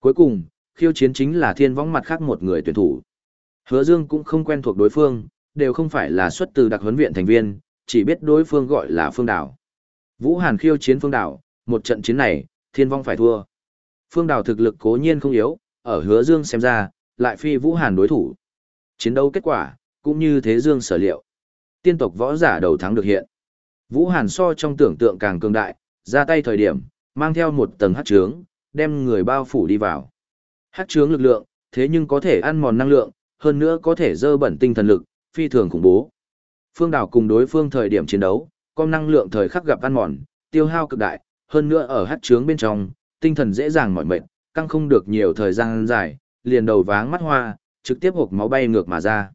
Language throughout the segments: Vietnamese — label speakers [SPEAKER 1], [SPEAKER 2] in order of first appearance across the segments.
[SPEAKER 1] Cuối cùng, khiêu chiến chính là thiên võng mặt khác một người tuyển thủ. Hứa Dương cũng không quen thuộc đối phương, đều không phải là xuất từ đặc huấn viện thành viên, chỉ biết đối phương gọi là Phương Đảo. Vũ Hàn khiêu chiến Phương Đảo, một trận chiến này, thiên vong phải thua. Phương Đảo thực lực cố nhiên không yếu, ở Hứa Dương xem ra, lại phi Vũ Hàn đối thủ. Chiến đấu kết quả, cũng như thế Dương sở liệu. Tiên tộc võ giả đầu thắng được hiện. Vũ Hàn so trong tưởng tượng càng cường đại, ra tay thời điểm, mang theo một tầng hắc trướng, đem người bao phủ đi vào. Hắc chướng lực lượng, thế nhưng có thể ăn mòn năng lượng, hơn nữa có thể dơ bẩn tinh thần lực, phi thường khủng bố. Phương đảo cùng đối phương thời điểm chiến đấu, con năng lượng thời khắc gặp ăn mòn, tiêu hao cực đại, hơn nữa ở hắc chướng bên trong, tinh thần dễ dàng mỏi mệt, căng không được nhiều thời gian dài, liền đầu váng mắt hoa, trực tiếp hộp máu bay ngược mà ra.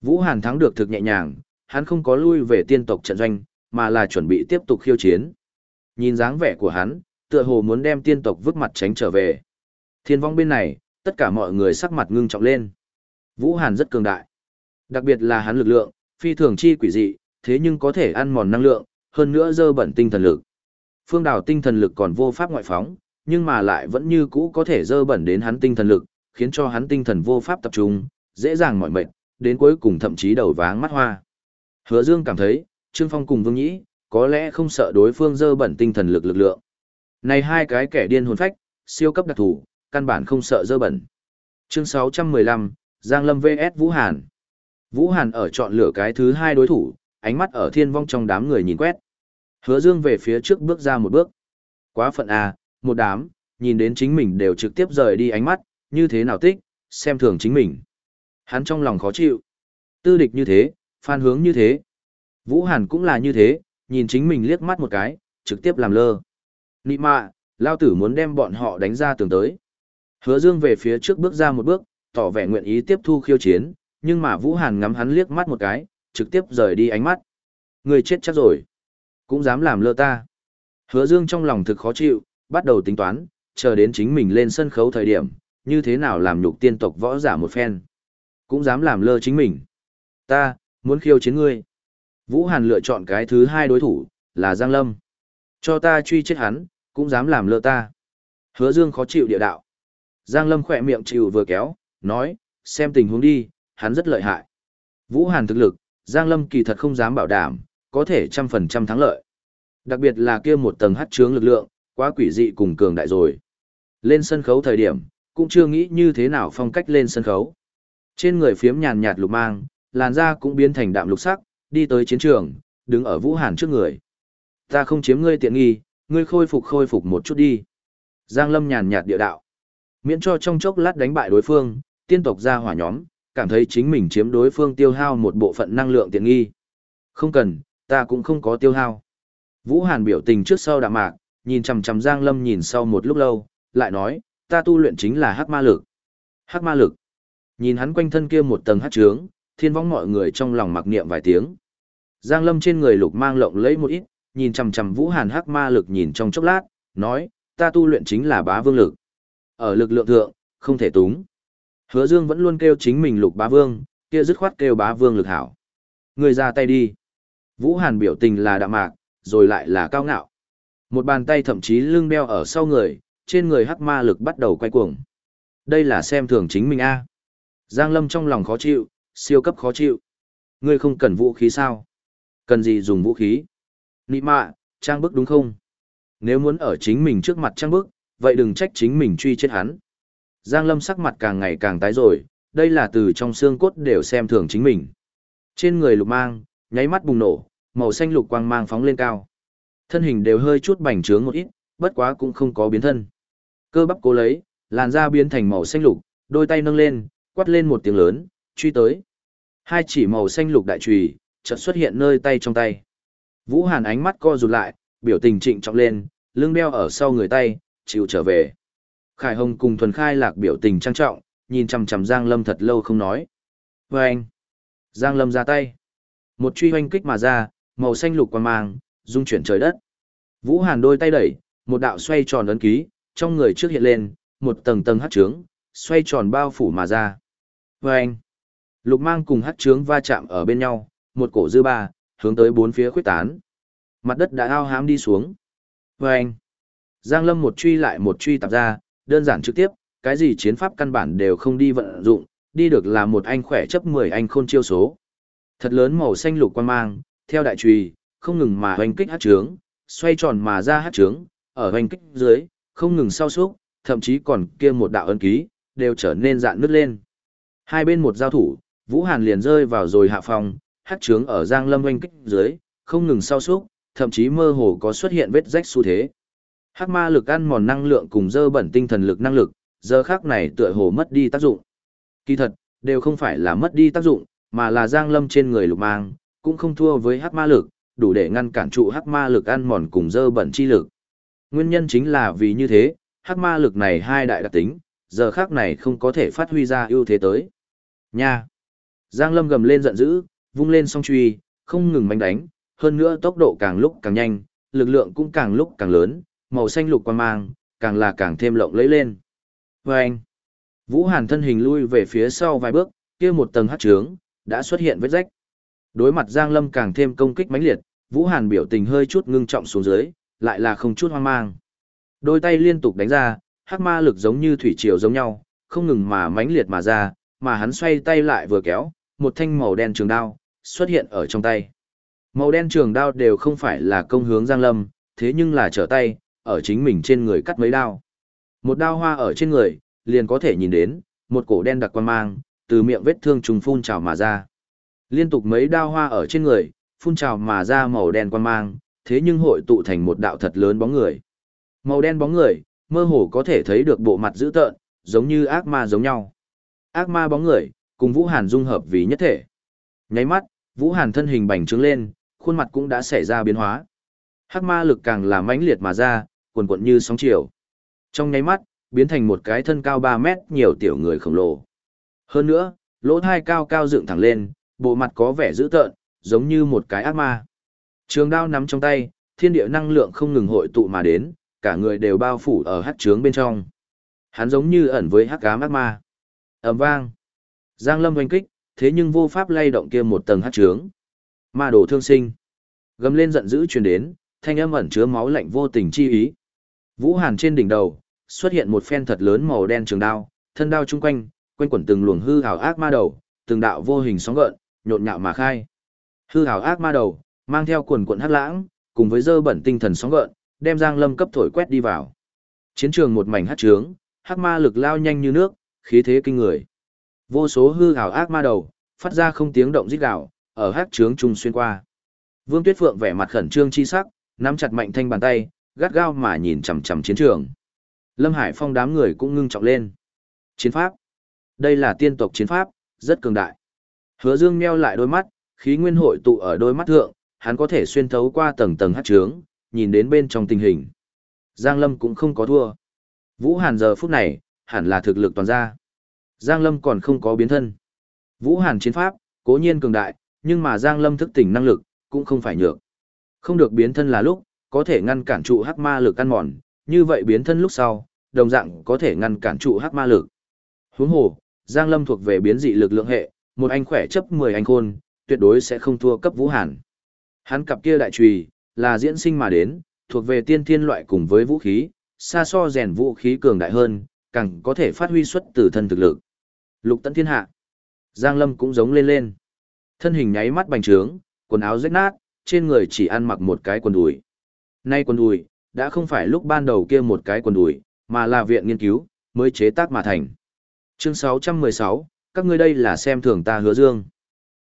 [SPEAKER 1] Vũ Hàn thắng được thực nhẹ nhàng, hắn không có lui về tiên tộc trận doanh, mà là chuẩn bị tiếp tục khiêu chiến. Nhìn dáng vẻ của hắn, tựa hồ muốn đem tiên tộc vứt mặt tránh trở về. Thiên vong bên này, tất cả mọi người sắc mặt ngưng trọng lên. Vũ Hàn rất cường đại. Đặc biệt là hắn lực lượng, phi thường chi quỷ dị, thế nhưng có thể ăn mòn năng lượng, hơn nữa dơ bẩn tinh thần lực. Phương đào tinh thần lực còn vô pháp ngoại phóng, nhưng mà lại vẫn như cũ có thể dơ bẩn đến hắn tinh thần lực, khiến cho hắn tinh thần vô pháp tập trung, dễ dàng mỏi mệt, đến cuối cùng thậm chí đầu váng mắt hoa. Hứa Dương cảm thấy, Trương Phong cùng Vương Nhĩ, có lẽ không sợ đối phương dơ bẩn tinh thần lực lực lượng. Này hai cái kẻ điên hồn phách, siêu cấp đặc thủ, căn bản không sợ dơ bẩn. Chương 615, Giang Lâm vs Vũ Hàn. Vũ Hàn ở chọn lựa cái thứ hai đối thủ, ánh mắt ở thiên vong trong đám người nhìn quét. Hứa Dương về phía trước bước ra một bước. Quá phận à, một đám, nhìn đến chính mình đều trực tiếp rời đi ánh mắt, như thế nào tích, xem thường chính mình. Hắn trong lòng khó chịu. Tư địch như thế, phan hướng như thế. Vũ Hàn cũng là như thế, nhìn chính mình liếc mắt một cái, trực tiếp làm lơ. Nị mạ, lao tử muốn đem bọn họ đánh ra tường tới. Hứa Dương về phía trước bước ra một bước, tỏ vẻ nguyện ý tiếp thu khiêu chiến, nhưng mà Vũ Hàn ngắm hắn liếc mắt một cái, trực tiếp rời đi ánh mắt. Người chết chắc rồi. Cũng dám làm lơ ta. Hứa Dương trong lòng thực khó chịu, bắt đầu tính toán, chờ đến chính mình lên sân khấu thời điểm, như thế nào làm nhục tiên tộc võ giả một phen. Cũng dám làm lơ chính mình. Ta, muốn khiêu chiến ngươi. Vũ Hàn lựa chọn cái thứ hai đối thủ, là Giang Lâm. Cho ta truy chết hắn, cũng dám làm lơ ta. Hứa Dương khó chịu địa đạo. Giang Lâm khỏe miệng chịu vừa kéo, nói, xem tình huống đi, hắn rất lợi hại. Vũ Hàn thực lực, Giang Lâm kỳ thật không dám bảo đảm, có thể trăm phần trăm thắng lợi. Đặc biệt là kia một tầng hắt chướng lực lượng, quá quỷ dị cùng cường đại rồi. Lên sân khấu thời điểm, cũng chưa nghĩ như thế nào phong cách lên sân khấu. Trên người phiếm nhàn nhạt lục mang, làn da cũng biến thành đạm lục sắc, đi tới chiến trường, đứng ở Vũ Hàn trước người. Ta không chiếm ngươi tiện nghi, ngươi khôi phục khôi phục một chút đi. Giang Lâm nhàn nhạt địa đạo. Miễn cho trong chốc lát đánh bại đối phương, tiên tộc ra hỏa nhóm, cảm thấy chính mình chiếm đối phương tiêu hao một bộ phận năng lượng tiện nghi. Không cần, ta cũng không có tiêu hao. Vũ Hàn biểu tình trước sau đạm mạc, nhìn chằm chằm Giang Lâm nhìn sau một lúc lâu, lại nói, ta tu luyện chính là hắc ma lực. Hắc ma lực. Nhìn hắn quanh thân kia một tầng hắc trướng, thiên võng mọi người trong lòng mặc niệm vài tiếng. Giang Lâm trên người lục mang lộng lấy một ít, nhìn chằm chằm Vũ Hàn hắc ma lực nhìn trong chốc lát, nói, ta tu luyện chính là bá vương lực. Ở lực lượng thượng, không thể túng. Hứa Dương vẫn luôn kêu chính mình lục bá vương, kia dứt khoát kêu bá vương lực hảo. Người ra tay đi. Vũ Hàn biểu tình là đạm mạc, rồi lại là cao ngạo. Một bàn tay thậm chí lưng đeo ở sau người, trên người hắc ma lực bắt đầu quay cuồng. Đây là xem thường chính mình a. Giang Lâm trong lòng khó chịu, siêu cấp khó chịu. Ngươi không cần vũ khí sao? Cần gì dùng vũ khí? Nị mạ, trang bức đúng không? Nếu muốn ở chính mình trước mặt trang bức, vậy đừng trách chính mình truy chết hắn. Giang Lâm sắc mặt càng ngày càng tái rồi, đây là từ trong xương cốt đều xem thường chính mình. Trên người lục mang, nháy mắt bùng nổ, màu xanh lục quang mang phóng lên cao. Thân hình đều hơi chút bành trướng một ít, bất quá cũng không có biến thân. Cơ bắp cố lấy, làn da biến thành màu xanh lục, đôi tay nâng lên, quát lên một tiếng lớn, truy tới. Hai chỉ màu xanh lục đại chùy chợt xuất hiện nơi tay trong tay. Vũ Hàn ánh mắt co rụt lại, biểu tình trịnh trọng lên, lưng đeo ở sau người tay, chịu trở về. Khải Hồng cùng Thuần Khai lạc biểu tình trang trọng, nhìn chằm chằm Giang Lâm thật lâu không nói. Và anh, Giang Lâm ra tay. Một truy hoanh kích mà ra, màu xanh lục quang mang, dung chuyển trời đất. Vũ Hàn đôi tay đẩy, một đạo xoay tròn ấn ký, trong người trước hiện lên, một tầng tầng hắc trướng, xoay tròn bao phủ mà ra. Và anh, lục mang cùng hắc trướng va chạm ở bên nhau, một cổ dư ba, hướng tới bốn phía khuyết tán. Mặt đất đã ao hám đi xuống. Và anh, Giang Lâm một truy lại một truy tạp ra, đơn giản trực tiếp, cái gì chiến pháp căn bản đều không đi vận dụng, đi được là một anh khỏe chấp 10 anh khôn chiêu số. Thật lớn màu xanh lục quan mang, theo đại trùy, không ngừng mà hoành kích hát trướng, xoay tròn mà ra hát trướng, ở hoành kích dưới, không ngừng sau súc, thậm chí còn kia một đạo ân ký, đều trở nên dạn nứt lên. Hai bên một giao thủ, Vũ Hàn liền rơi vào rồi hạ phòng, hát trướng ở Giang Lâm oanh kích dưới, không ngừng sau súc, thậm chí mơ hồ có xuất hiện vết rách xu thế. Hắc ma lực ăn mòn năng lượng cùng dơ bẩn tinh thần lực năng lực, giờ khác này tựa hồ mất đi tác dụng. Kỳ thật, đều không phải là mất đi tác dụng, mà là Giang Lâm trên người lục mang, cũng không thua với hắc ma lực, đủ để ngăn cản trụ hắc ma lực ăn mòn cùng dơ bẩn chi lực. Nguyên nhân chính là vì như thế, hắc ma lực này hai đại đặc tính, giờ khác này không có thể phát huy ra ưu thế tới. Nha! Giang Lâm gầm lên giận dữ, vung lên song truy, không ngừng đánh đánh, hơn nữa tốc độ càng lúc càng nhanh, lực lượng cũng càng lúc càng lớn, màu xanh lục quan mang, càng là càng thêm lộng lẫy lên. Vâng! anh, Vũ Hàn thân hình lui về phía sau vài bước, kia một tầng hắc trướng, đã xuất hiện vết rách. Đối mặt Giang Lâm càng thêm công kích mãnh liệt, Vũ Hàn biểu tình hơi chút ngưng trọng xuống dưới, lại là không chút hoang mang. Đôi tay liên tục đánh ra, hắc ma lực giống như thủy triều giống nhau, không ngừng mà mãnh liệt mà ra, mà hắn xoay tay lại vừa kéo, một thanh màu đen trường đao xuất hiện ở trong tay. Màu đen trường đao đều không phải là công hướng Giang Lâm, thế nhưng là trở tay, ở chính mình trên người cắt mấy đao. Một đao hoa ở trên người, liền có thể nhìn đến, một cổ đen đặc quan mang, từ miệng vết thương trùng phun trào mà ra. Liên tục mấy đao hoa ở trên người, phun trào mà ra màu đen quan mang, thế nhưng hội tụ thành một đạo thật lớn bóng người. Màu đen bóng người, mơ hồ có thể thấy được bộ mặt dữ tợn, giống như ác ma giống nhau. Ác ma bóng người, cùng Vũ Hàn dung hợp vì nhất thể. Nháy mắt, Vũ Hàn thân hình bành trướng lên, khuôn mặt cũng đã xảy ra biến hóa. Hắc ma lực càng là mãnh liệt mà ra, cuồn cuộn như sóng chiều. Trong nháy mắt, biến thành một cái thân cao 3 mét nhiều tiểu người khổng lồ. Hơn nữa, lỗ thai cao cao dựng thẳng lên, bộ mặt có vẻ dữ tợn, giống như một cái ác ma. Trường đao nắm trong tay, thiên địa năng lượng không ngừng hội tụ mà đến, cả người đều bao phủ ở hắc trướng bên trong. Hắn giống như ẩn với hắc ám ác ma. ầm vang. Giang Lâm hoành kích, thế nhưng vô pháp lay động kia một tầng hát trướng. Ma đồ thương sinh. Gầm lên giận dữ truyền đến, thanh âm ẩn chứa máu lạnh vô tình chi ý. Vũ Hàn trên đỉnh đầu, xuất hiện một phen thật lớn màu đen trường đao, thân đao chung quanh, quanh quẩn từng luồng hư hào ác ma đầu, từng đạo vô hình sóng gợn, nhộn nhạo mà khai. Hư hào ác ma đầu, mang theo quần quần hắc lãng, cùng với dơ bẩn tinh thần sóng gợn, đem Giang Lâm cấp thổi quét đi vào. Chiến trường một mảnh hắc trướng, hắc ma lực lao nhanh như nước, khí thế kinh người. Vô số hư hào ác ma đầu, phát ra không tiếng động rít gào, ở hắc trướng trung xuyên qua. Vương Tuyết Phượng vẻ mặt khẩn trương chi sắc, nắm chặt mạnh thanh bàn tay, gắt gao mà nhìn chằm chằm chiến trường. Lâm Hải Phong đám người cũng ngưng trọng lên. Chiến pháp. Đây là tiên tộc chiến pháp, rất cường đại. Hứa Dương meo lại đôi mắt, khí nguyên hội tụ ở đôi mắt thượng, hắn có thể xuyên thấu qua tầng tầng hắc trướng, nhìn đến bên trong tình hình. Giang Lâm cũng không có thua. Vũ Hàn giờ phút này, hẳn là thực lực toàn ra. Giang Lâm còn không có biến thân. Vũ Hàn chiến pháp, cố nhiên cường đại, nhưng mà Giang Lâm thức tỉnh năng lực, cũng không phải nhược. Không được biến thân là lúc, có thể ngăn cản trụ hắc ma lực ăn mòn, như vậy biến thân lúc sau, đồng dạng có thể ngăn cản trụ hắc ma lực. Huống hồ, Giang Lâm thuộc về biến dị lực lượng hệ, một anh khỏe chấp 10 anh khôn, tuyệt đối sẽ không thua cấp Vũ Hàn. Hắn cặp kia đại trùy, là diễn sinh mà đến, thuộc về tiên thiên loại cùng với vũ khí, xa so rèn vũ khí cường đại hơn, càng có thể phát huy xuất từ thân thực lực. Lục tận thiên hạ. Giang Lâm cũng giống lên lên. Thân hình nháy mắt bành trướng, quần áo rách nát, trên người chỉ ăn mặc một cái quần đùi. Nay quần đùi, đã không phải lúc ban đầu kia một cái quần đùi, mà là viện nghiên cứu, mới chế tác mà thành. Chương 616, các ngươi đây là xem thường ta hứa dương.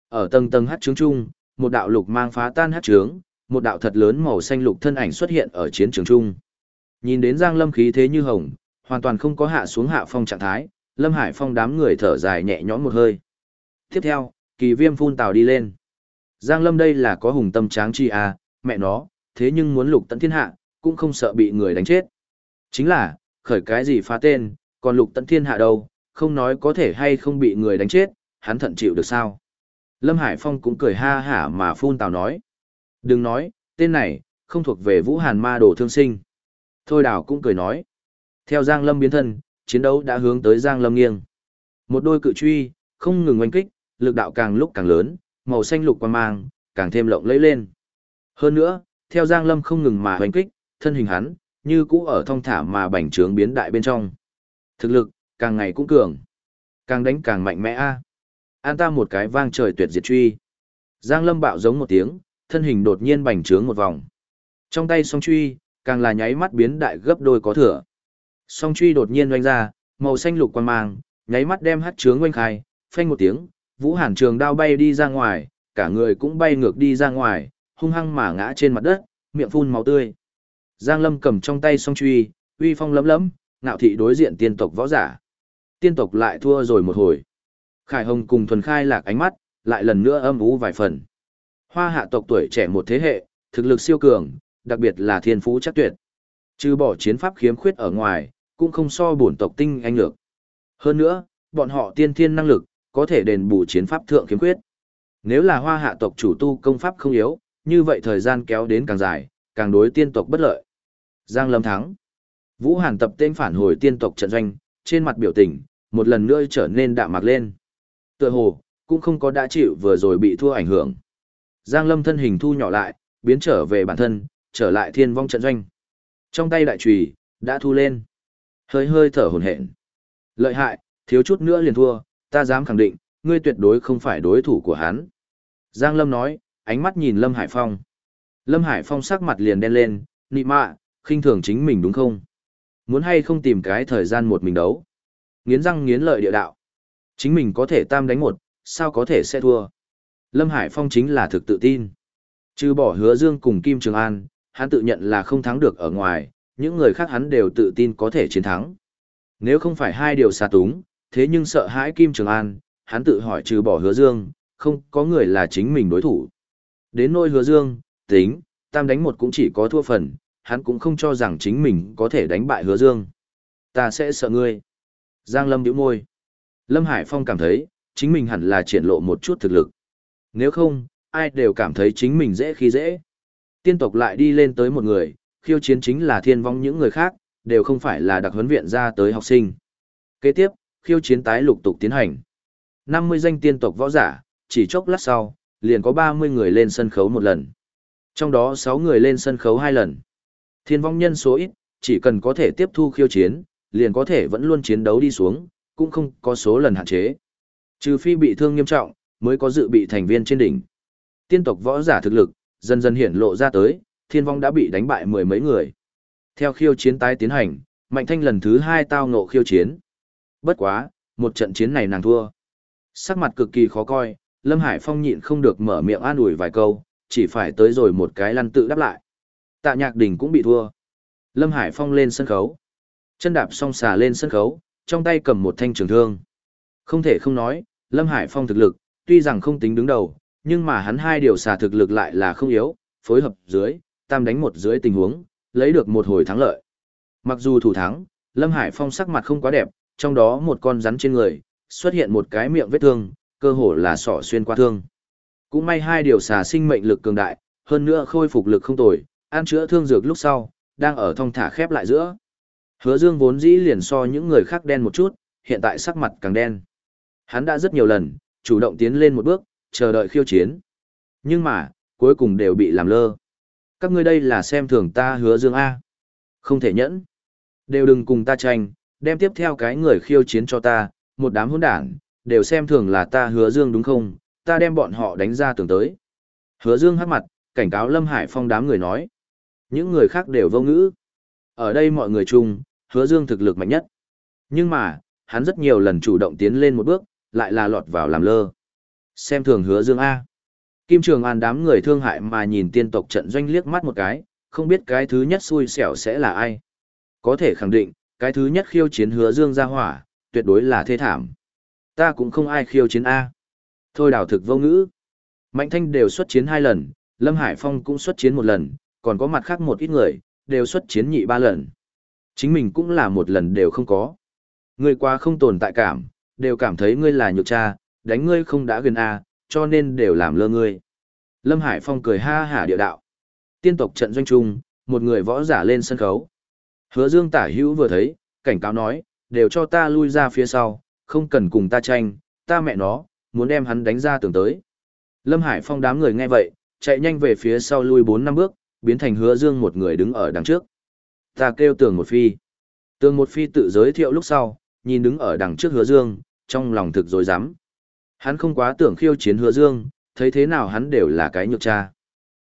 [SPEAKER 1] Ở tầng tầng hát trướng chung, một đạo lục mang phá tan hát trướng, một đạo thật lớn màu xanh lục thân ảnh xuất hiện ở chiến trường chung. Nhìn đến Giang Lâm khí thế như hồng, hoàn toàn không có hạ xuống hạ phong trạng thái, Lâm Hải Phong đám người thở dài nhẹ nhõm một hơi. Tiếp theo, kỳ viêm phun tàu đi lên. Giang Lâm đây là có hùng tâm tráng chi à, mẹ nó, thế nhưng muốn lục tận thiên hạ, cũng không sợ bị người đánh chết. Chính là, khởi cái gì phá tên, còn lục tận thiên hạ đâu, không nói có thể hay không bị người đánh chết, hắn thận chịu được sao. Lâm Hải Phong cũng cười ha hả mà phun tào nói. Đừng nói, tên này, không thuộc về Vũ Hàn ma đồ thương sinh. Thôi đào cũng cười nói. Theo Giang Lâm biến thân, chiến đấu đã hướng tới Giang Lâm nghiêng. Một đôi cự truy, không ngừng oanh kích, lực đạo càng lúc càng lớn, màu xanh lục quan mang, càng thêm lộng lẫy lên. Hơn nữa, theo Giang Lâm không ngừng mà hoành kích, thân hình hắn, như cũ ở thong thả mà bành trướng biến đại bên trong. Thực lực, Càng ngày cũng cường. Càng đánh càng mạnh mẽ a. An ta một cái vang trời tuyệt diệt truy. Giang Lâm bạo giống một tiếng, thân hình đột nhiên bành trướng một vòng. Trong tay song truy, càng là nháy mắt biến đại gấp đôi có thừa. Song truy đột nhiên oanh ra, màu xanh lục quan mang, nháy mắt đem hắt trướng oanh khai, phanh một tiếng, Vũ Hàn Trường đao bay đi ra ngoài, cả người cũng bay ngược đi ra ngoài, hung hăng mà ngã trên mặt đất, miệng phun máu tươi. Giang Lâm cầm trong tay song truy, uy phong lấm lấm, ngạo thị đối diện tiên tộc võ giả. Tiên tộc lại thua rồi một hồi. Khải Hồng cùng thuần khai lạc ánh mắt, lại lần nữa âm ú vài phần. Hoa hạ tộc tuổi trẻ một thế hệ, thực lực siêu cường, đặc biệt là thiên phú chắc tuyệt. Trừ bỏ chiến pháp khiếm khuyết ở ngoài, cũng không so bổn tộc tinh anh lược. Hơn nữa, bọn họ tiên thiên năng lực, có thể đền bù chiến pháp thượng khiếm khuyết. Nếu là hoa hạ tộc chủ tu công pháp không yếu, như vậy thời gian kéo đến càng dài, càng đối tiên tộc bất lợi. Giang Lâm thắng. Vũ Hàn tập tên phản hồi tiên tộc trận doanh, trên mặt biểu tình, một lần nữa trở nên đạm mạc lên. Tựa hồ, cũng không có đã chịu vừa rồi bị thua ảnh hưởng. Giang Lâm thân hình thu nhỏ lại, biến trở về bản thân, trở lại thiên vong trận doanh. Trong tay đại trùy, đã thu lên. Hơi hơi thở hồn hển. Lợi hại, thiếu chút nữa liền thua, ta dám khẳng định, ngươi tuyệt đối không phải đối thủ của hắn. Giang Lâm nói, ánh mắt nhìn Lâm Hải Phong. Lâm Hải Phong sắc mặt liền đen lên, nị mạ, khinh thường chính mình đúng không? Muốn hay không tìm cái thời gian một mình đấu? Nghiến răng nghiến lợi địa đạo. Chính mình có thể tam đánh một, sao có thể sẽ thua? Lâm Hải Phong chính là thực tự tin. Trừ bỏ hứa dương cùng Kim Trường An, hắn tự nhận là không thắng được ở ngoài, những người khác hắn đều tự tin có thể chiến thắng. Nếu không phải hai điều xa túng, thế nhưng sợ hãi Kim Trường An, hắn tự hỏi trừ bỏ hứa dương, không có người là chính mình đối thủ. Đến nôi hứa dương, tính, tam đánh một cũng chỉ có thua phần, hắn cũng không cho rằng chính mình có thể đánh bại hứa dương. Ta sẽ sợ ngươi. Giang Lâm nhíu môi. Lâm Hải Phong cảm thấy, chính mình hẳn là triển lộ một chút thực lực. Nếu không, ai đều cảm thấy chính mình dễ khi dễ. Tiên tộc lại đi lên tới một người, khiêu chiến chính là thiên vong những người khác, đều không phải là đặc huấn viện ra tới học sinh. Kế tiếp, khiêu chiến tái lục tục tiến hành. 50 danh tiên tộc võ giả, chỉ chốc lát sau, liền có 30 người lên sân khấu một lần. Trong đó 6 người lên sân khấu hai lần. Thiên vong nhân số ít, chỉ cần có thể tiếp thu khiêu chiến, liền có thể vẫn luôn chiến đấu đi xuống, cũng không có số lần hạn chế. Trừ phi bị thương nghiêm trọng, mới có dự bị thành viên trên đỉnh. Tiên tộc võ giả thực lực, dần dần hiển lộ ra tới, thiên vong đã bị đánh bại mười mấy người. Theo khiêu chiến tái tiến hành, Mạnh Thanh lần thứ hai tao ngộ khiêu chiến. Bất quá, một trận chiến này nàng thua. Sắc mặt cực kỳ khó coi, Lâm Hải Phong nhịn không được mở miệng an ủi vài câu, chỉ phải tới rồi một cái lăn tự đáp lại. Tạ Nhạc Đình cũng bị thua. Lâm Hải Phong lên sân khấu. Chân đạp song xà lên sân khấu, trong tay cầm một thanh trường thương. Không thể không nói, Lâm Hải Phong thực lực, tuy rằng không tính đứng đầu, nhưng mà hắn hai điều xà thực lực lại là không yếu, phối hợp dưới, tam đánh một dưới tình huống, lấy được một hồi thắng lợi. Mặc dù thủ thắng, Lâm Hải Phong sắc mặt không quá đẹp, trong đó một con rắn trên người, xuất hiện một cái miệng vết thương, cơ hồ là sọ xuyên qua thương. Cũng may hai điều xà sinh mệnh lực cường đại, hơn nữa khôi phục lực không tồi, ăn chữa thương dược lúc sau, đang ở thong thả khép lại giữa. Hứa Dương vốn dĩ liền so những người khác đen một chút, hiện tại sắc mặt càng đen. Hắn đã rất nhiều lần, chủ động tiến lên một bước, chờ đợi khiêu chiến. Nhưng mà, cuối cùng đều bị làm lơ. Các ngươi đây là xem thường ta hứa Dương A. Không thể nhẫn. Đều đừng cùng ta tranh, đem tiếp theo cái người khiêu chiến cho ta, một đám hỗn đảng, đều xem thường là ta hứa Dương đúng không, ta đem bọn họ đánh ra tường tới. Hứa Dương hắc mặt, cảnh cáo Lâm Hải Phong đám người nói. Những người khác đều vô ngữ. Ở đây mọi người chung, hứa Dương thực lực mạnh nhất. Nhưng mà, hắn rất nhiều lần chủ động tiến lên một bước, lại là lọt vào làm lơ. Xem thường hứa Dương A. Kim Trường An đám người thương hại mà nhìn tiên tộc trận doanh liếc mắt một cái, không biết cái thứ nhất xui xẻo sẽ là ai. Có thể khẳng định, cái thứ nhất khiêu chiến hứa Dương ra hỏa, tuyệt đối là thê thảm. Ta cũng không ai khiêu chiến A. Thôi đào thực vô ngữ. Mạnh Thanh đều xuất chiến hai lần, Lâm Hải Phong cũng xuất chiến một lần, còn có mặt khác một ít người, đều xuất chiến nhị ba lần. Chính mình cũng là một lần đều không có. Người qua không tồn tại cảm, đều cảm thấy ngươi là nhược cha, đánh ngươi không đã gần a, cho nên đều làm lơ ngươi. Lâm Hải Phong cười ha hả địa đạo. Tiên tộc trận doanh trung, một người võ giả lên sân khấu. Hứa Dương Tả Hữu vừa thấy, cảnh cáo nói, đều cho ta lui ra phía sau, không cần cùng ta tranh, ta mẹ nó, muốn đem hắn đánh ra tường tới. Lâm Hải Phong đám người nghe vậy, chạy nhanh về phía sau lui 4 năm bước, biến thành Hứa Dương một người đứng ở đằng trước. Ta kêu tường một phi. Tường một phi tự giới thiệu lúc sau, nhìn đứng ở đằng trước hứa dương, trong lòng thực dối rắm Hắn không quá tưởng khiêu chiến hứa dương, thấy thế nào hắn đều là cái nhược cha.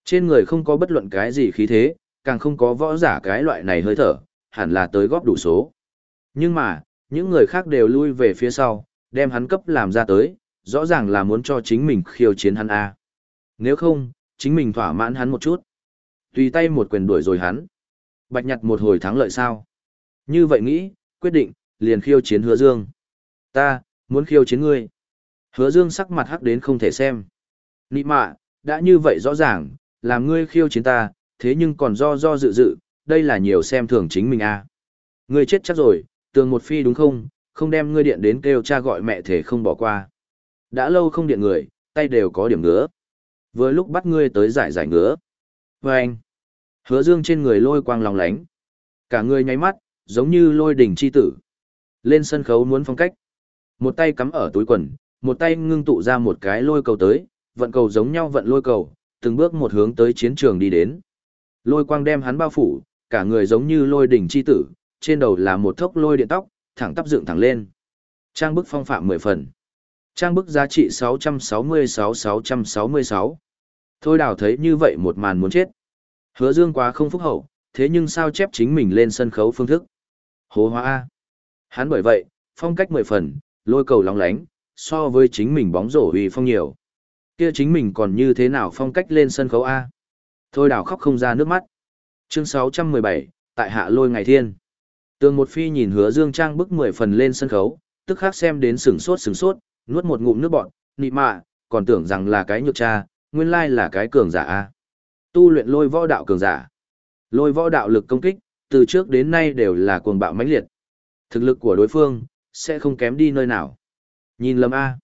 [SPEAKER 1] Trên người không có bất luận cái gì khí thế, càng không có võ giả cái loại này hơi thở, hẳn là tới góp đủ số. Nhưng mà, những người khác đều lui về phía sau, đem hắn cấp làm ra tới, rõ ràng là muốn cho chính mình khiêu chiến hắn A. Nếu không, chính mình thỏa mãn hắn một chút. Tùy tay một quyền đuổi rồi hắn. Bạch nhặt một hồi thắng lợi sao. Như vậy nghĩ, quyết định, liền khiêu chiến hứa dương. Ta, muốn khiêu chiến ngươi. Hứa dương sắc mặt hắc đến không thể xem. Nị mạ, đã như vậy rõ ràng, làm ngươi khiêu chiến ta, thế nhưng còn do do dự dự, đây là nhiều xem thường chính mình a. Ngươi chết chắc rồi, tường một phi đúng không, không đem ngươi điện đến kêu cha gọi mẹ thể không bỏ qua. Đã lâu không điện người, tay đều có điểm ngứa. Vừa lúc bắt ngươi tới giải giải ngứa. Và anh, hứa dương trên người lôi quang lòng lánh. Cả người nháy mắt, giống như lôi đỉnh chi tử. Lên sân khấu muốn phong cách. Một tay cắm ở túi quần, một tay ngưng tụ ra một cái lôi cầu tới, vận cầu giống nhau vận lôi cầu, từng bước một hướng tới chiến trường đi đến. Lôi quang đem hắn bao phủ, cả người giống như lôi đỉnh chi tử, trên đầu là một thốc lôi điện tóc, thẳng tắp dựng thẳng lên. Trang bức phong phạm 10 phần. Trang bức giá trị 666-666. Thôi đào thấy như vậy một màn muốn chết. Hứa dương quá không phúc hậu, thế nhưng sao chép chính mình lên sân khấu phương thức. Hố hóa A. Hắn bởi vậy, phong cách 10 phần, lôi cầu lóng lánh, so với chính mình bóng rổ uy phong nhiều. Kia chính mình còn như thế nào phong cách lên sân khấu A. Thôi đào khóc không ra nước mắt. Chương 617, tại hạ lôi ngày thiên. Tường một phi nhìn hứa dương trang bức 10 phần lên sân khấu, tức khắc xem đến sừng sốt sừng sốt, nuốt một ngụm nước bọt, nị mạ, còn tưởng rằng là cái nhược cha, nguyên lai là cái cường giả a. Tu luyện lôi võ đạo cường giả. Lôi võ đạo lực công kích, từ trước đến nay đều là cuồng bạo mãnh liệt. Thực lực của đối phương, sẽ không kém đi nơi nào. Nhìn lầm A.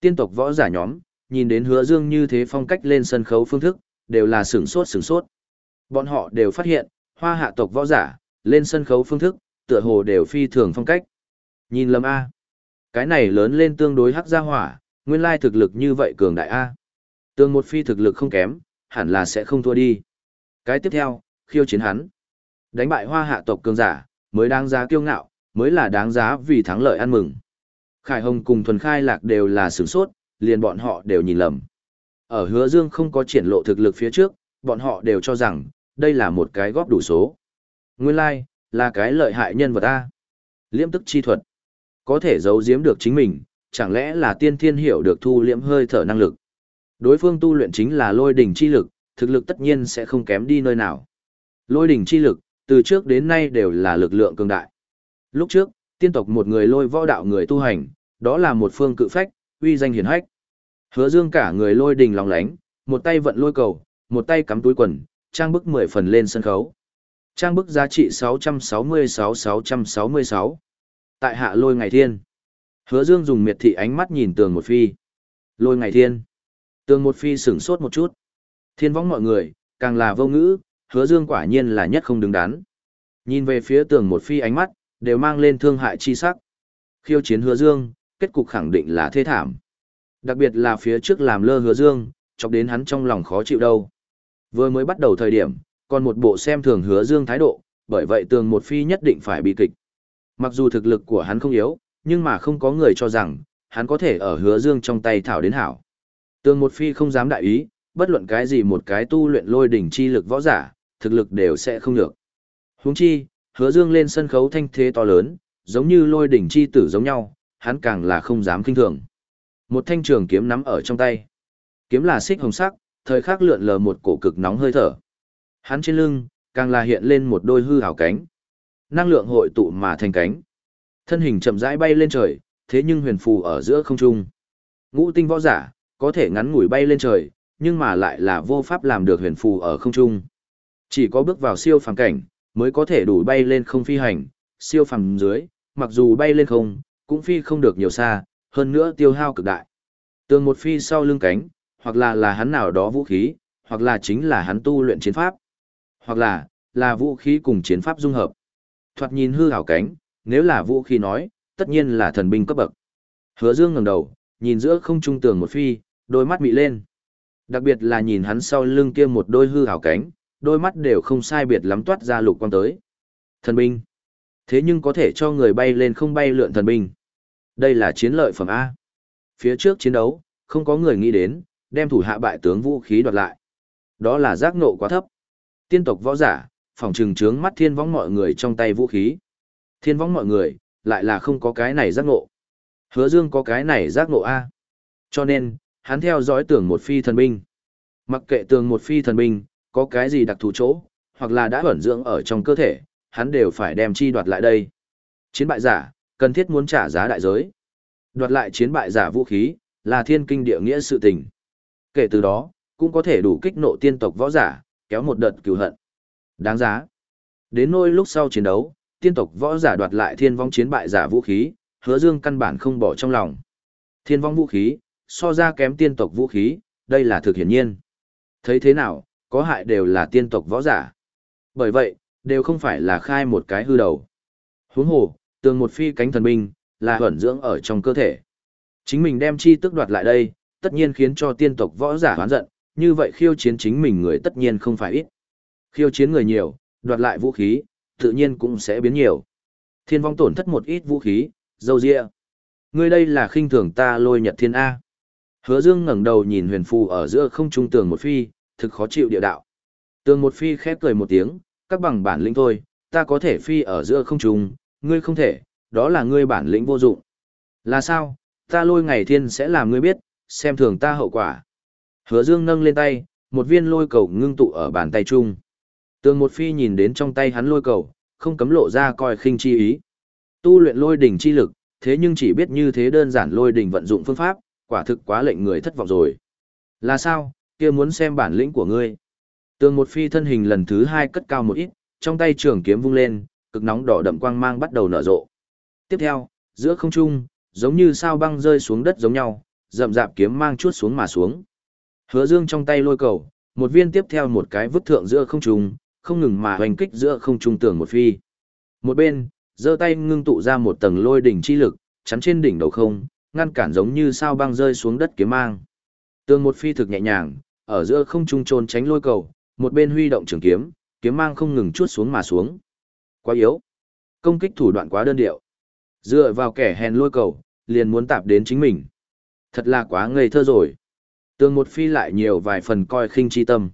[SPEAKER 1] Tiên tộc võ giả nhóm, nhìn đến hứa dương như thế phong cách lên sân khấu phương thức, đều là sửng sốt sửng sốt. Bọn họ đều phát hiện, hoa hạ tộc võ giả, lên sân khấu phương thức, tựa hồ đều phi thường phong cách. Nhìn lầm A. Cái này lớn lên tương đối hắc gia hỏa, nguyên lai thực lực như vậy cường đại A. Tương một phi thực lực không kém, hẳn là sẽ không thua đi. Cái tiếp theo, khiêu chiến hắn. Đánh bại hoa hạ tộc cường giả, mới đáng giá kiêu ngạo, mới là đáng giá vì thắng lợi ăn mừng. Khải Hồng cùng Thuần Khai Lạc đều là sửng sốt, liền bọn họ đều nhìn lầm. Ở hứa dương không có triển lộ thực lực phía trước, bọn họ đều cho rằng, đây là một cái góp đủ số. Nguyên lai, like, là cái lợi hại nhân vật A. Liễm tức chi thuật. Có thể giấu giếm được chính mình, chẳng lẽ là tiên thiên hiểu được thu liễm hơi thở năng lực. Đối phương tu luyện chính là lôi đỉnh chi lực, thực lực tất nhiên sẽ không kém đi nơi nào. Lôi đỉnh chi lực, từ trước đến nay đều là lực lượng cường đại. Lúc trước, tiên tộc một người lôi võ đạo người tu hành, đó là một phương cự phách, uy danh hiển hách. Hứa Dương cả người lôi đình lòng lánh, một tay vận lôi cầu, một tay cắm túi quần, trang bức mười phần lên sân khấu. Trang bức giá trị 666-666. Tại hạ lôi ngày thiên. Hứa Dương dùng miệt thị ánh mắt nhìn tường một phi. Lôi ngày thiên. Tường một phi sửng sốt một chút. Thiên võng mọi người, càng là vô ngữ, hứa Dương quả nhiên là nhất không đứng đắn. Nhìn về phía tường một phi ánh mắt, đều mang lên thương hại chi sắc. Khiêu chiến hứa Dương, kết cục khẳng định là thê thảm. Đặc biệt là phía trước làm lơ hứa Dương, chọc đến hắn trong lòng khó chịu đâu. Vừa mới bắt đầu thời điểm, còn một bộ xem thường hứa Dương thái độ, bởi vậy tường một phi nhất định phải bị kịch. Mặc dù thực lực của hắn không yếu, nhưng mà không có người cho rằng, hắn có thể ở hứa dương trong tay thảo đến hảo. Tường một phi không dám đại ý, bất luận cái gì một cái tu luyện lôi đỉnh chi lực võ giả, thực lực đều sẽ không được. Huống chi, hứa dương lên sân khấu thanh thế to lớn, giống như lôi đỉnh chi tử giống nhau, hắn càng là không dám kinh thường. Một thanh trường kiếm nắm ở trong tay. Kiếm là xích hồng sắc, thời khắc lượn lờ một cổ cực nóng hơi thở. Hắn trên lưng, càng là hiện lên một đôi hư hảo cánh. Năng lượng hội tụ mà thành cánh. Thân hình chậm rãi bay lên trời, thế nhưng huyền phù ở giữa không trung. Ngũ tinh võ giả, có thể ngắn ngủi bay lên trời, nhưng mà lại là vô pháp làm được huyền phù ở không trung. Chỉ có bước vào siêu phàm cảnh, mới có thể đủ bay lên không phi hành, siêu phàm dưới, mặc dù bay lên không, cũng phi không được nhiều xa, hơn nữa tiêu hao cực đại. Tường một phi sau lưng cánh, hoặc là là hắn nào đó vũ khí, hoặc là chính là hắn tu luyện chiến pháp, hoặc là, là vũ khí cùng chiến pháp dung hợp. Thoạt nhìn hư hảo cánh, nếu là vũ khí nói, tất nhiên là thần binh cấp bậc. Hứa Dương ngẩng đầu, nhìn giữa không trung tường một phi, đôi mắt mị lên. Đặc biệt là nhìn hắn sau lưng kia một đôi hư hảo cánh, đôi mắt đều không sai biệt lắm toát ra lục quang tới. Thần binh. Thế nhưng có thể cho người bay lên không bay lượn thần binh. Đây là chiến lợi phẩm A. Phía trước chiến đấu, không có người nghĩ đến, đem thủ hạ bại tướng vũ khí đoạt lại. Đó là giác nộ quá thấp. Tiên tộc võ giả, phòng trừng trướng mắt thiên võng mọi người trong tay vũ khí. Thiên võng mọi người, lại là không có cái này giác nộ. Hứa dương có cái này giác nộ A. Cho nên, hắn theo dõi tưởng một phi thần binh. Mặc kệ tường một phi thần binh, có cái gì đặc thù chỗ, hoặc là đã ẩn dưỡng ở trong cơ thể, hắn đều phải đem chi đoạt lại đây. Chiến bại giả, cần thiết muốn trả giá đại giới. Đoạt lại chiến bại giả vũ khí, là thiên kinh địa nghĩa sự tình. Kể từ đó, cũng có thể đủ kích nộ tiên tộc võ giả, kéo một đợt cừu hận. Đáng giá. Đến nôi lúc sau chiến đấu, tiên tộc võ giả đoạt lại thiên vong chiến bại giả vũ khí, hứa dương căn bản không bỏ trong lòng. Thiên vong vũ khí, so ra kém tiên tộc vũ khí, đây là thực hiển nhiên. Thấy thế nào, có hại đều là tiên tộc võ giả. Bởi vậy, đều không phải là khai một cái hư đầu. Huống hồ, tường một phi cánh thần binh, là huẩn dưỡng ở trong cơ thể. Chính mình đem chi tức đoạt lại đây, tất nhiên khiến cho tiên tộc võ giả hoán giận, như vậy khiêu chiến chính mình người tất nhiên không phải ít. Khiêu chiến người nhiều, đoạt lại vũ khí, tự nhiên cũng sẽ biến nhiều. Thiên vong tổn thất một ít vũ khí, dâu dịa. Ngươi đây là khinh thường ta lôi nhật thiên A. Hứa dương ngẩng đầu nhìn huyền phù ở giữa không trung tường một phi, thực khó chịu địa đạo. Tường một phi khép cười một tiếng, các bằng bản lĩnh thôi, ta có thể phi ở giữa không trung, ngươi không thể, đó là ngươi bản lĩnh vô dụng. Là sao, ta lôi ngày thiên sẽ làm ngươi biết, xem thường ta hậu quả. Hứa dương nâng lên tay, một viên lôi cầu ngưng tụ ở bàn tay chung. Tường một phi nhìn đến trong tay hắn lôi cầu, không cấm lộ ra coi khinh chi ý. Tu luyện lôi đỉnh chi lực, thế nhưng chỉ biết như thế đơn giản lôi đỉnh vận dụng phương pháp, quả thực quá lệnh người thất vọng rồi. Là sao, kia muốn xem bản lĩnh của ngươi. Tường một phi thân hình lần thứ hai cất cao một ít, trong tay trường kiếm vung lên, cực nóng đỏ đậm quang mang bắt đầu nở rộ. Tiếp theo, giữa không trung, giống như sao băng rơi xuống đất giống nhau, rậm rạp kiếm mang chuốt xuống mà xuống. Hứa Dương trong tay lôi cầu, một viên tiếp theo một cái vứt thượng giữa không trung, không ngừng mà hoành kích giữa không trung tường một phi. Một bên, giơ tay ngưng tụ ra một tầng lôi đỉnh chi lực, chắn trên đỉnh đầu không, ngăn cản giống như sao băng rơi xuống đất kiếm mang. Tường một phi thực nhẹ nhàng, ở giữa không trung trôn tránh lôi cầu, một bên huy động trường kiếm, kiếm mang không ngừng chuốt xuống mà xuống. Quá yếu. Công kích thủ đoạn quá đơn điệu. Dựa vào kẻ hèn lôi cầu, liền muốn tạp đến chính mình. Thật là quá ngây thơ rồi. Tường một phi lại nhiều vài phần coi khinh chi tâm.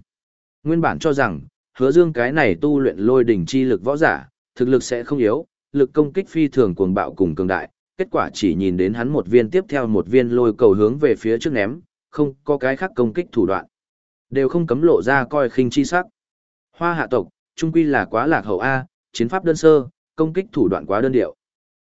[SPEAKER 1] Nguyên bản cho rằng, hứa dương cái này tu luyện lôi đỉnh chi lực võ giả, thực lực sẽ không yếu, lực công kích phi thường cuồng bạo cùng cường đại, kết quả chỉ nhìn đến hắn một viên tiếp theo một viên lôi cầu hướng về phía trước ném, không có cái khác công kích thủ đoạn. Đều không cấm lộ ra coi khinh chi sắc. Hoa hạ tộc, trung quy là quá lạc hậu A, chiến pháp đơn sơ, công kích thủ đoạn quá đơn điệu.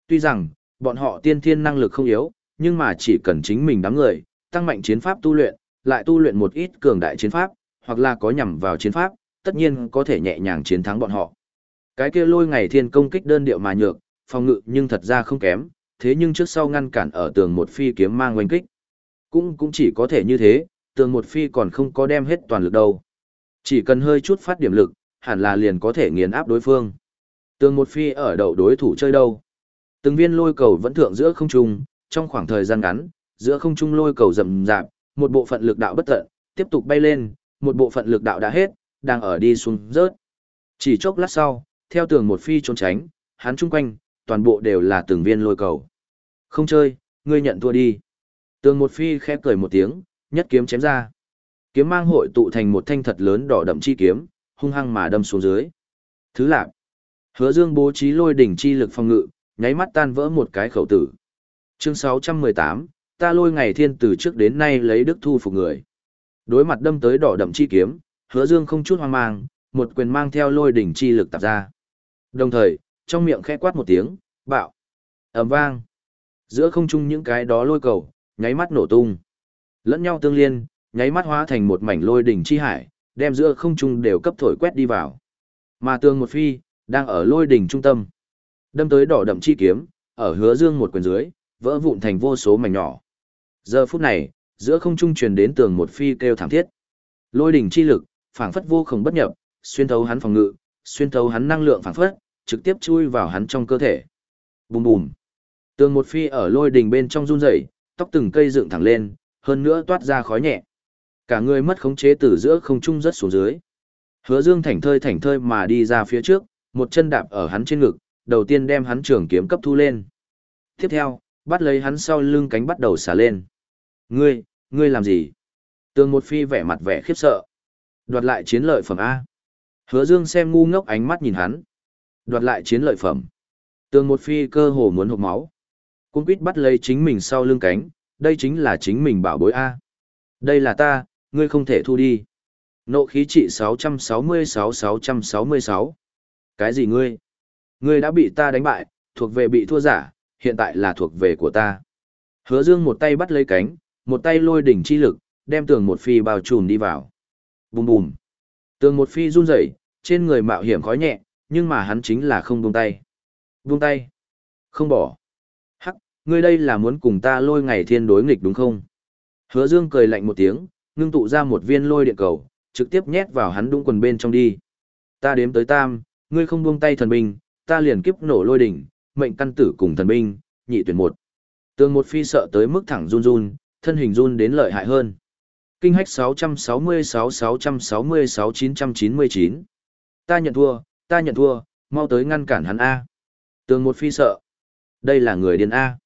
[SPEAKER 1] Tuy rằng, bọn họ tiên thiên năng lực không yếu, nhưng mà chỉ cần chính mình đám người, tăng mạnh chiến pháp tu luyện, lại tu luyện một ít cường đại chiến pháp, hoặc là có nhằm vào chiến pháp, tất nhiên có thể nhẹ nhàng chiến thắng bọn họ. Cái kia lôi ngày thiên công kích đơn điệu mà nhược, phòng ngự nhưng thật ra không kém, thế nhưng trước sau ngăn cản ở tường một phi kiếm mang oanh kích. Cũng cũng chỉ có thể như thế, tường một phi còn không có đem hết toàn lực đâu. Chỉ cần hơi chút phát điểm lực, hẳn là liền có thể nghiền áp đối phương. Tường một phi ở đầu đối thủ chơi đâu. Từng viên lôi cầu vẫn thượng giữa không trung, trong khoảng thời gian ngắn, giữa không trung lôi cầu rầm rạp, một bộ phận lực đạo bất tận, tiếp tục bay lên, một bộ phận lực đạo đã hết, đang ở đi xuống rớt. Chỉ chốc lát sau, theo tường một phi trốn tránh, hắn chung quanh, toàn bộ đều là từng viên lôi cầu. Không chơi, ngươi nhận thua đi. Tường một phi khẽ cười một tiếng, nhất kiếm chém ra. Kiếm mang hội tụ thành một thanh thật lớn đỏ đậm chi kiếm, hung hăng mà đâm xuống dưới. Thứ lạc. Hứa Dương bố trí lôi đỉnh chi lực phòng ngự, nháy mắt tan vỡ một cái khẩu tử. Chương 618, ta lôi ngày thiên từ trước đến nay lấy đức thu phục người. Đối mặt đâm tới đỏ đậm chi kiếm, Hứa Dương không chút hoang mang, một quyền mang theo lôi đỉnh chi lực tập ra. Đồng thời, trong miệng khẽ quát một tiếng, bạo. ầm vang. Giữa không trung những cái đó lôi cầu, nháy mắt nổ tung. Lẫn nhau tương liên, nháy mắt hóa thành một mảnh lôi đỉnh chi hải, đem giữa không trung đều cấp thổi quét đi vào. Mà tương một phi, đang ở lôi đỉnh trung tâm. Đâm tới đỏ đậm chi kiếm, ở hứa dương một quyền dưới, vỡ vụn thành vô số mảnh nhỏ. Giờ phút này, giữa không trung truyền đến tường một phi kêu thảm thiết. Lôi đỉnh chi lực, phảng phất vô cùng bất nhập, xuyên thấu hắn phòng ngự, xuyên thấu hắn năng lượng phảng phất, trực tiếp chui vào hắn trong cơ thể. Bùm bùm. Tường một phi ở lôi đỉnh bên trong run rẩy, tóc từng cây dựng thẳng lên, hơn nữa toát ra khói nhẹ. Cả người mất khống chế từ giữa không trung rất xuống dưới. Hứa Dương thảnh thơi thảnh thơi mà đi ra phía trước, một chân đạp ở hắn trên ngực, đầu tiên đem hắn trường kiếm cấp thu lên. Tiếp theo, bắt lấy hắn sau lưng cánh bắt đầu xả lên. Ngươi, ngươi làm gì? Tương một phi vẻ mặt vẻ khiếp sợ. Đoạt lại chiến lợi phẩm A. Hứa dương xem ngu ngốc ánh mắt nhìn hắn. Đoạt lại chiến lợi phẩm. Tương một phi cơ hồ muốn hộp máu. Cung quýt bắt lấy chính mình sau lưng cánh, đây chính là chính mình bảo bối A. Đây là ta, ngươi không thể thu đi. Nộ khí trị 666-666. Cái gì ngươi? Ngươi đã bị ta đánh bại, thuộc về bị thua giả, hiện tại là thuộc về của ta. Hứa dương một tay bắt lấy cánh, một tay lôi đỉnh chi lực, đem tường một phi bao trùm đi vào. Bùm bùm. Tường một phi run rẩy, trên người mạo hiểm khói nhẹ, nhưng mà hắn chính là không buông tay. Buông tay. Không bỏ. Ngươi đây là muốn cùng ta lôi ngày thiên đối nghịch đúng không? Hứa dương cười lạnh một tiếng, ngưng tụ ra một viên lôi điện cầu, trực tiếp nhét vào hắn đũng quần bên trong đi. Ta đếm tới tam, ngươi không buông tay thần binh, ta liền kiếp nổ lôi đỉnh, mệnh căn tử cùng thần binh, nhị tuyển một. Tường một phi sợ tới mức thẳng run run, thân hình run đến lợi hại hơn. Kinh hách 666-666-999. Ta nhận thua, ta nhận thua, mau tới ngăn cản hắn A. Tường một phi sợ. Đây là người điên A.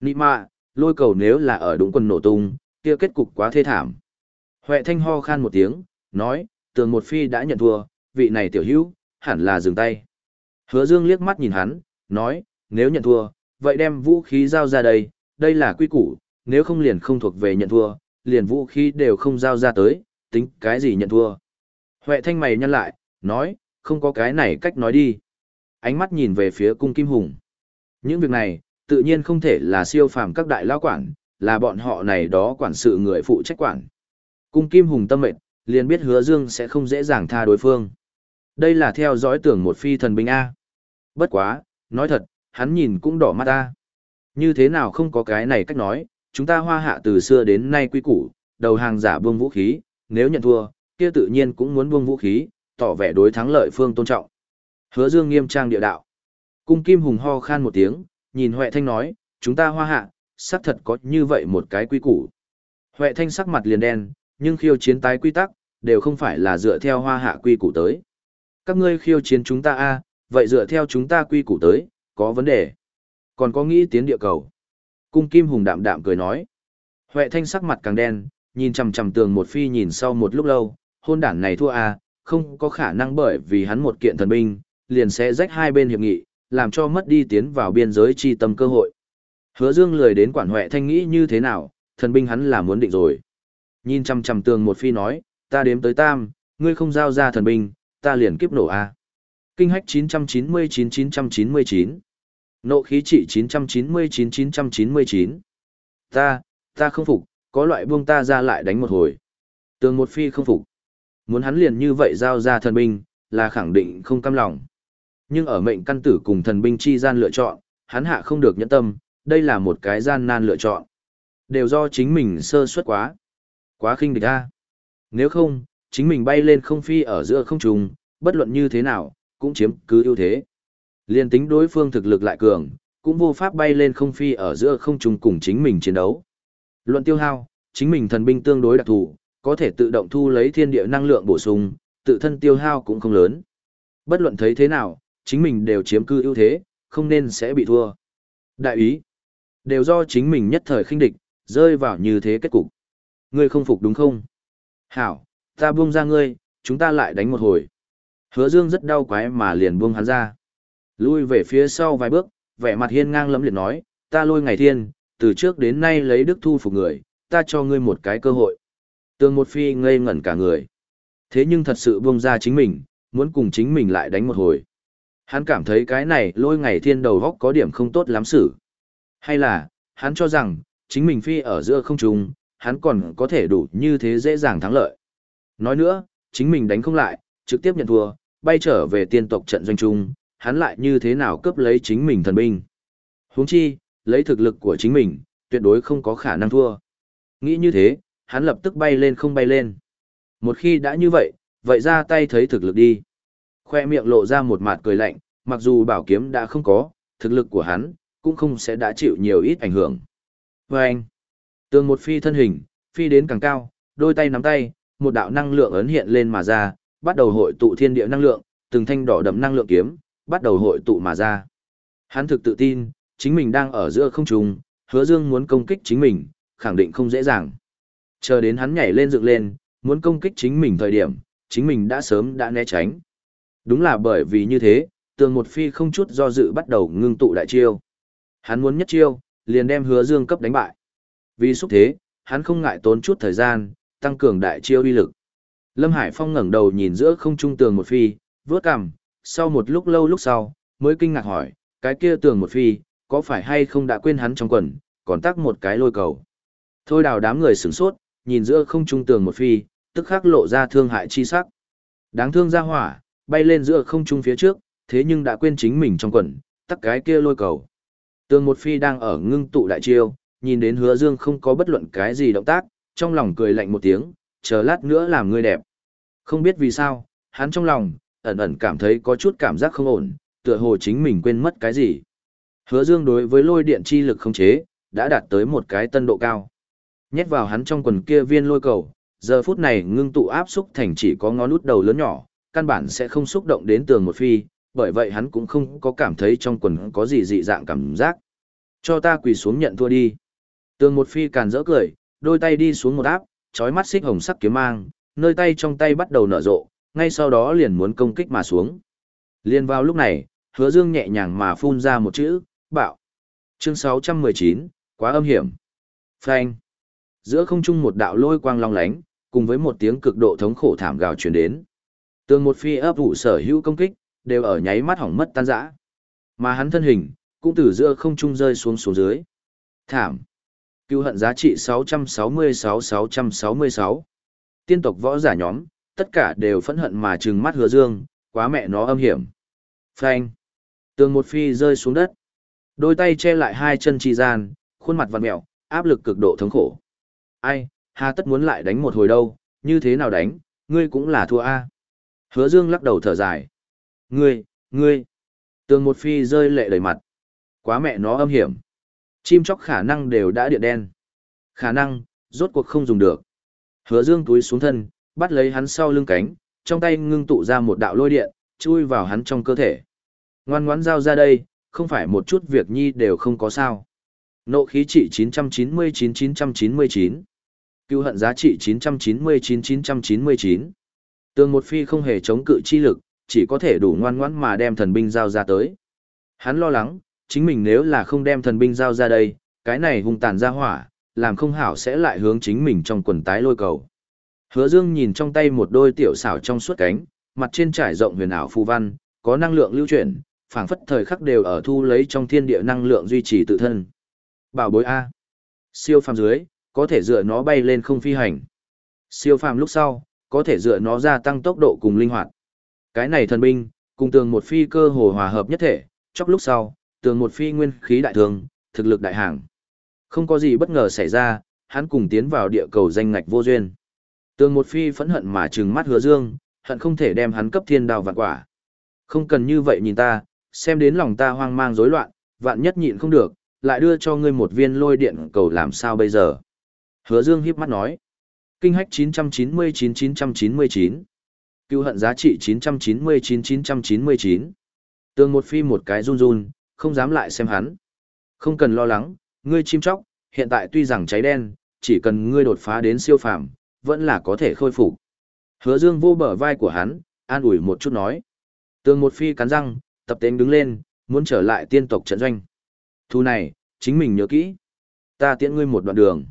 [SPEAKER 1] Nị mạ, lôi cầu nếu là ở đúng quân nổ tung, kia kết cục quá thê thảm. Huệ thanh ho khan một tiếng, nói, tường một phi đã nhận thua, vị này tiểu hữu, hẳn là dừng tay. Hứa dương liếc mắt nhìn hắn, nói, nếu nhận thua, vậy đem vũ khí giao ra đây, đây là quy củ, nếu không liền không thuộc về nhận thua, liền vũ khí đều không giao ra tới, tính cái gì nhận thua. Huệ thanh mày nhăn lại, nói, không có cái này cách nói đi. Ánh mắt nhìn về phía cung kim hùng. Những việc này, tự nhiên không thể là siêu phàm các đại lao quản, là bọn họ này đó quản sự người phụ trách quản. Cung kim hùng tâm mệnh, liền biết hứa dương sẽ không dễ dàng tha đối phương. Đây là theo dõi tưởng một phi thần binh A. Bất quá, nói thật, hắn nhìn cũng đỏ mắt ta. Như thế nào không có cái này cách nói, chúng ta hoa hạ từ xưa đến nay quy củ, đầu hàng giả buông vũ khí, nếu nhận thua, kia tự nhiên cũng muốn buông vũ khí, tỏ vẻ đối thắng lợi phương tôn trọng. Hứa Dương nghiêm trang địa đạo. Cung Kim Hùng ho khan một tiếng, nhìn Huệ Thanh nói, chúng ta hoa hạ, xác thật có như vậy một cái quy củ. Huệ Thanh sắc mặt liền đen, nhưng khiêu chiến tái quy tắc, đều không phải là dựa theo hoa hạ quy củ tới. Các ngươi khiêu chiến chúng ta a, vậy dựa theo chúng ta quy củ tới, có vấn đề. Còn có nghĩ tiến địa cầu. Cung Kim Hùng đạm đạm cười nói. Huệ Thanh sắc mặt càng đen, nhìn chằm chằm tường một phi nhìn sau một lúc lâu, hôn đản này thua à, không có khả năng bởi vì hắn một kiện thần binh, liền sẽ rách hai bên hiệp nghị, làm cho mất đi tiến vào biên giới chi tâm cơ hội. Hứa Dương lười đến quản Huệ Thanh nghĩ như thế nào, thần binh hắn là muốn định rồi. Nhìn chằm chằm tường một phi nói, ta đếm tới tam, ngươi không giao ra thần binh, ta liền kiếp nổ a. À. Kinh hách 999-999. Nộ khí trị 999-999. Ta, ta không phục, có loại buông ta ra lại đánh một hồi. Tường một phi không phục. Muốn hắn liền như vậy giao ra thần binh, là khẳng định không cam lòng. Nhưng ở mệnh căn tử cùng thần binh chi gian lựa chọn, hắn hạ không được nhẫn tâm, đây là một cái gian nan lựa chọn. Đều do chính mình sơ suất quá. Quá khinh địch a. Nếu không, chính mình bay lên không phi ở giữa không trùng, bất luận như thế nào, cũng chiếm cứ ưu thế. Liên tính đối phương thực lực lại cường, cũng vô pháp bay lên không phi ở giữa không trùng cùng chính mình chiến đấu. Luận tiêu hao, chính mình thần binh tương đối đặc thù, có thể tự động thu lấy thiên địa năng lượng bổ sung, tự thân tiêu hao cũng không lớn. Bất luận thấy thế nào, chính mình đều chiếm cư ưu thế, không nên sẽ bị thua. Đại ý, đều do chính mình nhất thời khinh địch, rơi vào như thế kết cục. Ngươi không phục đúng không? Hảo, ta buông ra ngươi, chúng ta lại đánh một hồi. Hứa Dương rất đau quái mà liền buông hắn ra. Lui về phía sau vài bước, vẻ mặt hiên ngang lẫm liệt nói, ta lôi ngày thiên, từ trước đến nay lấy đức thu phục người, ta cho ngươi một cái cơ hội. Tương một phi ngây ngẩn cả người. Thế nhưng thật sự buông ra chính mình, muốn cùng chính mình lại đánh một hồi. Hắn cảm thấy cái này lôi ngày thiên đầu góc có điểm không tốt lắm xử. Hay là, hắn cho rằng, chính mình phi ở giữa không trung, hắn còn có thể đủ như thế dễ dàng thắng lợi. Nói nữa, chính mình đánh không lại, trực tiếp nhận thua, bay trở về tiên tộc trận doanh trung, hắn lại như thế nào cướp lấy chính mình thần binh. Huống chi, lấy thực lực của chính mình, tuyệt đối không có khả năng thua. Nghĩ như thế, hắn lập tức bay lên không bay lên. Một khi đã như vậy, vậy ra tay thấy thực lực đi. Khoe miệng lộ ra một mặt cười lạnh, mặc dù bảo kiếm đã không có, thực lực của hắn, cũng không sẽ đã chịu nhiều ít ảnh hưởng. Và anh, tường một phi thân hình, phi đến càng cao, đôi tay nắm tay, một đạo năng lượng ấn hiện lên mà ra, bắt đầu hội tụ thiên địa năng lượng, từng thanh đỏ đậm năng lượng kiếm, bắt đầu hội tụ mà ra. Hắn thực tự tin, chính mình đang ở giữa không trung, hứa dương muốn công kích chính mình, khẳng định không dễ dàng. Chờ đến hắn nhảy lên dựng lên, muốn công kích chính mình thời điểm, chính mình đã sớm đã né tránh. Đúng là bởi vì như thế, tường một phi không chút do dự bắt đầu ngưng tụ đại chiêu. Hắn muốn nhất chiêu, liền đem hứa dương cấp đánh bại. Vì xúc thế, hắn không ngại tốn chút thời gian, tăng cường đại chiêu uy lực. Lâm Hải Phong ngẩng đầu nhìn giữa không trung tường một phi, vướt cằm, sau một lúc lâu lúc sau, mới kinh ngạc hỏi, cái kia tường một phi, có phải hay không đã quên hắn trong quần, còn tắc một cái lôi cầu. Thôi đào đám người sửng sốt, nhìn giữa không trung tường một phi, tức khắc lộ ra thương hại chi sắc. Đáng thương ra hỏa, bay lên giữa không trung phía trước, thế nhưng đã quên chính mình trong quần, tắc cái kia lôi cầu. Tường một phi đang ở ngưng tụ đại chiêu, nhìn đến hứa dương không có bất luận cái gì động tác, trong lòng cười lạnh một tiếng, chờ lát nữa làm người đẹp. Không biết vì sao, hắn trong lòng, ẩn ẩn cảm thấy có chút cảm giác không ổn, tựa hồ chính mình quên mất cái gì. Hứa dương đối với lôi điện chi lực không chế, đã đạt tới một cái tân độ cao. Nhét vào hắn trong quần kia viên lôi cầu, giờ phút này ngưng tụ áp xúc thành chỉ có ngón út đầu lớn nhỏ, căn bản sẽ không xúc động đến tường một phi, bởi vậy hắn cũng không có cảm thấy trong quần có gì dị dạng cảm giác. Cho ta quỳ xuống nhận thua đi. Tường một phi càn rỡ cười, đôi tay đi xuống một áp, trói mắt xích hồng sắc kiếm mang, nơi tay trong tay bắt đầu nở rộ, ngay sau đó liền muốn công kích mà xuống. Liên vào lúc này, hứa dương nhẹ nhàng mà phun ra một chữ, bạo. Chương 619, quá âm hiểm. Phanh. Giữa không trung một đạo lôi quang long lánh, cùng với một tiếng cực độ thống khổ thảm gào truyền đến. Tường một phi ấp vụ sở hữu công kích, đều ở nháy mắt hỏng mất tan rã. Mà hắn thân hình, cũng từ giữa không trung rơi xuống xuống dưới. Thảm. Cứu hận giá trị 666-666. Tiên tộc võ giả nhóm, tất cả đều phẫn hận mà trừng mắt hứa dương, quá mẹ nó âm hiểm. Phanh. Tường một phi rơi xuống đất. Đôi tay che lại hai chân trì gian, khuôn mặt vặn mẹo, áp lực cực độ thống khổ. Ai, hà tất muốn lại đánh một hồi đâu, như thế nào đánh, ngươi cũng là thua a. Hứa Dương lắc đầu thở dài. Ngươi, ngươi. Tường một phi rơi lệ đầy mặt. Quá mẹ nó âm hiểm. Chim chóc khả năng đều đã điện đen. Khả năng, rốt cuộc không dùng được. Hứa Dương túi xuống thân, bắt lấy hắn sau lưng cánh, trong tay ngưng tụ ra một đạo lôi điện, chui vào hắn trong cơ thể. Ngoan ngoãn giao ra đây, không phải một chút việc nhi đều không có sao. Nộ khí trị 999-999. Cứu hận giá trị 999-999. Tường một phi không hề chống cự chi lực, chỉ có thể đủ ngoan ngoãn mà đem thần binh giao ra tới. Hắn lo lắng, chính mình nếu là không đem thần binh giao ra đây, cái này hung tàn ra hỏa, làm không hảo sẽ lại hướng chính mình trong quần tái lôi cầu. Hứa Dương nhìn trong tay một đôi tiểu xảo trong suốt cánh, mặt trên trải rộng huyền ảo phù văn, có năng lượng lưu chuyển, phảng phất thời khắc đều ở thu lấy trong thiên địa năng lượng duy trì tự thân. Bảo bối A. Siêu phàm dưới, có thể dựa nó bay lên không phi hành. Siêu phàm lúc sau, có thể dựa nó gia tăng tốc độ cùng linh hoạt. Cái này thần binh, cùng tường một phi cơ hồ hòa hợp nhất thể, chốc lúc sau, tường một phi nguyên khí đại thường, thực lực đại hàng. Không có gì bất ngờ xảy ra, hắn cùng tiến vào địa cầu danh ngạch vô duyên. Tường một phi phẫn hận mà trừng mắt hứa dương, hận không thể đem hắn cấp thiên đào vạn quả. Không cần như vậy nhìn ta, xem đến lòng ta hoang mang rối loạn, vạn nhất nhịn không được, lại đưa cho ngươi một viên lôi điện cầu làm sao bây giờ. Hứa dương hiếp mắt nói. Kinh hách 999-999. Cứu hận giá trị 999-999. Tường một phi một cái run run, không dám lại xem hắn. Không cần lo lắng, ngươi chim chóc, hiện tại tuy rằng cháy đen, chỉ cần ngươi đột phá đến siêu phàm, vẫn là có thể khôi phục. Hứa Dương vô bờ vai của hắn, an ủi một chút nói. Tường một phi cắn răng, tập tên đứng lên, muốn trở lại tiên tộc trận doanh. Thu này, chính mình nhớ kỹ. Ta tiễn ngươi một đoạn đường.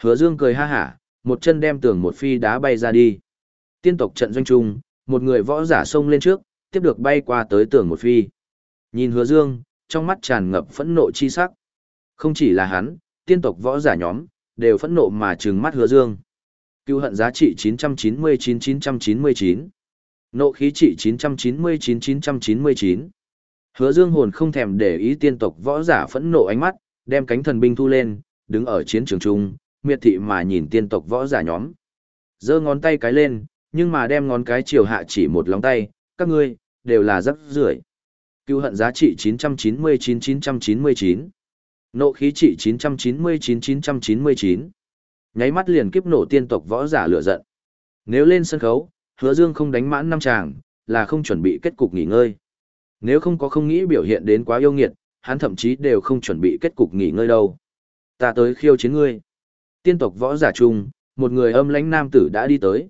[SPEAKER 1] Hứa Dương cười ha hả, một chân đem tường một phi đá bay ra đi. Tiên tộc trận doanh trung, một người võ giả xông lên trước, tiếp được bay qua tới tường một phi. Nhìn hứa dương, trong mắt tràn ngập phẫn nộ chi sắc. Không chỉ là hắn, tiên tộc võ giả nhóm, đều phẫn nộ mà trừng mắt hứa dương. Cứu hận giá trị 999-999. Nộ khí trị 999-999. Hứa dương hồn không thèm để ý tiên tộc võ giả phẫn nộ ánh mắt, đem cánh thần binh thu lên, đứng ở chiến trường trung, miệt thị mà nhìn tiên tộc võ giả nhóm. giơ ngón tay cái lên, nhưng mà đem ngón cái chiều hạ chỉ một lóng tay, các ngươi, đều là rắc rưởi. Cứu hận giá trị 999-999. Nộ khí trị 999-999. Nháy mắt liền kiếp nổ tiên tộc võ giả lửa giận. Nếu lên sân khấu, hứa dương không đánh mãn năm chàng, là không chuẩn bị kết cục nghỉ ngơi. Nếu không có không nghĩ biểu hiện đến quá yêu nghiệt, hắn thậm chí đều không chuẩn bị kết cục nghỉ ngơi đâu. Ta tới khiêu chiến ngươi. Tiên tộc võ giả trung, một người âm lãnh nam tử đã đi tới.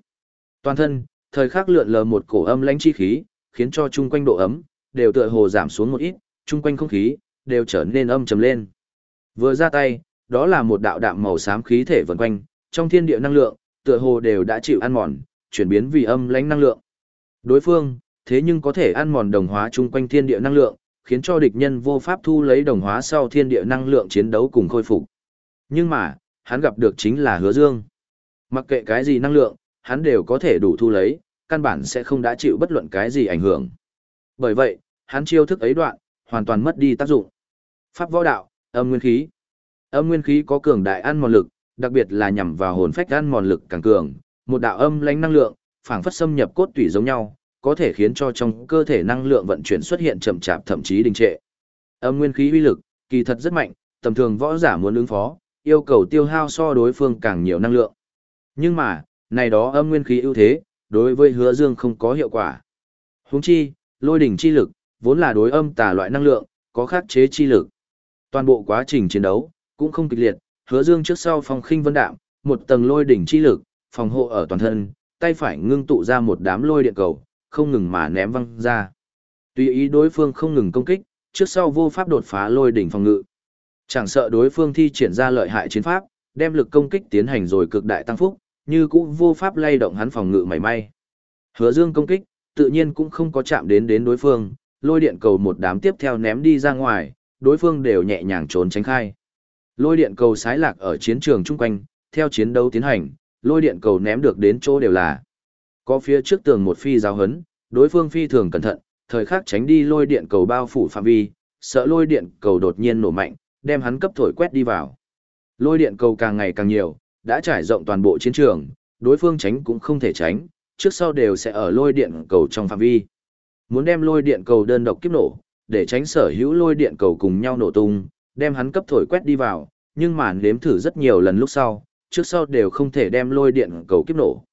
[SPEAKER 1] Toàn thân, thời khắc lượn lờ một cổ âm lãnh chi khí, khiến cho chung quanh độ ấm đều tựa hồ giảm xuống một ít, chung quanh không khí đều trở nên âm trầm lên. Vừa ra tay, đó là một đạo đạm màu xám khí thể vần quanh, trong thiên địa năng lượng, tựa hồ đều đã chịu ăn mòn, chuyển biến vì âm lãnh năng lượng. Đối phương, thế nhưng có thể ăn mòn đồng hóa chung quanh thiên địa năng lượng, khiến cho địch nhân vô pháp thu lấy đồng hóa sau thiên địa năng lượng chiến đấu cùng khôi phục. Nhưng mà, hắn gặp được chính là Hứa Dương. Mặc kệ cái gì năng lượng, hắn đều có thể đủ thu lấy, căn bản sẽ không đã chịu bất luận cái gì ảnh hưởng. Bởi vậy, hắn chiêu thức ấy đoạn, hoàn toàn mất đi tác dụng. Pháp võ đạo, âm nguyên khí. Âm nguyên khí có cường đại ăn mòn lực, đặc biệt là nhằm vào hồn phách ăn mòn lực càng cường, một đạo âm lãnh năng lượng, phảng phất xâm nhập cốt tủy giống nhau, có thể khiến cho trong cơ thể năng lượng vận chuyển xuất hiện chậm chạp thậm chí đình trệ. Âm nguyên khí uy lực, kỳ thật rất mạnh, tầm thường võ giả muốn ứng phó, yêu cầu tiêu hao so đối phương càng nhiều năng lượng. Nhưng mà, này đó âm nguyên khí ưu thế, đối với hứa dương không có hiệu quả. Húng chi, lôi đỉnh chi lực, vốn là đối âm tà loại năng lượng, có khắc chế chi lực. Toàn bộ quá trình chiến đấu, cũng không kịch liệt, hứa dương trước sau phong khinh vân đạm, một tầng lôi đỉnh chi lực, phòng hộ ở toàn thân, tay phải ngưng tụ ra một đám lôi điện cầu, không ngừng mà ném văng ra. Tùy ý đối phương không ngừng công kích, trước sau vô pháp đột phá lôi đỉnh phòng ngự. Chẳng sợ đối phương thi triển ra lợi hại chiến pháp, đem lực công kích tiến hành rồi cực đại tăng phúc, như cũng vô pháp lay động hắn phòng ngự mảy may. Hứa Dương công kích, tự nhiên cũng không có chạm đến đến đối phương, lôi điện cầu một đám tiếp theo ném đi ra ngoài, đối phương đều nhẹ nhàng trốn tránh khai. Lôi điện cầu sái lạc ở chiến trường chung quanh, theo chiến đấu tiến hành, lôi điện cầu ném được đến chỗ đều là. Có phía trước tường một phi giáo hấn, đối phương phi thường cẩn thận, thời khắc tránh đi lôi điện cầu bao phủ phạm vi, sợ lôi điện cầu đột nhiên nổ mạnh, đem hắn cấp thổi quét đi vào. Lôi điện cầu càng ngày càng nhiều, đã trải rộng toàn bộ chiến trường, đối phương tránh cũng không thể tránh, trước sau đều sẽ ở lôi điện cầu trong phạm vi. Muốn đem lôi điện cầu đơn độc kiếp nổ, để tránh sở hữu lôi điện cầu cùng nhau nổ tung, đem hắn cấp thổi quét đi vào, nhưng mà nếm thử rất nhiều lần lúc sau, trước sau đều không thể đem lôi điện cầu kiếp nổ.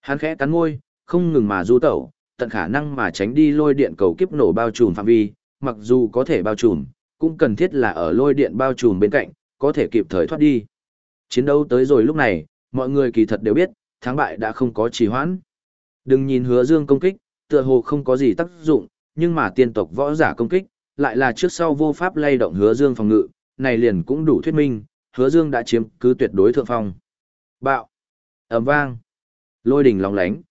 [SPEAKER 1] Hắn khẽ cắn môi, không ngừng mà du tẩu, tận khả năng mà tránh đi lôi điện cầu kiếp nổ bao trùm phạm vi, mặc dù có thể bao trùm, cũng cần thiết là ở lôi điện bao trùm bên cạnh, có thể kịp thời thoát đi. Chiến đấu tới rồi lúc này, mọi người kỳ thật đều biết, thắng bại đã không có trì hoãn. Đừng nhìn hứa dương công kích, tựa hồ không có gì tác dụng, nhưng mà tiên tộc võ giả công kích, lại là trước sau vô pháp lay động hứa dương phòng ngự, này liền cũng đủ thuyết minh, hứa dương đã chiếm cứ tuyệt đối thượng phong. Bạo! ầm vang! Lôi đỉnh lóng lánh.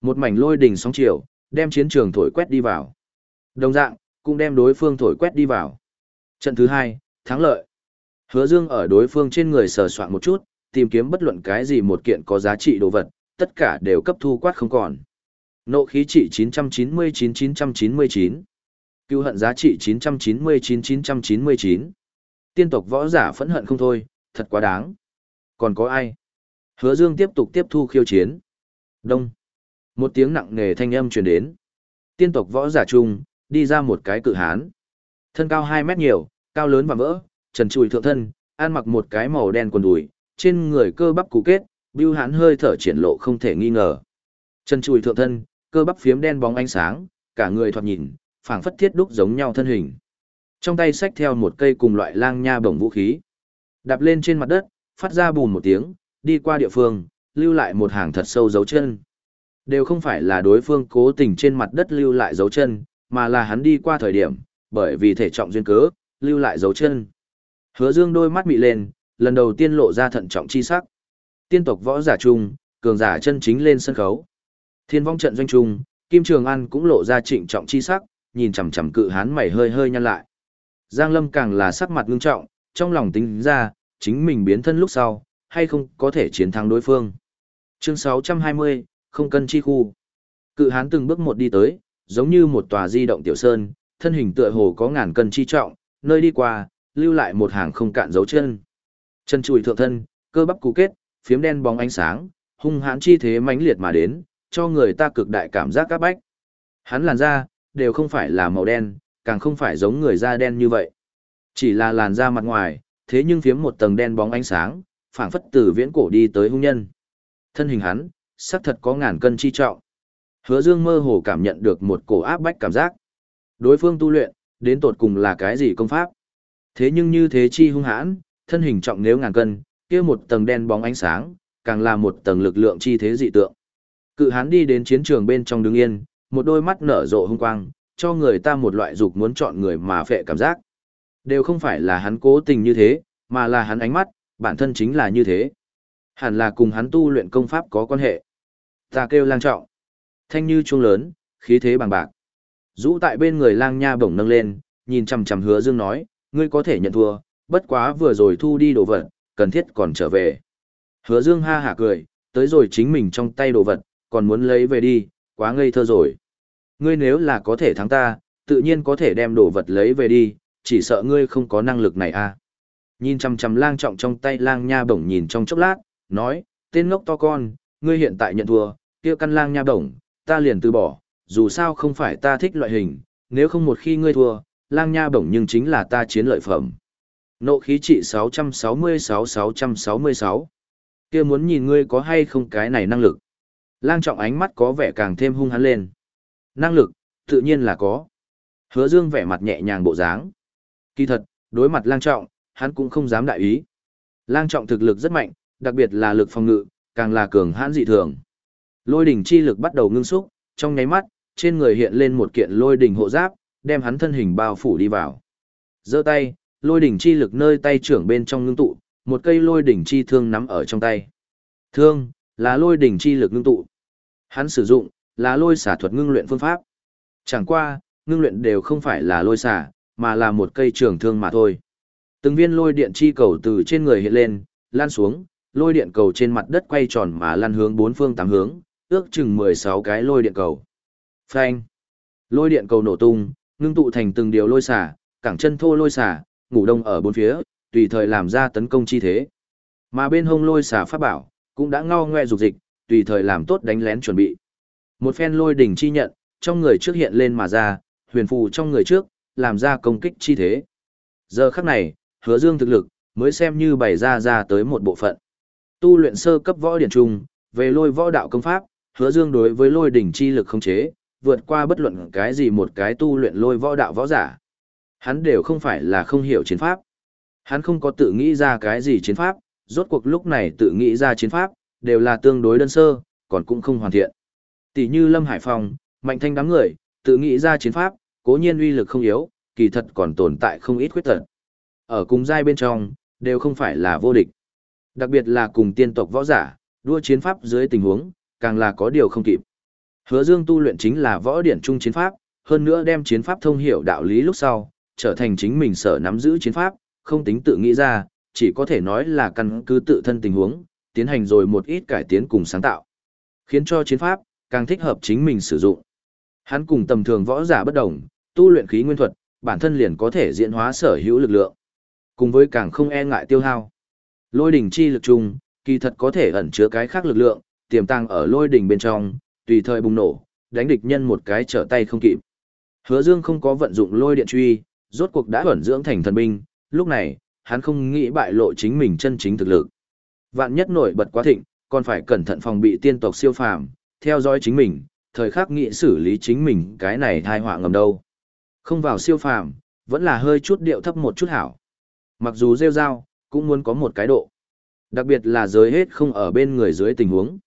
[SPEAKER 1] Một mảnh lôi đỉnh sóng chiều, đem chiến trường thổi quét đi vào. Đồng dạng, cũng đem đối phương thổi quét đi vào. Trận thứ hai, thắng lợi. Hứa Dương ở đối phương trên người sờ soạn một chút, tìm kiếm bất luận cái gì một kiện có giá trị đồ vật, tất cả đều cấp thu quát không còn. Nộ khí trị 999-999. Cứu hận giá trị 999-999. Tiên tộc võ giả phẫn hận không thôi, thật quá đáng. Còn có ai? Hứa Dương tiếp tục tiếp thu khiêu chiến. Đông. Một tiếng nặng nề thanh âm truyền đến. Tiên tộc võ giả trung, đi ra một cái cự hán. Thân cao 2 mét nhiều, cao lớn và vỡ, trần trụi thượng thân, ăn mặc một cái màu đen quần đùi, trên người cơ bắp cú kết, bưu hán hơi thở triển lộ không thể nghi ngờ. Trần trụi thượng thân, cơ bắp phiếm đen bóng ánh sáng, cả người thoạt nhìn, phảng phất thiết đúc giống nhau thân hình. Trong tay xách theo một cây cùng loại lang nha bổng vũ khí. Đạp lên trên mặt đất, phát ra bùn một tiếng, đi qua địa phương, lưu lại một hàng thật sâu dấu chân. Đều không phải là đối phương cố tình trên mặt đất lưu lại dấu chân, mà là hắn đi qua thời điểm, bởi vì thể trọng duyên cớ, lưu lại dấu chân. Hứa Dương đôi mắt mị lên, lần đầu tiên lộ ra thận trọng chi sắc. Tiên tộc võ giả trung, cường giả chân chính lên sân khấu. Thiên vong trận doanh trung, Kim Trường An cũng lộ ra trịnh trọng chi sắc, nhìn chằm chằm cự hán mày hơi hơi nhăn lại. Giang Lâm càng là sắc mặt ngưng trọng, trong lòng tính ra, chính mình biến thân lúc sau, hay không có thể chiến thắng đối phương. Chương 620, không cân chi khu. Cự hán từng bước một đi tới, giống như một tòa di động tiểu sơn, thân hình tựa hồ có ngàn cân chi trọng, nơi đi qua, lưu lại một hàng không cạn dấu chân. Chân chùi thượng thân, cơ bắp cú kết, phiếm đen bóng ánh sáng, hung hãn chi thế mãnh liệt mà đến, cho người ta cực đại cảm giác các bách. Hắn làn da, đều không phải là màu đen, càng không phải giống người da đen như vậy. Chỉ là làn da mặt ngoài, thế nhưng phiếm một tầng đen bóng ánh sáng, phảng phất từ viễn cổ đi tới hung nhân. Thân hình hắn, xác thật có ngàn cân chi trọng. Hứa Dương mơ hồ cảm nhận được một cổ áp bách cảm giác. Đối phương tu luyện, đến tột cùng là cái gì công pháp? Thế nhưng như thế chi hung hãn, thân hình trọng nếu ngàn cân, kia một tầng đen bóng ánh sáng, càng là một tầng lực lượng chi thế dị tượng. Cự hán đi đến chiến trường bên trong đứng yên, một đôi mắt nở rộ hung quang, cho người ta một loại dục muốn chọn người mà phệ cảm giác. Đều không phải là hắn cố tình như thế, mà là hắn ánh mắt, bản thân chính là như thế. Hẳn là cùng hắn tu luyện công pháp có quan hệ. Ta kêu lang trọng. Thanh như chuông lớn, khí thế bằng bạc. Dũ tại bên người lang nha bổng nâng lên, nhìn chằm chằm hứa dương nói, ngươi có thể nhận thua, bất quá vừa rồi thu đi đồ vật, cần thiết còn trở về. Hứa dương ha hả cười, tới rồi chính mình trong tay đồ vật, còn muốn lấy về đi, quá ngây thơ rồi. Ngươi nếu là có thể thắng ta, tự nhiên có thể đem đồ vật lấy về đi, chỉ sợ ngươi không có năng lực này à. Nhìn chằm chằm lang trọng trong tay lang nha bổng nhìn trong chốc lát, nói, tên ngốc to con, ngươi hiện tại nhận thua, kia căn lang nha bổng, ta liền từ bỏ, dù sao không phải ta thích loại hình, nếu không một khi ngươi thua, lang nha bổng nhưng chính là ta chiến lợi phẩm. Nộ khí trị 666-666. kia muốn nhìn ngươi có hay không cái này năng lực. Lang trọng ánh mắt có vẻ càng thêm hung hắn lên. Năng lực, tự nhiên là có. Hứa dương vẻ mặt nhẹ nhàng bộ dáng. Kỳ thật, đối mặt lang trọng, hắn cũng không dám đại ý. Lang trọng thực lực rất mạnh, đặc biệt là lực phòng ngự, càng là cường hãn dị thường. Lôi đỉnh chi lực bắt đầu ngưng xúc, trong nháy mắt, trên người hiện lên một kiện lôi đỉnh hộ giáp, đem hắn thân hình bao phủ đi vào. Giơ tay, lôi đỉnh chi lực nơi tay trưởng bên trong ngưng tụ, một cây lôi đỉnh chi thương nắm ở trong tay. Thương, là lôi đỉnh chi lực ngưng tụ. Hắn sử dụng, là lôi xả thuật ngưng luyện phương pháp. Chẳng qua, ngưng luyện đều không phải là lôi xả, mà là một cây trường thương mà thôi. Từng viên lôi điện chi cầu từ trên người hiện lên, lan xuống, lôi điện cầu trên mặt đất quay tròn mà lan hướng bốn phương tám hướng, ước chừng 16 cái lôi điện cầu. Phanh! Lôi điện cầu nổ tung, ngưng tụ thành từng điều lôi xả, cẳng chân thô lôi xả, ngủ đông ở bốn phía, tùy thời làm ra tấn công chi thế. Mà bên hông lôi xả pháp bảo, cũng đã ngao ngoe dục dịch, tùy thời làm tốt đánh lén chuẩn bị. Một phen lôi đỉnh chi nhận, trong người trước hiện lên mà ra, huyền phù trong người trước, làm ra công kích chi thế. Giờ khắc này, hứa dương thực lực, mới xem như bày ra ra tới một bộ phận. Tu luyện sơ cấp võ điển trung, về lôi võ đạo công pháp, hứa dương đối với lôi đỉnh chi lực không chế, vượt qua bất luận cái gì một cái tu luyện lôi võ đạo võ giả. Hắn đều không phải là không hiểu chiến pháp. Hắn không có tự nghĩ ra cái gì chiến pháp, rốt cuộc lúc này tự nghĩ ra chiến pháp, đều là tương đối đơn sơ, còn cũng không hoàn thiện. Tỷ như Lâm Hải Phong, Mạnh Thanh đám người, tự nghĩ ra chiến pháp, cố nhiên uy lực không yếu, kỳ thật còn tồn tại không ít khuyết tật. Ở cùng giai bên trong, đều không phải là vô địch. Đặc biệt là cùng tiên tộc võ giả, đua chiến pháp dưới tình huống, càng là có điều không kịp. Hứa Dương tu luyện chính là võ điển trung chiến pháp, hơn nữa đem chiến pháp thông hiểu đạo lý lúc sau, trở thành chính mình sở nắm giữ chiến pháp, không tính tự nghĩ ra, chỉ có thể nói là căn cứ tự thân tình huống, tiến hành rồi một ít cải tiến cùng sáng tạo, khiến cho chiến pháp càng thích hợp chính mình sử dụng. Hắn cùng tầm thường võ giả bất đồng, tu luyện khí nguyên thuật, bản thân liền có thể diễn hóa sở hữu lực lượng, cùng với càng không e ngại tiêu hao. Lôi đỉnh chi lực trùng, kỳ thật có thể ẩn chứa cái khác lực lượng, tiềm tàng ở lôi đỉnh bên trong, tùy thời bùng nổ, đánh địch nhân một cái trở tay không kịp. Hứa Dương không có vận dụng lôi điện truy, rốt cuộc đã ẩn dưỡng thành thần binh, lúc này, hắn không nghĩ bại lộ chính mình chân chính thực lực. Vạn nhất nổi bật quá thịnh, còn phải cẩn thận phòng bị tiên tộc siêu phàm, theo dõi chính mình, thời khắc nghĩ xử lý chính mình cái này thai họa ngầm đâu. Không vào siêu phàm, vẫn là hơi chút điệu thấp một chút hảo. Mặc dù rêu rao, cũng muốn có một cái độ. Đặc biệt là giới hết không ở bên người dưới tình huống.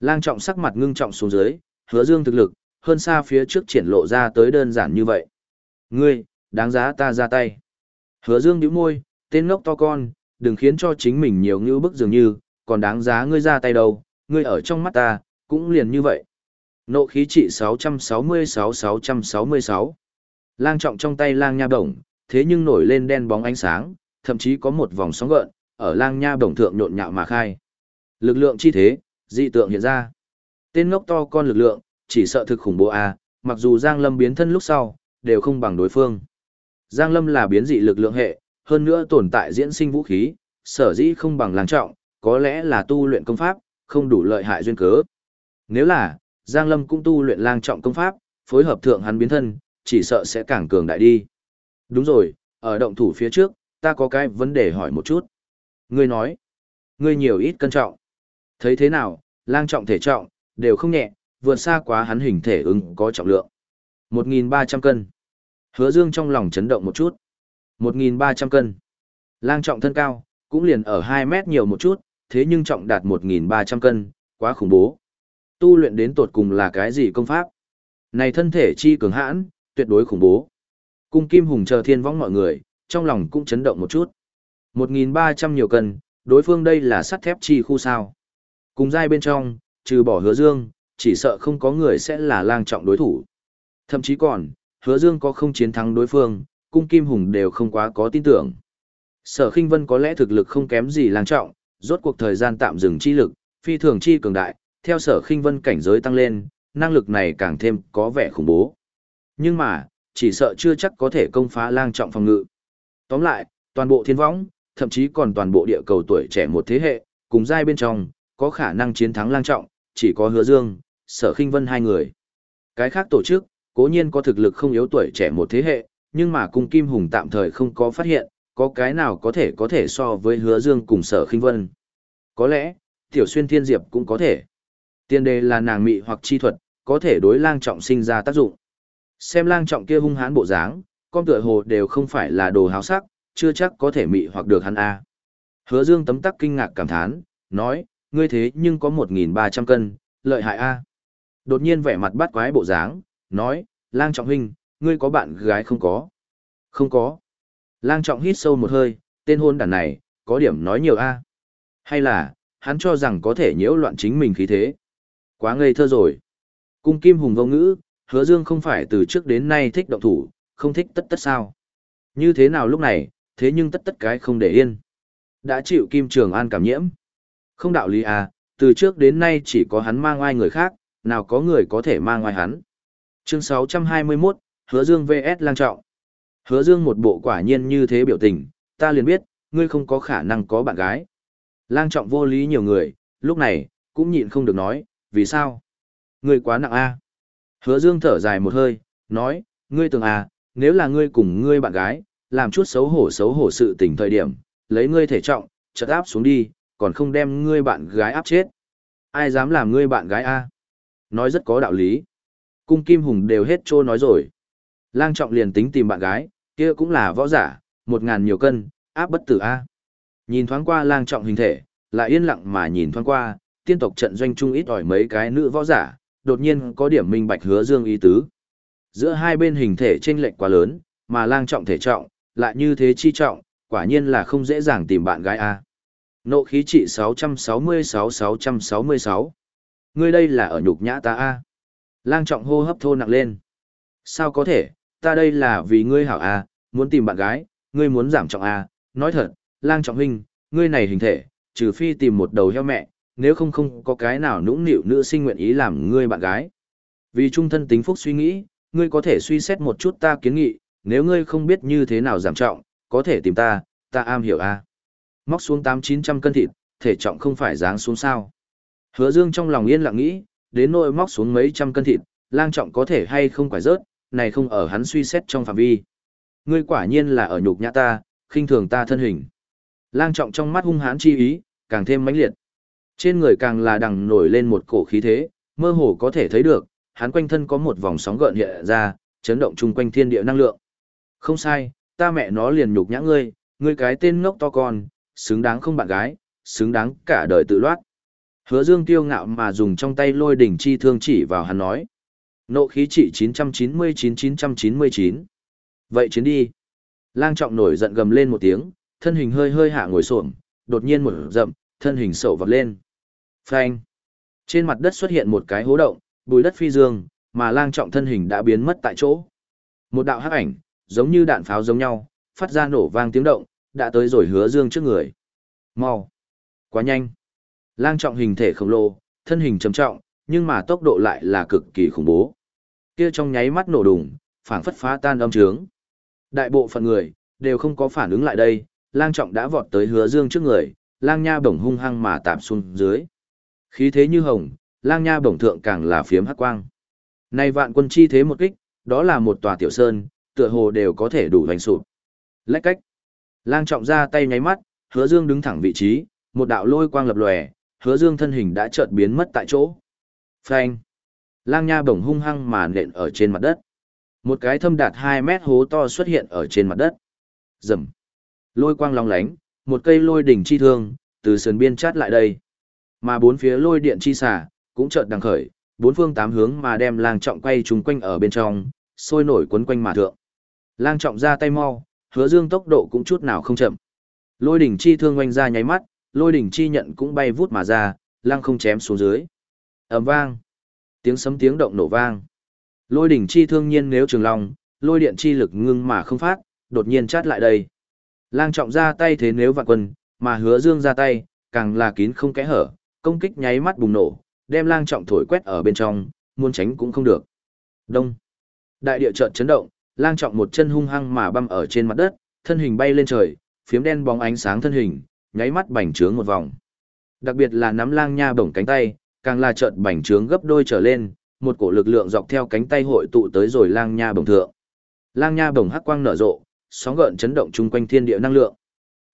[SPEAKER 1] Lang trọng sắc mặt ngưng trọng xuống dưới, hứa dương thực lực, hơn xa phía trước triển lộ ra tới đơn giản như vậy. Ngươi, đáng giá ta ra tay. Hứa dương nhíu môi, tên ngốc to con, đừng khiến cho chính mình nhiều như bức dường như, còn đáng giá ngươi ra tay đâu, ngươi ở trong mắt ta, cũng liền như vậy. Nộ khí trị 666-666. Lang trọng trong tay lang nha bổng, thế nhưng nổi lên đen bóng ánh sáng, thậm chí có một vòng sóng gợn, ở lang nha bổng thượng nhộn nhạo mà khai. Lực lượng chi thế, dị tượng hiện ra. Tên ngốc to con lực lượng, chỉ sợ thực khủng bố a, à, mặc dù Giang Lâm biến thân lúc sau, đều không bằng đối phương. Giang Lâm là biến dị lực lượng hệ, hơn nữa tồn tại diễn sinh vũ khí, sở dĩ không bằng lang trọng, có lẽ là tu luyện công pháp, không đủ lợi hại duyên cớ. Nếu là, Giang Lâm cũng tu luyện lang trọng công pháp, phối hợp thượng hắn biến thân, chỉ sợ sẽ càng cường đại đi. Đúng rồi, ở động thủ phía trước, ta có cái vấn đề hỏi một chút. Ngươi nói, ngươi nhiều ít cân trọng. Thấy thế nào, lang trọng thể trọng, đều không nhẹ, vượt xa quá hắn hình thể ứng có trọng lượng. 1.300 cân. Hứa Dương trong lòng chấn động một chút. 1.300 cân. Lang trọng thân cao, cũng liền ở 2 mét nhiều một chút, thế nhưng trọng đạt 1.300 cân, quá khủng bố. Tu luyện đến tột cùng là cái gì công pháp? Này thân thể chi cường hãn, tuyệt đối khủng bố. Cung Kim Hùng chờ thiên võng mọi người, trong lòng cũng chấn động một chút. 1.300 nhiều cân, đối phương đây là sắt thép chi khu sao. Cùng giai bên trong, trừ bỏ hứa dương, chỉ sợ không có người sẽ là lang trọng đối thủ. Thậm chí còn, hứa dương có không chiến thắng đối phương, cung Kim Hùng đều không quá có tin tưởng. Sở khinh vân có lẽ thực lực không kém gì lang trọng, rốt cuộc thời gian tạm dừng chi lực, phi thường chi cường đại, theo sở khinh vân cảnh giới tăng lên, năng lực này càng thêm có vẻ khủng bố. Nhưng mà, chỉ sợ chưa chắc có thể công phá lang trọng phòng ngự. Tóm lại, toàn bộ thiên võng, thậm chí còn toàn bộ địa cầu tuổi trẻ một thế hệ, cùng giai bên trong, có khả năng chiến thắng lang trọng, chỉ có hứa dương, sở khinh vân hai người. Cái khác tổ chức, cố nhiên có thực lực không yếu tuổi trẻ một thế hệ, nhưng mà cung Kim Hùng tạm thời không có phát hiện, có cái nào có thể có thể so với hứa dương cùng sở khinh vân. Có lẽ, tiểu xuyên thiên diệp cũng có thể. Tiên đề là nàng mị hoặc chi thuật, có thể đối lang trọng sinh ra tác dụng. Xem lang trọng kia hung hãn bộ dáng, con tựa hồ đều không phải là đồ háo sắc, chưa chắc có thể mị hoặc được hắn a. Hứa Dương tấm tắc kinh ngạc cảm thán, nói, ngươi thế nhưng có 1.300 cân, lợi hại a. Đột nhiên vẻ mặt bắt quái bộ dáng, nói, lang trọng huynh, ngươi có bạn gái không có? Không có. Lang trọng hít sâu một hơi, tên hôn đàn này, có điểm nói nhiều a. Hay là, hắn cho rằng có thể nhiễu loạn chính mình khí thế. Quá ngây thơ rồi. Cung kim hùng vô ngữ, hứa dương không phải từ trước đến nay thích động thủ, không thích tất tất sao. Như thế nào lúc này, thế nhưng tất tất cái không để yên. Đã chịu kim trường an cảm nhiễm. Không đạo lý à, từ trước đến nay chỉ có hắn mang ngoài người khác, nào có người có thể mang ngoài hắn. Chương 621, Hứa Dương VS Lang Trọng. Hứa Dương một bộ quả nhiên như thế biểu tình, ta liền biết, ngươi không có khả năng có bạn gái. Lang Trọng vô lý nhiều người, lúc này, cũng nhịn không được nói, vì sao? Ngươi quá nặng a. Hứa Dương thở dài một hơi, nói, ngươi tưởng à, nếu là ngươi cùng ngươi bạn gái, làm chút xấu hổ xấu hổ sự tình thời điểm, lấy ngươi thể trọng, chợt áp xuống đi, còn không đem ngươi bạn gái áp chết. Ai dám làm ngươi bạn gái a? Nói rất có đạo lý. Cung Kim Hùng đều hết trô nói rồi. Lang Trọng liền tính tìm bạn gái, kia cũng là võ giả, một ngàn nhiều cân, áp bất tử a. Nhìn thoáng qua Lang Trọng hình thể, lại yên lặng mà nhìn thoáng qua, tiên tộc trận doanh trung ít ỏi mấy cái nữ võ giả, đột nhiên có điểm minh bạch hứa dương ý tứ. Giữa hai bên hình thể chênh lệch quá lớn, mà lang trọng thể trọng, lại như thế chi trọng, quả nhiên là không dễ dàng tìm bạn gái a. Nộ khí trị 666-666. Ngươi đây là ở nhục nhã ta a. Lang trọng hô hấp thô nặng lên. Sao có thể, ta đây là vì ngươi hảo a, muốn tìm bạn gái, ngươi muốn giảm trọng a. Nói thật, lang trọng huynh, ngươi này hình thể, trừ phi tìm một đầu heo mẹ, nếu không không có cái nào nũng nịu nữ sinh nguyện ý làm ngươi bạn gái. Vì trung thân tính phúc suy nghĩ, ngươi có thể suy xét một chút ta kiến nghị, nếu ngươi không biết như thế nào giảm trọng, có thể tìm ta, ta am hiểu a. Móc xuống tám chín trăm cân thịt, thể trọng không phải dáng xuống sao. Hứa Dương trong lòng yên lặng nghĩ, đến nỗi móc xuống mấy trăm cân thịt, lang trọng có thể hay không quải rớt, này không ở hắn suy xét trong phạm vi. Ngươi quả nhiên là ở nhục nhã ta, khinh thường ta thân hình. Lang trọng trong mắt hung hãn chi ý, càng thêm mãnh liệt. Trên người càng là đằng nổi lên một cổ khí thế, mơ hồ có thể thấy được, hắn quanh thân có một vòng sóng gợn hiện ra, chấn động chung quanh thiên địa năng lượng. Không sai, ta mẹ nó liền nhục nhã ngươi, ngươi cái tên ngốc to con, xứng đáng không bạn gái, xứng đáng cả đời tự loát. Hứa Dương tiêu ngạo mà dùng trong tay lôi đỉnh chi thương chỉ vào hắn nói. Nộ khí trị 999-999. Vậy chiến đi. Lang trọng nổi giận gầm lên một tiếng, thân hình hơi hơi hạ ngồi xổm, đột nhiên một dậm, thân hình sậu vọt lên. Phanh. Trên mặt đất xuất hiện một cái hố động, bùi đất phi dương, mà lang trọng thân hình đã biến mất tại chỗ. Một đạo hắc ảnh, giống như đạn pháo giống nhau, phát ra nổ vang tiếng động, đã tới rồi hứa dương trước người. Mau. Quá nhanh. Lang trọng hình thể khổng lồ, thân hình trầm trọng, nhưng mà tốc độ lại là cực kỳ khủng bố. Kia trong nháy mắt nổ đùng, phảng phất phá tan âm trướng. Đại bộ phận người, đều không có phản ứng lại đây, lang trọng đã vọt tới hứa dương trước người, lang nha bổng hung hăng mà tạm xuống dưới. Khí thế như hồng, lang nha bổng thượng càng là phiếm hắc quang. Nay vạn quân chi thế một kích, đó là một tòa tiểu sơn, tựa hồ đều có thể đủ hoành sụp. Lách cách. Lang trọng ra tay nháy mắt, hứa dương đứng thẳng vị trí, một đạo lôi quang lập lòe, hứa dương thân hình đã chợt biến mất tại chỗ. Phanh. Lang nha bổng hung hăng mà nện ở trên mặt đất. Một cái thâm đạt 2 mét hố to xuất hiện ở trên mặt đất. Rầm. Lôi quang long lánh, một cây lôi đỉnh chi thương, từ sườn biên chát lại đây. Mà bốn phía lôi điện chi xả, cũng chợt đằng khởi, bốn phương tám hướng mà đem lang trọng quay trùng quanh ở bên trong, sôi nổi quấn quanh mà thượng. Lang trọng ra tay mau, hứa dương tốc độ cũng chút nào không chậm. Lôi đỉnh chi thương oanh ra nháy mắt, lôi đỉnh chi nhận cũng bay vút mà ra, lang không chém xuống dưới. ầm vang. Tiếng sấm tiếng động nổ vang. Lôi đỉnh chi thương nhiên nếu trường long, lôi điện chi lực ngưng mà không phát, đột nhiên chát lại đây. Lang trọng ra tay thế nếu vạn quân, mà hứa dương ra tay, càng là kín không kẽ hở, công kích nháy mắt bùng nổ, đem lang trọng thổi quét ở bên trong, muốn tránh cũng không được. Đông. Đại địa chợt chấn động, lang trọng một chân hung hăng mà băm ở trên mặt đất, thân hình bay lên trời, phiếm đen bóng ánh sáng thân hình, nháy mắt bành trướng một vòng. Đặc biệt là nắm lang nha bổng cánh tay, càng là chợt bành trướng gấp đôi trở lên, một cổ lực lượng dọc theo cánh tay hội tụ tới rồi lang nha bổng thượng. Lang nha bổng hắc quang nở rộ, sóng gợn chấn động chung quanh thiên địa năng lượng.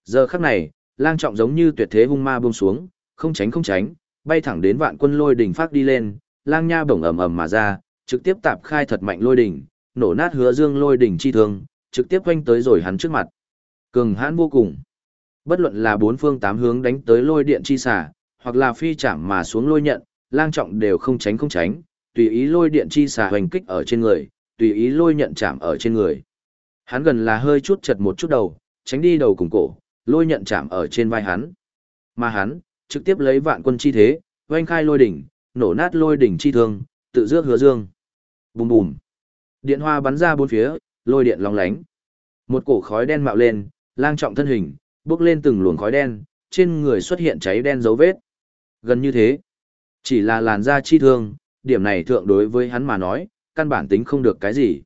[SPEAKER 1] Giờ khắc này, lang trọng giống như tuyệt thế hung ma buông xuống, không tránh không tránh, bay thẳng đến vạn quân lôi đỉnh phát đi lên, lang nha bổng ầm ầm mà ra, trực tiếp tạp khai thật mạnh lôi đỉnh, nổ nát hứa dương lôi đỉnh chi thương, trực tiếp quanh tới rồi hắn trước mặt. Cường hãn vô cùng. Bất luận là bốn phương tám hướng đánh tới lôi điện chi xả, hoặc là phi chạm mà xuống lôi nhận, lang trọng đều không tránh không tránh, tùy ý lôi điện chi xả hoành kích ở trên người, tùy ý lôi nhận chạm ở trên người. Hắn gần là hơi chút chật một chút đầu, tránh đi đầu cùng cổ, lôi nhận chạm ở trên vai hắn. Mà hắn, trực tiếp lấy vạn quân chi thế, oanh khai lôi đỉnh, nổ nát lôi đỉnh chi thương, tự dước hứa dương. Bùm bùm. Điện hoa bắn ra bốn phía, lôi điện long lánh. Một cổ khói đen mạo lên, lang trọng thân hình, bước lên từng luồng khói đen, trên người xuất hiện cháy đen dấu vết. Gần như thế. Chỉ là làn da chi thương, điểm này thượng đối với hắn mà nói, căn bản tính không được cái gì.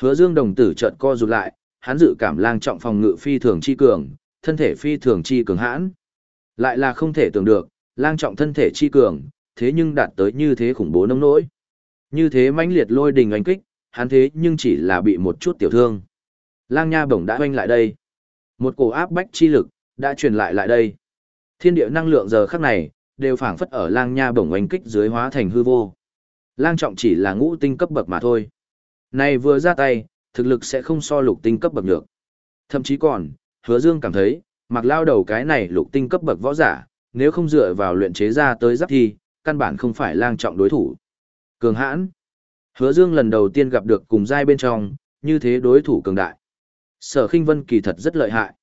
[SPEAKER 1] Hứa dương đồng tử chợt co rụt lại, hắn dự cảm lang trọng phòng ngự phi thường chi cường, thân thể phi thường chi cường hãn. Lại là không thể tưởng được, lang trọng thân thể chi cường, thế nhưng đạt tới như thế khủng bố nông nỗi. Như thế mãnh liệt lôi đình oanh kích, hắn thế nhưng chỉ là bị một chút tiểu thương. Lang nha bổng đã hoanh lại đây. Một cổ áp bách chi lực, đã truyền lại lại đây. Thiên địa năng lượng giờ khắc này, đều phảng phất ở lang nha bổng oanh kích dưới hóa thành hư vô. Lang trọng chỉ là ngũ tinh cấp bậc mà thôi. Này vừa ra tay, thực lực sẽ không so lục tinh cấp bậc được. Thậm chí còn, hứa dương cảm thấy, mặc lao đầu cái này lục tinh cấp bậc võ giả, nếu không dựa vào luyện chế ra tới giáp thi, căn bản không phải lang trọng đối thủ. Cường hãn. Hứa dương lần đầu tiên gặp được cùng giai bên trong, như thế đối thủ cường đại. Sở khinh vân kỳ thật rất lợi hại.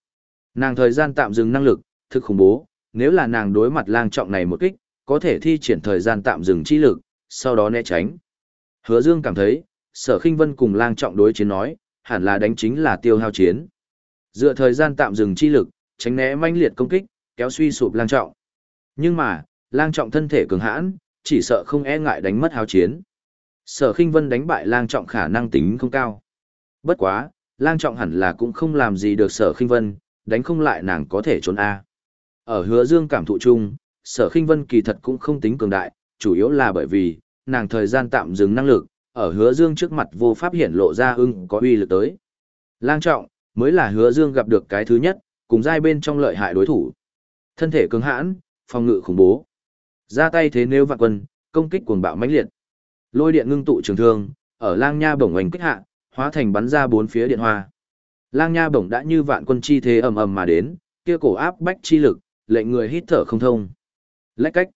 [SPEAKER 1] Nàng thời gian tạm dừng năng lực, thực khủng bố, nếu là nàng đối mặt lang trọng này một kích, có thể thi triển thời gian tạm dừng chi lực, sau đó né tránh. Hứa Dương cảm thấy, sở khinh vân cùng lang trọng đối chiến nói, hẳn là đánh chính là tiêu hao chiến. Dựa thời gian tạm dừng chi lực, tránh né manh liệt công kích, kéo suy sụp lang trọng. Nhưng mà, lang trọng thân thể cường hãn, chỉ sợ không e ngại đánh mất hao chiến. Sở khinh vân đánh bại lang trọng khả năng tính không cao. Bất quá, lang trọng hẳn là cũng không làm gì được sở khinh vân, đánh không lại nàng có thể trốn A. Ở hứa dương cảm thụ chung, sở khinh vân kỳ thật cũng không tính cường đại, chủ yếu là bởi vì, nàng thời gian tạm dừng năng lực, ở hứa dương trước mặt vô pháp hiện lộ ra ưng có uy lực tới. Lang trọng, mới là hứa dương gặp được cái thứ nhất, cùng giai bên trong lợi hại đối thủ. Thân thể cứng hãn, phòng ngự khủng bố. Ra tay thế nếu vạn quân, công kích cuồng bạo mãnh liệt. Lôi điện ngưng tụ trường thương, ở lang nha bổng oanh kích hạ, hóa thành bắn ra bốn phía điện hoa. Lang nha bổng đã như vạn quân chi thế ầm ầm mà đến, kia cổ áp bách chi lực, lệnh người hít thở không thông. Lách cách.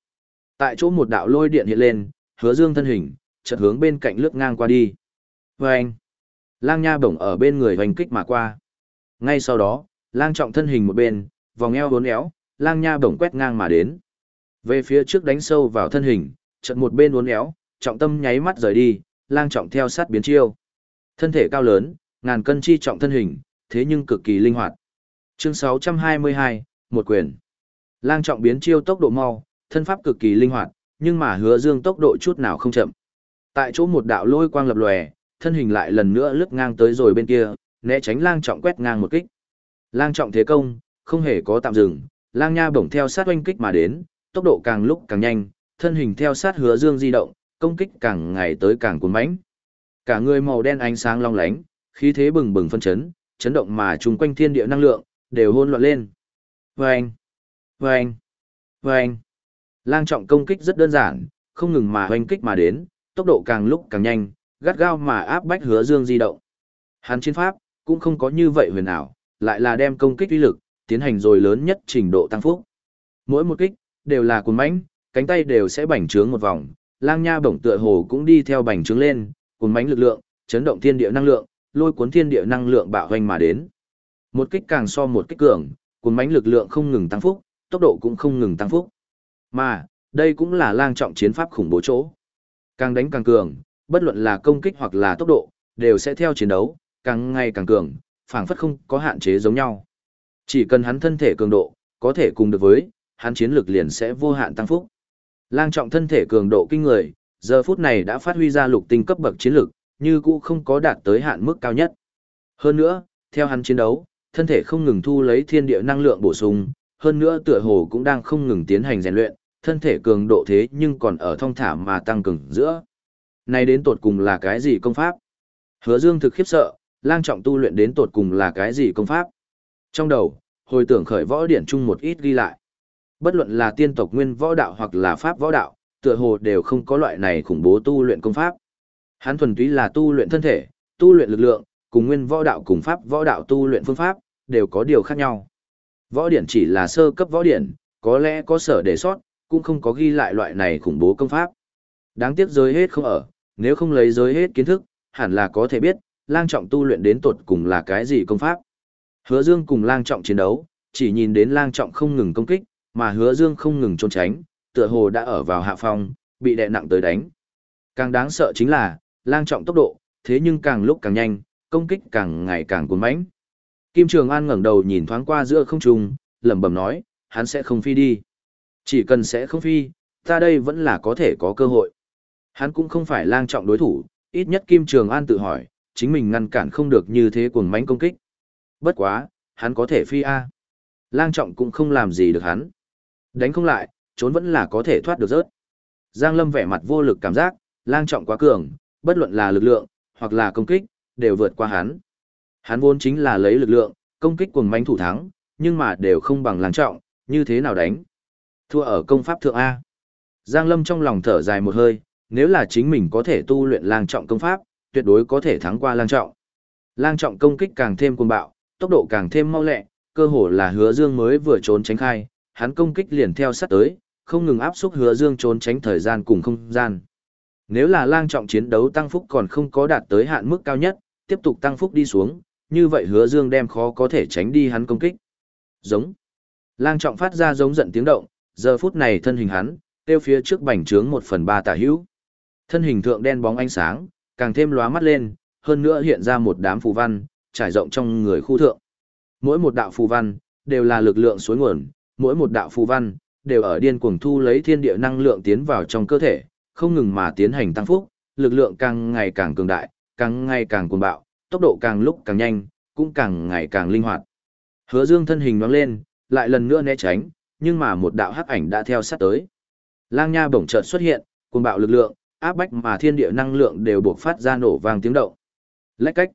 [SPEAKER 1] Tại chỗ một đạo lôi điện hiện lên, hứa dương thân hình, chợt hướng bên cạnh lướt ngang qua đi. Và anh, lang nha bổng ở bên người hoành kích mà qua. Ngay sau đó, lang trọng thân hình một bên, vòng eo uốn éo, lang nha bổng quét ngang mà đến. Về phía trước đánh sâu vào thân hình, chợt một bên uốn éo, trọng tâm nháy mắt rời đi, lang trọng theo sát biến chiêu. Thân thể cao lớn, ngàn cân chi trọng thân hình, thế nhưng cực kỳ linh hoạt. Chương 622, một quyền. Lang trọng biến chiêu tốc độ mau, thân pháp cực kỳ linh hoạt, nhưng mà hứa dương tốc độ chút nào không chậm. Tại chỗ một đạo lôi quang lập lòe, thân hình lại lần nữa lướt ngang tới rồi bên kia, né tránh lang trọng quét ngang một kích. Lang trọng thế công, không hề có tạm dừng, lang nha bổng theo sát oanh kích mà đến, tốc độ càng lúc càng nhanh, thân hình theo sát hứa dương di động, công kích càng ngày tới càng cuốn mãnh. Cả người màu đen ánh sáng long lánh, khí thế bừng bừng phân chấn, chấn động mà chung quanh thiên địa năng lượng, đều hôn loạn lên. Vâng! Vâng! Vâng! Lang trọng công kích rất đơn giản, không ngừng mà hoành kích mà đến, tốc độ càng lúc càng nhanh, gắt gao mà áp bách hứa dương di động. Hắn chiến pháp, cũng không có như vậy huyền ảo, lại là đem công kích uy lực, tiến hành rồi lớn nhất trình độ tăng phúc. Mỗi một kích, đều là cuốn mãnh, cánh tay đều sẽ bành trướng một vòng, lang nha bổng tựa hồ cũng đi theo bành trướng lên, cuốn mãnh lực lượng, chấn động thiên địa năng lượng, lôi cuốn thiên địa năng lượng bạo hoành mà đến. Một kích càng so một kích cường, cuốn mãnh lực lượng không ngừng tăng phúc, tốc độ cũng không ngừng tăng phúc. Mà, đây cũng là lang trọng chiến pháp khủng bố chỗ. Càng đánh càng cường, bất luận là công kích hoặc là tốc độ, đều sẽ theo chiến đấu, càng ngày càng cường, phảng phất không có hạn chế giống nhau. Chỉ cần hắn thân thể cường độ, có thể cùng được với, hắn chiến lược liền sẽ vô hạn tăng phúc. Lang trọng thân thể cường độ kinh người, giờ phút này đã phát huy ra lục tinh cấp bậc chiến lược, như cũ không có đạt tới hạn mức cao nhất. Hơn nữa, theo hắn chiến đấu, thân thể không ngừng thu lấy thiên địa năng lượng bổ sung, hơn nữa tựa hồ cũng đang không ngừng tiến hành rèn luyện, thân thể cường độ thế nhưng còn ở thông thả mà tăng cường giữa. Này đến tột cùng là cái gì công pháp? Hứa Dương thực khiếp sợ, lang trọng tu luyện đến tột cùng là cái gì công pháp? Trong đầu, hồi tưởng khởi võ điển chung một ít ghi lại. Bất luận là tiên tộc nguyên võ đạo hoặc là pháp võ đạo, tựa hồ đều không có loại này khủng bố tu luyện công pháp. Hắn thuần túy là tu luyện thân thể, tu luyện lực lượng, cùng nguyên võ đạo cùng pháp võ đạo tu luyện phương pháp, đều có điều khác nhau. Võ điển chỉ là sơ cấp võ điển, có lẽ có sở đề sót, cũng không có ghi lại loại này khủng bố công pháp. Đáng tiếc giới hết không ở, nếu không lấy giới hết kiến thức, hẳn là có thể biết, lang trọng tu luyện đến tột cùng là cái gì công pháp. Hứa Dương cùng lang trọng chiến đấu, chỉ nhìn đến lang trọng không ngừng công kích, mà hứa Dương không ngừng trốn tránh, tựa hồ đã ở vào hạ phong, bị đè nặng tới đánh. Càng đáng sợ chính là, lang trọng tốc độ, thế nhưng càng lúc càng nhanh, công kích càng ngày càng cuốn mãnh. Kim Trường An ngẩng đầu nhìn thoáng qua giữa không trung, lẩm bẩm nói, hắn sẽ không phi đi. Chỉ cần sẽ không phi, ta đây vẫn là có thể có cơ hội. Hắn cũng không phải lang trọng đối thủ, ít nhất Kim Trường An tự hỏi, chính mình ngăn cản không được như thế cuồng mãnh công kích. Bất quá, hắn có thể phi A. Lang trọng cũng không làm gì được hắn. Đánh không lại, trốn vẫn là có thể thoát được rớt. Giang Lâm vẻ mặt vô lực cảm giác, lang trọng quá cường, bất luận là lực lượng, hoặc là công kích, đều vượt qua hắn. Hắn vốn chính là lấy lực lượng, công kích cuồng manh thủ thắng, nhưng mà đều không bằng lang trọng, như thế nào đánh. Thua ở công pháp thượng A. Giang Lâm trong lòng thở dài một hơi, nếu là chính mình có thể tu luyện lang trọng công pháp, tuyệt đối có thể thắng qua lang trọng. Lang trọng công kích càng thêm cuồng bạo, tốc độ càng thêm mau lẹ, cơ hồ là hứa dương mới vừa trốn tránh khai, hắn công kích liền theo sát tới, không ngừng áp xúc hứa dương trốn tránh thời gian cùng không gian. Nếu là lang trọng chiến đấu tăng phúc còn không có đạt tới hạn mức cao nhất, tiếp tục tăng phúc đi xuống, như vậy hứa dương đem khó có thể tránh đi hắn công kích. Giống. Lang trọng phát ra giống giận tiếng động, giờ phút này thân hình hắn, tiêu phía trước bành trướng một phần ba tả hữu. Thân hình thượng đen bóng ánh sáng, càng thêm lóa mắt lên, hơn nữa hiện ra một đám phù văn, trải rộng trong người khu thượng. Mỗi một đạo phù văn, đều là lực lượng suối nguồn, mỗi một đạo phù văn, đều ở điên cuồng thu lấy thiên địa năng lượng tiến vào trong cơ thể, không ngừng mà tiến hành tăng phúc, lực lượng càng ngày càng cường đại, càng ngày càng cuồng bạo, tốc độ càng lúc càng nhanh, cũng càng ngày càng linh hoạt. Hứa Dương thân hình nhoáng lên, lại lần nữa né tránh, nhưng mà một đạo hắc ảnh đã theo sát tới. Lang Nha bỗng chợt xuất hiện, cuồng bạo lực lượng, áp bách mà thiên địa năng lượng đều buộc phát ra nổ vang tiếng động. Lách cách.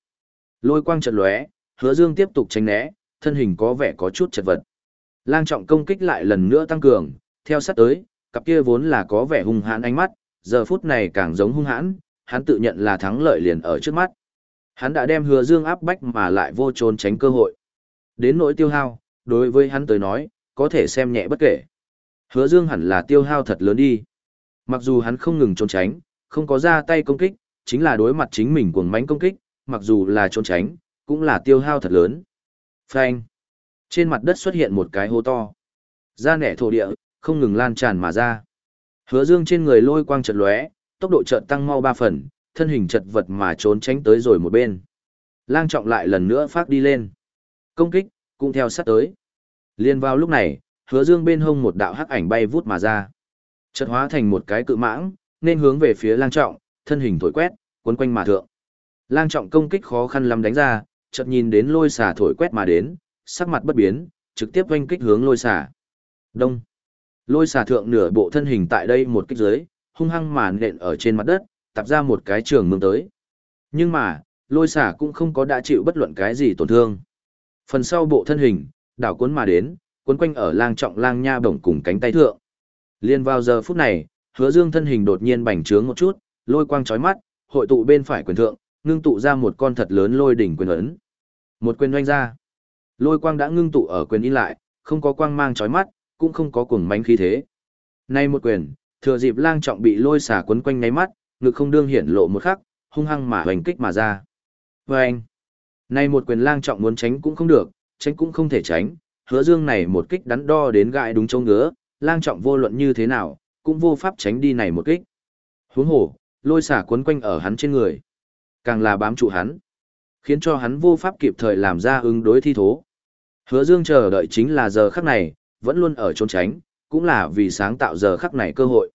[SPEAKER 1] Lôi quang chợt lóe, Hứa Dương tiếp tục tránh né, thân hình có vẻ có chút chật vật. Lang trọng công kích lại lần nữa tăng cường, theo sát tới, cặp kia vốn là có vẻ hung hãn ánh mắt, giờ phút này càng giống hung hãn, hắn tự nhận là thắng lợi liền ở trước mắt. Hắn đã đem Hứa Dương áp bách mà lại vô trốn tránh cơ hội. Đến nỗi tiêu hao, đối với hắn tới nói, có thể xem nhẹ bất kể. Hứa Dương hẳn là tiêu hao thật lớn đi. Mặc dù hắn không ngừng trốn tránh, không có ra tay công kích, chính là đối mặt chính mình cuồng mánh công kích, mặc dù là trốn tránh, cũng là tiêu hao thật lớn. Frank. Trên mặt đất xuất hiện một cái hố to. Da nẻ thổ địa, không ngừng lan tràn mà ra. Hứa Dương trên người lôi quang chợt lóe, tốc độ chợt tăng mau ba phần, thân hình chật vật mà trốn tránh tới rồi một bên. Lang trọng lại lần nữa phát đi lên. Công kích, cũng theo sát tới. Liên vào lúc này, hứa dương bên hông một đạo hắc ảnh bay vút mà ra. Chợt hóa thành một cái cự mãng, nên hướng về phía lang trọng, thân hình thổi quét, cuốn quanh mà thượng. Lang trọng công kích khó khăn lắm đánh ra, chợt nhìn đến lôi xà thổi quét mà đến, sắc mặt bất biến, trực tiếp oanh kích hướng lôi xả. Đông. Lôi xả thượng nửa bộ thân hình tại đây một kích dưới, hung hăng màn nện ở trên mặt đất, tạp ra một cái trường mương tới. Nhưng mà, lôi xả cũng không có đã chịu bất luận cái gì tổn thương. Phần sau bộ thân hình, đảo cuốn mà đến, cuốn quanh ở lang trọng lang nha bổng cùng cánh tay thượng. Liên vào giờ phút này, hứa dương thân hình đột nhiên bành trướng một chút, lôi quang chói mắt, hội tụ bên phải quyền thượng, ngưng tụ ra một con thật lớn lôi đỉnh quyền ấn. Một quyền oanh ra. Lôi quang đã ngưng tụ ở quyền in lại, không có quang mang chói mắt, cũng không có cuồng mánh khí thế. Nay một quyền, thừa dịp lang trọng bị lôi xả quấn quanh nháy mắt, ngực không đương hiển lộ một khắc, hung hăng mà hoành kích mà ra. Vâng! Nay một quyền lang trọng muốn tránh cũng không được, tránh cũng không thể tránh, hứa dương này một kích đắn đo đến gại đúng châu ngứa, lang trọng vô luận như thế nào, cũng vô pháp tránh đi này một kích. Huống hồ, lôi xả quấn quanh ở hắn trên người. Càng là bám trụ hắn, khiến cho hắn vô pháp kịp thời làm ra ứng đối thi thố. Hứa dương chờ đợi chính là giờ khắc này, vẫn luôn ở trốn tránh, cũng là vì sáng tạo giờ khắc này cơ hội.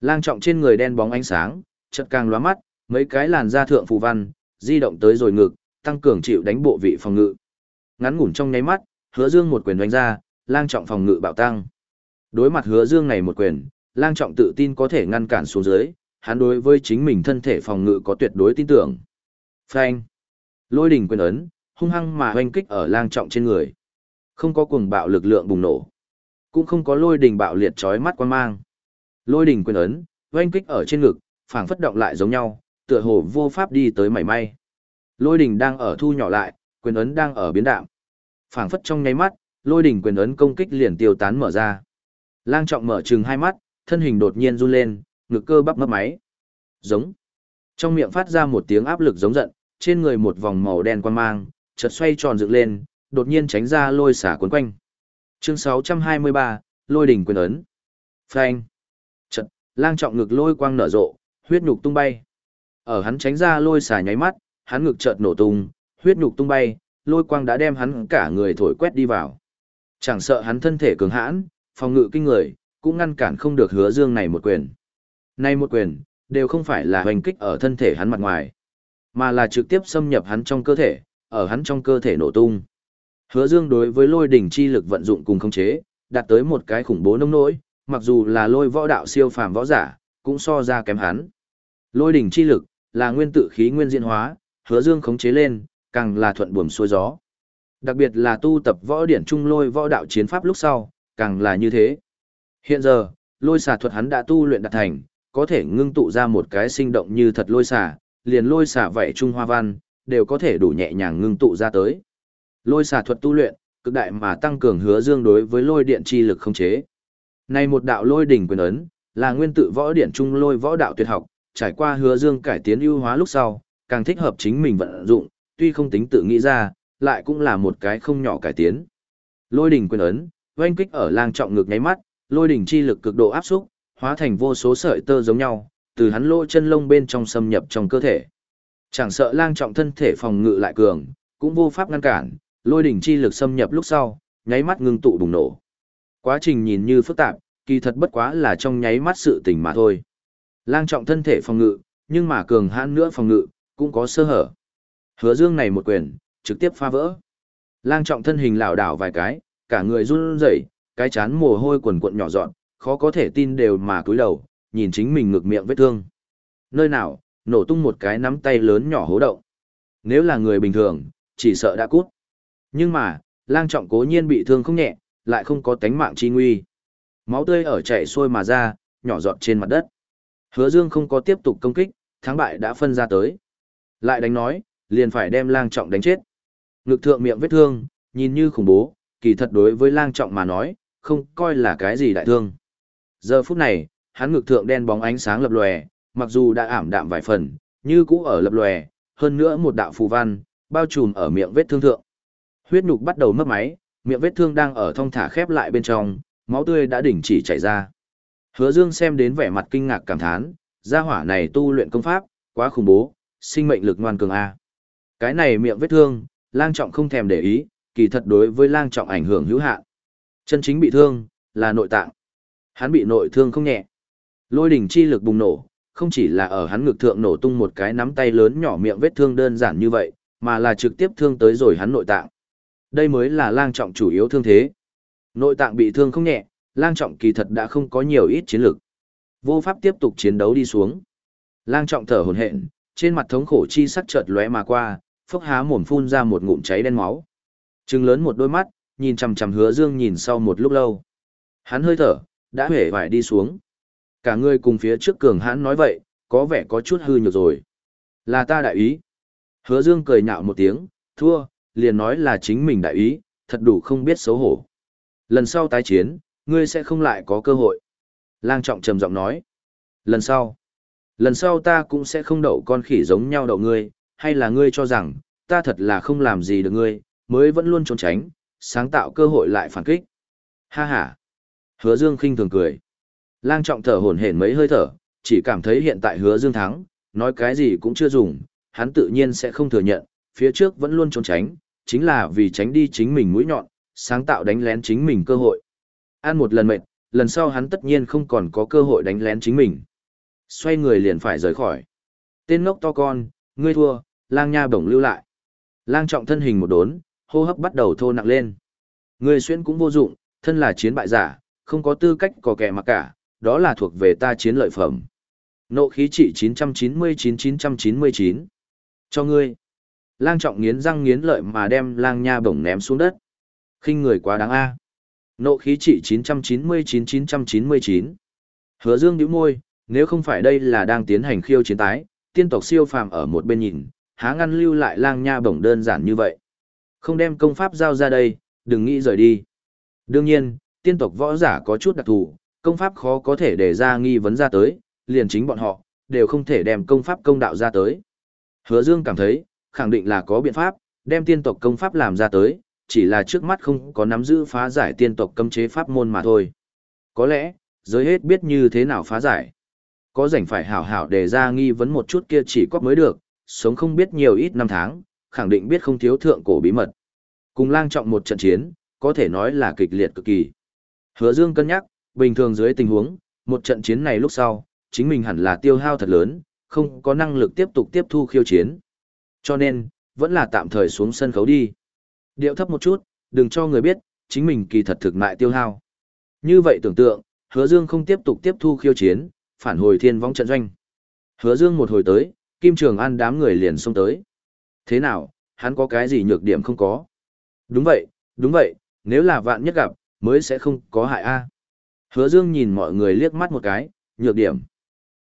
[SPEAKER 1] Lang trọng trên người đen bóng ánh sáng, chợt càng lóa mắt, mấy cái làn da thượng phù văn, di động tới rồi ngực, tăng cường chịu đánh bộ vị phòng ngự. Ngắn ngủn trong nháy mắt, Hứa Dương một quyền đánh ra, lang trọng phòng ngự bạo tăng. Đối mặt Hứa Dương này một quyền, lang trọng tự tin có thể ngăn cản xuống dưới, hắn đối với chính mình thân thể phòng ngự có tuyệt đối tin tưởng. Phanh! Lôi đỉnh quyền ấn, hung hăng mà hoanh kích ở lang trọng trên người. Không có cuồng bạo lực lượng bùng nổ. Cũng không có lôi đình bạo liệt chói mắt quan mang. Lôi đình quyền ấn, oanh kích ở trên ngực, phảng phất động lại giống nhau, tựa hồ vô pháp đi tới mảy may. Lôi đình đang ở thu nhỏ lại, quyền ấn đang ở biến đạm. Phảng phất trong nháy mắt, lôi đình quyền ấn công kích liền tiêu tán mở ra. Lang trọng mở trừng hai mắt, thân hình đột nhiên run lên, ngực cơ bắp mấp máy. Giống. Trong miệng phát ra một tiếng áp lực giống giận, trên người một vòng màu đen quan mang, chợt xoay tròn dựng lên, đột nhiên tránh ra lôi xả cuốn quanh. Chương 623, lôi đỉnh quyền ấn. Phanh. Chợt, lang trọng ngực lôi quang nở rộ, huyết nhục tung bay. Ở hắn tránh ra lôi xả nháy mắt, hắn ngực chợt nổ tung, huyết nhục tung bay, lôi quang đã đem hắn cả người thổi quét đi vào. Chẳng sợ hắn thân thể cường hãn, phòng ngự kinh người, cũng ngăn cản không được hứa dương này một quyền. Này một quyền, đều không phải là hoành kích ở thân thể hắn mặt ngoài, mà là trực tiếp xâm nhập hắn trong cơ thể, ở hắn trong cơ thể nổ tung. Hứa dương đối với lôi đỉnh chi lực vận dụng cùng khống chế, đạt tới một cái khủng bố nông nỗi, mặc dù là lôi võ đạo siêu phàm võ giả, cũng so ra kém hắn. Lôi đỉnh chi lực, là nguyên tử khí nguyên diễn hóa, hứa dương khống chế lên, càng là thuận buồm xuôi gió. Đặc biệt là tu tập võ điển trung lôi võ đạo chiến pháp lúc sau, càng là như thế. Hiện giờ, lôi xà thuật hắn đã tu luyện đạt thành, có thể ngưng tụ ra một cái sinh động như thật lôi xà, liền lôi xà vậy trung hoa văn, đều có thể đủ nhẹ nhàng ngưng tụ ra tới. Lôi xà thuật tu luyện, cực đại mà tăng cường hứa dương đối với lôi điện chi lực không chế. Này một đạo lôi đỉnh quyền ấn, là nguyên tự võ điện trung lôi võ đạo tuyệt học, trải qua hứa dương cải tiến ưu hóa lúc sau, càng thích hợp chính mình vận dụng, tuy không tính tự nghĩ ra, lại cũng là một cái không nhỏ cải tiến. Lôi đỉnh quyền ấn, oanh kích ở lang trọng ngực nháy mắt, lôi đỉnh chi lực cực độ áp xúc, hóa thành vô số sợi tơ giống nhau, từ hắn lỗ chân lông bên trong xâm nhập trong cơ thể. Chẳng sợ lang trọng thân thể phòng ngự lại cường, cũng vô pháp ngăn cản, lôi đỉnh chi lực xâm nhập lúc sau, nháy mắt ngưng tụ bùng nổ. Quá trình nhìn như phức tạp, kỳ thật bất quá là trong nháy mắt sự tình mà thôi. Lang trọng thân thể phòng ngự, nhưng mà cường hãn nữa phòng ngự, cũng có sơ hở. Hứa dương này một quyền, trực tiếp phá vỡ. Lang trọng thân hình lảo đảo vài cái, cả người run rẩy, cái chán mồ hôi quần cuộn nhỏ dọn, khó có thể tin đều mà cúi đầu, nhìn chính mình ngực miệng vết thương. Nơi nào, nổ tung một cái nắm tay lớn nhỏ hố động. Nếu là người bình thường, chỉ sợ đã cút. Nhưng mà, lang trọng cố nhiên bị thương không nhẹ, lại không có tánh mạng chi nguy. Máu tươi ở chảy xuôi mà ra, nhỏ giọt trên mặt đất. Hứa Dương không có tiếp tục công kích, thắng bại đã phân ra tới. Lại đánh nói, liền phải đem lang trọng đánh chết. Ngực thượng miệng vết thương, nhìn như khủng bố, kỳ thật đối với lang trọng mà nói, không coi là cái gì đại thương. Giờ phút này, hắn ngực thượng đen bóng ánh sáng lập lòe, mặc dù đã ảm đạm vài phần, như cũ ở lập lòe, hơn nữa một đạo phù văn, bao trùm ở miệng vết thương thượng. Huyết nhục bắt đầu mất máy, miệng vết thương đang ở thong thả khép lại bên trong, máu tươi đã đỉnh chỉ chảy ra. Hứa Dương xem đến vẻ mặt kinh ngạc cảm thán, gia hỏa này tu luyện công pháp, quá khủng bố, sinh mệnh lực ngoan cường a. Cái này miệng vết thương, lang trọng không thèm để ý, kỳ thật đối với lang trọng ảnh hưởng hữu hạn. Chân chính bị thương, là nội tạng. Hắn bị nội thương không nhẹ. Lôi đỉnh chi lực bùng nổ, không chỉ là ở hắn ngực thượng nổ tung một cái nắm tay lớn nhỏ miệng vết thương đơn giản như vậy, mà là trực tiếp thương tới rồi hắn nội tạng. Đây mới là lang trọng chủ yếu thương thế. Nội tạng bị thương không nhẹ, lang trọng kỳ thật đã không có nhiều ít chiến lực. Vô pháp tiếp tục chiến đấu đi xuống. Lang trọng thở hổn hển, trên mặt thống khổ chi sắc chợt lóe mà qua, phốc há mồm phun ra một ngụm cháy đen máu. Trừng lớn một đôi mắt, nhìn chằm chằm Hứa Dương nhìn sau một lúc lâu. Hắn hơi thở đã hể vải đi xuống. Cả người cùng phía trước cường hãn nói vậy, có vẻ có chút hư nhược rồi. Là ta đại ý. Hứa Dương cười nhạo một tiếng, thua, liền nói là chính mình đại ý, thật đủ không biết xấu hổ. Lần sau tái chiến, ngươi sẽ không lại có cơ hội. Lang trọng trầm giọng nói. Lần sau, lần sau ta cũng sẽ không đậu con khỉ giống nhau đậu ngươi, hay là ngươi cho rằng, ta thật là không làm gì được ngươi, mới vẫn luôn trốn tránh, sáng tạo cơ hội lại phản kích. Ha ha. Hứa Dương khinh thường cười. Lang trọng thở hổn hển mấy hơi thở, chỉ cảm thấy hiện tại hứa Dương thắng, nói cái gì cũng chưa dùng, hắn tự nhiên sẽ không thừa nhận, phía trước vẫn luôn trốn tránh, chính là vì tránh đi chính mình mũi nhọn, sáng tạo đánh lén chính mình cơ hội. Ăn một lần mệt, lần sau hắn tất nhiên không còn có cơ hội đánh lén chính mình. Xoay người liền phải rời khỏi. Tên ngốc to con, ngươi thua, lang nha bổng lưu lại. Lang trọng thân hình một đốn, hô hấp bắt đầu thô nặng lên. Ngươi xuyên cũng vô dụng, thân là chiến bại giả, không có tư cách có kẻ mà cả, đó là thuộc về ta chiến lợi phẩm. Nộ khí trị 999-999. Cho ngươi. Lang trọng nghiến răng nghiến lợi mà đem lang nha bổng ném xuống đất. khinh người quá đáng a. Nộ khí trị 999-999. Hứa dương nhíu môi, nếu không phải đây là đang tiến hành khiêu chiến tái, tiên tộc siêu phàm ở một bên nhìn, há ngăn lưu lại lang nha bổng đơn giản như vậy. Không đem công pháp giao ra đây, đừng nghĩ rời đi. Đương nhiên, tiên tộc võ giả có chút đặc thù, công pháp khó có thể để ra nghi vấn ra tới, liền chính bọn họ, đều không thể đem công pháp công đạo ra tới. Hứa Dương cảm thấy, khẳng định là có biện pháp, đem tiên tộc công pháp làm ra tới, chỉ là trước mắt không có nắm giữ phá giải tiên tộc cấm chế pháp môn mà thôi. Có lẽ, giới hết biết như thế nào phá giải. Có rảnh phải hảo hảo để ra nghi vấn một chút kia chỉ có mới được, sống không biết nhiều ít năm tháng, khẳng định biết không thiếu thượng cổ bí mật. Cùng lang trọng một trận chiến, có thể nói là kịch liệt cực kỳ. Hứa Dương cân nhắc, bình thường dưới tình huống, một trận chiến này lúc sau, chính mình hẳn là tiêu hao thật lớn, không có năng lực tiếp tục tiếp thu khiêu chiến. Cho nên, vẫn là tạm thời xuống sân khấu đi. Điệu thấp một chút, đừng cho người biết, chính mình kỳ thật thực mại tiêu hao. Như vậy tưởng tượng, hứa dương không tiếp tục tiếp thu khiêu chiến, phản hồi thiên vong trận doanh. Hứa dương một hồi tới, Kim Trường An đám người liền xông tới. Thế nào, hắn có cái gì nhược điểm không có? Đúng vậy, đúng vậy, nếu là vạn nhất gặp, mới sẽ không có hại a. Hứa Dương nhìn mọi người liếc mắt một cái, nhược điểm.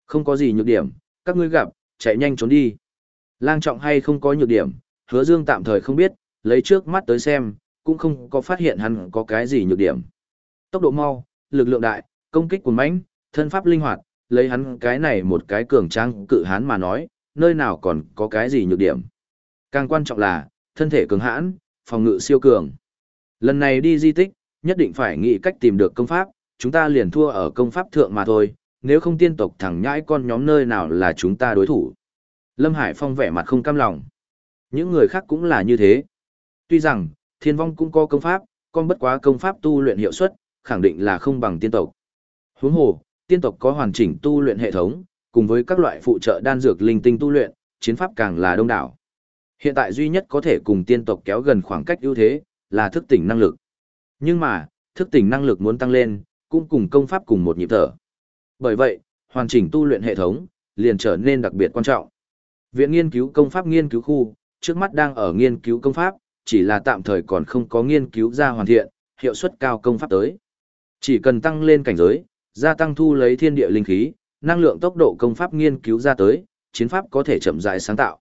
[SPEAKER 1] Không có gì nhược điểm, các ngươi gặp, chạy nhanh trốn đi. Lang trọng hay không có nhược điểm, hứa dương tạm thời không biết, lấy trước mắt tới xem, cũng không có phát hiện hắn có cái gì nhược điểm. Tốc độ mau, lực lượng đại, công kích cuồng mãnh, thân pháp linh hoạt, lấy hắn cái này một cái cường trang cự hán mà nói, nơi nào còn có cái gì nhược điểm. Càng quan trọng là, thân thể cường hãn, phòng ngự siêu cường. Lần này đi di tích, nhất định phải nghĩ cách tìm được công pháp, chúng ta liền thua ở công pháp thượng mà thôi, nếu không tiên tộc thẳng nhãi con nhóm nơi nào là chúng ta đối thủ. Lâm Hải Phong vẻ mặt không cam lòng. Những người khác cũng là như thế. Tuy rằng, thiên vong cũng có công pháp, con bất quá công pháp tu luyện hiệu suất, khẳng định là không bằng tiên tộc. Huống hồ, tiên tộc có hoàn chỉnh tu luyện hệ thống, cùng với các loại phụ trợ đan dược linh tinh tu luyện, chiến pháp càng là đông đảo. Hiện tại duy nhất có thể cùng tiên tộc kéo gần khoảng cách ưu thế, là thức tỉnh năng lực. Nhưng mà, thức tỉnh năng lực muốn tăng lên, cũng cùng công pháp cùng một nhịp thở. Bởi vậy, hoàn chỉnh tu luyện hệ thống, liền trở nên đặc biệt quan trọng. Viện nghiên cứu công pháp nghiên cứu khu, trước mắt đang ở nghiên cứu công pháp, chỉ là tạm thời còn không có nghiên cứu ra hoàn thiện, hiệu suất cao công pháp tới. Chỉ cần tăng lên cảnh giới, gia tăng thu lấy thiên địa linh khí, năng lượng tốc độ công pháp nghiên cứu ra tới, chiến pháp có thể chậm rãi sáng tạo.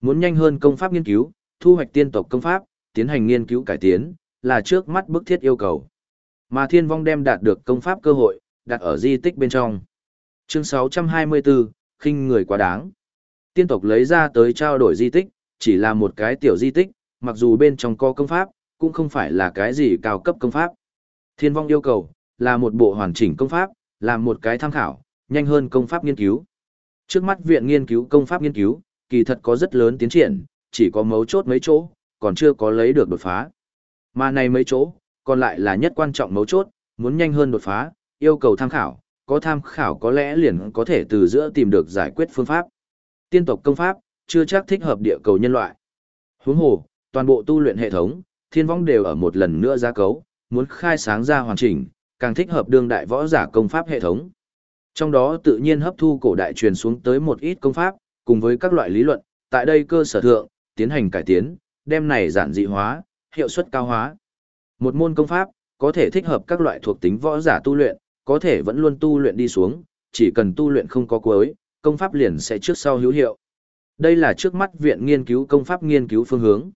[SPEAKER 1] Muốn nhanh hơn công pháp nghiên cứu, thu hoạch tiên tộc công pháp, tiến hành nghiên cứu cải tiến, là trước mắt bức thiết yêu cầu. Mà thiên vong đem đạt được công pháp cơ hội, đặt ở di tích bên trong. Chương 624, khinh người quá đáng. Tiên tộc lấy ra tới trao đổi di tích, chỉ là một cái tiểu di tích, mặc dù bên trong có công pháp, cũng không phải là cái gì cao cấp công pháp. Thiên vong yêu cầu, là một bộ hoàn chỉnh công pháp, làm một cái tham khảo, nhanh hơn công pháp nghiên cứu. Trước mắt viện nghiên cứu công pháp nghiên cứu, kỳ thật có rất lớn tiến triển, chỉ có mấu chốt mấy chỗ, còn chưa có lấy được đột phá. Mà này mấy chỗ, còn lại là nhất quan trọng mấu chốt, muốn nhanh hơn đột phá, yêu cầu tham khảo, có tham khảo có lẽ liền có thể từ giữa tìm được giải quyết phương pháp. Tiên tộc công pháp, chưa chắc thích hợp địa cầu nhân loại. Huống hồ, toàn bộ tu luyện hệ thống, thiên vong đều ở một lần nữa gia cấu, muốn khai sáng ra hoàn chỉnh, càng thích hợp đương đại võ giả công pháp hệ thống. Trong đó tự nhiên hấp thu cổ đại truyền xuống tới một ít công pháp, cùng với các loại lý luận, tại đây cơ sở thượng, tiến hành cải tiến, đem này giản dị hóa, hiệu suất cao hóa. Một môn công pháp, có thể thích hợp các loại thuộc tính võ giả tu luyện, có thể vẫn luôn tu luyện đi xuống, chỉ cần tu luyện không có cuối, công pháp liền sẽ trước sau hữu hiệu. Đây là trước mắt viện nghiên cứu công pháp nghiên cứu phương hướng.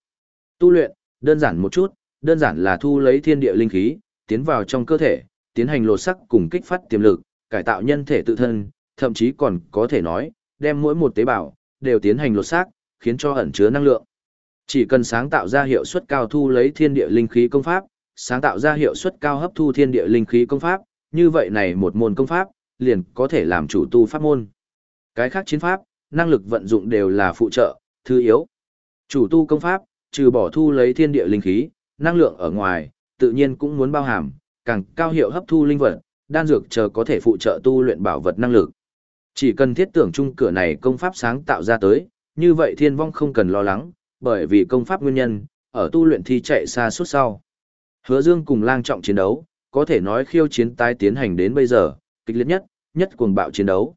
[SPEAKER 1] Tu luyện, đơn giản một chút, đơn giản là thu lấy thiên địa linh khí, tiến vào trong cơ thể, tiến hành lột sắc cùng kích phát tiềm lực, cải tạo nhân thể tự thân, thậm chí còn có thể nói, đem mỗi một tế bào đều tiến hành lột xác, khiến cho ẩn chứa năng lượng. Chỉ cần sáng tạo ra hiệu suất cao thu lấy thiên địa linh khí công pháp, sáng tạo ra hiệu suất cao hấp thu thiên địa linh khí công pháp, như vậy này một môn công pháp, liền có thể làm chủ tu pháp môn. Cái khác chiến pháp, năng lực vận dụng đều là phụ trợ, thứ yếu. Chủ tu công pháp, trừ bỏ thu lấy thiên địa linh khí, năng lượng ở ngoài, tự nhiên cũng muốn bao hàm, càng cao hiệu hấp thu linh vật, đan dược chờ có thể phụ trợ tu luyện bảo vật năng lực. Chỉ cần thiết tưởng chung cửa này công pháp sáng tạo ra tới, như vậy thiên vong không cần lo lắng, bởi vì công pháp nguyên nhân, ở tu luyện thi chạy xa suốt sau. Hứa Dương cùng lang trọng chiến đấu, có thể nói khiêu chiến tái tiến hành đến bây giờ, kịch liệt nhất, nhất cuồng bạo chiến đấu.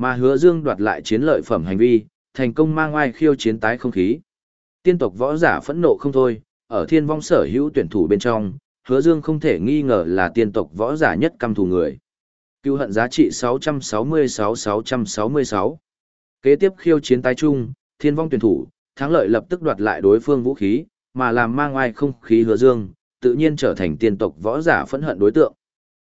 [SPEAKER 1] Mà hứa Dương đoạt lại chiến lợi phẩm hành vi, thành công mang oai khiêu chiến tái không khí. Tiên tộc võ giả phẫn nộ không thôi, ở thiên vong sở hữu tuyển thủ bên trong, hứa Dương không thể nghi ngờ là tiên tộc võ giả nhất căm thù người. Cứu hận giá trị 666-666. Kế tiếp khiêu chiến tái trung, thiên vong tuyển thủ, thắng lợi lập tức đoạt lại đối phương vũ khí, mà làm mang oai không khí hứa dương, tự nhiên trở thành tiên tộc võ giả phẫn hận đối tượng.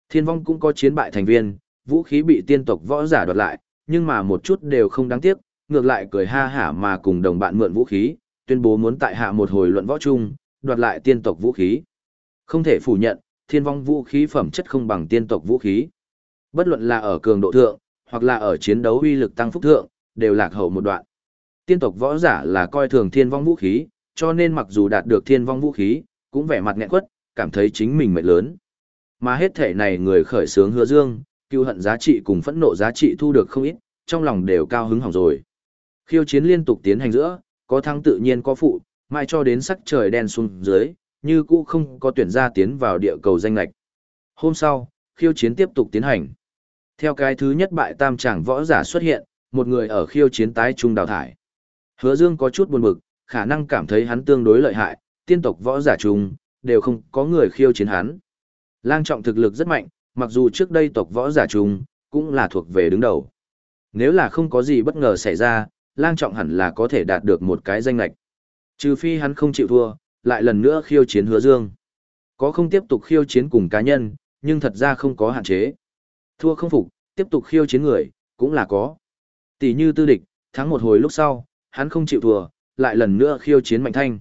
[SPEAKER 1] Thiên vong cũng có chiến bại thành viên, vũ khí bị tiên tộc võ giả đoạt lại, nhưng mà một chút đều không đáng tiếc, ngược lại cười ha hả mà cùng đồng bạn mượn vũ khí, tuyên bố muốn tại hạ một hồi luận võ chung, đoạt lại tiên tộc vũ khí. Không thể phủ nhận, thiên vong vũ khí phẩm chất không bằng tiên tộc vũ khí. Bất luận là ở cường độ thượng, hoặc là ở chiến đấu uy lực tăng phúc thượng, đều lạc hậu một đoạn. Tiên tộc võ giả là coi thường thiên vong vũ khí, cho nên mặc dù đạt được thiên vong vũ khí, cũng vẻ mặt nghẹn quất, cảm thấy chính mình mệt lớn. Mà hết thể này người khởi sướng hứa dương, cưu hận giá trị cùng phẫn nộ giá trị thu được không ít, trong lòng đều cao hứng hỏng rồi. Khiêu chiến liên tục tiến hành giữa, có thắng tự nhiên có phụ, mai cho đến sắc trời đen xuống dưới, như cũ không có tuyển ra tiến vào địa cầu danh lạch. Hôm sau, khiêu chiến tiếp tục tiến hành. Theo cái thứ nhất bại tam tràng võ giả xuất hiện, một người ở khiêu chiến tái trung đào thải. Hứa Dương có chút buồn bực, khả năng cảm thấy hắn tương đối lợi hại, tiên tộc võ giả trung, đều không có người khiêu chiến hắn. Lang trọng thực lực rất mạnh, mặc dù trước đây tộc võ giả trung, cũng là thuộc về đứng đầu. Nếu là không có gì bất ngờ xảy ra, lang trọng hẳn là có thể đạt được một cái danh lạch. Trừ phi hắn không chịu thua, lại lần nữa khiêu chiến hứa dương. Có không tiếp tục khiêu chiến cùng cá nhân, nhưng thật ra không có hạn chế. Thua không phục, tiếp tục khiêu chiến người, cũng là có. Tỷ như tư địch, thắng một hồi lúc sau, hắn không chịu thua, lại lần nữa khiêu chiến mạnh thanh.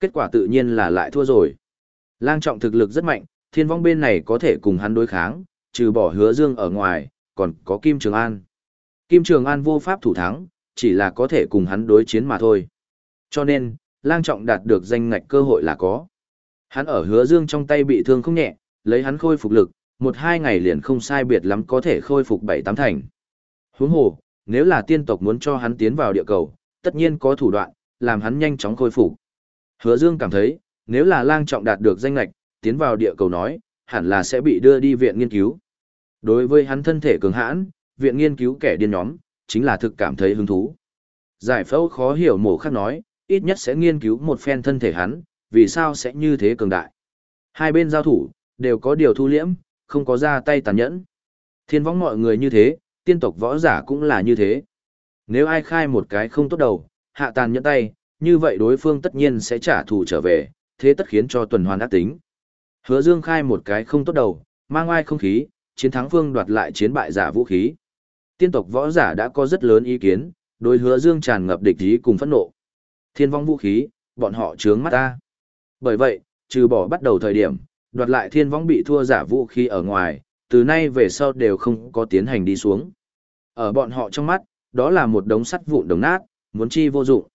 [SPEAKER 1] Kết quả tự nhiên là lại thua rồi. Lang trọng thực lực rất mạnh, thiên vong bên này có thể cùng hắn đối kháng, trừ bỏ hứa dương ở ngoài, còn có Kim Trường An. Kim Trường An vô pháp thủ thắng, chỉ là có thể cùng hắn đối chiến mà thôi. Cho nên, lang trọng đạt được danh ngạch cơ hội là có. Hắn ở hứa dương trong tay bị thương không nhẹ, lấy hắn khôi phục lực, một hai ngày liền không sai biệt lắm có thể khôi phục bảy tám thành. Huống hồ, nếu là tiên tộc muốn cho hắn tiến vào địa cầu, tất nhiên có thủ đoạn, làm hắn nhanh chóng khôi phục. Hứa Dương cảm thấy, nếu là lang trọng đạt được danh lạch, tiến vào địa cầu nói, hẳn là sẽ bị đưa đi viện nghiên cứu. Đối với hắn thân thể cường hãn, viện nghiên cứu kẻ điên nhóm, chính là thực cảm thấy hứng thú. Giải phẫu khó hiểu mổ khác nói, ít nhất sẽ nghiên cứu một phen thân thể hắn, vì sao sẽ như thế cường đại. Hai bên giao thủ, đều có điều thu liễm, không có ra tay tàn nhẫn. Thiên võng mọi người như thế, tiên tộc võ giả cũng là như thế. Nếu ai khai một cái không tốt đầu, hạ tàn nhẫn tay, như vậy đối phương tất nhiên sẽ trả thù trở về, thế tất khiến cho tuần hoàn ác tính. Hứa Dương khai một cái không tốt đầu, mang ai không khí, chiến thắng phương đoạt lại chiến bại giả vũ khí. Tiên tộc võ giả đã có rất lớn ý kiến, đối Hứa Dương tràn ngập địch ý cùng phẫn nộ. Thiên vong vũ khí, bọn họ trướng mắt ta. Bởi vậy, trừ bỏ bắt đầu thời điểm, đoạt lại thiên vong bị thua giả vũ khí ở ngoài, từ nay về sau đều không có tiến hành đi xuống. Ở bọn họ trong mắt, đó là một đống sắt vụn đồng nát, muốn chi vô dụng.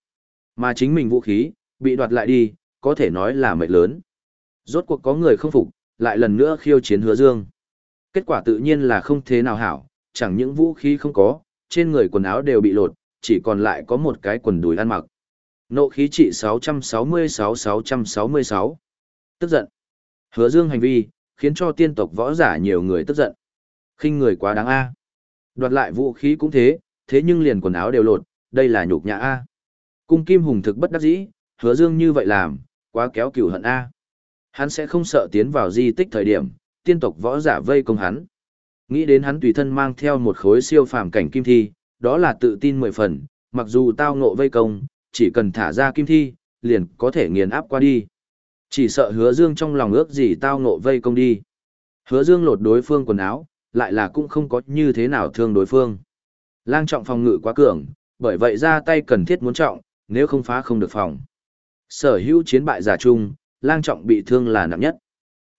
[SPEAKER 1] Mà chính mình vũ khí, bị đoạt lại đi, có thể nói là mệt lớn. Rốt cuộc có người không phục, lại lần nữa khiêu chiến hứa dương. Kết quả tự nhiên là không thế nào hảo, chẳng những vũ khí không có, trên người quần áo đều bị lột, chỉ còn lại có một cái quần đùi ăn mặc. Nộ khí trị 666-666. Tức giận. Hứa dương hành vi, khiến cho tiên tộc võ giả nhiều người tức giận. khinh người quá đáng A. Đoạt lại vũ khí cũng thế, thế nhưng liền quần áo đều lột, đây là nhục nhã A. Cung kim hùng thực bất đắc dĩ, hứa dương như vậy làm, quá kéo cửu hận A. Hắn sẽ không sợ tiến vào di tích thời điểm, tiên tộc võ giả vây công hắn. Nghĩ đến hắn tùy thân mang theo một khối siêu phàm cảnh kim thi, đó là tự tin mười phần, mặc dù tao ngộ vây công, chỉ cần thả ra kim thi, liền có thể nghiền áp qua đi. Chỉ sợ hứa dương trong lòng ước gì tao ngộ vây công đi. Hứa dương lột đối phương quần áo, lại là cũng không có như thế nào thương đối phương. Lang trọng phòng ngự quá cường, bởi vậy ra tay cần thiết muốn trọng, nếu không phá không được phòng. Sở hữu chiến bại giả chung, lang trọng bị thương là nặng nhất.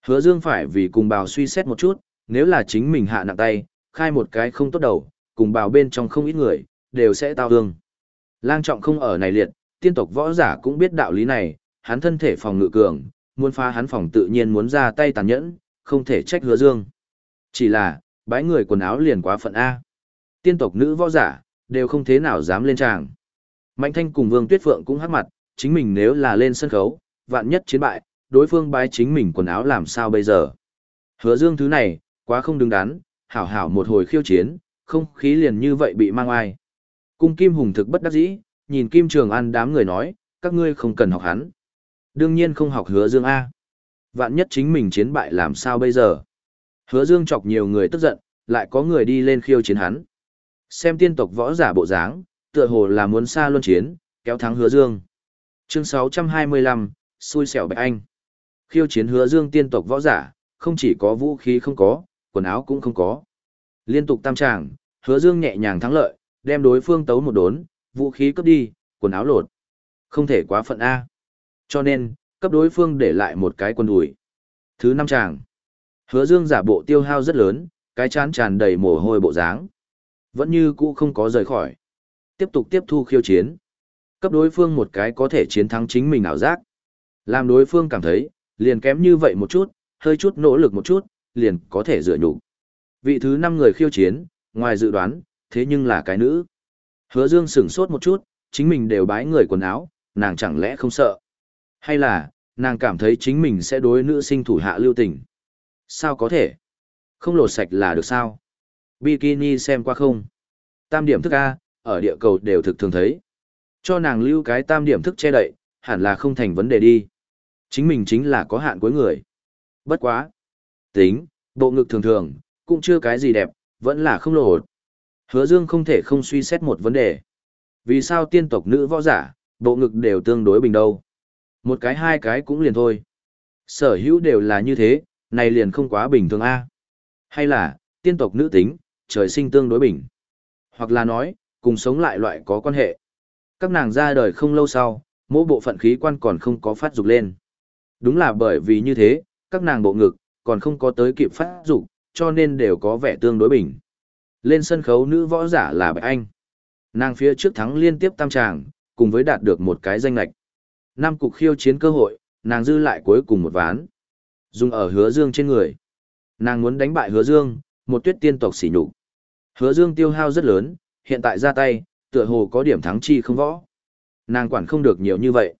[SPEAKER 1] Hứa dương phải vì cùng bào suy xét một chút, nếu là chính mình hạ nặng tay, khai một cái không tốt đầu, cùng bào bên trong không ít người, đều sẽ tao thương. Lang trọng không ở này liệt, tiên tộc võ giả cũng biết đạo lý này, hắn thân thể phòng ngự cường, muốn phá hắn phòng tự nhiên muốn ra tay tàn nhẫn, không thể trách hứa dương. Chỉ là, bái người quần áo liền quá phận A. Tiên tộc nữ võ giả, đều không thế nào dám lên tràng. Mạnh thanh cùng Vương Tuyết Phượng cũng hắc mặt, chính mình nếu là lên sân khấu, vạn nhất chiến bại, đối phương bái chính mình quần áo làm sao bây giờ. Hứa dương thứ này, quá không đứng đắn, hảo hảo một hồi khiêu chiến, không khí liền như vậy bị mang ai. Cung Kim Hùng thực bất đắc dĩ, nhìn Kim Trường An đám người nói, các ngươi không cần học hắn. Đương nhiên không học hứa dương A. Vạn nhất chính mình chiến bại làm sao bây giờ. Hứa dương chọc nhiều người tức giận, lại có người đi lên khiêu chiến hắn. Xem tiên tộc võ giả bộ dáng, tựa hồ là muốn xa luân chiến, kéo thắng hứa dương. Chương 625, xui xẻo bạch anh. Khiêu chiến hứa dương tiên tộc võ giả, không chỉ có vũ khí không có, quần áo cũng không có. Liên tục tam tràng, hứa dương nhẹ nhàng thắng lợi, đem đối phương tấu một đốn, vũ khí cướp đi, quần áo lột. Không thể quá phận A. Cho nên, cấp đối phương để lại một cái quần đùi. Thứ năm tràng. Hứa dương giả bộ tiêu hao rất lớn, cái chán tràn đầy mồ hôi bộ dáng. Vẫn như cũ không có rời khỏi. Tiếp tục tiếp thu khiêu chiến. Cấp đối phương một cái có thể chiến thắng chính mình ảo giác. Làm đối phương cảm thấy, liền kém như vậy một chút, hơi chút nỗ lực một chút, liền có thể dựa nhục. Vị thứ năm người khiêu chiến, ngoài dự đoán, thế nhưng là cái nữ. Hứa Dương sửng sốt một chút, chính mình đều bái người quần áo, nàng chẳng lẽ không sợ? Hay là, nàng cảm thấy chính mình sẽ đối nữ sinh thủ hạ lưu tình? Sao có thể? Không lột sạch là được sao? Bikini xem qua không? Tam điểm thức A, ở địa cầu đều thực thường thấy. Cho nàng lưu cái tam điểm thức che đậy, hẳn là không thành vấn đề đi. Chính mình chính là có hạn cuối người. Bất quá. Tính, bộ ngực thường thường, cũng chưa cái gì đẹp, vẫn là không lột. Hứa Dương không thể không suy xét một vấn đề. Vì sao tiên tộc nữ võ giả, bộ ngực đều tương đối bình đâu? Một cái hai cái cũng liền thôi. Sở hữu đều là như thế, này liền không quá bình thường a. Hay là, tiên tộc nữ tính, trời sinh tương đối bình. Hoặc là nói, cùng sống lại loại có quan hệ. Các nàng ra đời không lâu sau, mỗi bộ phận khí quan còn không có phát dục lên. Đúng là bởi vì như thế, các nàng bộ ngực, còn không có tới kịp phát dục, cho nên đều có vẻ tương đối bình. Lên sân khấu nữ võ giả là Bạch Anh. Nàng phía trước thắng liên tiếp tam tràng, cùng với đạt được một cái danh lạch. Năm cục khiêu chiến cơ hội, nàng dư lại cuối cùng một ván. Dùng ở hứa dương trên người. Nàng muốn đánh bại hứa dương, một tuyết tiên tộc xỉ nhục. Hứa dương tiêu hao rất lớn, hiện tại ra tay, tựa hồ có điểm thắng chi không võ. Nàng quản không được nhiều như vậy.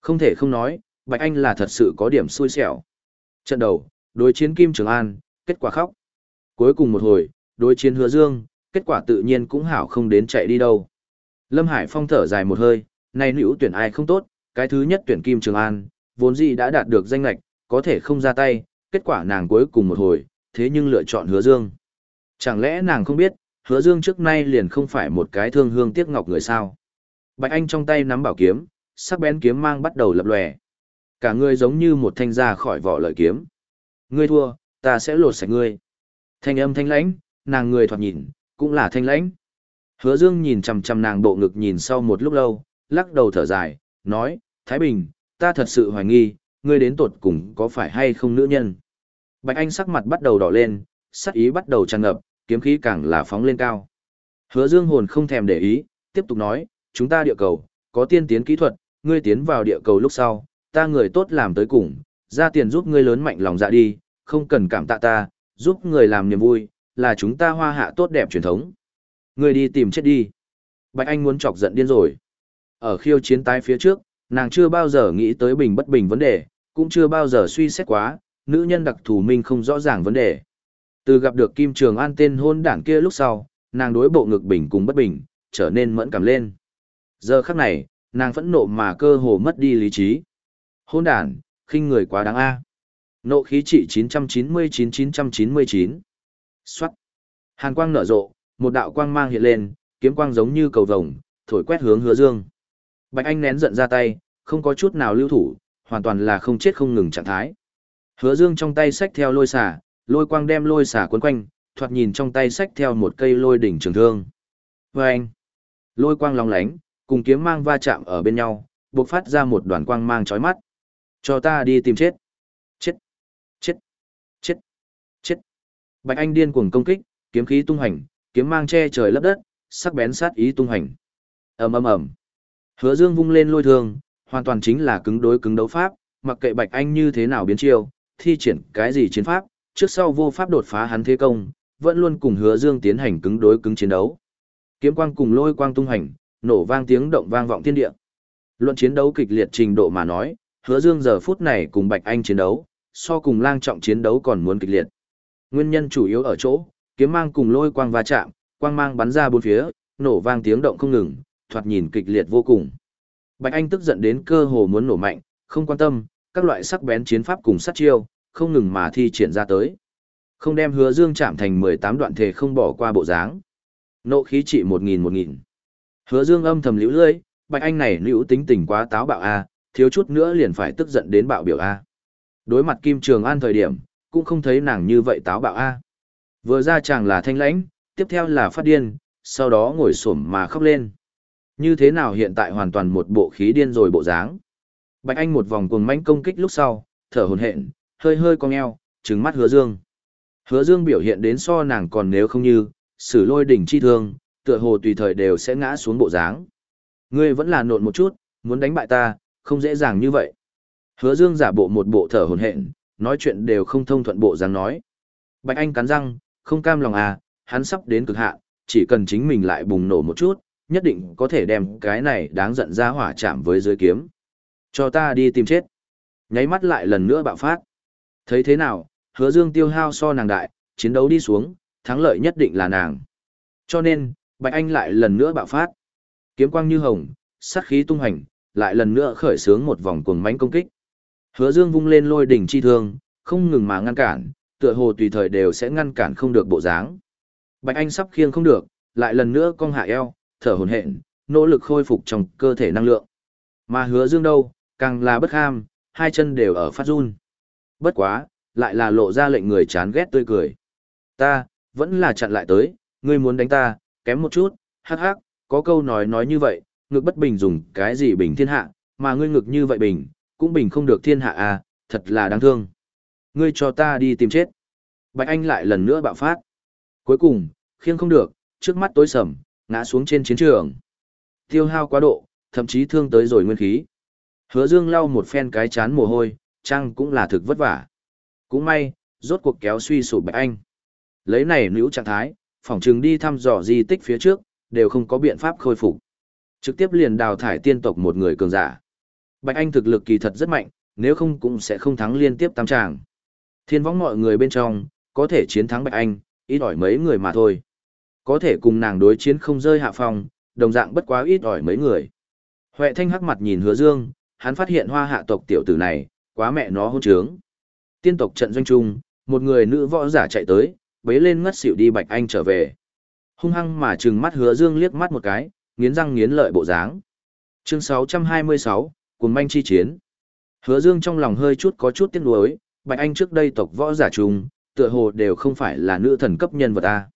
[SPEAKER 1] Không thể không nói, Bạch Anh là thật sự có điểm xui xẻo. Trận đầu, đối chiến Kim Trường An, kết quả khóc. Cuối cùng một hồi, đối chiến hứa dương, kết quả tự nhiên cũng hảo không đến chạy đi đâu. Lâm Hải Phong thở dài một hơi, này nữ tuyển ai không tốt, cái thứ nhất tuyển Kim Trường An, vốn gì đã đạt được danh lạch, có thể không ra tay, kết quả nàng cuối cùng một hồi, thế nhưng lựa chọn hứa dương. Chẳng lẽ nàng không biết, hứa dương trước nay liền không phải một cái thương hương tiếc ngọc người sao. Bạch Anh trong tay nắm bảo kiếm, sắc bén kiếm mang bắt đầu lập lòe. Cả ngươi giống như một thanh ra khỏi vỏ lợi kiếm. Ngươi thua, ta sẽ lột sạch ngươi. Thanh âm thanh lãnh, nàng người thoạt nhìn, cũng là thanh lãnh. Hứa Dương nhìn chằm chằm nàng bộ ngực nhìn sau một lúc lâu, lắc đầu thở dài, nói, Thái Bình, ta thật sự hoài nghi, ngươi đến tột cùng có phải hay không nữ nhân. Bạch Anh sắc mặt bắt đầu đỏ lên, sắc ý bắt đầu tràn ngập, kiếm khí càng là phóng lên cao. Hứa Dương hồn không thèm để ý, tiếp tục nói, chúng ta địa cầu, có tiên tiến kỹ thuật, ngươi tiến vào địa cầu lúc sau, ta người tốt làm tới cùng, ra tiền giúp ngươi lớn mạnh lòng dạ đi, không cần cảm tạ ta, giúp người làm niềm vui, là chúng ta hoa hạ tốt đẹp truyền thống. Ngươi đi tìm chết đi. Bạch Anh muốn chọc giận điên rồi. Ở khiêu chiến tái phía trước, nàng chưa bao giờ nghĩ tới bình bất bình vấn đề, cũng chưa bao giờ suy xét quá, nữ nhân đặc thù mình không rõ ràng vấn đề. Từ gặp được Kim Trường An tên hôn đảng kia lúc sau, nàng đối bộ ngực bình cùng bất bình, trở nên mẫn cảm lên. Giờ khắc này, nàng phẫn nộ mà cơ hồ mất đi lý trí. Hôn đàn, khinh người quá đáng a. Nộ khí trị 999-999. Xoát. Hàn quang nở rộ, một đạo quang mang hiện lên, kiếm quang giống như cầu vồng, thổi quét hướng hứa dương. Bạch Anh nén giận ra tay, không có chút nào lưu thủ, hoàn toàn là không chết không ngừng trạng thái. Hứa Dương trong tay xách theo lôi xả, lôi quang đem lôi xả cuốn quanh, thoạt nhìn trong tay xách theo một cây lôi đỉnh trường thương. Và anh, lôi quang long lánh, cùng kiếm mang va chạm ở bên nhau, bộc phát ra một đoàn quang mang chói mắt. Cho ta đi tìm chết. Chết. Chết. Chết. Chết. Bạch Anh điên cuồng công kích, kiếm khí tung hành, kiếm mang che trời lấp đất, sắc bén sát ý tung hành. Ầm ầm ầm. Hứa Dương vung lên lôi thương, hoàn toàn chính là cứng đối cứng đấu pháp, mặc kệ Bạch Anh như thế nào biến chiêu, thi triển cái gì chiến pháp, trước sau vô pháp đột phá hắn thế công, vẫn luôn cùng Hứa Dương tiến hành cứng đối cứng chiến đấu. Kiếm quang cùng lôi quang tung hành, nổ vang tiếng động vang vọng thiên địa. Luận chiến đấu kịch liệt trình độ mà nói, Hứa Dương giờ phút này cùng Bạch Anh chiến đấu, so cùng lang trọng chiến đấu còn muốn kịch liệt. Nguyên nhân chủ yếu ở chỗ, kiếm mang cùng lôi quang va chạm, quang mang bắn ra bốn phía, nổ vang tiếng động không ngừng, thoạt nhìn kịch liệt vô cùng. Bạch Anh tức giận đến cơ hồ muốn nổ mạnh, không quan tâm, các loại sắc bén chiến pháp cùng sát chiêu, không ngừng mà thi triển ra tới. Không đem hứa dương chạm thành 18 đoạn thể không bỏ qua bộ dáng. Nộ khí trị 1000-1000. Hứa dương âm thầm liễu lưỡi, Bạch Anh này liễu tính tình quá táo bạo A, thiếu chút nữa liền phải tức giận đến bạo biểu A. Đối mặt Kim Trường An thời điểm, cũng không thấy nàng như vậy táo bạo A. Vừa ra chàng là thanh lãnh, tiếp theo là phát điên, sau đó ngồi xổm mà khóc lên. Như thế nào hiện tại hoàn toàn một bộ khí điên rồi bộ dáng. Bạch Anh một vòng cuồng mãnh công kích lúc sau, thở hổn hển, hơi hơi cong eo, trừng mắt Hứa Dương. Hứa Dương biểu hiện đến so nàng còn nếu không như, sử lôi đỉnh chi thương, tựa hồ tùy thời đều sẽ ngã xuống bộ dáng. Ngươi vẫn là nộn một chút, muốn đánh bại ta, không dễ dàng như vậy. Hứa Dương giả bộ một bộ thở hổn hển, nói chuyện đều không thông thuận bộ dáng nói. Bạch Anh cắn răng, không cam lòng à, hắn sắp đến cực hạn, chỉ cần chính mình lại bùng nổ một chút, nhất định có thể đem cái này đáng giận ra hỏa chạm với dưới kiếm. Cho ta đi tìm chết. Nháy mắt lại lần nữa bạo phát. Thấy thế nào, hứa dương tiêu hao so nàng đại, chiến đấu đi xuống, thắng lợi nhất định là nàng. Cho nên, Bạch Anh lại lần nữa bạo phát. Kiếm quang như hồng, sát khí tung hành, lại lần nữa khởi xướng một vòng cuồng mãnh công kích. Hứa Dương vung lên lôi đỉnh chi thương, không ngừng mà ngăn cản, tựa hồ tùy thời đều sẽ ngăn cản không được bộ dáng. Bạch Anh sắp khiêng không được, lại lần nữa cong hạ eo, thở hổn hển, nỗ lực khôi phục trong cơ thể năng lượng. Mà Hứa Dương đâu, càng là bất ham, hai chân đều ở phát run. Bất quá, lại là lộ ra lệnh người chán ghét tươi cười. Ta, vẫn là chặn lại tới, ngươi muốn đánh ta, kém một chút, hắc hắc, có câu nói nói như vậy, ngực bất bình dùng cái gì bình thiên hạ, mà ngươi ngực như vậy bình, cũng bình không được thiên hạ à, thật là đáng thương. Ngươi cho ta đi tìm chết. Bạch Anh lại lần nữa bạo phát. Cuối cùng, khiêng không được, trước mắt tối sầm, ngã xuống trên chiến trường. Tiêu hao quá độ, thậm chí thương tới rồi nguyên khí. Hứa Dương lau một phen cái chán mồ hôi, chăng cũng là thực vất vả. Cũng may, rốt cuộc kéo suy sụp Bạch Anh. Lấy này nữ trạng thái, phỏng chừng đi thăm dò di tích phía trước, đều không có biện pháp khôi phục. Trực tiếp liền đào thải tiên tộc một người cường giả. Bạch Anh thực lực kỳ thật rất mạnh, nếu không cũng sẽ không thắng liên tiếp tam tràng. Thiên võng mọi người bên trong, có thể chiến thắng Bạch Anh, ít ỏi mấy người mà thôi. Có thể cùng nàng đối chiến không rơi hạ phong, đồng dạng bất quá ít ỏi mấy người. Huệ Thanh hắc mặt nhìn Hứa Dương, hắn phát hiện hoa hạ tộc tiểu tử này, quá mẹ nó hôn trướng. Tiên tộc trận doanh trung, một người nữ võ giả chạy tới, bế lên ngất xỉu đi Bạch Anh trở về. Hung hăng mà trừng mắt Hứa Dương liếc mắt một cái, nghiến răng nghiến lợi bộ dáng. Chương 626, cuồng manh chi chiến. Hứa Dương trong lòng hơi chút có chút tiếc nuối, Bạch Anh trước đây tộc võ giả trùng, tựa hồ đều không phải là nữ thần cấp nhân vật a.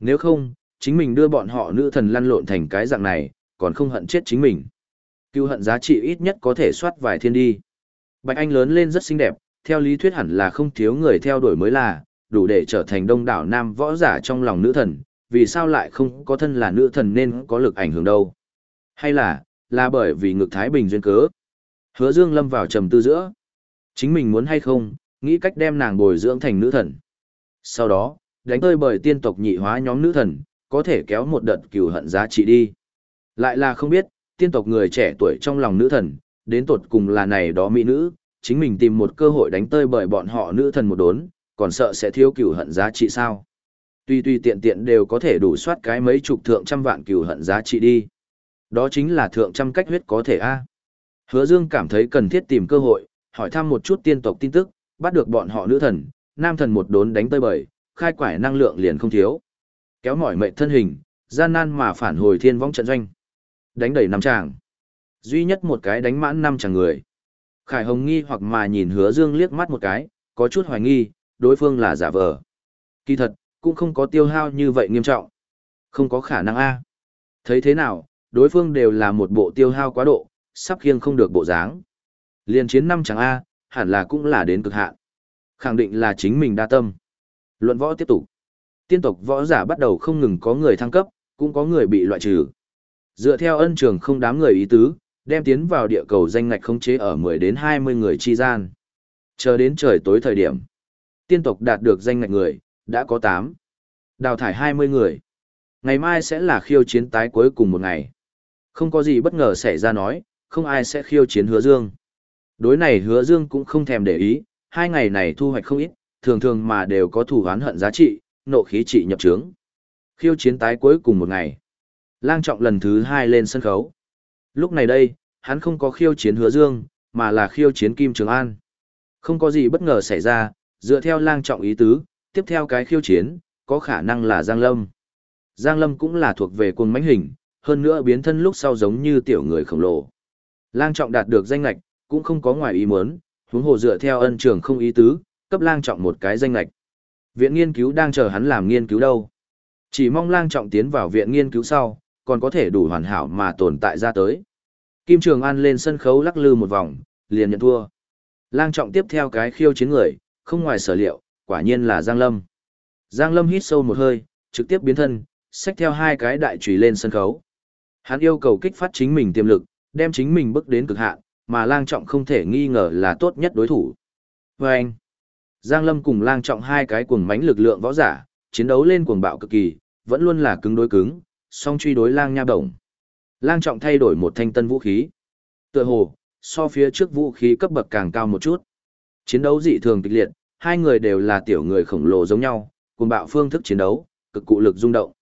[SPEAKER 1] Nếu không, chính mình đưa bọn họ nữ thần lăn lộn thành cái dạng này, còn không hận chết chính mình. Cưu hận giá trị ít nhất có thể soát vài thiên đi. Bạch Anh lớn lên rất xinh đẹp, theo lý thuyết hẳn là không thiếu người theo đuổi mới là, đủ để trở thành đông đảo nam võ giả trong lòng nữ thần, vì sao lại không có thân là nữ thần nên có lực ảnh hưởng đâu. Hay là, là bởi vì ngực Thái Bình duyên cớ. Hứa Dương lâm vào trầm tư giữa. Chính mình muốn hay không, nghĩ cách đem nàng bồi dưỡng thành nữ thần. Sau đó, đánh tơi bởi tiên tộc nhị hóa nhóm nữ thần, có thể kéo một đợt cừu hận giá trị đi. Lại là không biết, tiên tộc người trẻ tuổi trong lòng nữ thần, đến tột cùng là này đó mỹ nữ, chính mình tìm một cơ hội đánh tơi bởi bọn họ nữ thần một đốn, còn sợ sẽ thiếu cừu hận giá trị sao. Tuy tuy tiện tiện đều có thể đủ soát cái mấy chục thượng trăm vạn cừu hận giá trị đi. Đó chính là thượng trăm cách huyết có thể a. Hứa Dương cảm thấy cần thiết tìm cơ hội, hỏi thăm một chút tiên tộc tin tức, bắt được bọn họ nữ thần, nam thần một đốn đánh tơi bời, khai quải năng lượng liền không thiếu. Kéo mỏi mệt thân hình, gian nan mà phản hồi thiên vong trận doanh. Đánh đầy năm chàng. Duy nhất một cái đánh mãn năm chàng người. Khải Hồng nghi hoặc mà nhìn hứa dương liếc mắt một cái, có chút hoài nghi, đối phương là giả vờ. Kỳ thật, cũng không có tiêu hao như vậy nghiêm trọng. Không có khả năng A. Thấy thế nào, đối phương đều là một bộ tiêu hao quá độ, sắp khiêng không được bộ dáng. Liên chiến năm chẳng A, hẳn là cũng là đến cực hạn. Khẳng định là chính mình đa tâm. Luận võ tiếp tục. Tiên tộc võ giả bắt đầu không ngừng có người thăng cấp, cũng có người bị loại trừ. Dựa theo ân trường không đám người ý tứ, đem tiến vào địa cầu danh ngạch khống chế ở 10 đến 20 người chi gian. Chờ đến trời tối thời điểm, tiên tộc đạt được danh ngạch người, đã có 8. Đào thải 20 người. Ngày mai sẽ là khiêu chiến tái cuối cùng một ngày. Không có gì bất ngờ xảy ra nói, không ai sẽ khiêu chiến hứa dương. Đối này hứa dương cũng không thèm để ý, hai ngày này thu hoạch không ít, thường thường mà đều có thủ hán hận giá trị, nộ khí trị nhập trướng. Khiêu chiến tái cuối cùng một ngày. Lang trọng lần thứ hai lên sân khấu. Lúc này đây, hắn không có khiêu chiến hứa dương, mà là khiêu chiến Kim Trường An. Không có gì bất ngờ xảy ra, dựa theo lang trọng ý tứ, tiếp theo cái khiêu chiến, có khả năng là Giang Lâm. Giang Lâm cũng là thuộc về quân mãnh hình, hơn nữa biến thân lúc sau giống như tiểu người khổng lồ. Lang trọng đạt được danh lạch, cũng không có ngoài ý muốn, huống hồ dựa theo ân trường không ý tứ, cấp lang trọng một cái danh lạch. Viện nghiên cứu đang chờ hắn làm nghiên cứu đâu. Chỉ mong lang trọng tiến vào viện nghiên cứu sau, còn có thể đủ hoàn hảo mà tồn tại ra tới. Kim Trường An lên sân khấu lắc lư một vòng, liền nhận thua. Lang trọng tiếp theo cái khiêu chiến người, không ngoài sở liệu, quả nhiên là Giang Lâm. Giang Lâm hít sâu một hơi, trực tiếp biến thân, xách theo hai cái đại chùy lên sân khấu. Hắn yêu cầu kích phát chính mình tiềm lực, đem chính mình bước đến cực hạn, mà lang trọng không thể nghi ngờ là tốt nhất đối thủ. Và anh, Giang Lâm cùng lang trọng hai cái cuồng mãnh lực lượng võ giả, chiến đấu lên cuồng bạo cực kỳ, vẫn luôn là cứng đối cứng, song truy đối lang nha đồng. Lang trọng thay đổi một thanh tân vũ khí. Tựa hồ, so phía trước vũ khí cấp bậc càng cao một chút. Chiến đấu dị thường kịch liệt, hai người đều là tiểu người khổng lồ giống nhau, cùng bạo phương thức chiến đấu, cực cụ lực rung động.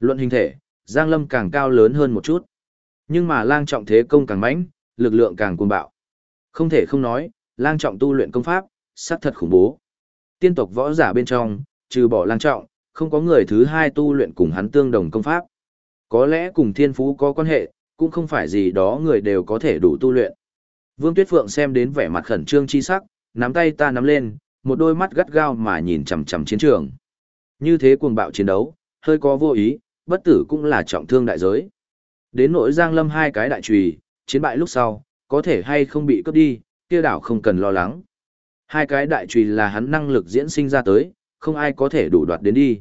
[SPEAKER 1] Luận hình thể, Giang Lâm càng cao lớn hơn một chút. Nhưng mà lang trọng thế công càng mãnh, lực lượng càng cuồng bạo. Không thể không nói, lang trọng tu luyện công pháp, sát thật khủng bố. Tiên tộc võ giả bên trong, trừ bỏ lang trọng, không có người thứ hai tu luyện cùng hắn tương đồng công pháp. Có lẽ cùng thiên phú có quan hệ, cũng không phải gì đó người đều có thể đủ tu luyện. Vương Tuyết Phượng xem đến vẻ mặt khẩn trương chi sắc, nắm tay ta nắm lên, một đôi mắt gắt gao mà nhìn chằm chằm chiến trường. Như thế cuồng bạo chiến đấu, hơi có vô ý, bất tử cũng là trọng thương đại giới. Đến nỗi Giang Lâm hai cái đại chùy chiến bại lúc sau, có thể hay không bị cướp đi, kia đảo không cần lo lắng. Hai cái đại chùy là hắn năng lực diễn sinh ra tới, không ai có thể đủ đoạt đến đi.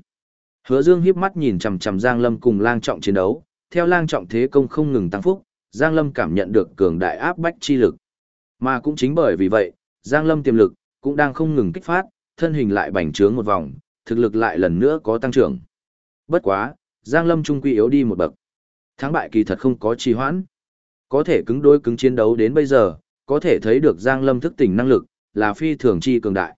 [SPEAKER 1] Hứa Dương hiếp mắt nhìn chằm chằm Giang Lâm cùng Lang Trọng chiến đấu, theo Lang Trọng thế công không ngừng tăng phúc, Giang Lâm cảm nhận được cường đại áp bách chi lực. Mà cũng chính bởi vì vậy, Giang Lâm tiềm lực cũng đang không ngừng kích phát, thân hình lại bành trướng một vòng, thực lực lại lần nữa có tăng trưởng. Bất quá, Giang Lâm trung quy yếu đi một bậc. Thắng bại kỳ thật không có trì hoãn. Có thể cứng đối cứng chiến đấu đến bây giờ, có thể thấy được Giang Lâm thức tỉnh năng lực, là phi thường chi cường đại.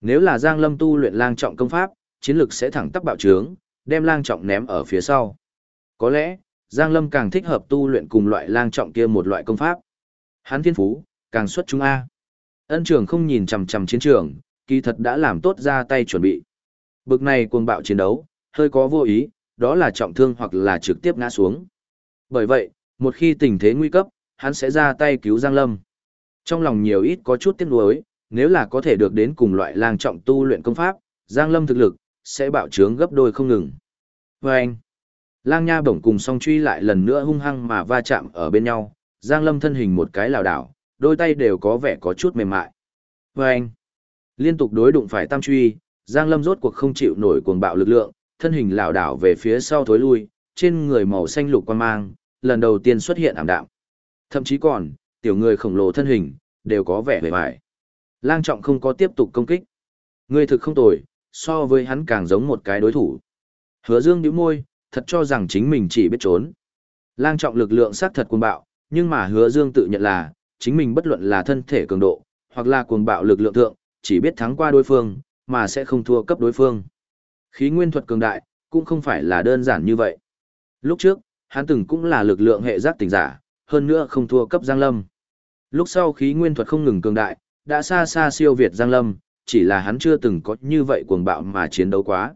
[SPEAKER 1] Nếu là Giang Lâm tu luyện lang trọng công pháp, chiến lực sẽ thẳng tắp bạo trướng, đem lang trọng ném ở phía sau. Có lẽ, Giang Lâm càng thích hợp tu luyện cùng loại lang trọng kia một loại công pháp. Hắn thiên phú, càng xuất chúng A. Ân trường không nhìn chằm chằm chiến trường, kỳ thật đã làm tốt ra tay chuẩn bị. Bực này cuồng bạo chiến đấu, hơi có vô ý, đó là trọng thương hoặc là trực tiếp ngã xuống. Bởi vậy, một khi tình thế nguy cấp, hắn sẽ ra tay cứu Giang Lâm. Trong lòng nhiều ít có chút tiếc nuối, nếu là có thể được đến cùng loại lang trọng tu luyện công pháp, Giang Lâm thực lực sẽ bạo trướng gấp đôi không ngừng. Và anh, lang nha bổng cùng song truy lại lần nữa hung hăng mà va chạm ở bên nhau, Giang Lâm thân hình một cái lảo đảo, đôi tay đều có vẻ có chút mềm mại. Và anh, liên tục đối đụng phải tam truy, Giang Lâm rốt cuộc không chịu nổi cuồng bạo lực lượng, thân hình lảo đảo về phía sau thối lui, trên người màu xanh lục quan mang, lần đầu tiên xuất hiện ảm đạm. Thậm chí còn, tiểu người khổng lồ thân hình, đều có vẻ vẻ vải. Lang trọng không có tiếp tục công kích. Người thực không tồi, so với hắn càng giống một cái đối thủ. Hứa Dương nhíu môi, thật cho rằng chính mình chỉ biết trốn. Lang trọng lực lượng sát thật cuồng bạo, nhưng mà Hứa Dương tự nhận là, chính mình bất luận là thân thể cường độ, hoặc là cuồng bạo lực lượng thượng, chỉ biết thắng qua đối phương, mà sẽ không thua cấp đối phương. Khí nguyên thuật cường đại, cũng không phải là đơn giản như vậy. Lúc trước, hắn từng cũng là lực lượng hệ giác tỉnh giả, hơn nữa không thua cấp Giang Lâm. Lúc sau khí nguyên thuật không ngừng cường đại, đã xa xa siêu việt Giang Lâm, chỉ là hắn chưa từng có như vậy cuồng bạo mà chiến đấu quá.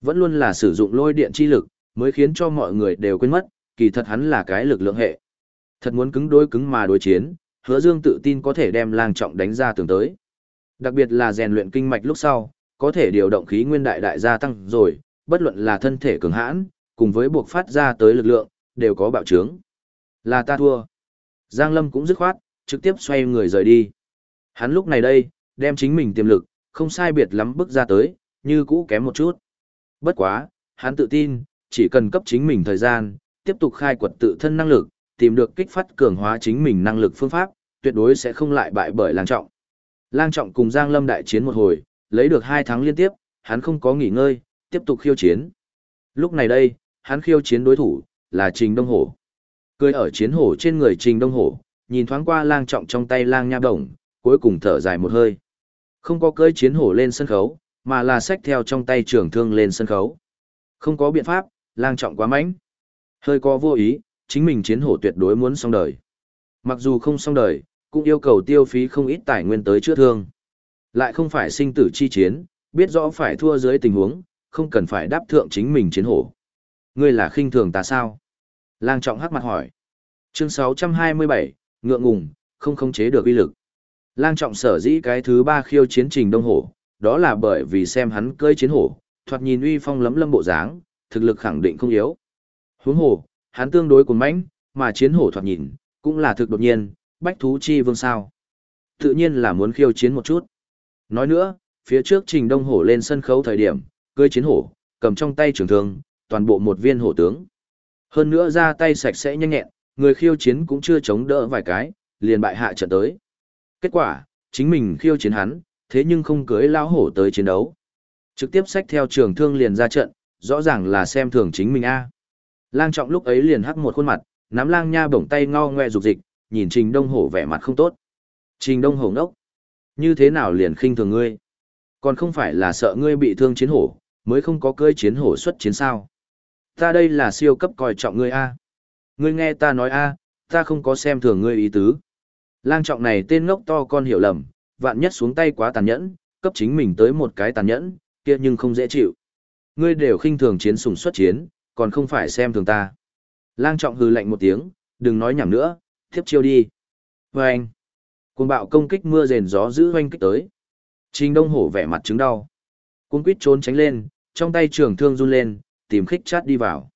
[SPEAKER 1] Vẫn luôn là sử dụng lôi điện chi lực, mới khiến cho mọi người đều quên mất, kỳ thật hắn là cái lực lượng hệ. Thật muốn cứng đối cứng mà đối chiến, hứa dương tự tin có thể đem lang trọng đánh ra tường tới. Đặc biệt là rèn luyện kinh mạch lúc sau, có thể điều động khí nguyên đại đại gia tăng rồi, bất luận là thân thể cường hãn, cùng với buộc phát ra tới lực lượng, đều có bạo trướng. Là ta thua. Giang Lâm cũng dứt khoát, trực tiếp xoay người rời đi. Hắn lúc này đây, đem chính mình tiềm lực, không sai biệt lắm bước ra tới, như cũ kém một chút. Bất quá, hắn tự tin, chỉ cần cấp chính mình thời gian, tiếp tục khai quật tự thân năng lực, tìm được kích phát cường hóa chính mình năng lực phương pháp, tuyệt đối sẽ không lại bại bởi lang trọng. Lang trọng cùng Giang Lâm đại chiến một hồi, lấy được hai thắng liên tiếp, hắn không có nghỉ ngơi, tiếp tục khiêu chiến. Lúc này đây, hắn khiêu chiến đối thủ, là Trình Đông Hổ. Cười ở chiến hổ trên người Trình Đông Hổ, nhìn thoáng qua lang trọng trong tay lang nha đồng, cuối cùng thở dài một hơi. Không có cưỡi chiến hổ lên sân khấu, mà là xách theo trong tay trường thương lên sân khấu. Không có biện pháp, lang trọng quá mạnh. Hơi có vô ý, chính mình chiến hổ tuyệt đối muốn xong đời. Mặc dù không xong đời, cũng yêu cầu tiêu phí không ít tài nguyên tới chữa thương. Lại không phải sinh tử chi chiến, biết rõ phải thua dưới tình huống, không cần phải đáp thượng chính mình chiến hổ. Ngươi là khinh thường ta sao? Lang trọng hắc mặt hỏi. Chương 627, ngượng ngùng, không khống chế được uy lực. Lang trọng sở dĩ cái thứ ba khiêu chiến trình đông hổ, đó là bởi vì xem hắn cơi chiến hổ, thoạt nhìn uy phong lấm lâm bộ dáng, thực lực khẳng định không yếu. Huống hổ, hắn tương đối cuồng mãnh, mà chiến hổ thoạt nhìn, cũng là thực đột nhiên, bách thú chi vương sao. Tự nhiên là muốn khiêu chiến một chút. Nói nữa, phía trước trình đông hổ lên sân khấu thời điểm, cưỡi chiến hổ, cầm trong tay trường thương, toàn bộ một viên hổ tướng. Hơn nữa ra tay sạch sẽ nhanh nhẹn, người khiêu chiến cũng chưa chống đỡ vài cái, liền bại hạ trận tới. Kết quả, chính mình khiêu chiến hắn, thế nhưng không cưới lao hổ tới chiến đấu. Trực tiếp xách theo trường thương liền ra trận, rõ ràng là xem thường chính mình a. Lang trọng lúc ấy liền hắc một khuôn mặt, nắm lang nha bổng tay ngao ngoe dục dịch, nhìn Trình Đông Hổ vẻ mặt không tốt. Trình Đông Hổ ngốc. Như thế nào liền khinh thường ngươi? Còn không phải là sợ ngươi bị thương chiến hổ, mới không có cưỡi chiến hổ xuất chiến sao? Ta đây là siêu cấp coi trọng ngươi a. Ngươi nghe ta nói a, ta không có xem thường ngươi ý tứ. Lang trọng này tên ngốc to con hiểu lầm, vạn nhất xuống tay quá tàn nhẫn, cấp chính mình tới một cái tàn nhẫn, kia nhưng không dễ chịu. Ngươi đều khinh thường chiến sủng xuất chiến, còn không phải xem thường ta. Lang trọng hừ lạnh một tiếng, đừng nói nhảm nữa, tiếp chiêu đi. Và anh, cuồng bạo công kích mưa rền gió giữ hoanh kích tới. Trình đông hổ vẻ mặt chứng đau. Cuốn quýt trốn tránh lên, trong tay trường thương run lên, tìm khích chát đi vào.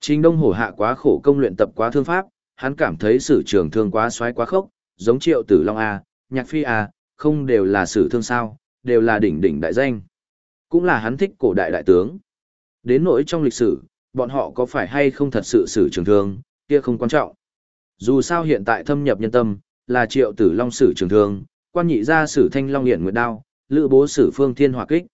[SPEAKER 1] Trình đông hổ hạ quá khổ công luyện tập quá thương pháp, hắn cảm thấy sử trường thương quá xoáy quá khốc, giống triệu tử long A, nhạc phi A, không đều là sử thương sao, đều là đỉnh đỉnh đại danh. Cũng là hắn thích cổ đại đại tướng. Đến nỗi trong lịch sử, bọn họ có phải hay không thật sự sử trường thương, kia không quan trọng. Dù sao hiện tại thâm nhập nhân tâm, là triệu tử long sử trường thương, quan nhị gia sử thanh long hiển nguyệt đao, lữ bố sử phương thiên hỏa kích.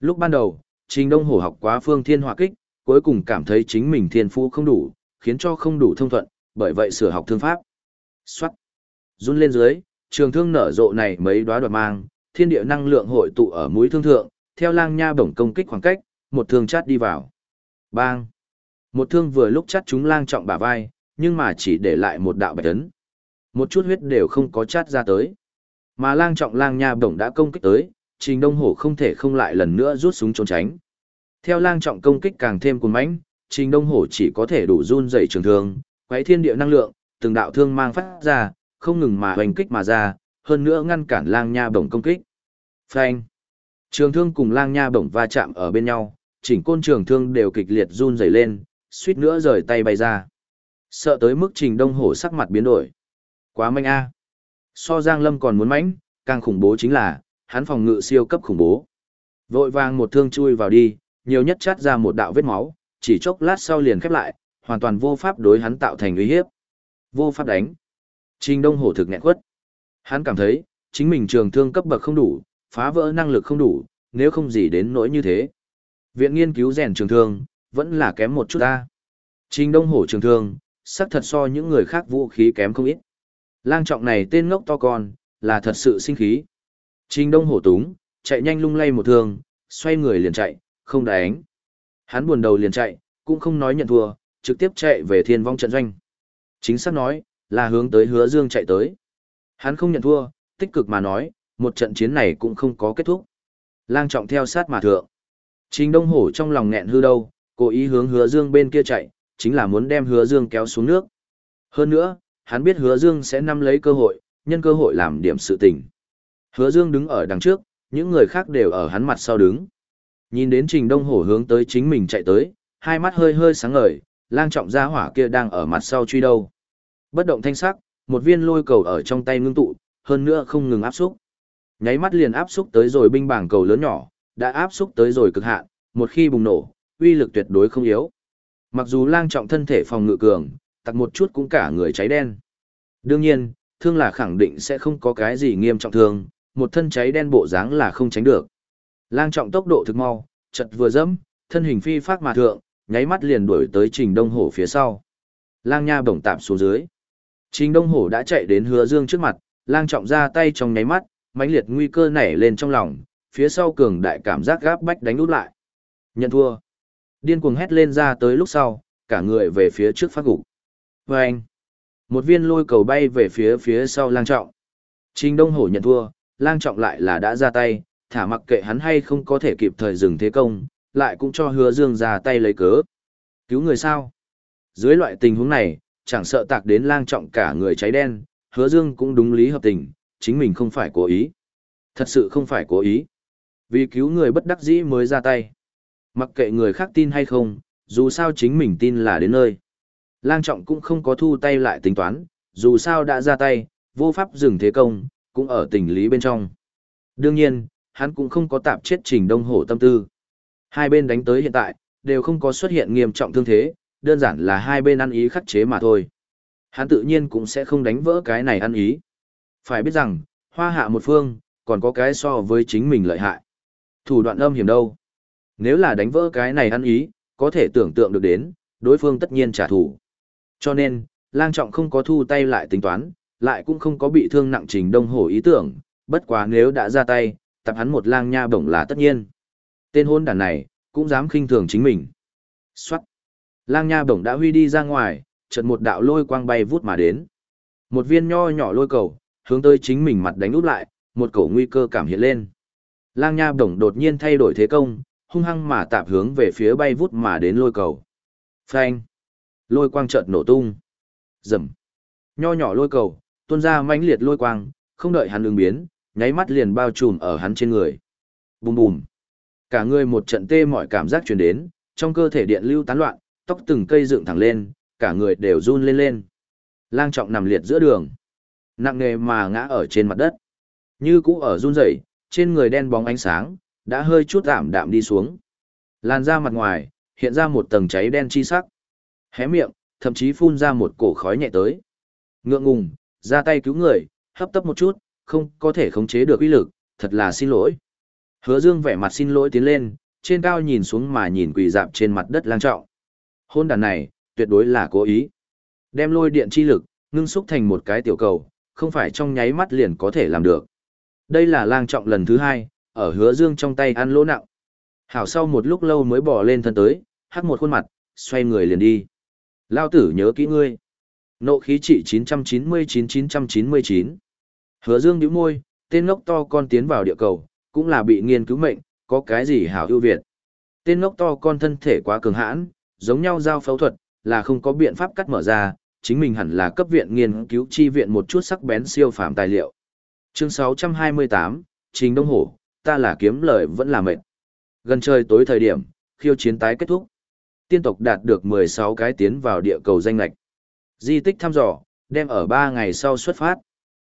[SPEAKER 1] Lúc ban đầu, Trình Đông Hổ học quá phương thiên hỏa kích, cuối cùng cảm thấy chính mình thiên phú không đủ, khiến cho không đủ thông thuận, bởi vậy sửa học thương pháp. Xoát. Run lên dưới, trường thương nở rộ này mấy đóa đoạt mang, thiên địa năng lượng hội tụ ở mũi thương thượng, theo lang nha bổng công kích khoảng cách, một thương chát đi vào. Bang. Một thương vừa lúc chát chúng lang trọng bả vai, nhưng mà chỉ để lại một đạo bạch tấn, Một chút huyết đều không có chát ra tới. Mà lang trọng lang nha bổng đã công kích tới, trình đông hổ không thể không lại lần nữa rút súng trốn tránh. Theo lang trọng công kích càng thêm cuồng mãnh, trình đông hổ chỉ có thể đủ run dày trường thương, quấy thiên địa năng lượng, từng đạo thương mang phát ra, không ngừng mà hoành kích mà ra, hơn nữa ngăn cản lang nha bổng công kích. Phanh! Trường thương cùng lang nha bổng va chạm ở bên nhau, chỉnh côn trường thương đều kịch liệt run rẩy lên, suýt nữa rời tay bay ra. Sợ tới mức trình đông hổ sắc mặt biến đổi. Quá manh a. So Giang Lâm còn muốn mãnh, càng khủng bố chính là, hắn phòng ngự siêu cấp khủng bố. Vội vàng một thương chui vào đi, nhiều nhất chát ra một đạo vết máu, chỉ chốc lát sau liền khép lại, hoàn toàn vô pháp đối hắn tạo thành uy hiếp. Vô pháp đánh. Trình Đông Hổ thực nghẹn quất. Hắn cảm thấy, chính mình trường thương cấp bậc không đủ, phá vỡ năng lực không đủ, nếu không gì đến nỗi như thế. Viện nghiên cứu rèn trường thương, vẫn là kém một chút ta. Trình Đông Hổ trường thương, sắc thật so những người khác vũ khí kém không ít. Lang trọng này tên ngốc to con, là thật sự sinh khí. Trình Đông Hổ túng, chạy nhanh lung lay một thương, xoay người liền chạy, không đánh. Hắn buồn đầu liền chạy, cũng không nói nhận thua, trực tiếp chạy về thiên vong trận doanh. Chính xác nói, là hướng tới hứa dương chạy tới. Hắn không nhận thua, tích cực mà nói, một trận chiến này cũng không có kết thúc. Lang trọng theo sát mà thượng. Trình Đông Hổ trong lòng nghẹn hư đâu, cố ý hướng hứa dương bên kia chạy, chính là muốn đem hứa dương kéo xuống nước. Hơn nữa, hắn biết hứa dương sẽ nắm lấy cơ hội, nhân cơ hội làm điểm sự tình. Hứa Dương đứng ở đằng trước, những người khác đều ở hắn mặt sau đứng. Nhìn đến Trình Đông Hổ hướng tới chính mình chạy tới, hai mắt hơi hơi sáng ngời, lang trọng gia hỏa kia đang ở mặt sau truy đâu. Bất động thanh sắc, một viên lôi cầu ở trong tay ngưng tụ, hơn nữa không ngừng áp xúc. Nháy mắt liền áp xúc tới rồi binh bảng cầu lớn nhỏ, đã áp xúc tới rồi cực hạn, một khi bùng nổ, uy lực tuyệt đối không yếu. Mặc dù lang trọng thân thể phòng ngự cường, tặc một chút cũng cả người cháy đen. Đương nhiên, thương là khẳng định sẽ không có cái gì nghiêm trọng thương, một thân cháy đen bộ dáng là không tránh được. Lang trọng tốc độ thực mau, chật vừa dẫm, thân hình phi phát mà thượng, nháy mắt liền đuổi tới Trình Đông Hổ phía sau. Lang Nha bổng tạm xuống dưới. Trình Đông Hổ đã chạy đến Hứa Dương trước mặt, Lang trọng ra tay trong nháy mắt, mãnh liệt nguy cơ nảy lên trong lòng, phía sau cường đại cảm giác gáp bách đánh út lại. Nhận thua. Điên cuồng hét lên ra tới lúc sau, cả người về phía trước phát gục. Và anh. Một viên lôi cầu bay về phía phía sau lang trọng. Trình Đông Hổ nhận thua, lang trọng lại là đã ra tay, thả mặc kệ hắn hay không có thể kịp thời dừng thế công, lại cũng cho hứa dương ra tay lấy cớ. Cứu người sao? Dưới loại tình huống này, chẳng sợ tạc đến lang trọng cả người cháy đen, hứa dương cũng đúng lý hợp tình, chính mình không phải cố ý. Thật sự không phải cố ý. Vì cứu người bất đắc dĩ mới ra tay. Mặc kệ người khác tin hay không, dù sao chính mình tin là đến nơi. Lang trọng cũng không có thu tay lại tính toán, dù sao đã ra tay, vô pháp dừng thế công, cũng ở tình lý bên trong. Đương nhiên, hắn cũng không có tạp chết trình đông hổ tâm tư. Hai bên đánh tới hiện tại, đều không có xuất hiện nghiêm trọng thương thế, đơn giản là hai bên ăn ý khắc chế mà thôi. Hắn tự nhiên cũng sẽ không đánh vỡ cái này ăn ý. Phải biết rằng, hoa hạ một phương, còn có cái so với chính mình lợi hại. Thủ đoạn âm hiểm đâu. Nếu là đánh vỡ cái này ăn ý, có thể tưởng tượng được đến, đối phương tất nhiên trả thù. Cho nên, lang trọng không có thu tay lại tính toán, lại cũng không có bị thương nặng trình đông hổ ý tưởng, bất quá nếu đã ra tay, tập hắn một lang nha bổng là tất nhiên. Tên hôn đàn này, cũng dám khinh thường chính mình. Xoát. Lang nha bổng đã huy đi ra ngoài, chợt một đạo lôi quang bay vút mà đến. Một viên nho nhỏ lôi cầu, hướng tới chính mình mặt đánh úp lại, một cổ nguy cơ cảm hiện lên. Lang nha bổng đột nhiên thay đổi thế công, hung hăng mà tạp hướng về phía bay vút mà đến lôi cầu. Phanh. Lôi quang chợt nổ tung. Rầm. Nho nhỏ lôi cầu, tuôn ra mãnh liệt lôi quang, không đợi hắn ứng biến, nháy mắt liền bao trùm ở hắn trên người. Bùm bùm. Cả người một trận tê mọi cảm giác truyền đến, trong cơ thể điện lưu tán loạn, tóc từng cây dựng thẳng lên, cả người đều run lên lên. Lang trọng nằm liệt giữa đường. Nặng nề mà ngã ở trên mặt đất. Như cũ ở run rẩy, trên người đen bóng ánh sáng, đã hơi chút giảm đạm đi xuống. Làn da mặt ngoài, hiện ra một tầng cháy đen chi sắc. Hé miệng, thậm chí phun ra một cổ khói nhẹ tới. Ngượng ngùng, ra tay cứu người, hấp tấp một chút, không có thể khống chế được uy lực, thật là xin lỗi. Hứa Dương vẻ mặt xin lỗi tiến lên, trên cao nhìn xuống mà nhìn quỳ dạp trên mặt đất lang trọng. Hôn đàn này, tuyệt đối là cố ý. Đem lôi điện chi lực, ngưng xúc thành một cái tiểu cầu, không phải trong nháy mắt liền có thể làm được. Đây là lang trọng lần thứ hai, ở hứa dương trong tay ăn lỗ nặng. Hảo sau một lúc lâu mới bỏ lên thân tới, hắt một khuôn mặt, xoay người liền đi. Lao tử nhớ kỹ ngươi. Nộ khí trị 999-999. Hứa dương nhíu môi, tên ngốc to con tiến vào địa cầu, cũng là bị nghiên cứu mệnh, có cái gì hảo ưu việt. Tên ngốc to con thân thể quá cường hãn, giống nhau giao phẫu thuật, là không có biện pháp cắt mở ra, chính mình hẳn là cấp viện nghiên cứu chi viện một chút sắc bén siêu phàm tài liệu. Chương 628, Trình Đông Hổ, ta là kiếm lời vẫn là mệt. Gần trời tối thời điểm, khiêu chiến tái kết thúc. Tiên tộc đạt được 16 cái tiến vào địa cầu danh lạch. Di tích thăm dò, đem ở 3 ngày sau xuất phát.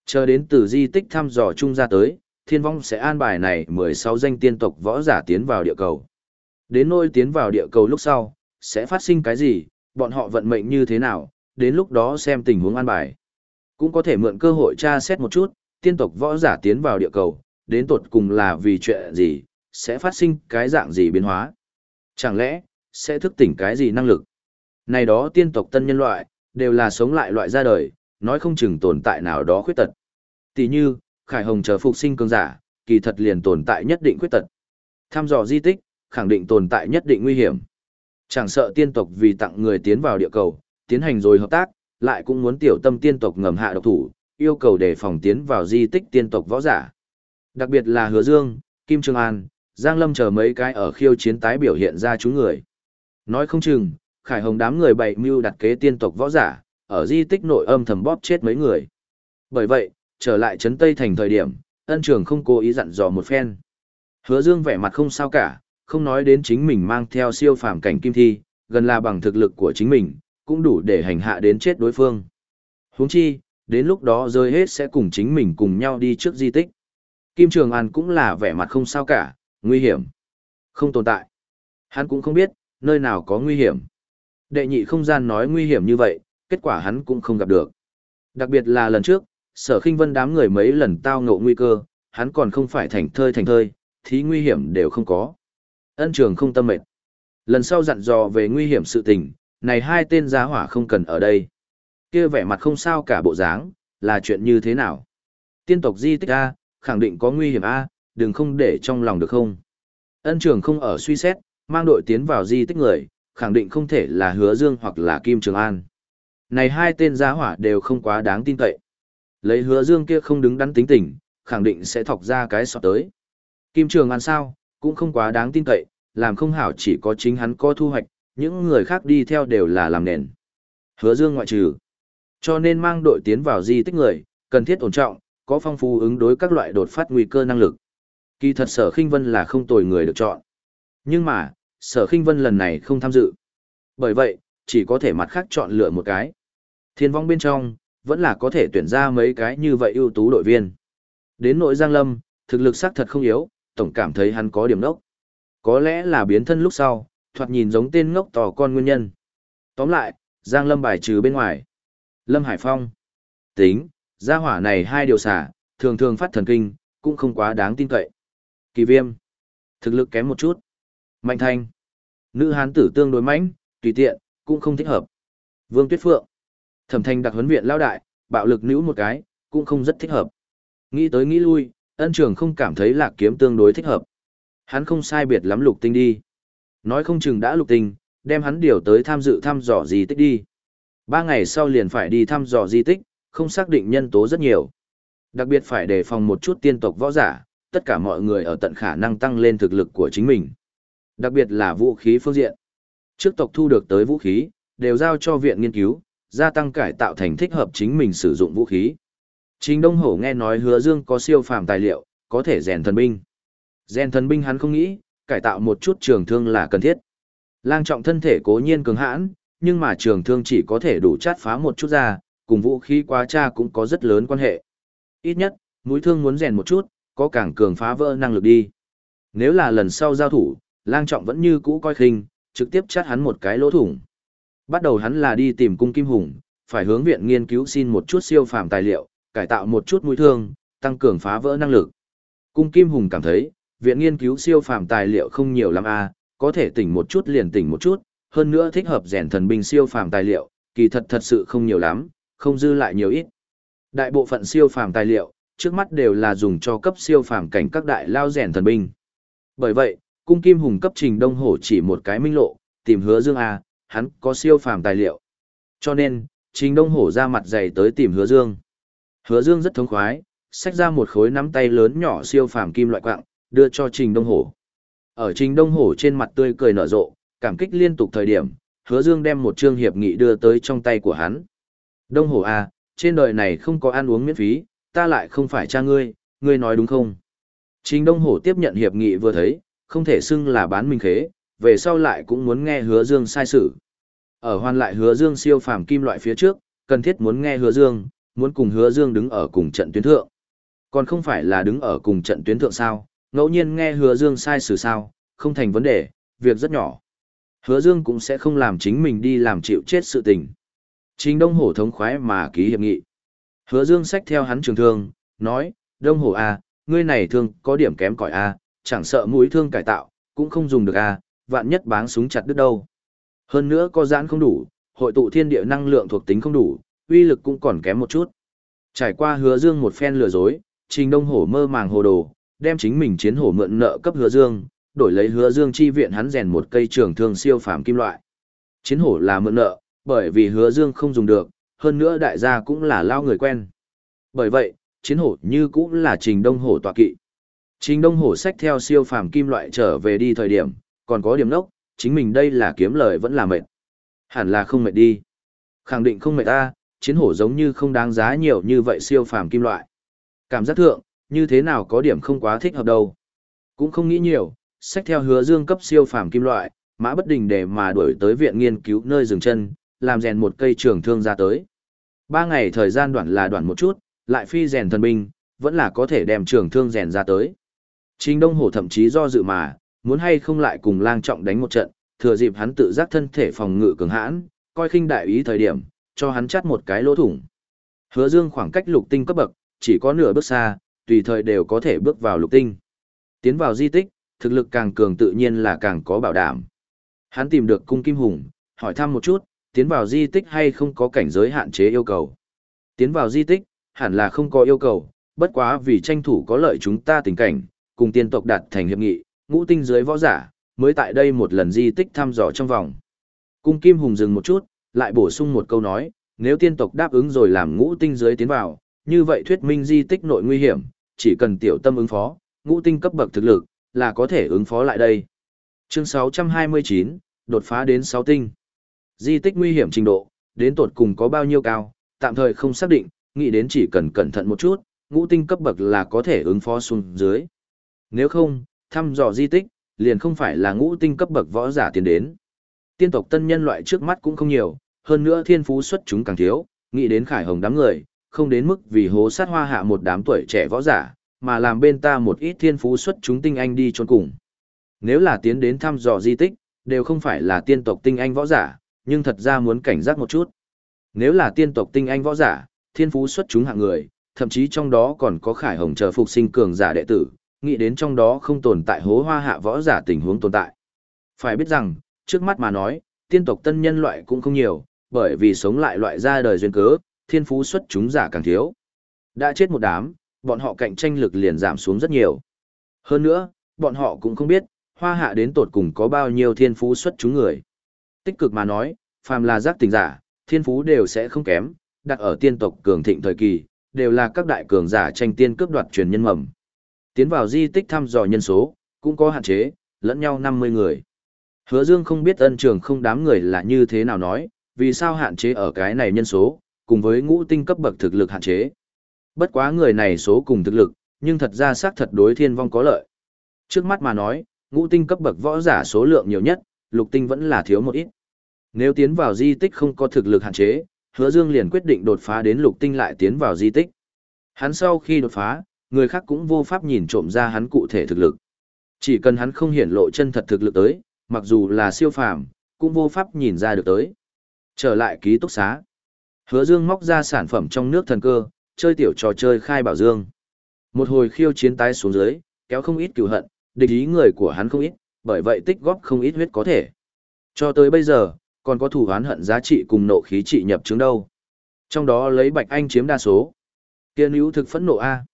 [SPEAKER 1] Chờ đến từ di tích thăm dò chung ra tới, thiên vong sẽ an bài này 16 danh tiên tộc võ giả tiến vào địa cầu. Đến nơi tiến vào địa cầu lúc sau, sẽ phát sinh cái gì, bọn họ vận mệnh như thế nào, đến lúc đó xem tình huống an bài. Cũng có thể mượn cơ hội tra xét một chút, tiên tộc võ giả tiến vào địa cầu, đến tột cùng là vì chuyện gì, sẽ phát sinh cái dạng gì biến hóa. Chẳng lẽ, sẽ thức tỉnh cái gì năng lực? Này đó tiên tộc tân nhân loại, đều là sống lại loại ra đời, nói không chừng tồn tại nào đó khuyết tật. Tỷ như, Khải Hồng chờ phục sinh cường giả, kỳ thật liền tồn tại nhất định khuyết tật. Tham dò di tích, khẳng định tồn tại nhất định nguy hiểm. Chẳng sợ tiên tộc vì tặng người tiến vào địa cầu, tiến hành rồi hợp tác, lại cũng muốn tiểu tâm tiên tộc ngầm hạ độc thủ, yêu cầu đề phòng tiến vào di tích tiên tộc võ giả. Đặc biệt là Hứa Dương, Kim Trường An, Giang Lâm chờ mấy cái ở khiêu chiến tái biểu hiện ra chúng người. Nói không chừng, Khải Hồng đám người bày mưu đặt kế tiên tộc võ giả, ở di tích nội âm thầm bóp chết mấy người. Bởi vậy, Trở lại trấn Tây thành thời điểm, ân trường không cố ý dặn dò một phen. Hứa Dương vẻ mặt không sao cả, không nói đến chính mình mang theo siêu phàm cảnh kim thi, gần là bằng thực lực của chính mình, cũng đủ để hành hạ đến chết đối phương. Huống chi, đến lúc đó rơi hết sẽ cùng chính mình cùng nhau đi trước di tích. Kim Trường An cũng là vẻ mặt không sao cả, nguy hiểm. Không tồn tại. Hắn cũng không biết, nơi nào có nguy hiểm. Đệ nhị không gian nói nguy hiểm như vậy, kết quả hắn cũng không gặp được. Đặc biệt là lần trước, sở khinh vân đám người mấy lần tao ngộ nguy cơ, hắn còn không phải thành thơi thành thơi, thì nguy hiểm đều không có. Ân trường không tâm mệt. Lần sau dặn dò về nguy hiểm sự tình, này hai tên giá hỏa không cần ở đây. Kia vẻ mặt không sao cả bộ dáng, là chuyện như thế nào? Tiên tộc di tích A, khẳng định có nguy hiểm A, đừng không để trong lòng được không? Ân trường không ở suy xét, mang đội tiến vào di tích người, khẳng định không thể là hứa dương hoặc là Kim Trường An. Này hai tên giá hỏa đều không quá đáng tin cậy. Lấy hứa dương kia không đứng đắn tính tình, khẳng định sẽ thọc ra cái sọt tới. Kim Trường An sao, cũng không quá đáng tin cậy, làm không hảo chỉ có chính hắn có thu hoạch, những người khác đi theo đều là làm nền. Hứa dương ngoại trừ. Cho nên mang đội tiến vào di tích người, cần thiết ổn trọng, có phong phú ứng đối các loại đột phát nguy cơ năng lực. Kỳ thật sở khinh vân là không tồi người được chọn. Nhưng mà, sở khinh vân lần này không tham dự. Bởi vậy, chỉ có thể mặt khác chọn lựa một cái. Thiên vong bên trong, vẫn là có thể tuyển ra mấy cái như vậy ưu tú đội viên. Đến nội Giang Lâm, thực lực xác thật không yếu, tổng cảm thấy hắn có điểm đốc. Có lẽ là biến thân lúc sau, thoạt nhìn giống tên ngốc tò con nguyên nhân. Tóm lại, Giang Lâm bài trừ bên ngoài. Lâm Hải Phong. Tính, gia hỏa này hai điều xả, thường thường phát thần kinh, cũng không quá đáng tin cậy. Kỳ viêm. Thực lực kém một chút. Mạnh thanh. Nữ hán tử tương đối mãnh, tùy tiện, cũng không thích hợp. Vương Tuyết Phượng. Thẩm thanh đặc huấn viện lao đại, bạo lực nữ một cái, cũng không rất thích hợp. Nghĩ tới nghĩ lui, ân trường không cảm thấy lạc kiếm tương đối thích hợp. Hắn không sai biệt lắm lục tinh đi. Nói không chừng đã lục tinh, đem hắn điều tới tham dự thăm dò di tích đi. Ba ngày sau liền phải đi thăm dò di tích, không xác định nhân tố rất nhiều. Đặc biệt phải đề phòng một chút tiên tộc võ giả, tất cả mọi người ở tận khả năng tăng lên thực lực của chính mình. Đặc biệt là vũ khí phương diện. Trước tộc thu được tới vũ khí, đều giao cho viện nghiên cứu, gia tăng cải tạo thành thích hợp chính mình sử dụng vũ khí. Trình Đông Hổ nghe nói Hứa Dương có siêu phàm tài liệu, có thể rèn thần binh. Rèn thần binh hắn không nghĩ, cải tạo một chút trường thương là cần thiết. Lang trọng thân thể cố nhiên cường hãn, nhưng mà trường thương chỉ có thể đủ chát phá một chút ra, cùng vũ khí quá tra cũng có rất lớn quan hệ. Ít nhất, mũi thương muốn rèn một chút, có càng cường phá vỡ năng lực đi. Nếu là lần sau giao thủ, lang trọng vẫn như cũ coi khinh, trực tiếp chát hắn một cái lỗ thủng. Bắt đầu hắn là đi tìm cung kim hùng, phải hướng viện nghiên cứu xin một chút siêu phàm tài liệu, cải tạo một chút mũi thương, tăng cường phá vỡ năng lực. Cung kim hùng cảm thấy, viện nghiên cứu siêu phàm tài liệu không nhiều lắm a, có thể tỉnh một chút liền tỉnh một chút, hơn nữa thích hợp rèn thần binh siêu phàm tài liệu, kỳ thật thật sự không nhiều lắm, không dư lại nhiều ít. Đại bộ phận siêu phàm tài liệu, trước mắt đều là dùng cho cấp siêu phàm cảnh các đại lao rèn thần binh. Bởi vậy, cung kim hùng cấp trình đông hổ chỉ một cái minh lộ, tìm hứa dương A, hắn có siêu phàm tài liệu. Cho nên, trình đông hổ ra mặt dày tới tìm hứa dương. Hứa dương rất thống khoái, xách ra một khối nắm tay lớn nhỏ siêu phàm kim loại quạng, đưa cho trình đông hổ. Ở trình đông hổ trên mặt tươi cười nở rộ, cảm kích liên tục thời điểm, hứa dương đem một chương hiệp nghị đưa tới trong tay của hắn. Đông hổ à, trên đời này không có ăn uống miễn phí, ta lại không phải cha ngươi, ngươi nói đúng không? Trình Đông Hổ tiếp nhận hiệp nghị vừa thấy, không thể xưng là bán minh khế, về sau lại cũng muốn nghe hứa dương sai sự. Ở hoàn lại hứa dương siêu phàm kim loại phía trước, cần thiết muốn nghe hứa dương, muốn cùng hứa dương đứng ở cùng trận tuyến thượng. Còn không phải là đứng ở cùng trận tuyến thượng sao, ngẫu nhiên nghe hứa dương sai sự sao, không thành vấn đề, việc rất nhỏ. Hứa dương cũng sẽ không làm chính mình đi làm chịu chết sự tình. Trình Đông Hổ thống khoái mà ký hiệp nghị. Hứa Dương sách theo hắn trường thương, nói, Đông Hổ A, à, ngươi này thương có điểm kém cỏi A, à, chẳng sợ mũi thương cải tạo, cũng không dùng được A, à, vạn nhất báng súng chặt đứt đâu. Hơn nữa có giãn không đủ, hội tụ thiên địa năng lượng thuộc tính không đủ, uy lực cũng còn kém một chút. Trải qua Hứa Dương một phen lừa dối, Trình Đông Hổ mơ màng hồ đồ, đem chính mình chiến hổ mượn nợ cấp Hứa Dương, đổi lấy Hứa Dương chi viện hắn rèn một cây trường thương siêu phàm kim loại. Chiến hổ là mượn nợ, bởi vì hứa dương không dùng được, hơn nữa đại gia cũng là lao người quen. Bởi vậy, chiến hổ như cũng là trình đông hổ tọa kỵ. Trình đông hổ sách theo siêu phàm kim loại trở về đi thời điểm, còn có điểm nốc, chính mình đây là kiếm lời vẫn là mệt. Hẳn là không mệt đi. Khẳng định không mệt ta, chiến hổ giống như không đáng giá nhiều như vậy siêu phàm kim loại. Cảm giác thượng, như thế nào có điểm không quá thích hợp đâu. Cũng không nghĩ nhiều, sách theo hứa dương cấp siêu phàm kim loại, mã bất đình để mà đuổi tới viện nghiên cứu nơi dừng chân, làm rèn một cây trường thương ra tới. Ba ngày thời gian đoạn là đoạn một chút, lại phi rèn thần binh, vẫn là có thể đem trường thương rèn ra tới. Trình Đông Hổ thậm chí do dự mà, muốn hay không lại cùng lang trọng đánh một trận, thừa dịp hắn tự giác thân thể phòng ngự cường hãn, coi khinh đại ý thời điểm, cho hắn chắt một cái lỗ thủng. Hứa Dương khoảng cách lục tinh cấp bậc, chỉ có nửa bước xa, tùy thời đều có thể bước vào lục tinh. Tiến vào di tích, thực lực càng cường tự nhiên là càng có bảo đảm. Hắn tìm được cung kim hùng, hỏi thăm một chút, tiến vào di tích hay không có cảnh giới hạn chế yêu cầu. Tiến vào di tích, hẳn là không có yêu cầu, bất quá vì tranh thủ có lợi chúng ta tình cảnh, cùng tiên tộc đạt thành hiệp nghị, ngũ tinh dưới võ giả, mới tại đây một lần di tích thăm dò trong vòng. Cung Kim Hùng dừng một chút, lại bổ sung một câu nói, nếu tiên tộc đáp ứng rồi làm ngũ tinh dưới tiến vào, như vậy thuyết minh di tích nội nguy hiểm, chỉ cần tiểu tâm ứng phó, ngũ tinh cấp bậc thực lực, là có thể ứng phó lại đây. Chương 629, đột phá đến 6 tinh. Di tích nguy hiểm trình độ, đến tột cùng có bao nhiêu cao, tạm thời không xác định, nghĩ đến chỉ cần cẩn thận một chút, ngũ tinh cấp bậc là có thể ứng phó xuống dưới. Nếu không, thăm dò di tích, liền không phải là ngũ tinh cấp bậc võ giả tiến đến. Tiên tộc tân nhân loại trước mắt cũng không nhiều, hơn nữa thiên phú xuất chúng càng thiếu, nghĩ đến khải hồng đám người, không đến mức vì hố sát hoa hạ một đám tuổi trẻ võ giả, mà làm bên ta một ít thiên phú xuất chúng tinh anh đi trốn cùng. Nếu là tiến đến thăm dò di tích, đều không phải là tiên tộc tinh anh võ giả, nhưng thật ra muốn cảnh giác một chút. Nếu là tiên tộc tinh anh võ giả, thiên phú xuất chúng hạng người, thậm chí trong đó còn có khải hồng chờ phục sinh cường giả đệ tử, nghĩ đến trong đó không tồn tại hố hoa hạ võ giả tình huống tồn tại. Phải biết rằng, trước mắt mà nói, tiên tộc tân nhân loại cũng không nhiều, bởi vì sống lại loại ra đời duyên cớ, thiên phú xuất chúng giả càng thiếu. Đã chết một đám, bọn họ cạnh tranh lực liền giảm xuống rất nhiều. Hơn nữa, bọn họ cũng không biết, hoa hạ đến tột cùng có bao nhiêu thiên phú xuất chúng người. Tích cực mà nói, phàm là giác tình giả, thiên phú đều sẽ không kém, đặt ở tiên tộc cường thịnh thời kỳ, đều là các đại cường giả tranh tiên cướp đoạt truyền nhân mầm. Tiến vào di tích thăm dò nhân số, cũng có hạn chế, lẫn nhau 50 người. Hứa Dương không biết ân trường không đám người là như thế nào nói, vì sao hạn chế ở cái này nhân số, cùng với ngũ tinh cấp bậc thực lực hạn chế. Bất quá người này số cùng thực lực, nhưng thật ra xác thật đối thiên vong có lợi. Trước mắt mà nói, ngũ tinh cấp bậc võ giả số lượng nhiều nhất, lục tinh vẫn là thiếu một ít. Nếu tiến vào di tích không có thực lực hạn chế, hứa dương liền quyết định đột phá đến lục tinh lại tiến vào di tích. Hắn sau khi đột phá, người khác cũng vô pháp nhìn trộm ra hắn cụ thể thực lực. Chỉ cần hắn không hiển lộ chân thật thực lực tới, mặc dù là siêu phàm, cũng vô pháp nhìn ra được tới. Trở lại ký túc xá. Hứa Dương móc ra sản phẩm trong nước thần cơ, chơi tiểu trò chơi khai bảo dương. Một hồi khiêu chiến tái xuống dưới, kéo không ít cừu hận, địch ý người của hắn không ít, bởi vậy tích góp không ít huyết có thể. Cho tới bây giờ, còn có thủ hán hận giá trị cùng nộ khí trị nhập chứng đâu. Trong đó lấy Bạch Anh chiếm đa số. Kiên hữu thực phẫn nộ A.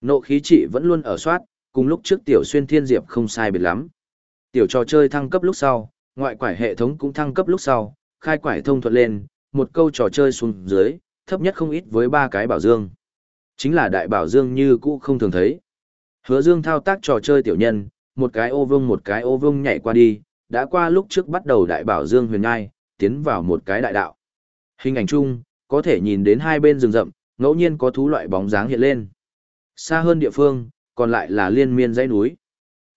[SPEAKER 1] Nộ khí trị vẫn luôn ở soát, cùng lúc trước tiểu xuyên thiên diệp không sai biệt lắm. Tiểu trò chơi thăng cấp lúc sau, ngoại quải hệ thống cũng thăng cấp lúc sau, khai quải thông thuận lên, một câu trò chơi xuống dưới, thấp nhất không ít với ba cái bảo dương. Chính là đại bảo dương như cũ không thường thấy. Hứa dương thao tác trò chơi tiểu nhân, một cái ô vương một cái ô vương nhảy qua đi, đã qua lúc trước bắt đầu đại bảo dương huyền ngai, tiến vào một cái đại đạo. Hình ảnh chung, có thể nhìn đến hai bên rừng rậm, ngẫu nhiên có thú loại bóng dáng hiện lên. Xa hơn địa phương, còn lại là liên miên dãy núi.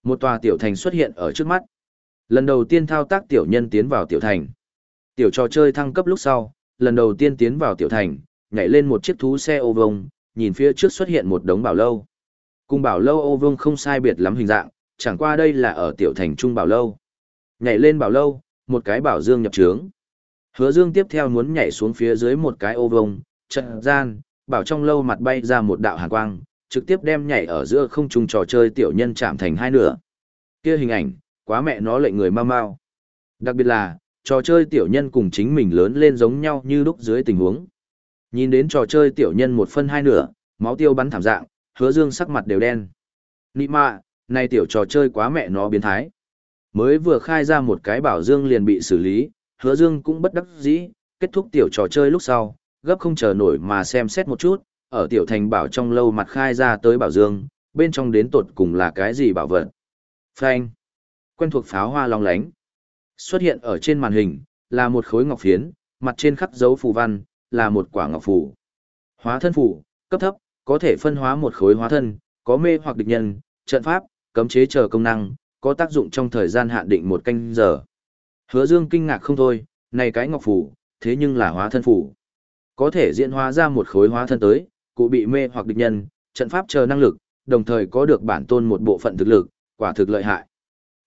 [SPEAKER 1] Một tòa tiểu thành xuất hiện ở trước mắt. Lần đầu tiên thao tác tiểu nhân tiến vào tiểu thành. Tiểu trò chơi thăng cấp lúc sau, lần đầu tiên tiến vào tiểu thành, nhảy lên một chiếc thú xe ô vông, nhìn phía trước xuất hiện một đống bảo lâu. Cùng bảo lâu ô vông không sai biệt lắm hình dạng, chẳng qua đây là ở tiểu thành trung bảo lâu. Nhảy lên bảo lâu, một cái bảo dương nhập trướng. Hứa dương tiếp theo muốn nhảy xuống phía dưới một cái ô vông, trận gian, bảo trong lâu mặt bay ra một đạo hàn quang, trực tiếp đem nhảy ở giữa không trung trò chơi tiểu nhân chạm thành hai nửa. Kia hình ảnh, quá mẹ nó lệnh người mau mau. Đặc biệt là, trò chơi tiểu nhân cùng chính mình lớn lên giống nhau như lúc dưới tình huống. Nhìn đến trò chơi tiểu nhân một phân hai nửa, máu tiêu bắn thảm dạng, hứa dương sắc mặt đều đen. Nị mạ, này tiểu trò chơi quá mẹ nó biến thái. Mới vừa khai ra một cái bảo dương liền bị xử lý, hứa dương cũng bất đắc dĩ, kết thúc tiểu trò chơi lúc sau, gấp không chờ nổi mà xem xét một chút, ở tiểu thành bảo trong lâu mặt khai ra tới bảo dương, bên trong đến tột cùng là cái gì bảo vật. Phanh. Quen thuộc pháo hoa long lánh. Xuất hiện ở trên màn hình, là một khối ngọc phiến, mặt trên khắc dấu phù văn, là một quả ngọc phù. Hóa thân phù, cấp thấp, có thể phân hóa một khối hóa thân, có mê hoặc địch nhân, trận pháp, cấm chế chờ công năng, có tác dụng trong thời gian hạn định một canh giờ. Hứa Dương kinh ngạc không thôi, này cái ngọc phủ, thế nhưng là hóa thân phủ. Có thể diễn hóa ra một khối hóa thân tới, cụ bị mê hoặc địch nhân, trận pháp chờ năng lực, đồng thời có được bản tôn một bộ phận thực lực, quả thực lợi hại.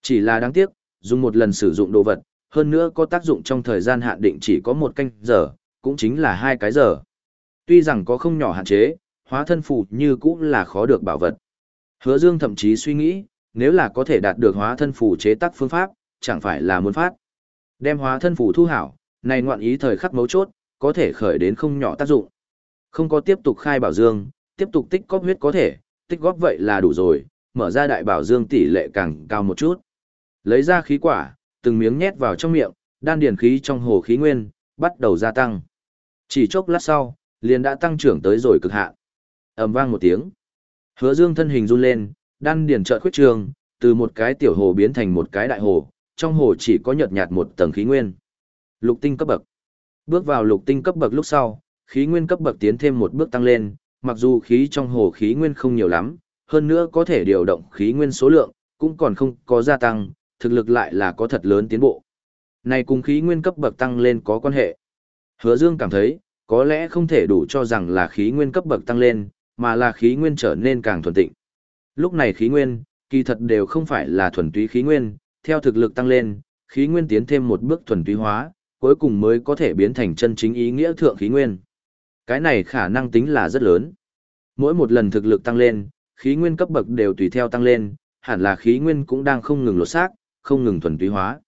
[SPEAKER 1] Chỉ là đáng tiếc, dùng một lần sử dụng đồ vật, hơn nữa có tác dụng trong thời gian hạn định chỉ có một canh giờ, cũng chính là hai cái giờ. Tuy rằng có không nhỏ hạn chế, hóa thân phù như cũng là khó được bảo vật. Hứa Dương thậm chí suy nghĩ, nếu là có thể đạt được hóa thân phù chế tác phương pháp, chẳng phải là muốn phát. Đem hóa thân phù thu hảo, này ngoạn ý thời khắc mấu chốt, có thể khởi đến không nhỏ tác dụng. Không có tiếp tục khai bảo dương, tiếp tục tích góp huyết có thể, tích góp vậy là đủ rồi, mở ra đại bảo dương tỷ lệ càng cao một chút. Lấy ra khí quả, từng miếng nhét vào trong miệng, đan điển khí trong hồ khí nguyên, bắt đầu gia tăng. Chỉ chốc lát sau, liền đã tăng trưởng tới rồi cực hạn. ầm vang một tiếng. Hứa Dương thân hình run lên, đan điển chợt khuyết trường, từ một cái tiểu hồ biến thành một cái đại hồ, trong hồ chỉ có nhợt nhạt một tầng khí nguyên. Lục tinh cấp bậc. Bước vào lục tinh cấp bậc lúc sau, khí nguyên cấp bậc tiến thêm một bước tăng lên, mặc dù khí trong hồ khí nguyên không nhiều lắm, hơn nữa có thể điều động khí nguyên số lượng, cũng còn không có gia tăng, thực lực lại là có thật lớn tiến bộ. Này cùng khí nguyên cấp bậc tăng lên có quan hệ. Hứa Dương cảm thấy, có lẽ không thể đủ cho rằng là khí nguyên cấp bậc tăng lên, mà là khí nguyên trở nên càng thuần tịnh. Lúc này khí nguyên, kỳ thật đều không phải là thuần túy khí nguyên, theo thực lực tăng lên, khí nguyên tiến thêm một bước thuần túy hóa, cuối cùng mới có thể biến thành chân chính ý nghĩa thượng khí nguyên. Cái này khả năng tính là rất lớn. Mỗi một lần thực lực tăng lên, khí nguyên cấp bậc đều tùy theo tăng lên, hẳn là khí nguyên cũng đang không ngừng lột xác, không ngừng thuần túy hóa.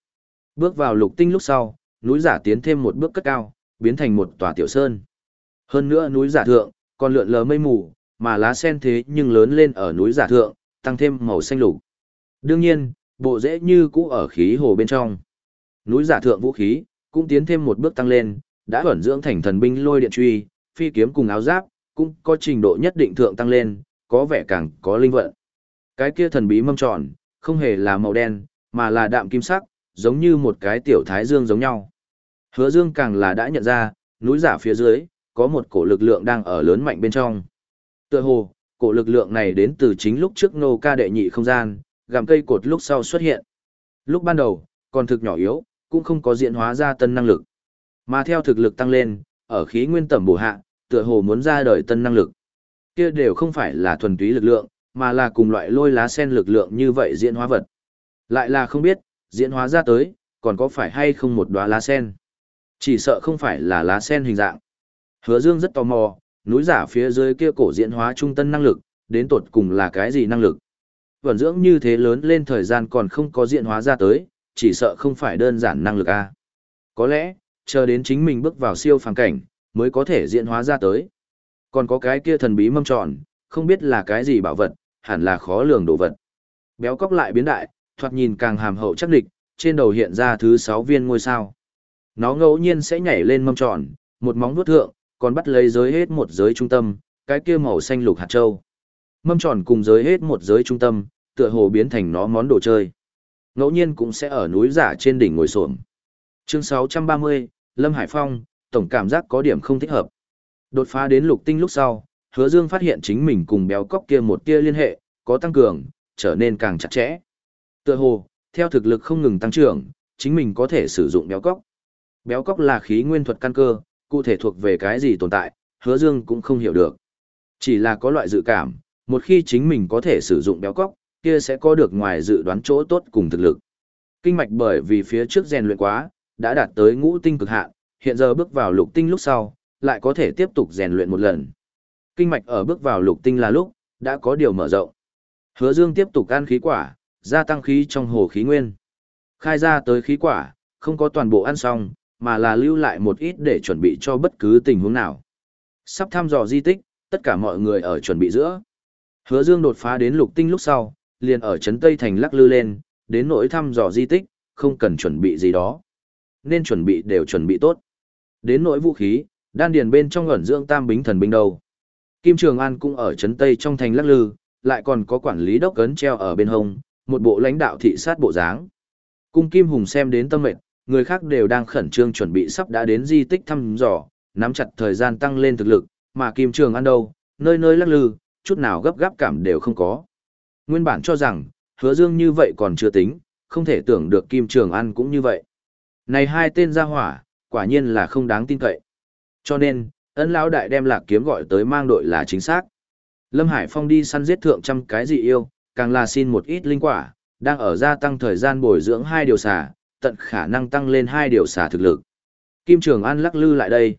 [SPEAKER 1] Bước vào lục tinh lúc sau, núi giả tiến thêm một bước cất cao, biến thành một tòa tiểu sơn. Hơn nữa núi giả thượng, còn lượn lờ mây mù, mà lá sen thế nhưng lớn lên ở núi giả thượng, tăng thêm màu xanh lục. Đương nhiên, bộ rễ như cũ ở khí hồ bên trong. Núi giả thượng vũ khí, cũng tiến thêm một bước tăng lên, đã ẩn dưỡng thành thần binh lôi điện truy, phi kiếm cùng áo giáp, cũng có trình độ nhất định thượng tăng lên, có vẻ càng có linh vận. Cái kia thần bí mâm tròn, không hề là màu đen, mà là đạm kim sắc, giống như một cái tiểu thái dương giống nhau. Hứa dương càng là đã nhận ra, núi giả phía dưới, có một cổ lực lượng đang ở lớn mạnh bên trong. Tựa hồ, cổ lực lượng này đến từ chính lúc trước nô ca đệ nhị không gian, gặm cây cột lúc sau xuất hiện. Lúc ban đầu, còn thực nhỏ yếu, cũng không có diễn hóa ra tân năng lực. Mà theo thực lực tăng lên, ở khí nguyên tẩm bổ hạ, tựa hồ muốn ra đời tân năng lực. Kia đều không phải là thuần túy lực lượng, mà là cùng loại lôi lá sen lực lượng như vậy diễn hóa vật. Lại là không biết, diễn hóa ra tới, còn có phải hay không một đóa lá sen. Chỉ sợ không phải là lá sen hình dạng. Hứa Dương rất tò mò, núi giả phía dưới kia cổ diễn hóa trung tân năng lực, đến tột cùng là cái gì năng lực. Vẩn dưỡng như thế lớn lên thời gian còn không có diễn hóa ra tới, chỉ sợ không phải đơn giản năng lực a. Có lẽ, chờ đến chính mình bước vào siêu phàm cảnh, mới có thể diễn hóa ra tới. Còn có cái kia thần bí mâm tròn, không biết là cái gì bảo vật, hẳn là khó lường đồ vật. Béo cóc lại biến đại, thoạt nhìn càng hàm hậu chắc địch, trên đầu hiện ra thứ sáu viên ngôi sao. Nó ngẫu nhiên sẽ nhảy lên mâm tròn, một móng vuốt thượng, còn bắt lấy giới hết một giới trung tâm, cái kia màu xanh lục hạt châu. Mâm tròn cùng giới hết một giới trung tâm, tựa hồ biến thành nó món đồ chơi. Ngẫu nhiên cũng sẽ ở núi giả trên đỉnh ngồi xổm. Chương 630, Lâm Hải Phong, tổng cảm giác có điểm không thích hợp. Đột phá đến lục tinh lúc sau, Hứa Dương phát hiện chính mình cùng béo cóc kia một tia liên hệ, có tăng cường, trở nên càng chặt chẽ. Tựa hồ, theo thực lực không ngừng tăng trưởng, chính mình có thể sử dụng béo cóc. Béo cóc là khí nguyên thuật căn cơ, cụ thể thuộc về cái gì tồn tại, Hứa Dương cũng không hiểu được. Chỉ là có loại dự cảm, một khi chính mình có thể sử dụng béo cóc, kia sẽ có được ngoài dự đoán chỗ tốt cùng thực lực. Kinh mạch bởi vì phía trước rèn luyện quá, đã đạt tới ngũ tinh cực hạn, hiện giờ bước vào lục tinh lúc sau, lại có thể tiếp tục rèn luyện một lần. Kinh mạch ở bước vào lục tinh là lúc, đã có điều mở rộng. Hứa Dương tiếp tục ăn khí quả, gia tăng khí trong hồ khí nguyên. Khai ra tới khí quả, không có toàn bộ ăn xong, mà là lưu lại một ít để chuẩn bị cho bất cứ tình huống nào. Sắp thăm dò di tích, tất cả mọi người ở chuẩn bị giữa. Hứa Dương đột phá đến lục tinh lúc sau, liền ở trấn Tây Thành lắc lư lên, đến nỗi thăm dò di tích, không cần chuẩn bị gì đó. Nên chuẩn bị đều chuẩn bị tốt. Đến nỗi vũ khí, đan điền bên trong ẩn dưỡng tam bính thần binh đầu. Kim Trường An cũng ở trấn Tây trong thành lắc lư, lại còn có quản lý đốc cấn treo ở bên hông, một bộ lãnh đạo thị sát bộ dáng. Cung Kim Hùng xem đến tâm mệt, người khác đều đang khẩn trương chuẩn bị sắp đã đến di tích thăm dò, nắm chặt thời gian tăng lên thực lực, mà Kim Trường An đâu, nơi nơi lắc lư, chút nào gấp gáp cảm đều không có. Nguyên bản cho rằng, hứa dương như vậy còn chưa tính, không thể tưởng được Kim Trường An cũng như vậy. Này hai tên gia hỏa, quả nhiên là không đáng tin cậy. Cho nên, ấn lão đại đem lạc kiếm gọi tới mang đội là chính xác. Lâm Hải Phong đi săn giết thượng trăm cái gì yêu, càng là xin một ít linh quả, đang ở gia tăng thời gian bồi dưỡng hai điều xà, tận khả năng tăng lên hai điều xả thực lực. Kim Trường An lắc lư lại đây.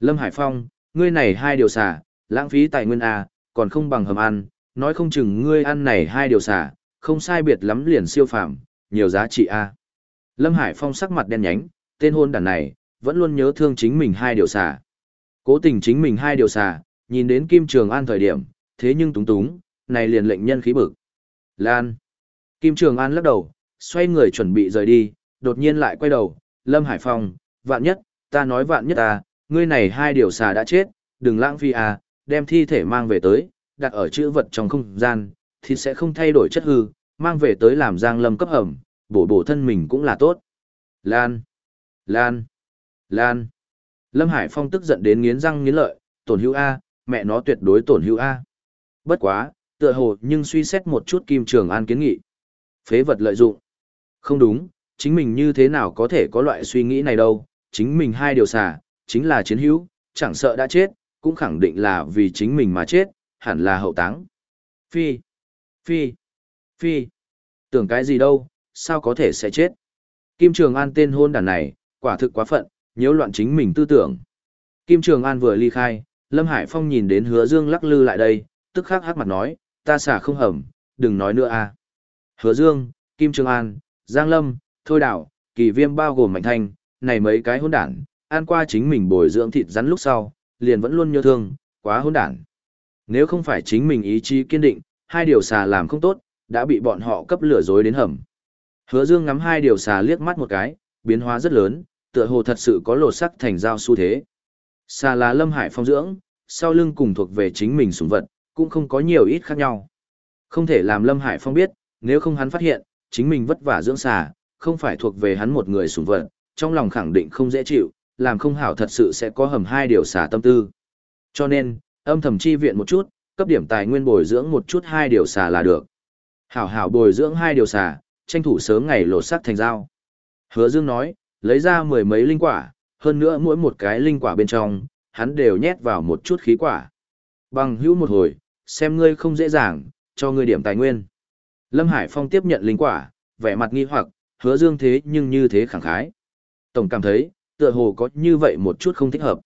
[SPEAKER 1] Lâm Hải Phong, ngươi này hai điều xả, lãng phí tài nguyên A, còn không bằng hầm ăn, nói không chừng ngươi ăn này hai điều xả, không sai biệt lắm liền siêu phàm, nhiều giá trị A. Lâm Hải Phong sắc mặt đen nhánh, tên hôn đàn này, vẫn luôn nhớ thương chính mình hai điều xả. Cố tình chính mình hai điều xả, nhìn đến Kim Trường An thời điểm, thế nhưng túng túng, này liền lệnh nhân khí bực. Lan. Kim Trường An lắc đầu, xoay người chuẩn bị rời đi, đột nhiên lại quay đầu, Lâm Hải Phong, vạn nhất, ta nói vạn nhất ta, ngươi này hai điều xà đã chết, đừng lãng phí à, đem thi thể mang về tới, đặt ở chữ vật trong không gian, thì sẽ không thay đổi chất hư, mang về tới làm giang lâm cấp hầm, bổ bổ thân mình cũng là tốt. Lan, Lan, Lan. Lâm Hải Phong tức giận đến nghiến răng nghiến lợi, tổn hữu A, mẹ nó tuyệt đối tổn hữu A. Bất quá, tựa hồ nhưng suy xét một chút Kim Trường An kiến nghị. Phế vật lợi dụng. Không đúng, chính mình như thế nào có thể có loại suy nghĩ này đâu, chính mình hai điều xả, chính là chiến hữu, chẳng sợ đã chết, cũng khẳng định là vì chính mình mà chết, hẳn là hậu táng. Phi, phi, phi, tưởng cái gì đâu, sao có thể sẽ chết. Kim Trường An tên hôn đàn này, quả thực quá phận, nhiễu loạn chính mình tư tưởng. Kim Trường An vừa ly khai, Lâm Hải Phong nhìn đến hứa dương lắc lư lại đây, tức khắc hắc mặt nói, ta xả không hầm, đừng nói nữa à. Hứa dương, Kim Trường An, Giang Lâm, Thôi Đảo, Kỳ Viêm bao gồm Mạnh Thanh, này mấy cái hôn đản, ăn qua chính mình bồi dưỡng thịt rắn lúc sau, liền vẫn luôn nhớ thương, quá hôn đản. Nếu không phải chính mình ý chí kiên định, hai điều xà làm không tốt, đã bị bọn họ cấp lửa dối đến hầm. Hứa Dương ngắm hai điều xà liếc mắt một cái, biến hóa rất lớn, tựa hồ thật sự có lột sắc thành dao xu thế. Xà là Lâm Hải phong dưỡng, sau lưng cùng thuộc về chính mình sủng vật, cũng không có nhiều ít khác nhau. Không thể làm Lâm Hải phong biết, nếu không hắn phát hiện, chính mình vất vả dưỡng xà, không phải thuộc về hắn một người sùng vật, trong lòng khẳng định không dễ chịu, làm không hảo thật sự sẽ có hầm hai điều xả tâm tư. Cho nên, âm thầm chi viện một chút, cấp điểm tài nguyên bồi dưỡng một chút hai điều xả là được. Hảo hảo bồi dưỡng hai điều xả, tranh thủ sớm ngày lột sắc thành dao. Hứa Dương nói, lấy ra mười mấy linh quả, hơn nữa mỗi một cái linh quả bên trong, hắn đều nhét vào một chút khí quả. Bằng hữu một hồi, xem ngươi không dễ dàng, cho ngươi điểm tài nguyên. Lâm Hải Phong tiếp nhận linh quả, vẻ mặt nghi hoặc, hứa dương thế nhưng như thế khẳng khái. Tổng cảm thấy, tựa hồ có như vậy một chút không thích hợp.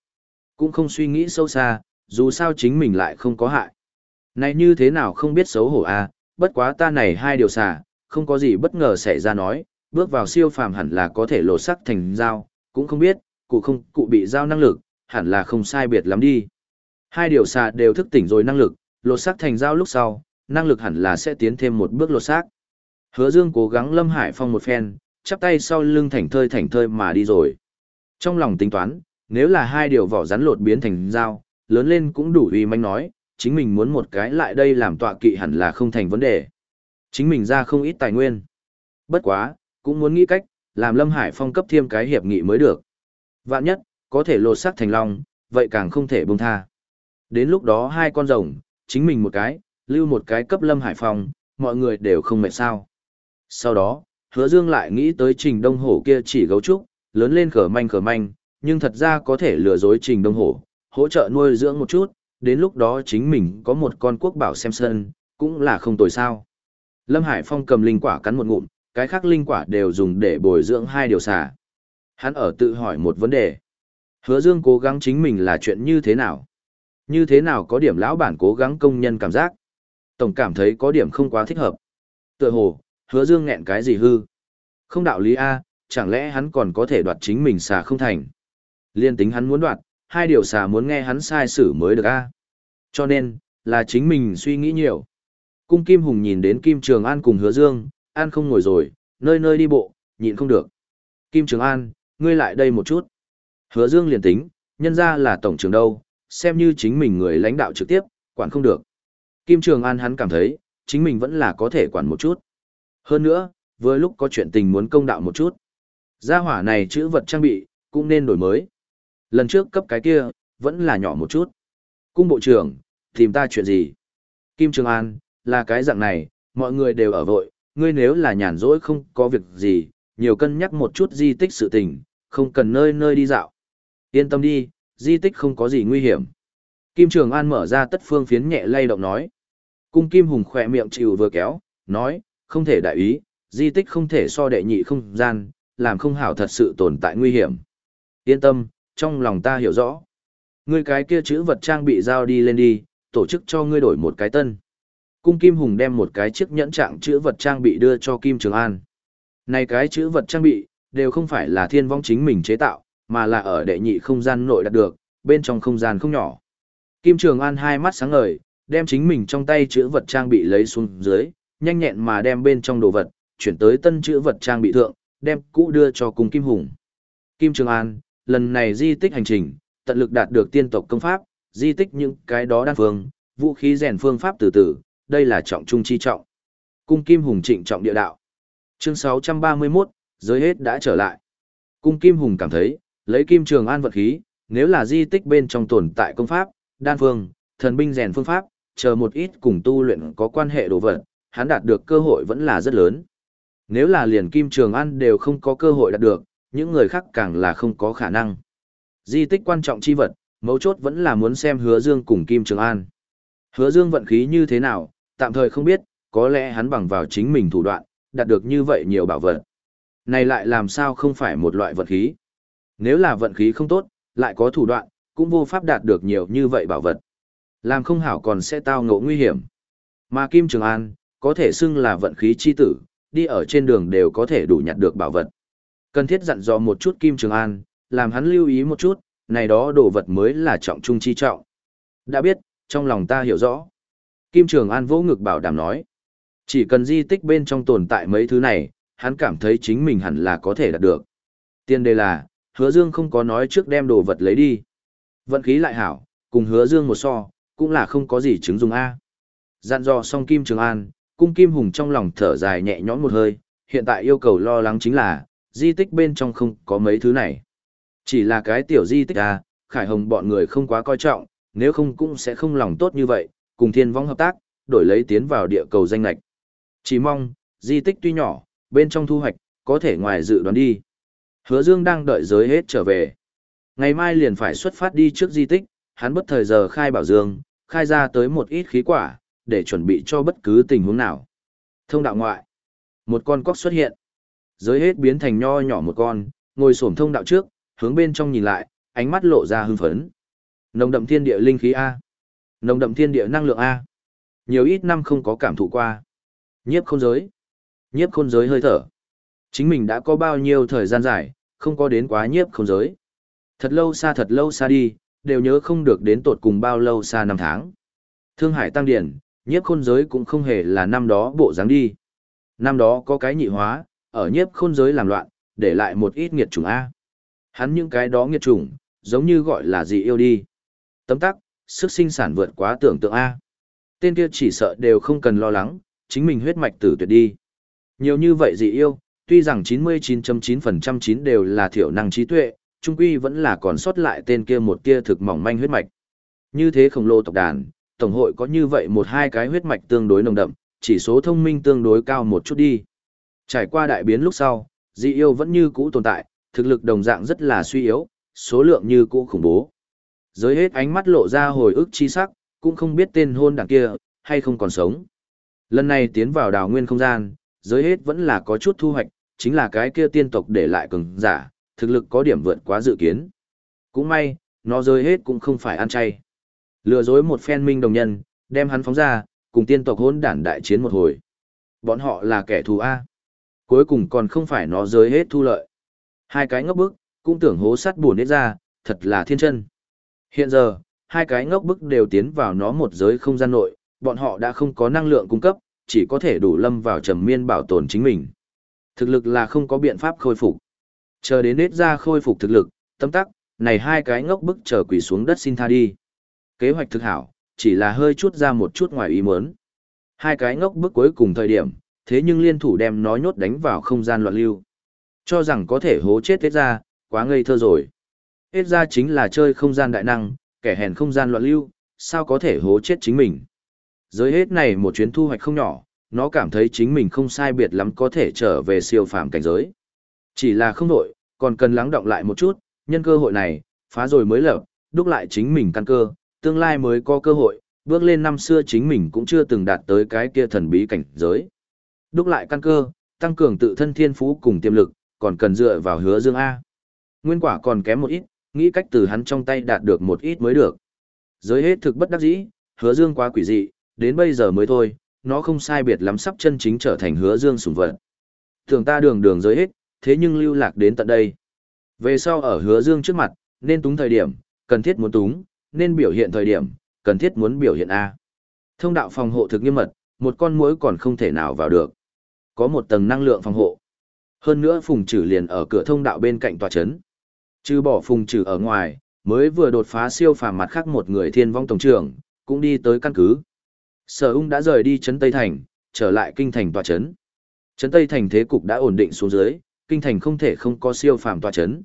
[SPEAKER 1] Cũng không suy nghĩ sâu xa, dù sao chính mình lại không có hại. Này như thế nào không biết xấu hổ à, bất quá ta này hai điều xả, không có gì bất ngờ xảy ra nói, bước vào siêu phàm hẳn là có thể lột sắc thành dao, cũng không biết, cụ không cụ bị dao năng lực, hẳn là không sai biệt lắm đi. Hai điều xà đều thức tỉnh rồi năng lực, lột sắc thành dao lúc sau, năng lực hẳn là sẽ tiến thêm một bước lột xác. Hứa Dương cố gắng Lâm Hải Phong một phen, chắp tay sau lưng thảnh thơi thảnh thơi mà đi rồi. Trong lòng tính toán, nếu là hai điều vỏ rắn lột biến thành dao, lớn lên cũng đủ uy manh nói, chính mình muốn một cái lại đây làm tọa kỵ hẳn là không thành vấn đề. Chính mình ra không ít tài nguyên. Bất quá, cũng muốn nghĩ cách, làm Lâm Hải Phong cấp thêm cái hiệp nghị mới được. Vạn nhất, có thể lột xác thành long, vậy càng không thể buông tha. Đến lúc đó hai con rồng, chính mình một cái, lưu một cái cấp Lâm Hải Phong, mọi người đều không mệt sao. Sau đó, hứa dương lại nghĩ tới trình đông hổ kia chỉ gấu trúc, lớn lên khở manh khở manh, nhưng thật ra có thể lừa dối trình đông hổ, hỗ trợ nuôi dưỡng một chút, đến lúc đó chính mình có một con quốc bảo xem sân, cũng là không tồi sao. Lâm Hải Phong cầm linh quả cắn một ngụm, cái khác linh quả đều dùng để bồi dưỡng hai điều xả. Hắn ở tự hỏi một vấn đề. Hứa Dương cố gắng chính mình là chuyện như thế nào? Như thế nào có điểm lão bản cố gắng công nhân cảm giác? Tổng cảm thấy có điểm không quá thích hợp. Tựa hồ, hứa dương nghẹn cái gì hư? Không đạo lý A, chẳng lẽ hắn còn có thể đoạt chính mình xà không thành? Liên tính hắn muốn đoạt, hai điều xà muốn nghe hắn sai xử mới được A. Cho nên, là chính mình suy nghĩ nhiều. Cung Kim Hùng nhìn đến Kim Trường An cùng hứa dương, An không ngồi rồi, nơi nơi đi bộ, nhịn không được. Kim Trường An, ngươi lại đây một chút. Hứa dương liền tính, nhân ra là tổng trưởng đâu, xem như chính mình người lãnh đạo trực tiếp, quản không được. Kim Trường An hắn cảm thấy, chính mình vẫn là có thể quản một chút. Hơn nữa, vừa lúc có chuyện tình muốn công đạo một chút. Gia hỏa này chữ vật trang bị, cũng nên đổi mới. Lần trước cấp cái kia, vẫn là nhỏ một chút. Cung bộ trưởng, Tìm ta chuyện gì? Kim Trường An, là cái dạng này, mọi người đều ở vội, ngươi nếu là nhàn rỗi không có việc gì, nhiều cân nhắc một chút di tích sự tình, không cần nơi nơi đi dạo. Yên tâm đi, di tích không có gì nguy hiểm. Kim Trường An mở ra tất phương phiến nhẹ lay động nói. Cung Kim Hùng khỏe miệng chịu vừa kéo, nói, không thể đại ý, di tích không thể so đệ nhị không gian, làm không hảo thật sự tồn tại nguy hiểm. Yên tâm, trong lòng ta hiểu rõ. Ngươi cái kia chữ vật trang bị giao đi lên đi, tổ chức cho ngươi đổi một cái tân. Cung Kim Hùng đem một cái chiếc nhẫn trạng chữ vật trang bị đưa cho Kim Trường An. Này cái chữ vật trang bị, đều không phải là thiên vong chính mình chế tạo, mà là ở đệ nhị không gian nội đạt được, bên trong không gian không nhỏ. Kim Trường An hai mắt sáng ngời, đem chính mình trong tay chữ vật trang bị lấy xuống dưới, nhanh nhẹn mà đem bên trong đồ vật, chuyển tới tân chữ vật trang bị thượng, đem cũ đưa cho cùng Kim Hùng. Kim Trường An, lần này di tích hành trình, tận lực đạt được tiên tộc công pháp, di tích những cái đó đan phương, vũ khí rèn phương pháp từ từ, đây là trọng trung chi trọng. Cung Kim Hùng trịnh trọng địa đạo. Chương 631, giới hết đã trở lại. Cung Kim Hùng cảm thấy, lấy Kim Trường An vật khí, nếu là di tích bên trong tồn tại công pháp, đan phương, thần binh rèn phương pháp, chờ một ít cùng tu luyện có quan hệ đồ vật, hắn đạt được cơ hội vẫn là rất lớn. Nếu là liền Kim Trường An đều không có cơ hội đạt được, những người khác càng là không có khả năng. Di tích quan trọng chi vật, mấu chốt vẫn là muốn xem Hứa Dương cùng Kim Trường An. Hứa Dương vận khí như thế nào, tạm thời không biết, có lẽ hắn bằng vào chính mình thủ đoạn, đạt được như vậy nhiều bảo vật. Này lại làm sao không phải một loại vận khí? Nếu là vận khí không tốt, lại có thủ đoạn, cũng vô pháp đạt được nhiều như vậy bảo vật. Làm không hảo còn sẽ tao ngộ nguy hiểm. Mà Kim Trường An, có thể xưng là vận khí chi tử, đi ở trên đường đều có thể đủ nhặt được bảo vật. Cần thiết dặn dò một chút Kim Trường An, làm hắn lưu ý một chút, này đó đồ vật mới là trọng trung chi trọng. Đã biết, trong lòng ta hiểu rõ. Kim Trường An vỗ ngực bảo đảm nói. Chỉ cần di tích bên trong tồn tại mấy thứ này, hắn cảm thấy chính mình hẳn là có thể đạt được. Tiên đề là, hứa dương không có nói trước đem đồ vật lấy đi. Vận khí lại hảo, cùng hứa dương một so, cũng là không có gì chứng dùng A. Dặn dò xong Kim Trường An, cung Kim Hùng trong lòng thở dài nhẹ nhõm một hơi, hiện tại yêu cầu lo lắng chính là, di tích bên trong không có mấy thứ này. Chỉ là cái tiểu di tích à, Khải Hồng bọn người không quá coi trọng, nếu không cũng sẽ không lòng tốt như vậy, cùng thiên vong hợp tác, đổi lấy tiến vào địa cầu danh lạch. Chỉ mong, di tích tuy nhỏ, bên trong thu hoạch, có thể ngoài dự đoán đi. Hứa Dương đang đợi giới hết trở về. Ngày mai liền phải xuất phát đi trước di tích, hắn bất thời giờ khai bảo Dương, khai ra tới một ít khí quả, để chuẩn bị cho bất cứ tình huống nào. Thông đạo ngoại. Một con cóc xuất hiện. Giới hết biến thành nho nhỏ một con, ngồi xổm thông đạo trước, hướng bên trong nhìn lại, ánh mắt lộ ra hưng phấn. Nồng đậm thiên địa linh khí A. Nồng đậm thiên địa năng lượng A. Nhiều ít năm không có cảm thụ qua. Nhiếp khôn giới. Nhiếp khôn giới hơi thở. Chính mình đã có bao nhiêu thời gian dài, không có đến quá nhiếp khôn giới. Thật lâu xa thật lâu xa đi, đều nhớ không được đến tột cùng bao lâu xa năm tháng. Thương hải tăng điển, nhiếp khôn giới cũng không hề là năm đó bộ dáng đi. Năm đó có cái nhị hóa, ở nhiếp khôn giới làm loạn, để lại một ít nghiệt chủng A. Hắn những cái đó nghiệt chủng, giống như gọi là gì yêu đi. Tấm tắc, sức sinh sản vượt quá tưởng tượng A. Tên kia chỉ sợ đều không cần lo lắng, chính mình huyết mạch tử tuyệt đi. Nhiều như vậy dị yêu, tuy rằng 99.9% chín đều là thiểu năng trí tuệ, trung quy vẫn là còn sót lại tên kia một tia thực mỏng manh huyết mạch. Như thế khổng lồ tộc đàn, tổng hội có như vậy một hai cái huyết mạch tương đối nồng đậm, chỉ số thông minh tương đối cao một chút đi. Trải qua đại biến lúc sau, dị yêu vẫn như cũ tồn tại, thực lực đồng dạng rất là suy yếu, số lượng như cũ khủng bố. Giới hết ánh mắt lộ ra hồi ức chi sắc, cũng không biết tên hôn đảng kia, hay không còn sống. Lần này tiến vào đào nguyên không gian, giới hết vẫn là có chút thu hoạch, chính là cái kia tiên tộc để lại cường giả, thực lực có điểm vượt quá dự kiến. Cũng may, nó rơi hết cũng không phải ăn chay. Lừa dối một phen minh đồng nhân, đem hắn phóng ra, cùng tiên tộc hôn đản đại chiến một hồi. Bọn họ là kẻ thù A. Cuối cùng còn không phải nó giới hết thu lợi. Hai cái ngốc bức, cũng tưởng hố sắt buồn hết ra, thật là thiên chân. Hiện giờ, hai cái ngốc bức đều tiến vào nó một giới không gian nội, bọn họ đã không có năng lượng cung cấp, chỉ có thể đủ lâm vào trầm miên bảo tồn chính mình. Thực lực là không có biện pháp khôi phục. Chờ đến nết ra khôi phục thực lực, tâm tắc, này hai cái ngốc bức chờ quỷ xuống đất xin tha đi. Kế hoạch thực hảo, chỉ là hơi chút ra một chút ngoài ý muốn. Hai cái ngốc bước cuối cùng thời điểm, thế nhưng liên thủ đem nó nhốt đánh vào không gian loạn lưu. Cho rằng có thể hố chết hết ra, quá ngây thơ rồi. Hết ra chính là chơi không gian đại năng, kẻ hèn không gian loạn lưu, sao có thể hố chết chính mình. Giới hết này một chuyến thu hoạch không nhỏ, nó cảm thấy chính mình không sai biệt lắm có thể trở về siêu phàm cảnh giới. Chỉ là không đổi, còn cần lắng động lại một chút, nhân cơ hội này, phá rồi mới lập, đúc lại chính mình căn cơ, tương lai mới có cơ hội, bước lên năm xưa chính mình cũng chưa từng đạt tới cái kia thần bí cảnh giới. Đúc lại căn cơ, tăng cường tự thân thiên phú cùng tiềm lực, còn cần dựa vào hứa dương A. Nguyên quả còn kém một ít, nghĩ cách từ hắn trong tay đạt được một ít mới được. Giới hết thực bất đắc dĩ, hứa dương quá quỷ dị, đến bây giờ mới thôi, nó không sai biệt lắm sắp chân chính trở thành hứa dương sủng vật. Thường ta đường đường giới hết, thế nhưng lưu lạc đến tận đây. Về sau ở hứa dương trước mặt, nên túng thời điểm, cần thiết muốn túng, nên biểu hiện thời điểm, cần thiết muốn biểu hiện A. Thông đạo phòng hộ thực nghiêm mật, một con muỗi còn không thể nào vào được. Có một tầng năng lượng phòng hộ. Hơn nữa phùng trừ liền ở cửa thông đạo bên cạnh tòa chấn. Trừ bỏ phùng trừ ở ngoài, mới vừa đột phá siêu phàm mặt khác một người thiên vong tổng trưởng, cũng đi tới căn cứ. Sở ung đã rời đi chấn Tây Thành, trở lại kinh thành tòa chấn. Chấn Tây Thành thế cục đã ổn định xuống dưới, kinh thành không thể không có siêu phàm tòa chấn.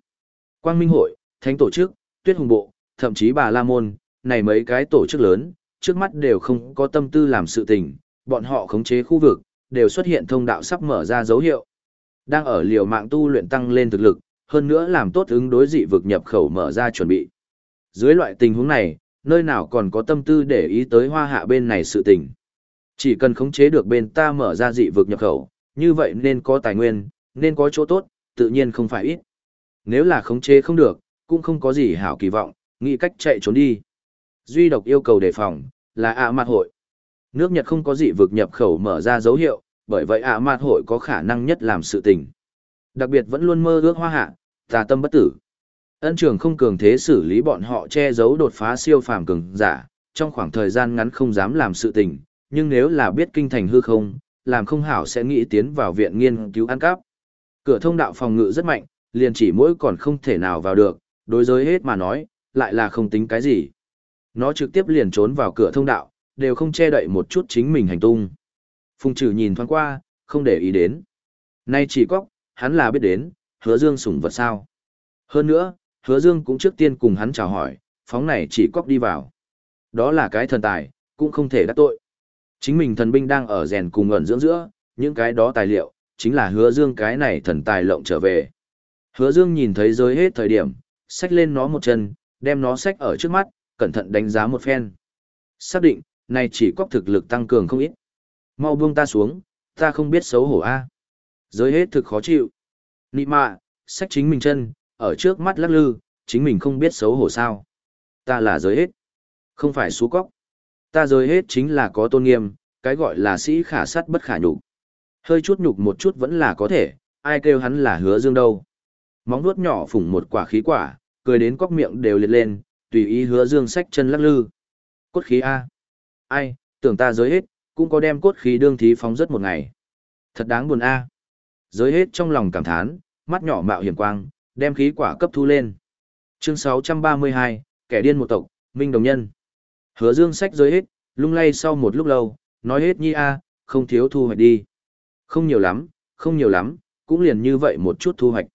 [SPEAKER 1] Quang Minh Hội, Thánh Tổ chức, Tuyết Hùng Bộ, thậm chí bà La Môn, này mấy cái tổ chức lớn, trước mắt đều không có tâm tư làm sự tình, bọn họ khống chế khu vực, đều xuất hiện thông đạo sắp mở ra dấu hiệu. Đang ở liều mạng tu luyện tăng lên thực lực, hơn nữa làm tốt ứng đối dị vực nhập khẩu mở ra chuẩn bị. Dưới loại tình huống này, nơi nào còn có tâm tư để ý tới hoa hạ bên này sự tình. Chỉ cần khống chế được bên ta mở ra dị vực nhập khẩu, như vậy nên có tài nguyên, nên có chỗ tốt, tự nhiên không phải ít. Nếu là khống chế không được, cũng không có gì hảo kỳ vọng, nghĩ cách chạy trốn đi. Duy độc yêu cầu đề phòng, là ạ mặt hội. Nước Nhật không có dị vực nhập khẩu mở ra dấu hiệu, bởi vậy ạ mặt hội có khả năng nhất làm sự tình. Đặc biệt vẫn luôn mơ ước hoa hạ, tà tâm bất tử. Ân trường không cường thế xử lý bọn họ che giấu đột phá siêu phàm cường giả, trong khoảng thời gian ngắn không dám làm sự tình, nhưng nếu là biết kinh thành hư không, làm không hảo sẽ nghĩ tiến vào viện nghiên cứu ăn cắp. Cửa thông đạo phòng ngự rất mạnh, liền chỉ mỗi còn không thể nào vào được, đối giới hết mà nói, lại là không tính cái gì. Nó trực tiếp liền trốn vào cửa thông đạo, đều không che đậy một chút chính mình hành tung. Phùng trừ nhìn thoáng qua, không để ý đến. Nay chỉ có, hắn là biết đến, hứa dương sủng vật sao. Hơn nữa, hứa dương cũng trước tiên cùng hắn chào hỏi, phóng này chỉ cóc đi vào. Đó là cái thần tài, cũng không thể đắc tội. Chính mình thần binh đang ở rèn cùng ẩn dưỡng giữa, những cái đó tài liệu, chính là hứa dương cái này thần tài lộng trở về. Hứa dương nhìn thấy giới hết thời điểm, xách lên nó một chân, đem nó xách ở trước mắt, cẩn thận đánh giá một phen. Xác định, này chỉ có thực lực tăng cường không ít. Mau buông ta xuống, ta không biết xấu hổ a. Giới hết thực khó chịu. Nị mạ, xách chính mình chân, ở trước mắt lắc lư, chính mình không biết xấu hổ sao. Ta là giới hết. Không phải xú cóc. Ta giới hết chính là có tôn nghiêm, cái gọi là sĩ khả sắt bất khả nhục. Hơi chút nhục một chút vẫn là có thể, ai kêu hắn là hứa dương đâu. Móng nuốt nhỏ phủng một quả khí quả, cười đến cóc miệng đều liệt lên, tùy ý hứa dương sách chân lắc lư. Cốt khí A. Ai, tưởng ta giới hết, cũng có đem cốt khí đương thí phóng rất một ngày. Thật đáng buồn A. Giới hết trong lòng cảm thán, mắt nhỏ mạo hiểm quang, đem khí quả cấp thu lên. Chương 632, kẻ điên một tộc, Minh Đồng Nhân. Hứa dương sách giới hết, lung lay sau một lúc lâu, nói hết nhi A, không thiếu thu hoạch đi. Không nhiều lắm, không nhiều lắm, cũng liền như vậy một chút thu hoạch.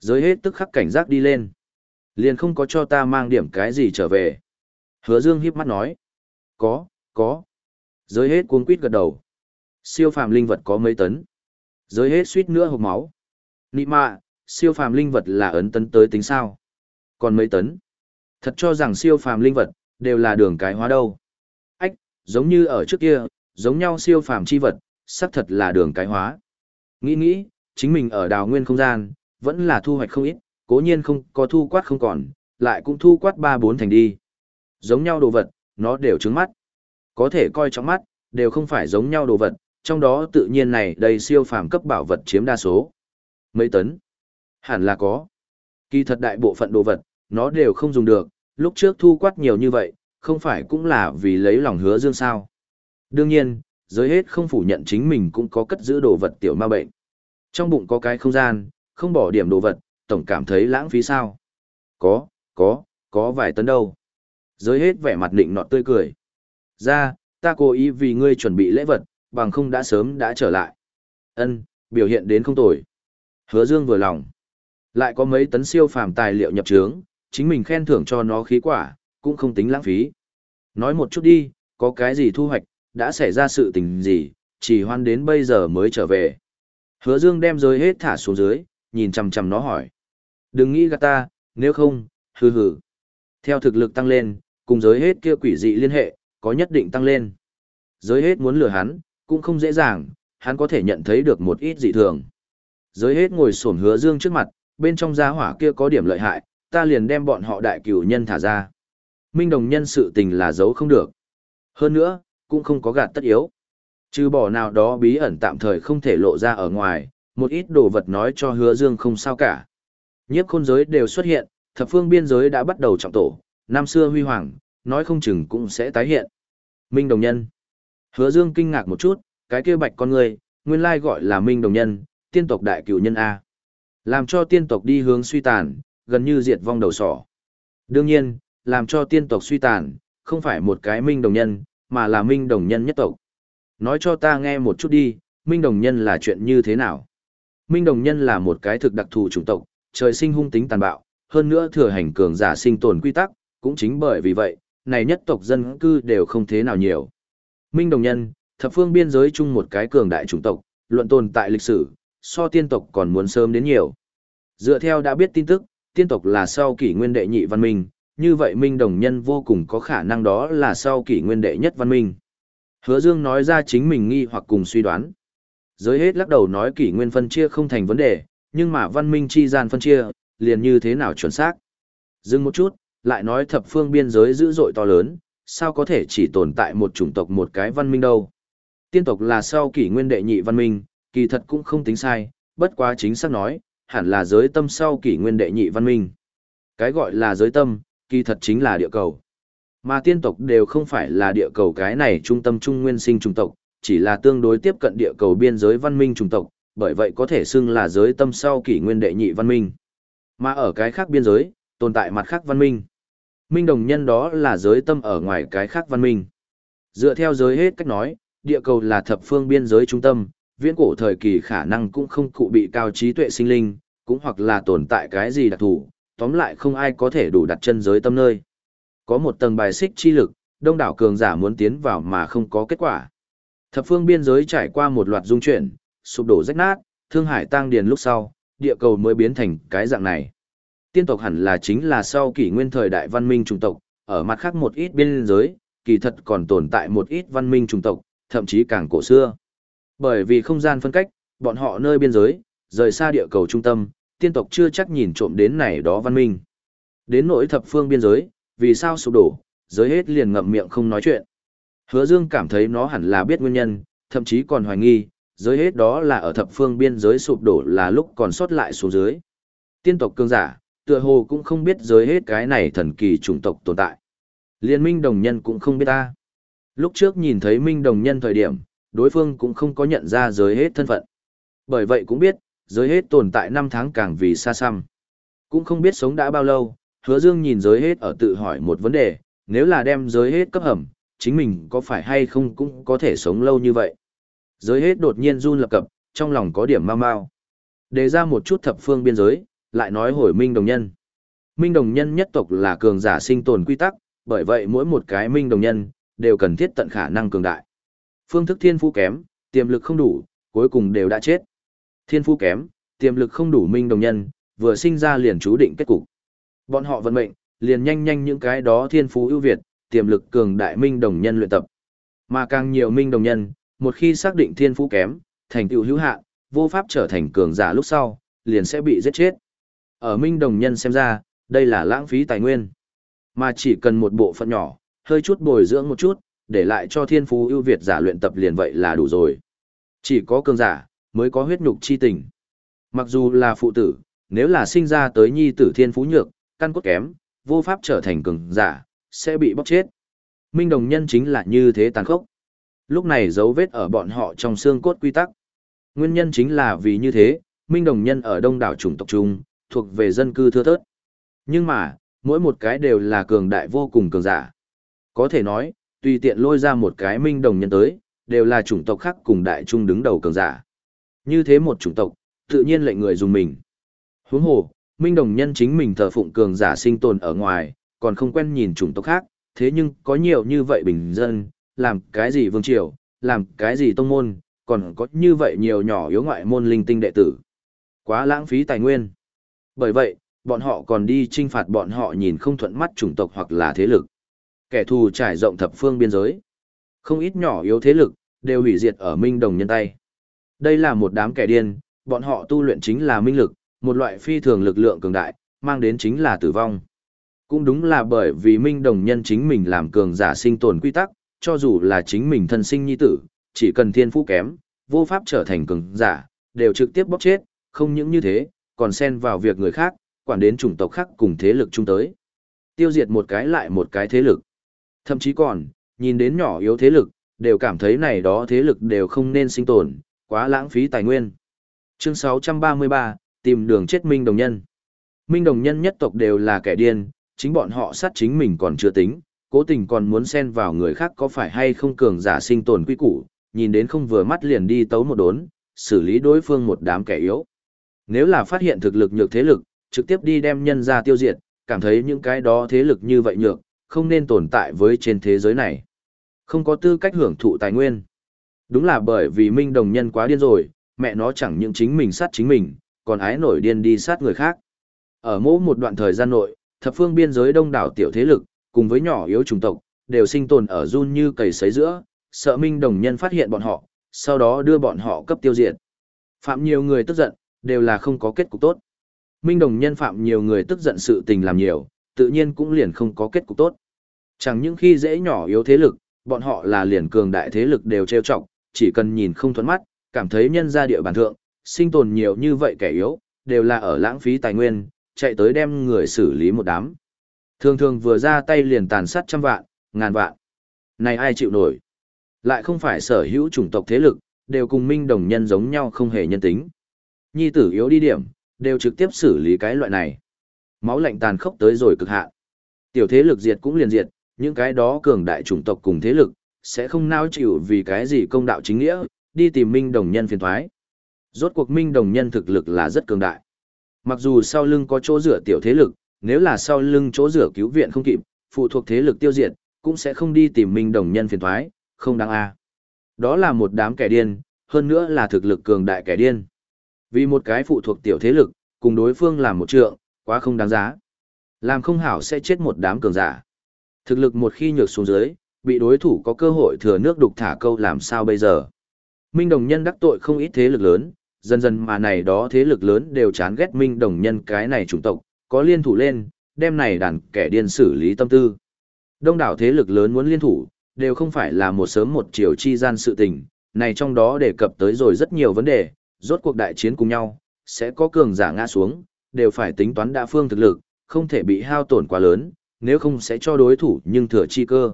[SPEAKER 1] Giới hết tức khắc cảnh giác đi lên. Liền không có cho ta mang điểm cái gì trở về. Hứa Dương híp mắt nói. Có, có. Giới hết cuống quýt gật đầu. Siêu phàm linh vật có mấy tấn. Giới hết suýt nữa hộc máu. Nị mạ, siêu phàm linh vật là ấn tấn tới tính sao? Còn mấy tấn? Thật cho rằng siêu phàm linh vật, đều là đường cái hóa đâu. Ách, giống như ở trước kia, giống nhau siêu phàm chi vật, xác thật là đường cái hóa. Nghĩ nghĩ, chính mình ở đào nguyên không gian, vẫn là thu hoạch không ít, cố nhiên không có thu quát không còn, lại cũng thu quát ba bốn thành đi. Giống nhau đồ vật, nó đều trứng mắt. Có thể coi trong mắt, đều không phải giống nhau đồ vật, trong đó tự nhiên này đầy siêu phàm cấp bảo vật chiếm đa số. Mấy tấn? Hẳn là có. Kỳ thật đại bộ phận đồ vật, nó đều không dùng được, lúc trước thu quát nhiều như vậy, không phải cũng là vì lấy lòng hứa dương sao. Đương nhiên, giới hết không phủ nhận chính mình cũng có cất giữ đồ vật tiểu ma bệnh. Trong bụng có cái không gian, không bỏ điểm đồ vật, tổng cảm thấy lãng phí sao. Có, có, có vài tấn đâu. Giới hết vẻ mặt định nọt tươi cười. Ra, ta cố ý vì ngươi chuẩn bị lễ vật, bằng không đã sớm đã trở lại. Ân, biểu hiện đến không tồi. Hứa Dương vừa lòng. Lại có mấy tấn siêu phàm tài liệu nhập trướng, chính mình khen thưởng cho nó khí quả, cũng không tính lãng phí. Nói một chút đi, có cái gì thu hoạch, đã xảy ra sự tình gì, chỉ hoan đến bây giờ mới trở về. Hứa Dương đem giới hết thả xuống dưới, nhìn chằm chằm nó hỏi. Đừng nghĩ gạt ta, nếu không, hừ hừ. Theo thực lực tăng lên, cùng giới hết kia quỷ dị liên hệ, có nhất định tăng lên. Giới hết muốn lừa hắn, cũng không dễ dàng, hắn có thể nhận thấy được một ít dị thường. Giới hết ngồi xổm hứa dương trước mặt, bên trong gia hỏa kia có điểm lợi hại, ta liền đem bọn họ đại cửu nhân thả ra. Minh đồng nhân sự tình là giấu không được. Hơn nữa, cũng không có gạt tất yếu. Trừ bỏ nào đó bí ẩn tạm thời không thể lộ ra ở ngoài, một ít đồ vật nói cho hứa dương không sao cả. Nhiếp khôn giới đều xuất hiện, thập phương biên giới đã bắt đầu trọng tổ, năm xưa huy hoàng, nói không chừng cũng sẽ tái hiện. Minh đồng nhân. Hứa dương kinh ngạc một chút, cái kia bạch con người, nguyên lai gọi là minh đồng nhân, tiên tộc đại cửu nhân A. Làm cho tiên tộc đi hướng suy tàn, gần như diệt vong đầu sỏ. Đương nhiên, làm cho tiên tộc suy tàn, không phải một cái minh đồng nhân, mà là minh đồng nhân nhất tộc. Nói cho ta nghe một chút đi, minh đồng nhân là chuyện như thế nào? Minh đồng nhân là một cái thực đặc thù chủng tộc, trời sinh hung tính tàn bạo, hơn nữa thừa hành cường giả sinh tồn quy tắc, cũng chính bởi vì vậy, này nhất tộc dân cư đều không thế nào nhiều. Minh đồng nhân, thập phương biên giới chung một cái cường đại chủng tộc, luận tồn tại lịch sử, so tiên tộc còn muốn sớm đến nhiều. Dựa theo đã biết tin tức, tiên tộc là sau kỷ nguyên đệ nhị văn minh, như vậy minh đồng nhân vô cùng có khả năng đó là sau kỷ nguyên đệ nhất văn minh. Hứa Dương nói ra chính mình nghi hoặc cùng suy đoán. Giới hết lắc đầu nói kỷ nguyên phân chia không thành vấn đề, nhưng mà văn minh chi gian phân chia, liền như thế nào chuẩn xác. Dừng một chút, lại nói thập phương biên giới dữ dội to lớn, sao có thể chỉ tồn tại một chủng tộc một cái văn minh đâu. Tiên tộc là sau kỷ nguyên đệ nhị văn minh, kỳ thật cũng không tính sai, bất quá chính xác nói, hẳn là giới tâm sau kỷ nguyên đệ nhị văn minh. Cái gọi là giới tâm, kỳ thật chính là địa cầu. Mà tiên tộc đều không phải là địa cầu cái này trung tâm trung nguyên sinh chủng tộc, chỉ là tương đối tiếp cận địa cầu biên giới văn minh chủng tộc, bởi vậy có thể xưng là giới tâm sau kỷ nguyên đệ nhị văn minh. Mà ở cái khác biên giới, tồn tại mặt khác văn minh. Minh đồng nhân đó là giới tâm ở ngoài cái khác văn minh. Dựa theo giới hết cách nói, địa cầu là thập phương biên giới trung tâm, viễn cổ thời kỳ khả năng cũng không cụ bị cao trí tuệ sinh linh, cũng hoặc là tồn tại cái gì đặc thù, tóm lại không ai có thể đủ đặt chân giới tâm nơi. Có một tầng bài xích chi lực, đông đảo cường giả muốn tiến vào mà không có kết quả. Thập phương biên giới trải qua một loạt dung chuyển, sụp đổ rách nát, thương hải tăng điền lúc sau, địa cầu mới biến thành cái dạng này. Tiên tộc hẳn là chính là sau kỷ nguyên thời đại văn minh chủng tộc, ở mặt khác một ít biên giới, kỳ thật còn tồn tại một ít văn minh chủng tộc, thậm chí càng cổ xưa. Bởi vì không gian phân cách, bọn họ nơi biên giới, rời xa địa cầu trung tâm, tiên tộc chưa chắc nhìn trộm đến này đó văn minh. Đến nỗi thập phương biên giới, vì sao sụp đổ, giới hết liền ngậm miệng không nói chuyện. Hứa Dương cảm thấy nó hẳn là biết nguyên nhân, thậm chí còn hoài nghi, giới hết đó là ở thập phương biên giới sụp đổ là lúc còn sót lại xuống dưới. Tiên tộc cương giả, tựa hồ cũng không biết giới hết cái này thần kỳ chủng tộc tồn tại. Liên minh đồng nhân cũng không biết ta. Lúc trước nhìn thấy minh đồng nhân thời điểm, đối phương cũng không có nhận ra giới hết thân phận. Bởi vậy cũng biết, giới hết tồn tại năm tháng càng vì xa xăm. Cũng không biết sống đã bao lâu, hứa dương nhìn giới hết ở tự hỏi một vấn đề, nếu là đem giới hết cấp hầm, chính mình có phải hay không cũng có thể sống lâu như vậy. Giới hết đột nhiên run lập cập, trong lòng có điểm mau mau. Đề ra một chút thập phương biên giới, lại nói hồi minh đồng nhân. Minh đồng nhân nhất tộc là cường giả sinh tồn quy tắc, bởi vậy mỗi một cái minh đồng nhân, đều cần thiết tận khả năng cường đại. Phương thức thiên phú kém, tiềm lực không đủ, cuối cùng đều đã chết. Thiên phú kém, tiềm lực không đủ minh đồng nhân, vừa sinh ra liền chú định kết cục. Bọn họ vận mệnh, liền nhanh nhanh những cái đó thiên phú ưu việt, tiềm lực cường đại minh đồng nhân luyện tập. Mà càng nhiều minh đồng nhân, một khi xác định thiên phú kém, thành tựu hữu hạn, vô pháp trở thành cường giả lúc sau, liền sẽ bị giết chết. Ở minh đồng nhân xem ra, đây là lãng phí tài nguyên. Mà chỉ cần một bộ phận nhỏ, hơi chút bồi dưỡng một chút, để lại cho thiên phú ưu việt giả luyện tập liền vậy là đủ rồi. Chỉ có cường giả, mới có huyết nhục chi tình. Mặc dù là phụ tử, nếu là sinh ra tới nhi tử thiên phú nhược, căn cốt kém, vô pháp trở thành cường giả, sẽ bị bóc chết. Minh đồng nhân chính là như thế tàn khốc. Lúc này dấu vết ở bọn họ trong xương cốt quy tắc. Nguyên nhân chính là vì như thế, minh đồng nhân ở đông đảo chủng tộc trung, thuộc về dân cư thưa thớt. Nhưng mà, mỗi một cái đều là cường đại vô cùng cường giả. Có thể nói, tùy tiện lôi ra một cái minh đồng nhân tới, đều là chủng tộc khác cùng đại trung đứng đầu cường giả. Như thế một chủng tộc, tự nhiên lệnh người dùng mình. Huống hồ, minh đồng nhân chính mình thờ phụng cường giả sinh tồn ở ngoài, còn không quen nhìn chủng tộc khác, thế nhưng có nhiều như vậy bình dân, làm cái gì vương triều, làm cái gì tông môn, còn có như vậy nhiều nhỏ yếu ngoại môn linh tinh đệ tử. Quá lãng phí tài nguyên. Bởi vậy, bọn họ còn đi trinh phạt bọn họ nhìn không thuận mắt chủng tộc hoặc là thế lực. Kẻ thù trải rộng thập phương biên giới. Không ít nhỏ yếu thế lực, đều hủy diệt ở minh đồng nhân tay. Đây là một đám kẻ điên, bọn họ tu luyện chính là minh lực, một loại phi thường lực lượng cường đại, mang đến chính là tử vong. Cũng đúng là bởi vì minh đồng nhân chính mình làm cường giả sinh tồn quy tắc, cho dù là chính mình thân sinh nhi tử, chỉ cần thiên phú kém, vô pháp trở thành cường giả, đều trực tiếp bóc chết, không những như thế, còn xen vào việc người khác, quản đến chủng tộc khác cùng thế lực chung tới. Tiêu diệt một cái lại một cái thế lực. Thậm chí còn, nhìn đến nhỏ yếu thế lực, đều cảm thấy này đó thế lực đều không nên sinh tồn, quá lãng phí tài nguyên. Chương 633, tìm đường chết Minh Đồng Nhân. Minh Đồng Nhân nhất tộc đều là kẻ điên, chính bọn họ sát chính mình còn chưa tính, cố tình còn muốn xen vào người khác có phải hay không cường giả sinh tồn quy củ, nhìn đến không vừa mắt liền đi tấu một đốn, xử lý đối phương một đám kẻ yếu. Nếu là phát hiện thực lực nhược thế lực, trực tiếp đi đem nhân ra tiêu diệt, cảm thấy những cái đó thế lực như vậy nhược, không nên tồn tại với trên thế giới này. Không có tư cách hưởng thụ tài nguyên. Đúng là bởi vì Minh Đồng Nhân quá điên rồi, mẹ nó chẳng những chính mình sát chính mình, còn ái nổi điên đi sát người khác. Ở mỗi một đoạn thời gian nội, thập phương biên giới đông đảo tiểu thế lực, cùng với nhỏ yếu chủng tộc, đều sinh tồn ở run như cầy sấy giữa, sợ Minh Đồng Nhân phát hiện bọn họ, sau đó đưa bọn họ cấp tiêu diệt. Phạm nhiều người tức giận, đều là không có kết cục tốt. Minh Đồng Nhân phạm nhiều người tức giận sự tình làm nhiều, tự nhiên cũng liền không có kết cục tốt. Chẳng những khi dễ nhỏ yếu thế lực, bọn họ là liền cường đại thế lực đều trêu chọc, chỉ cần nhìn không thuẫn mắt, cảm thấy nhân gia địa bàn thượng, sinh tồn nhiều như vậy kẻ yếu, đều là ở lãng phí tài nguyên, chạy tới đem người xử lý một đám. Thường thường vừa ra tay liền tàn sát trăm vạn, ngàn vạn. Này ai chịu nổi? Lại không phải sở hữu chủng tộc thế lực, đều cùng minh đồng nhân giống nhau không hề nhân tính. Nhi tử yếu đi điểm, đều trực tiếp xử lý cái loại này. Máu lạnh tàn khốc tới rồi cực hạn. Tiểu thế lực diệt cũng liền diệt, những cái đó cường đại chủng tộc cùng thế lực, sẽ không nao chịu vì cái gì công đạo chính nghĩa, đi tìm minh đồng nhân phiền thoái. Rốt cuộc minh đồng nhân thực lực là rất cường đại. Mặc dù sau lưng có chỗ dựa tiểu thế lực, nếu là sau lưng chỗ rửa cứu viện không kịp, phụ thuộc thế lực tiêu diệt, cũng sẽ không đi tìm minh đồng nhân phiền thoái, không đáng a. Đó là một đám kẻ điên, hơn nữa là thực lực cường đại kẻ điên. Vì một cái phụ thuộc tiểu thế lực, cùng đối phương làm một trượng, quá không đáng giá. Làm không hảo sẽ chết một đám cường giả. Thực lực một khi nhược xuống dưới, bị đối thủ có cơ hội thừa nước đục thả câu làm sao bây giờ. Minh Đồng Nhân đắc tội không ít thế lực lớn, dần dần mà này đó thế lực lớn đều chán ghét Minh Đồng Nhân cái này chủng tộc, có liên thủ lên, đem này đàn kẻ điên xử lý tâm tư. Đông đảo thế lực lớn muốn liên thủ, đều không phải là một sớm một chiều chi gian sự tình, này trong đó đề cập tới rồi rất nhiều vấn đề, rốt cuộc đại chiến cùng nhau, sẽ có cường giả ngã xuống, đều phải tính toán đa phương thực lực, không thể bị hao tổn quá lớn, nếu không sẽ cho đối thủ nhưng thừa chi cơ.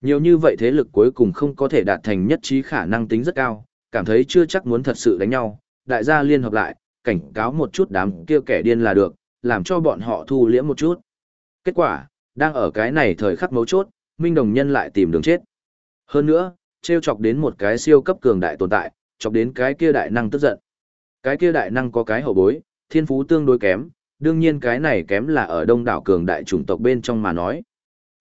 [SPEAKER 1] Nhiều như vậy thế lực cuối cùng không có thể đạt thành nhất trí khả năng tính rất cao, cảm thấy chưa chắc muốn thật sự đánh nhau, đại gia liên hợp lại, cảnh cáo một chút đám kia kẻ điên là được, làm cho bọn họ thu liễm một chút. Kết quả, đang ở cái này thời khắc mấu chốt, Minh Đồng Nhân lại tìm đường chết. Hơn nữa, treo chọc đến một cái siêu cấp cường đại tồn tại, chọc đến cái kia đại năng tức giận. Cái kia đại năng có cái hậu bối, thiên phú tương đối kém, đương nhiên cái này kém là ở đông đảo cường đại chủng tộc bên trong mà nói.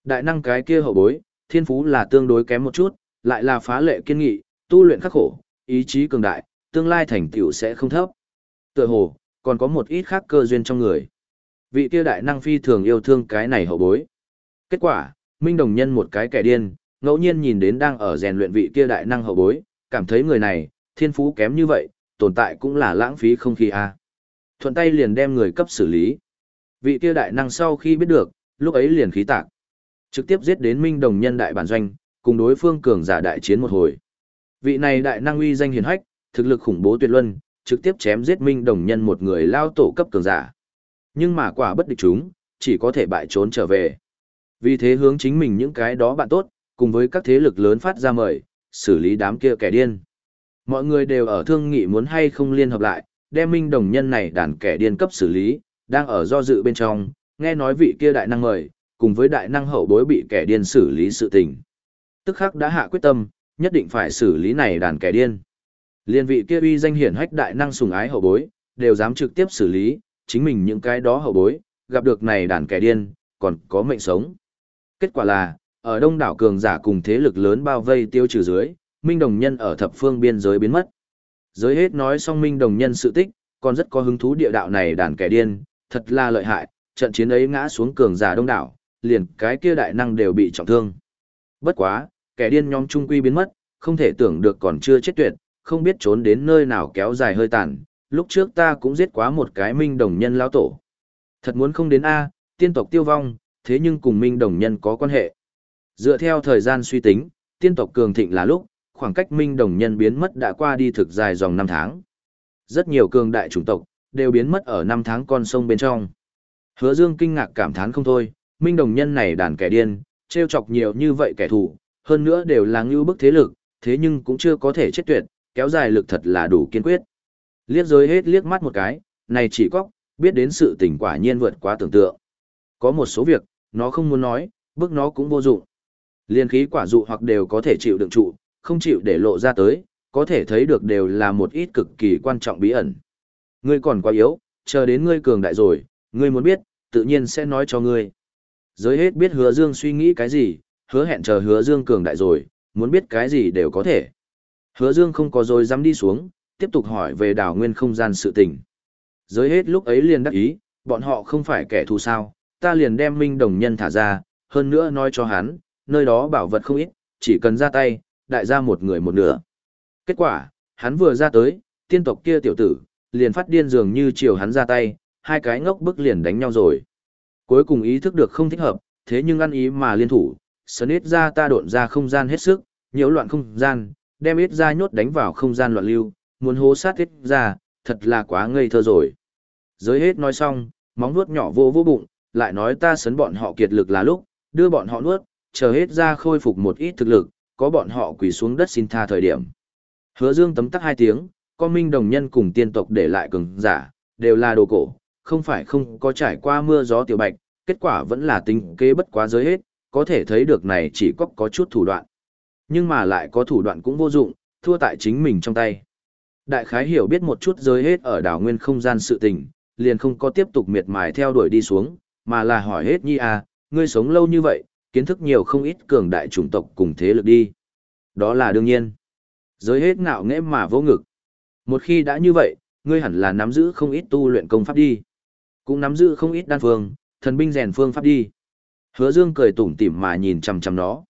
[SPEAKER 1] Đại năng cái kia hậu bối, thiên phú là tương đối kém một chút, lại là phá lệ kiên nghị, tu luyện khắc khổ, ý chí cường đại, tương lai thành tựu sẽ không thấp. Tựa hồ, còn có một ít khác cơ duyên trong người. Vị kia đại năng phi thường yêu thương cái này hậu bối. Kết quả, Minh Đồng Nhân một cái kẻ điên, ngẫu nhiên nhìn đến đang ở rèn luyện vị kia đại năng hậu bối, cảm thấy người này, thiên phú kém như vậy, tồn tại cũng là lãng phí không khí a. Thuận tay liền đem người cấp xử lý. Vị kia đại năng sau khi biết được, lúc ấy liền khí tạc. Trực tiếp giết đến Minh Đồng Nhân đại bản doanh, cùng đối phương cường giả đại chiến một hồi. Vị này đại năng uy danh hiển hách, thực lực khủng bố tuyệt luân, trực tiếp chém giết Minh Đồng Nhân một người lao tổ cấp cường giả. Nhưng mà quả bất địch chúng, chỉ có thể bại trốn trở về. Vì thế hướng chính mình những cái đó bạn tốt, cùng với các thế lực lớn phát ra mời, xử lý đám kia kẻ điên. Mọi người đều ở thương nghị muốn hay không liên hợp lại, đem minh đồng nhân này đàn kẻ điên cấp xử lý, đang ở do dự bên trong, nghe nói vị kia đại năng mời, cùng với đại năng hậu bối bị kẻ điên xử lý sự tình. Tức khắc đã hạ quyết tâm, nhất định phải xử lý này đàn kẻ điên. Liên vị kia uy danh hiển hách đại năng sùng ái hậu bối, đều dám trực tiếp xử lý, chính mình những cái đó hậu bối, gặp được này đàn kẻ điên, còn có mệnh sống. Kết quả là, Ở đông đảo cường giả cùng thế lực lớn bao vây tiêu trừ dưới, Minh Đồng Nhân ở thập phương biên giới biến mất. Giới hết nói xong Minh Đồng Nhân sự tích, còn rất có hứng thú địa đạo này đàn kẻ điên, thật là lợi hại, trận chiến ấy ngã xuống cường giả đông đảo, liền cái kia đại năng đều bị trọng thương. Bất quá, kẻ điên nhóm trung quy biến mất, không thể tưởng được còn chưa chết tuyệt, không biết trốn đến nơi nào kéo dài hơi tàn, lúc trước ta cũng giết quá một cái minh đồng nhân lão tổ. Thật muốn không đến A, tiên tộc tiêu vong, thế nhưng cùng minh đồng nhân có quan hệ. Dựa theo thời gian suy tính, tiên tộc cường thịnh là lúc, khoảng cách minh đồng nhân biến mất đã qua đi thực dài dòng năm tháng. Rất nhiều cường đại chủng tộc, đều biến mất ở năm tháng con sông bên trong. Hứa Dương kinh ngạc cảm thán không thôi, minh đồng nhân này đàn kẻ điên, trêu chọc nhiều như vậy kẻ thù, hơn nữa đều là ngưu bức thế lực, thế nhưng cũng chưa có thể chết tuyệt, kéo dài lực thật là đủ kiên quyết. Liếc giới hết liếc mắt một cái, này chỉ có, biết đến sự tình quả nhiên vượt quá tưởng tượng. Có một số việc, nó không muốn nói, bức nó cũng vô dụng. Liên khí quả dụ hoặc đều có thể chịu đựng trụ, không chịu để lộ ra tới, có thể thấy được đều là một ít cực kỳ quan trọng bí ẩn. Ngươi còn quá yếu, chờ đến ngươi cường đại rồi, ngươi muốn biết, tự nhiên sẽ nói cho ngươi. Giới hết biết hứa dương suy nghĩ cái gì, hứa hẹn chờ hứa dương cường đại rồi, muốn biết cái gì đều có thể. Hứa dương không có rồi dám đi xuống, tiếp tục hỏi về đảo nguyên không gian sự tình. Giới hết lúc ấy liền đắc ý, bọn họ không phải kẻ thù sao, ta liền đem minh đồng nhân thả ra, hơn nữa nói cho hắn, nơi đó bảo vật không ít, chỉ cần ra tay, đại ra một người một nửa. Kết quả, hắn vừa ra tới, tiên tộc kia tiểu tử, liền phát điên dường như chiều hắn ra tay, hai cái ngốc bức liền đánh nhau rồi. Cuối cùng ý thức được không thích hợp, thế nhưng ăn ý mà liên thủ, sân ít ra ta độn ra không gian hết sức, nhiễu loạn không gian, đem ít ra nhốt đánh vào không gian loạn lưu, muốn hố sát ít ra, thật là quá ngây thơ rồi. Giới hết nói xong, móng nuốt nhỏ vô vô bụng, lại nói ta sấn bọn họ kiệt lực là lúc, đưa bọn họ nuốt, chờ hết ra khôi phục một ít thực lực, có bọn họ quỳ xuống đất xin tha thời điểm. Hứa dương tấm tắc hai tiếng, con minh đồng nhân cùng tiên tộc để lại cường giả, đều là đồ cổ, không phải không có trải qua mưa gió tiểu bạch, kết quả vẫn là tính kế bất quá giới hết, có thể thấy được này chỉ có có chút thủ đoạn. Nhưng mà lại có thủ đoạn cũng vô dụng, thua tại chính mình trong tay. Đại khái hiểu biết một chút giới hết ở đảo nguyên không gian sự tình, liền không có tiếp tục miệt mài theo đuổi đi xuống, mà là hỏi hết nhi à, ngươi sống lâu như vậy, kiến thức nhiều không ít cường đại chủng tộc cùng thế lực đi. Đó là đương nhiên. Giới hết ngạo nghễ mà vô ngực. Một khi đã như vậy, ngươi hẳn là nắm giữ không ít tu luyện công pháp đi. Cũng nắm giữ không ít đan phương, thần binh rèn phương pháp đi. Hứa Dương cười tủm tỉm mà nhìn chằm chằm nó.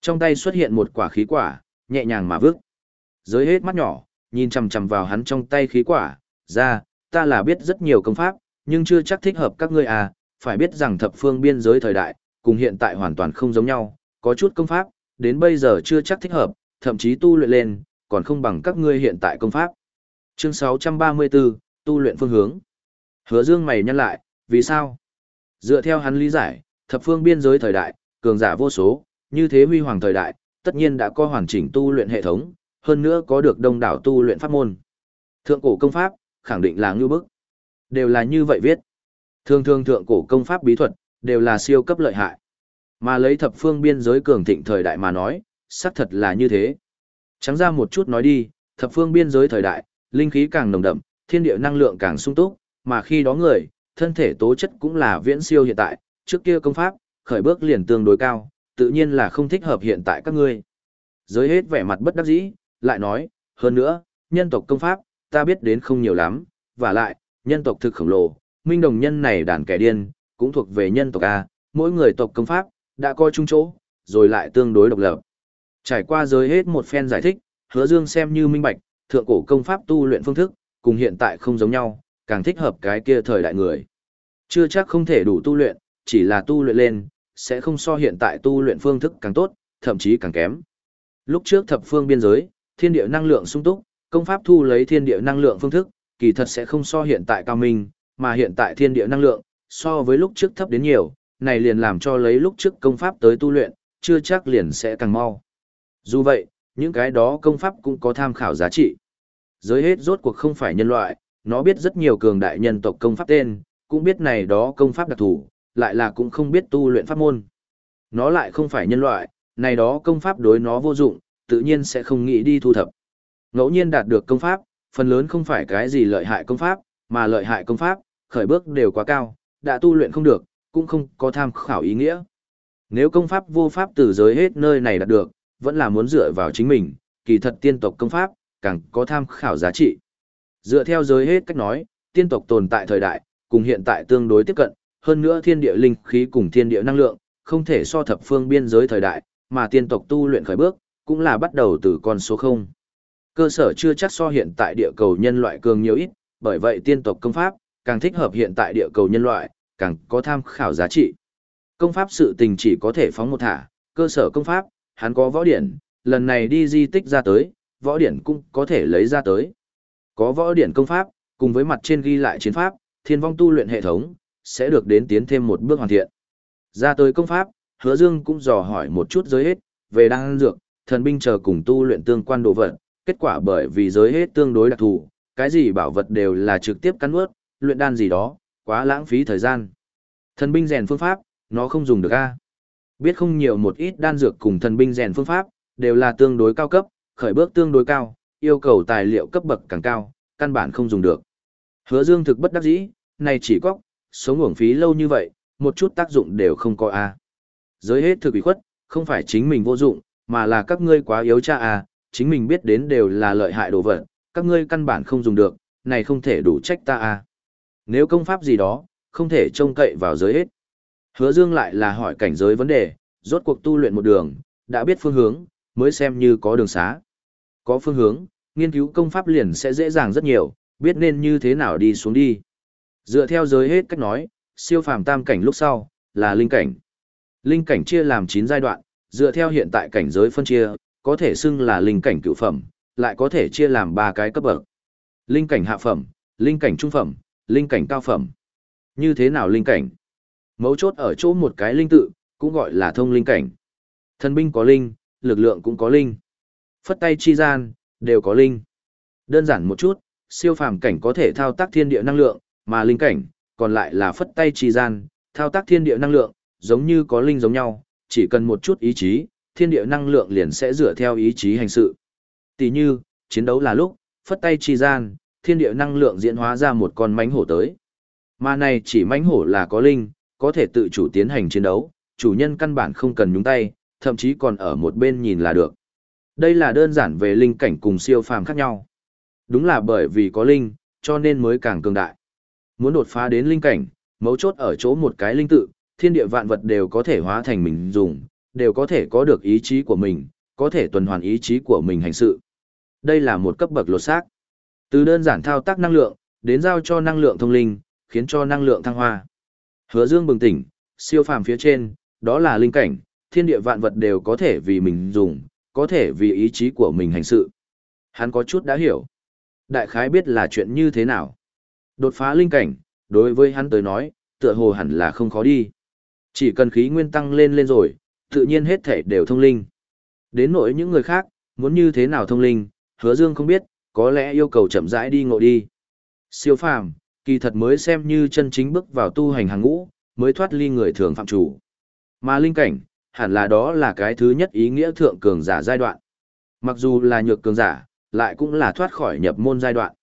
[SPEAKER 1] Trong tay xuất hiện một quả khí quả, nhẹ nhàng mà vứt. Giới hết mắt nhỏ, nhìn chằm chằm vào hắn trong tay khí quả, ra, ta là biết rất nhiều công pháp, nhưng chưa chắc thích hợp các ngươi à, phải biết rằng thập phương biên giới thời đại, cùng hiện tại hoàn toàn không giống nhau, có chút công pháp, đến bây giờ chưa chắc thích hợp, thậm chí tu luyện lên, còn không bằng các ngươi hiện tại công pháp. Chương 634, tu luyện phương hướng. Hứa Dương mày nhăn lại, vì sao? Dựa theo hắn lý giải, thập phương biên giới thời đại, cường giả vô số, như thế huy hoàng thời đại, tất nhiên đã có hoàn chỉnh tu luyện hệ thống, hơn nữa có được đông đảo tu luyện pháp môn. Thượng cổ công pháp, khẳng định là ngưu bức. Đều là như vậy viết. Thường thường thượng cổ công pháp bí thuật, đều là siêu cấp lợi hại. Mà lấy thập phương biên giới cường thịnh thời đại mà nói, xác thật là như thế. Trắng ra một chút nói đi, thập phương biên giới thời đại, linh khí càng nồng đậm, thiên địa năng lượng càng sung túc, mà khi đó người, thân thể tố chất cũng là viễn siêu hiện tại, trước kia công pháp, khởi bước liền tương đối cao, tự nhiên là không thích hợp hiện tại các ngươi. Giới hết vẻ mặt bất đắc dĩ, lại nói, hơn nữa, nhân tộc công pháp, ta biết đến không nhiều lắm, và lại, nhân tộc thực khổng lồ, minh đồng nhân này đàn kẻ điên, cũng thuộc về nhân tộc A, mỗi người tộc công pháp, đã coi chung chỗ, rồi lại tương đối độc lập. Trải qua giới hết một phen giải thích, hứa dương xem như minh bạch, thượng cổ công pháp tu luyện phương thức, cùng hiện tại không giống nhau, càng thích hợp cái kia thời đại người. Chưa chắc không thể đủ tu luyện, chỉ là tu luyện lên, sẽ không so hiện tại tu luyện phương thức càng tốt, thậm chí càng kém. Lúc trước thập phương biên giới, thiên địa năng lượng sung túc, công pháp thu lấy thiên địa năng lượng phương thức, kỳ thật sẽ không so hiện tại cao minh, mà hiện tại thiên địa năng lượng, so với lúc trước thấp đến nhiều, này liền làm cho lấy lúc trước công pháp tới tu luyện, chưa chắc liền sẽ càng mau. Dù vậy, những cái đó công pháp cũng có tham khảo giá trị. Giới hết rốt cuộc không phải nhân loại, nó biết rất nhiều cường đại nhân tộc công pháp tên, cũng biết này đó công pháp đặc thù, lại là cũng không biết tu luyện pháp môn. Nó lại không phải nhân loại, này đó công pháp đối nó vô dụng, tự nhiên sẽ không nghĩ đi thu thập. Ngẫu nhiên đạt được công pháp, phần lớn không phải cái gì lợi hại công pháp, mà lợi hại công pháp, khởi bước đều quá cao, đã tu luyện không được, cũng không có tham khảo ý nghĩa. Nếu công pháp vô pháp từ giới hết nơi này đạt được, vẫn là muốn dựa vào chính mình, kỳ thật tiên tộc công pháp, càng có tham khảo giá trị. Dựa theo giới hết cách nói, tiên tộc tồn tại thời đại, cùng hiện tại tương đối tiếp cận, hơn nữa thiên địa linh khí cùng thiên địa năng lượng, không thể so thập phương biên giới thời đại, mà tiên tộc tu luyện khởi bước, cũng là bắt đầu từ con số 0. Cơ sở chưa chắc so hiện tại địa cầu nhân loại cường nhiều ít, bởi vậy tiên tộc công pháp, càng thích hợp hiện tại địa cầu nhân loại, càng có tham khảo giá trị. Công pháp sự tình chỉ có thể phóng một thả, cơ sở công pháp, hắn có võ điển, lần này đi di tích ra tới, võ điển cũng có thể lấy ra tới. Có võ điển công pháp, cùng với mặt trên ghi lại chiến pháp, thiên vong tu luyện hệ thống, sẽ được đến tiến thêm một bước hoàn thiện. Ra tới công pháp, hứa dương cũng dò hỏi một chút giới hết, về đan dược, thần binh chờ cùng tu luyện tương quan đồ vật, kết quả bởi vì giới hết tương đối đặc thù, cái gì bảo vật đều là trực tiếp cắn nuốt, luyện đan gì đó, quá lãng phí thời gian. Thần binh rèn phương pháp, nó không dùng được a. Biết không nhiều một ít đan dược cùng thần binh rèn phương pháp, đều là tương đối cao cấp, khởi bước tương đối cao, yêu cầu tài liệu cấp bậc càng cao, căn bản không dùng được. Hứa Dương thực bất đắc dĩ, này chỉ có, sống uổng phí lâu như vậy, một chút tác dụng đều không có a. Giới hết thực bị khuất, không phải chính mình vô dụng, mà là các ngươi quá yếu cha à? chính mình biết đến đều là lợi hại đồ vật, các ngươi căn bản không dùng được, này không thể đủ trách ta à? Nếu công pháp gì đó, không thể trông cậy vào giới hết. Hứa Dương lại là hỏi cảnh giới vấn đề, rốt cuộc tu luyện một đường, đã biết phương hướng, mới xem như có đường xá. Có phương hướng, nghiên cứu công pháp liền sẽ dễ dàng rất nhiều, biết nên như thế nào đi xuống đi. Dựa theo giới hết cách nói, siêu phàm tam cảnh lúc sau, là linh cảnh. Linh cảnh chia làm 9 giai đoạn, dựa theo hiện tại cảnh giới phân chia, có thể xưng là linh cảnh cựu phẩm, lại có thể chia làm 3 cái cấp bậc. Linh cảnh hạ phẩm, linh cảnh trung phẩm, linh cảnh cao phẩm. Như thế nào linh cảnh? Mấu chốt ở chỗ một cái linh tự, cũng gọi là thông linh cảnh. Thần binh có linh, lực lượng cũng có linh. Phất tay chi gian, đều có linh. Đơn giản một chút, siêu phàm cảnh có thể thao tác thiên địa năng lượng, mà linh cảnh, còn lại là phất tay chi gian, thao tác thiên địa năng lượng, giống như có linh giống nhau, chỉ cần một chút ý chí, thiên địa năng lượng liền sẽ dựa theo ý chí hành sự. Tỷ như, chiến đấu là lúc, phất tay chi gian, thiên địa năng lượng diễn hóa ra một con mánh hổ tới. Mà này chỉ mánh hổ là có linh, có thể tự chủ tiến hành chiến đấu, chủ nhân căn bản không cần nhúng tay, thậm chí còn ở một bên nhìn là được. Đây là đơn giản về linh cảnh cùng siêu phàm khác nhau. Đúng là bởi vì có linh, cho nên mới càng cường đại. Muốn đột phá đến linh cảnh, mấu chốt ở chỗ một cái linh tự, thiên địa vạn vật đều có thể hóa thành mình dùng, đều có thể có được ý chí của mình, có thể tuần hoàn ý chí của mình hành sự. Đây là một cấp bậc lột xác. Từ đơn giản thao tác năng lượng, đến giao cho năng lượng thông linh, khiến cho năng lượng thăng hoa. Hứa Dương bừng tỉnh, siêu phàm phía trên, đó là linh cảnh, thiên địa vạn vật đều có thể vì mình dùng, có thể vì ý chí của mình hành sự. Hắn có chút đã hiểu. Đại khái biết là chuyện như thế nào. Đột phá linh cảnh, đối với hắn tới nói, tựa hồ hẳn là không khó đi. Chỉ cần khí nguyên tăng lên lên rồi, tự nhiên hết thể đều thông linh. Đến nỗi những người khác, muốn như thế nào thông linh, hứa dương không biết, có lẽ yêu cầu chậm rãi đi ngộ đi. Siêu phàm, kỳ thật mới xem như chân chính bước vào tu hành hàng ngũ, mới thoát ly người thường phạm chủ. Mà linh cảnh, hẳn là đó là cái thứ nhất ý nghĩa thượng cường giả giai đoạn. Mặc dù là nhược cường giả, lại cũng là thoát khỏi nhập môn giai đoạn.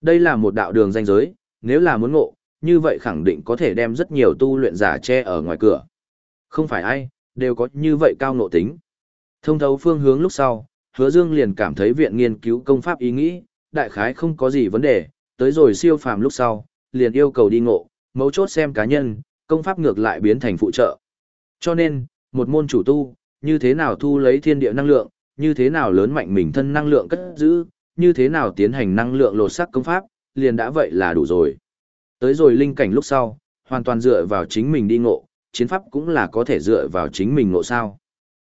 [SPEAKER 1] Đây là một đạo đường danh giới, nếu là muốn ngộ, như vậy khẳng định có thể đem rất nhiều tu luyện giả che ở ngoài cửa. Không phải ai, đều có như vậy cao nộ tính. Thông thấu phương hướng lúc sau, hứa dương liền cảm thấy viện nghiên cứu công pháp ý nghĩ, đại khái không có gì vấn đề, tới rồi siêu phàm lúc sau, liền yêu cầu đi ngộ, mấu chốt xem cá nhân, công pháp ngược lại biến thành phụ trợ. Cho nên, một môn chủ tu, như thế nào thu lấy thiên địa năng lượng, như thế nào lớn mạnh mình thân năng lượng cất giữ, như thế nào tiến hành năng lượng lột sắc công pháp, liền đã vậy là đủ rồi. Tới rồi linh cảnh lúc sau, hoàn toàn dựa vào chính mình đi ngộ, chiến pháp cũng là có thể dựa vào chính mình ngộ sao.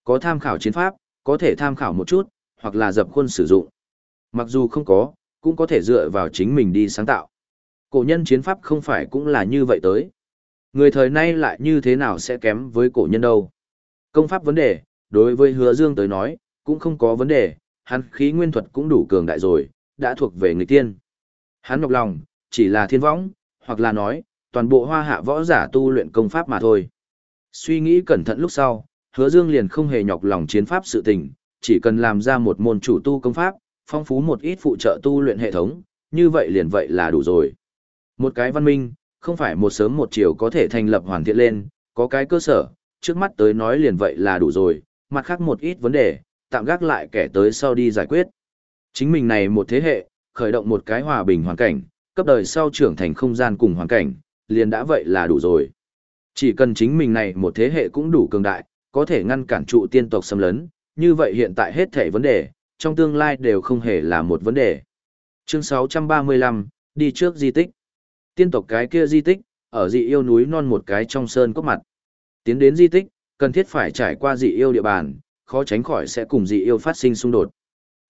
[SPEAKER 1] Có tham khảo chiến pháp, có thể tham khảo một chút, hoặc là dập khuôn sử dụng. Mặc dù không có, cũng có thể dựa vào chính mình đi sáng tạo. Cổ nhân chiến pháp không phải cũng là như vậy tới. Người thời nay lại như thế nào sẽ kém với cổ nhân đâu. Công pháp vấn đề, đối với hứa dương tới nói, cũng không có vấn đề, hắn khí nguyên thuật cũng đủ cường đại rồi, đã thuộc về người tiên. Hắn nhọc lòng, chỉ là thiên võng, hoặc là nói, toàn bộ hoa hạ võ giả tu luyện công pháp mà thôi. Suy nghĩ cẩn thận lúc sau, hứa dương liền không hề nhọc lòng chiến pháp sự tình, chỉ cần làm ra một môn chủ tu công pháp, phong phú một ít phụ trợ tu luyện hệ thống, như vậy liền vậy là đủ rồi. Một cái văn minh, không phải một sớm một chiều có thể thành lập hoàn thiện lên, có cái cơ sở, trước mắt tới nói liền vậy là đủ rồi, mặt khác một ít vấn đề, tạm gác lại kẻ tới sau đi giải quyết. Chính mình này một thế hệ, khởi động một cái hòa bình hoàn cảnh, cấp đời sau trưởng thành không gian cùng hoàn cảnh, liền đã vậy là đủ rồi. Chỉ cần chính mình này một thế hệ cũng đủ cường đại, có thể ngăn cản trụ tiên tộc xâm lấn, như vậy hiện tại hết thể vấn đề, trong tương lai đều không hề là một vấn đề. Chương 635, đi trước di tích. Tiên tộc cái kia di tích, ở dị yêu núi non một cái trong sơn cốc mặt. Tiến đến di tích, cần thiết phải trải qua dị yêu địa bàn, khó tránh khỏi sẽ cùng dị yêu phát sinh xung đột.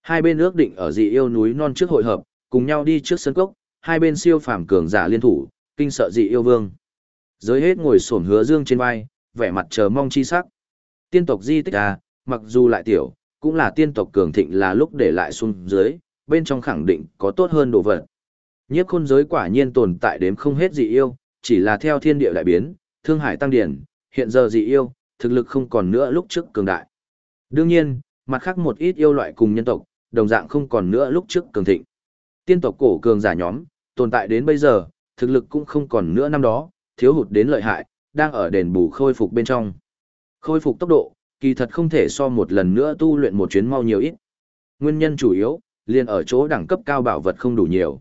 [SPEAKER 1] Hai bên ước định ở dị yêu núi non trước hội hợp, cùng nhau đi trước sân cốc, hai bên siêu phàm cường giả liên thủ, kinh sợ dị yêu vương. Giới hết ngồi xổm hứa dương trên vai, vẻ mặt chờ mong chi sắc. Tiên tộc di tích à, mặc dù lại tiểu, cũng là tiên tộc cường thịnh là lúc để lại xuống dưới, bên trong khẳng định có tốt hơn đồ vật. Nhiếp khôn giới quả nhiên tồn tại đếm không hết dị yêu, chỉ là theo thiên địa đại biến, thương hải tăng điển, hiện giờ dị yêu, thực lực không còn nữa lúc trước cường đại. Đương nhiên, mặt khác một ít yêu loại cùng nhân tộc, đồng dạng không còn nữa lúc trước cường thịnh. Tiên tộc cổ cường giả nhóm, tồn tại đến bây giờ, thực lực cũng không còn nữa năm đó, thiếu hụt đến lợi hại, đang ở đền bù khôi phục bên trong. Khôi phục tốc độ, kỳ thật không thể so một lần nữa tu luyện một chuyến mau nhiều ít. Nguyên nhân chủ yếu, liền ở chỗ đẳng cấp cao bảo vật không đủ nhiều.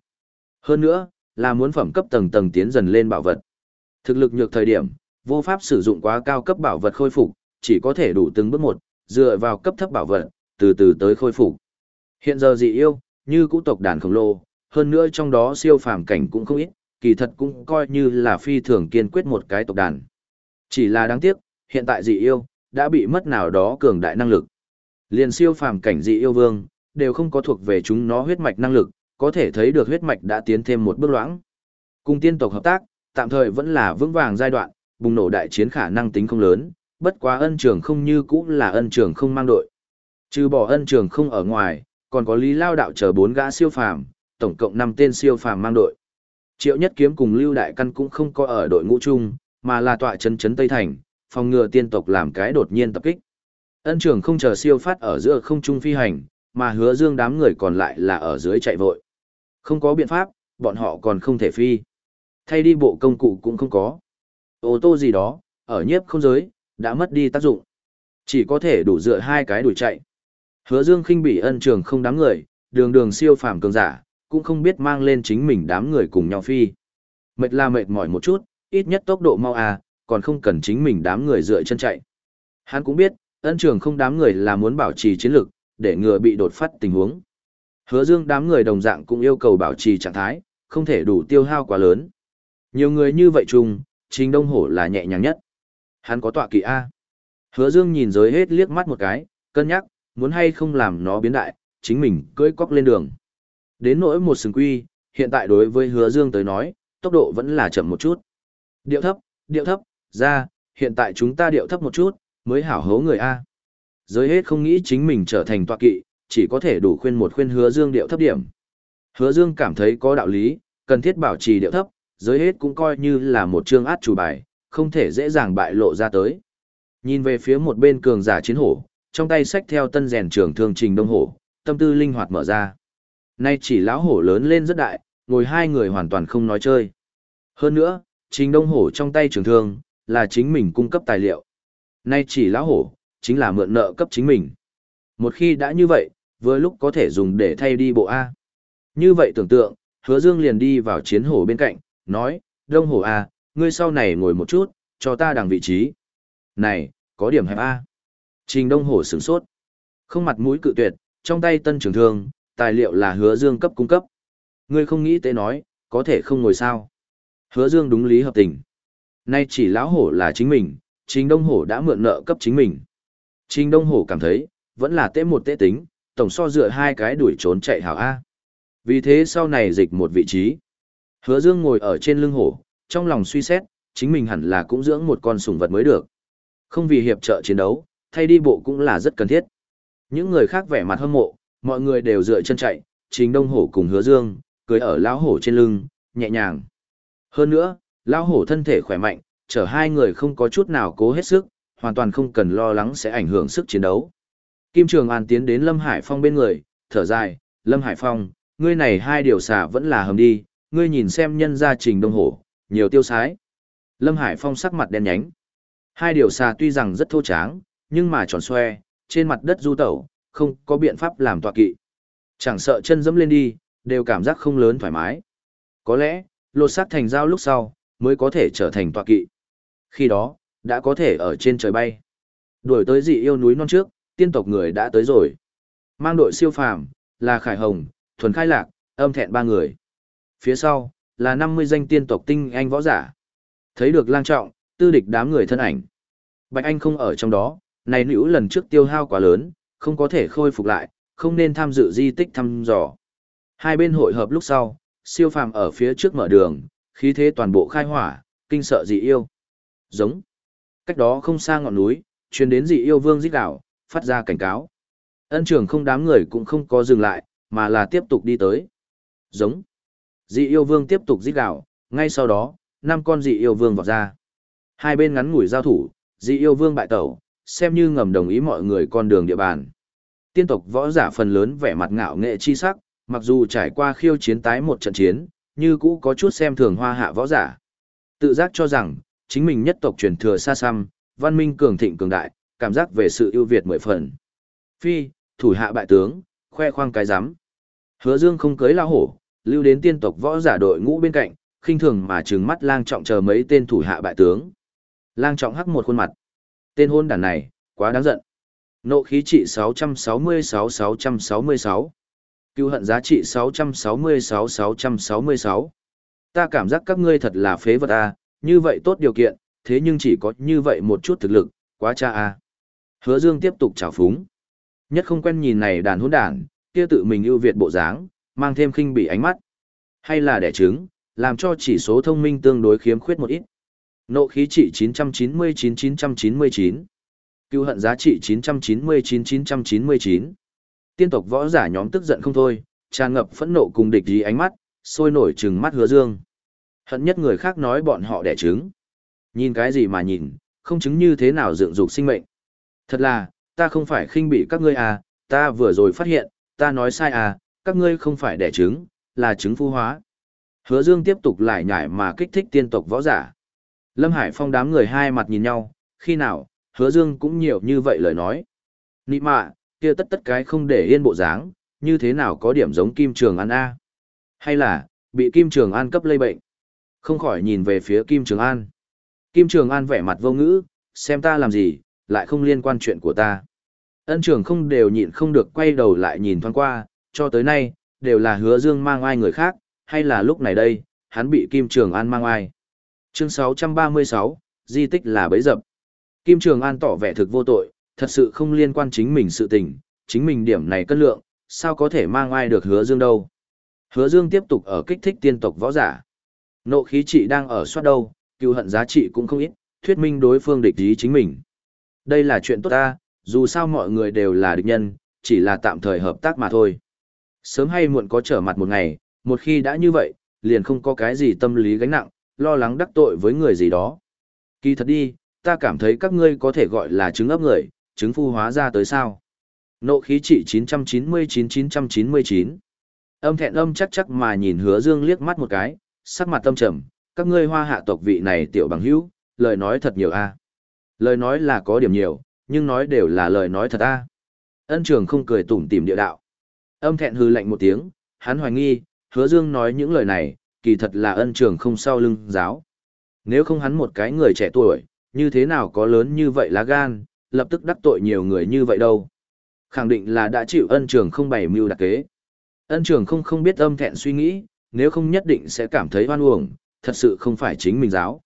[SPEAKER 1] Hơn nữa, là muốn phẩm cấp tầng tầng tiến dần lên bảo vật. Thực lực nhược thời điểm, vô pháp sử dụng quá cao cấp bảo vật khôi phục, chỉ có thể đủ từng bước một, dựa vào cấp thấp bảo vật, từ từ tới khôi phục. Hiện giờ dị yêu, như cũ tộc đàn khổng lồ, hơn nữa trong đó siêu phàm cảnh cũng không ít, kỳ thật cũng coi như là phi thường kiên quyết một cái tộc đàn. Chỉ là đáng tiếc, hiện tại dị yêu, đã bị mất nào đó cường đại năng lực. Liền siêu phàm cảnh dị yêu vương, đều không có thuộc về chúng nó huyết mạch năng lực, có thể thấy được huyết mạch đã tiến thêm một bước loãng. Cùng tiên tộc hợp tác, tạm thời vẫn là vững vàng giai đoạn, bùng nổ đại chiến khả năng tính không lớn, bất quá ân trường không như cũ là ân trường không mang đội. Trừ bỏ ân trường không ở ngoài, còn có Lý Lao đạo chờ bốn gã siêu phàm, tổng cộng 5 tên siêu phàm mang đội. Triệu Nhất Kiếm cùng Lưu Đại Căn cũng không có ở đội ngũ chung, mà là tọa chấn chấn Tây Thành, phòng ngừa tiên tộc làm cái đột nhiên tập kích. Ân trường không chờ siêu phát ở giữa không trung phi hành, mà hứa dương đám người còn lại là ở dưới chạy vội. Không có biện pháp, bọn họ còn không thể phi. Thay đi bộ công cụ cũng không có. Ô tô gì đó, ở nhiếp không giới, đã mất đi tác dụng. Chỉ có thể đủ dựa hai cái đuổi chạy. Hứa dương khinh bị ân trường không đám người, đường đường siêu phàm cường giả, cũng không biết mang lên chính mình đám người cùng nhau phi. Mệt là mệt mỏi một chút, ít nhất tốc độ mau à, còn không cần chính mình đám người dựa chân chạy. Hắn cũng biết, ân trường không đám người là muốn bảo trì chiến lực, để ngừa bị đột phát tình huống. Hứa dương đám người đồng dạng cũng yêu cầu bảo trì trạng thái, không thể đủ tiêu hao quá lớn. Nhiều người như vậy chung, trình đông hổ là nhẹ nhàng nhất. Hắn có tọa kỵ A. Hứa dương nhìn giới hết liếc mắt một cái, cân nhắc, muốn hay không làm nó biến đại, chính mình cưỡi cóc lên đường. Đến nỗi một sừng quy, hiện tại đối với hứa dương tới nói, tốc độ vẫn là chậm một chút. Điệu thấp, điệu thấp, ra, hiện tại chúng ta điệu thấp một chút, mới hảo hố người A. Giới hết không nghĩ chính mình trở thành tọa kỵ, chỉ có thể đủ khuyên một khuyên hứa dương điệu thấp điểm. Hứa dương cảm thấy có đạo lý, cần thiết bảo trì điệu thấp, giới hết cũng coi như là một chương át chủ bài, không thể dễ dàng bại lộ ra tới. Nhìn về phía một bên cường giả chiến hổ, trong tay sách theo tân rèn trường thương trình đông hổ, tâm tư linh hoạt mở ra. Nay chỉ lão hổ lớn lên rất đại, ngồi hai người hoàn toàn không nói chơi. Hơn nữa, trình đông hổ trong tay trường thương, là chính mình cung cấp tài liệu. Nay chỉ lão hổ, chính là mượn nợ cấp chính mình. Một khi đã như vậy, vừa lúc có thể dùng để thay đi bộ A. Như vậy tưởng tượng, hứa dương liền đi vào chiến hổ bên cạnh, nói, đông hổ A, ngươi sau này ngồi một chút, cho ta đằng vị trí. Này, có điểm hẹp A. Trình đông hổ sửng sốt. Không mặt mũi cự tuyệt, trong tay tân trường thương, tài liệu là hứa dương cấp cung cấp. Ngươi không nghĩ tế nói, có thể không ngồi sao. Hứa dương đúng lý hợp tình. Nay chỉ lão hổ là chính mình, trình đông hổ đã mượn nợ cấp chính mình. Trình đông hổ cảm thấy, vẫn là tế một tế tính, tổng so dựa hai cái đuổi trốn chạy hảo A. Vì thế sau này dịch một vị trí. Hứa Dương ngồi ở trên lưng hổ, trong lòng suy xét, chính mình hẳn là cũng dưỡng một con sủng vật mới được. Không vì hiệp trợ chiến đấu, thay đi bộ cũng là rất cần thiết. Những người khác vẻ mặt hâm mộ, mọi người đều dựa chân chạy, Trình Đông Hổ cùng Hứa Dương, cưỡi ở lão hổ trên lưng, nhẹ nhàng. Hơn nữa, lão hổ thân thể khỏe mạnh, chở hai người không có chút nào cố hết sức, hoàn toàn không cần lo lắng sẽ ảnh hưởng sức chiến đấu. Kim Trường An tiến đến Lâm Hải Phong bên người, thở dài, Lâm Hải Phong, ngươi này hai điều xả vẫn là hầm đi, ngươi nhìn xem nhân gia trình đông hổ, nhiều tiêu sái. Lâm Hải Phong sắc mặt đen nhánh. Hai điều xà tuy rằng rất thô tráng, nhưng mà tròn xoe, trên mặt đất du tẩu, không có biện pháp làm tọa kỵ. Chẳng sợ chân dẫm lên đi, đều cảm giác không lớn thoải mái. Có lẽ, lột xác thành dao lúc sau, mới có thể trở thành tọa kỵ. Khi đó, đã có thể ở trên trời bay. Đuổi tới dị yêu núi non trước, tiên tộc người đã tới rồi. Mang đội siêu phàm, là Khải Hồng, Thuần Khai Lạc, âm thẹn ba người. Phía sau, là 50 danh tiên tộc tinh anh võ giả. Thấy được lang trọng, tư địch đám người thân ảnh. Bạch Anh không ở trong đó, này nữ lần trước tiêu hao quá lớn, không có thể khôi phục lại, không nên tham dự di tích thăm dò. Hai bên hội hợp lúc sau, siêu phàm ở phía trước mở đường, khí thế toàn bộ khai hỏa, kinh sợ dị yêu. Giống. Cách đó không xa ngọn núi, truyền đến dị yêu vương giết đảo, phát ra cảnh cáo. Ân trưởng không đám người cũng không có dừng lại, mà là tiếp tục đi tới. Giống. Dị yêu vương tiếp tục giết đảo, ngay sau đó, năm con dị yêu vương vọt ra. Hai bên ngắn ngủi giao thủ, dị yêu vương bại tẩu, xem như ngầm đồng ý mọi người con đường địa bàn. Tiên tộc võ giả phần lớn vẻ mặt ngạo nghệ chi sắc, mặc dù trải qua khiêu chiến tái một trận chiến, như cũ có chút xem thường hoa hạ võ giả. Tự giác cho rằng, chính mình nhất tộc truyền thừa xa xăm, văn minh cường thịnh cường đại, cảm giác về sự ưu việt mười phần. Phi, thủ hạ bại tướng, khoe khoang cái rắm Hứa Dương không cưới lao hổ, lưu đến tiên tộc võ giả đội ngũ bên cạnh, khinh thường mà trừng mắt lang trọng chờ mấy tên thủ hạ bại tướng. Lang trọng hắc một khuôn mặt. Tên hôn đàn này, quá đáng giận. Nộ khí trị 666-666. Cứu hận giá trị 666-666. Ta cảm giác các ngươi thật là phế vật à, như vậy tốt điều kiện, thế nhưng chỉ có như vậy một chút thực lực, quá cha à. Hứa Dương tiếp tục trào phúng. Nhất không quen nhìn này đàn hỗn đàn, kia tự mình ưu việt bộ dáng, mang thêm khinh bỉ ánh mắt. Hay là đẻ trứng, làm cho chỉ số thông minh tương đối khiếm khuyết một ít. Nộ khí trị 999-999. Cứu hận giá trị 999-999. Tiên tộc võ giả nhóm tức giận không thôi, tràn ngập phẫn nộ cùng địch ý ánh mắt, sôi nổi trừng mắt hứa dương. Hận nhất người khác nói bọn họ đẻ trứng. Nhìn cái gì mà nhìn, không chứng như thế nào dựng dục sinh mệnh. Thật là, ta không phải khinh bị các ngươi à, ta vừa rồi phát hiện, ta nói sai à, các ngươi không phải đẻ trứng, là trứng phu hóa. Hứa Dương tiếp tục lại nhải mà kích thích tiên tộc võ giả. Lâm Hải Phong đám người hai mặt nhìn nhau, khi nào, Hứa Dương cũng nhiều như vậy lời nói. Nị mạ, kia tất tất cái không để yên bộ dáng, như thế nào có điểm giống Kim Trường An A. Hay là, bị Kim Trường An cấp lây bệnh. Không khỏi nhìn về phía Kim Trường An. Kim Trường An vẻ mặt vô ngữ, xem ta làm gì, lại không liên quan chuyện của ta. Ân trường không đều nhịn không được quay đầu lại nhìn thoáng qua, cho tới nay, đều là hứa dương mang ai người khác, hay là lúc này đây, hắn bị Kim Trường An mang ai. Chương 636, di tích là bấy dập. Kim Trường An tỏ vẻ thực vô tội, thật sự không liên quan chính mình sự tình, chính mình điểm này cân lượng, sao có thể mang ai được hứa dương đâu. Hứa dương tiếp tục ở kích thích tiên tộc võ giả. Nộ khí trị đang ở soát đâu, cựu hận giá trị cũng không ít, thuyết minh đối phương địch ý chính mình. Đây là chuyện tốt ta, dù sao mọi người đều là địch nhân, chỉ là tạm thời hợp tác mà thôi. Sớm hay muộn có trở mặt một ngày, một khi đã như vậy, liền không có cái gì tâm lý gánh nặng, lo lắng đắc tội với người gì đó. Kỳ thật đi, ta cảm thấy các ngươi có thể gọi là trứng ấp người, trứng phu hóa ra tới sao. Nộ khí trị 999-999. Âm thẹn âm chắc chắc mà nhìn hứa dương liếc mắt một cái, sắc mặt tâm trầm, các ngươi hoa hạ tộc vị này tiểu bằng hữu, lời nói thật nhiều a. Lời nói là có điểm nhiều, nhưng nói đều là lời nói thật a. Ân trường không cười tủm tỉm địa đạo. Âm thẹn hư lạnh một tiếng, hắn hoài nghi, hứa dương nói những lời này, kỳ thật là ân trường không sau lưng giáo. Nếu không hắn một cái người trẻ tuổi, như thế nào có lớn như vậy lá gan, lập tức đắc tội nhiều người như vậy đâu. Khẳng định là đã chịu ân trường không bày mưu đặc kế. Ân trường không không biết âm thẹn suy nghĩ, nếu không nhất định sẽ cảm thấy oan uổng, thật sự không phải chính mình giáo.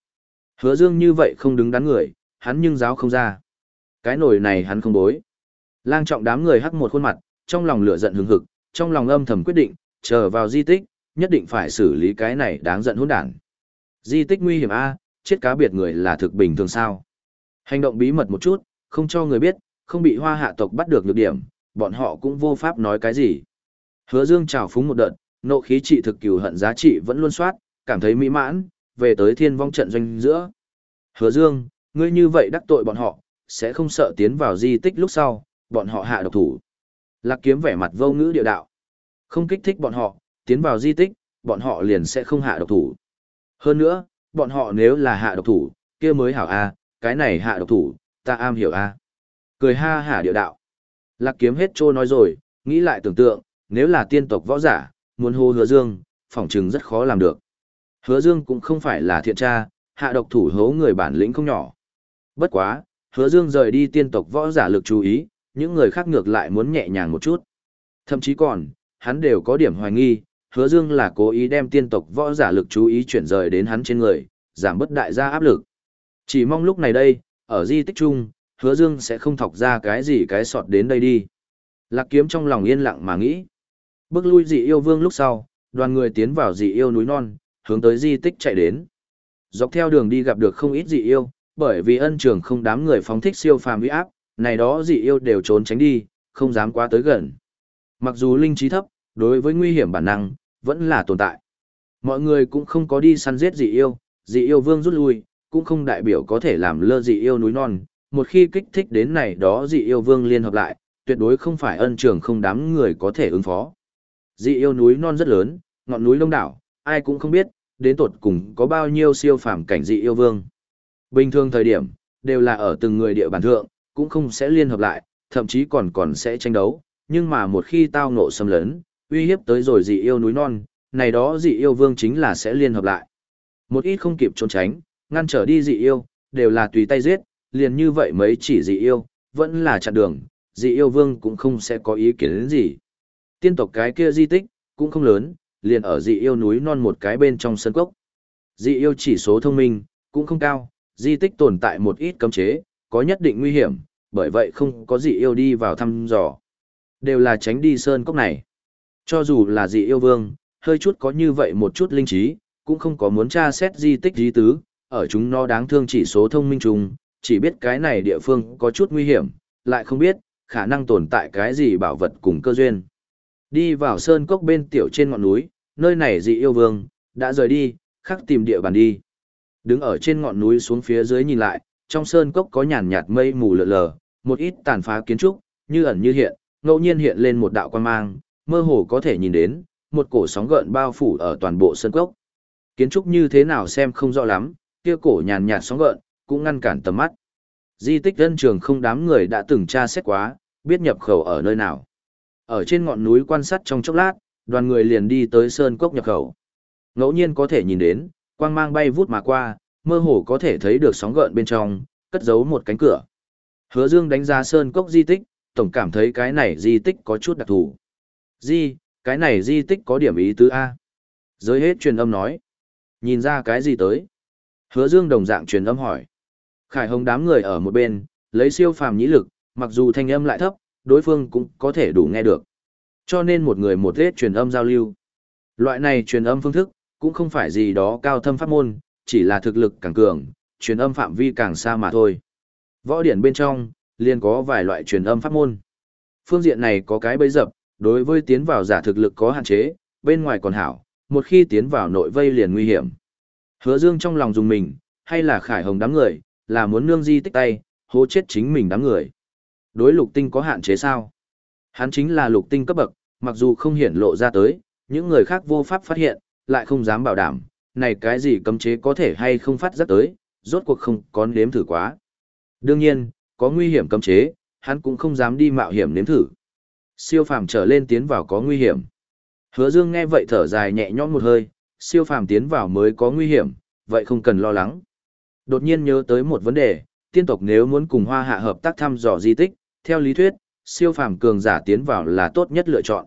[SPEAKER 1] Hứa dương như vậy không đứng đắn người, hắn nhưng giáo không ra. Cái nổi này hắn không bối. Lang trọng đám người hắc một khuôn mặt, trong lòng lửa giận hừng hực, trong lòng âm thầm quyết định, chờ vào di tích, nhất định phải xử lý cái này đáng giận hỗn đản. Di tích nguy hiểm a, chết cá biệt người là thực bình thường sao? Hành động bí mật một chút, không cho người biết, không bị hoa hạ tộc bắt được nhược điểm, bọn họ cũng vô pháp nói cái gì. Hứa Dương chào phúng một đợt, nộ khí trị thực cừu hận giá trị vẫn luôn soát, cảm thấy mỹ mãn, về tới thiên vong trận doanh giữa. Hứa Dương, ngươi như vậy đắc tội bọn họ, sẽ không sợ tiến vào di tích lúc sau, bọn họ hạ độc thủ. Lạc kiếm vẻ mặt vô ngữ địa đạo. Không kích thích bọn họ, tiến vào di tích, bọn họ liền sẽ không hạ độc thủ. Hơn nữa, bọn họ nếu là hạ độc thủ, kia mới hảo a, cái này hạ độc thủ, ta am hiểu a. Cười ha hả điệu đạo. Lạc kiếm hết trô nói rồi, nghĩ lại tưởng tượng, nếu là tiên tộc võ giả, muốn hô hứa dương, phỏng chừng rất khó làm được. Hứa dương cũng không phải là thiện tra, hạ độc thủ hố người bản lĩnh không nhỏ. Bất quá, hứa dương rời đi tiên tộc võ giả lực chú ý, những người khác ngược lại muốn nhẹ nhàng một chút. Thậm chí còn, hắn đều có điểm hoài nghi, hứa dương là cố ý đem tiên tộc võ giả lực chú ý chuyển rời đến hắn trên người, giảm bất đại gia áp lực. Chỉ mong lúc này đây, ở di tích chung, hứa dương sẽ không thọc ra cái gì cái sọt đến đây đi. Lạc kiếm trong lòng yên lặng mà nghĩ. Bước lui dị yêu vương lúc sau, đoàn người tiến vào dị yêu núi non, hướng tới di tích chạy đến. Dọc theo đường đi gặp được không ít dị yêu, bởi vì ân trường không đám người phóng thích siêu phàm uy áp, này đó dị yêu đều trốn tránh đi, không dám quá tới gần. Mặc dù linh trí thấp, đối với nguy hiểm bản năng, vẫn là tồn tại. Mọi người cũng không có đi săn giết dị yêu, dị yêu vương rút lui, cũng không đại biểu có thể làm lơ dị yêu núi non. Một khi kích thích đến này đó dị yêu vương liên hợp lại, tuyệt đối không phải ân trường không đám người có thể ứng phó. Dị yêu núi non rất lớn, ngọn núi đông đảo, ai cũng không biết, đến tột cùng có bao nhiêu siêu phàm cảnh dị yêu vương. Bình thường thời điểm, đều là ở từng người địa bàn thượng, cũng không sẽ liên hợp lại, thậm chí còn còn sẽ tranh đấu, nhưng mà một khi tao ngộ xâm lấn, uy hiếp tới rồi dị yêu núi non, này đó dị yêu vương chính là sẽ liên hợp lại. Một ít không kịp trốn tránh, ngăn trở đi dị yêu, đều là tùy tay giết, liền như vậy mấy chỉ dị yêu, vẫn là chặn đường, dị yêu vương cũng không sẽ có ý kiến đến gì. Tiên tộc cái kia di tích, cũng không lớn, liền ở dị yêu núi non một cái bên trong sân cốc. Dị yêu chỉ số thông minh, cũng không cao, di tích tồn tại một ít cấm chế, có nhất định nguy hiểm, bởi vậy không có dị yêu đi vào thăm dò. Đều là tránh đi sơn cốc này. Cho dù là dị yêu vương, hơi chút có như vậy một chút linh trí, cũng không có muốn tra xét di tích di tứ, ở chúng nó đáng thương chỉ số thông minh trùng, chỉ biết cái này địa phương có chút nguy hiểm, lại không biết, khả năng tồn tại cái gì bảo vật cùng cơ duyên. Đi vào sơn cốc bên tiểu trên ngọn núi, nơi này dị yêu vương, đã rời đi, khắc tìm địa bàn đi. Đứng ở trên ngọn núi xuống phía dưới nhìn lại, trong sơn cốc có nhàn nhạt mây mù lờ lờ, một ít tàn phá kiến trúc, như ẩn như hiện, ngẫu nhiên hiện lên một đạo quan mang, mơ hồ có thể nhìn đến, một cổ sóng gợn bao phủ ở toàn bộ sơn cốc. Kiến trúc như thế nào xem không rõ lắm, kia cổ nhàn nhạt sóng gợn, cũng ngăn cản tầm mắt. Di tích dân trường không đám người đã từng tra xét quá, biết nhập khẩu ở nơi nào. Ở trên ngọn núi quan sát trong chốc lát, đoàn người liền đi tới sơn cốc nhập khẩu. Ngẫu nhiên có thể nhìn đến, quang mang bay vút mà qua, mơ hồ có thể thấy được sóng gợn bên trong, cất giấu một cánh cửa. Hứa Dương đánh giá sơn cốc di tích, tổng cảm thấy cái này di tích có chút đặc thù. Di, cái này di tích có điểm ý tứ A. Giới hết truyền âm nói. Nhìn ra cái gì tới? Hứa Dương đồng dạng truyền âm hỏi. Khải Hồng đám người ở một bên, lấy siêu phàm nhĩ lực, mặc dù thanh âm lại thấp, đối phương cũng có thể đủ nghe được. Cho nên một người một hết truyền âm giao lưu. Loại này truyền âm phương thức, cũng không phải gì đó cao thâm pháp môn, chỉ là thực lực càng cường, truyền âm phạm vi càng xa mà thôi. Võ điển bên trong, liền có vài loại truyền âm pháp môn. Phương diện này có cái bấy dập, đối với tiến vào giả thực lực có hạn chế, bên ngoài còn hảo, một khi tiến vào nội vây liền nguy hiểm. Hứa Dương trong lòng dùng mình, hay là khải hồng đám người, là muốn nương di tích tay, hố chết chính mình đám người. Đối lục tinh có hạn chế sao? Hắn chính là lục tinh cấp bậc, mặc dù không hiển lộ ra tới, những người khác vô pháp phát hiện, lại không dám bảo đảm, này cái gì cấm chế có thể hay không phát giác tới, rốt cuộc không có nếm thử quá. Đương nhiên, có nguy hiểm cấm chế, hắn cũng không dám đi mạo hiểm nếm thử. Siêu phàm trở lên tiến vào có nguy hiểm. Hứa Dương nghe vậy thở dài nhẹ nhõm một hơi, siêu phàm tiến vào mới có nguy hiểm, vậy không cần lo lắng. Đột nhiên nhớ tới một vấn đề, tiên tộc nếu muốn cùng Hoa Hạ hợp tác thăm dò di tích, theo lý thuyết, siêu phàm cường giả tiến vào là tốt nhất lựa chọn.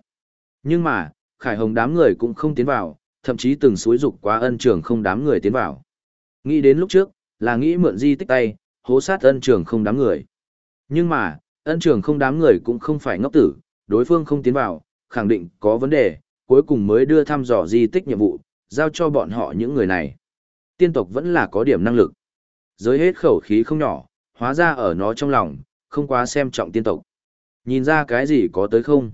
[SPEAKER 1] Nhưng mà, Khải Hồng đám người cũng không tiến vào, thậm chí từng suối dục quá ân trường không đám người tiến vào. Nghĩ đến lúc trước, là nghĩ mượn di tích tay, hố sát ân trường không đám người. Nhưng mà, ân trường không đám người cũng không phải ngốc tử, đối phương không tiến vào, khẳng định có vấn đề, cuối cùng mới đưa thăm dò di tích nhiệm vụ, giao cho bọn họ những người này. Tiên tộc vẫn là có điểm năng lực. Giới hết khẩu khí không nhỏ, hóa ra ở nó trong lòng, không quá xem trọng tiên tộc. Nhìn ra cái gì có tới không?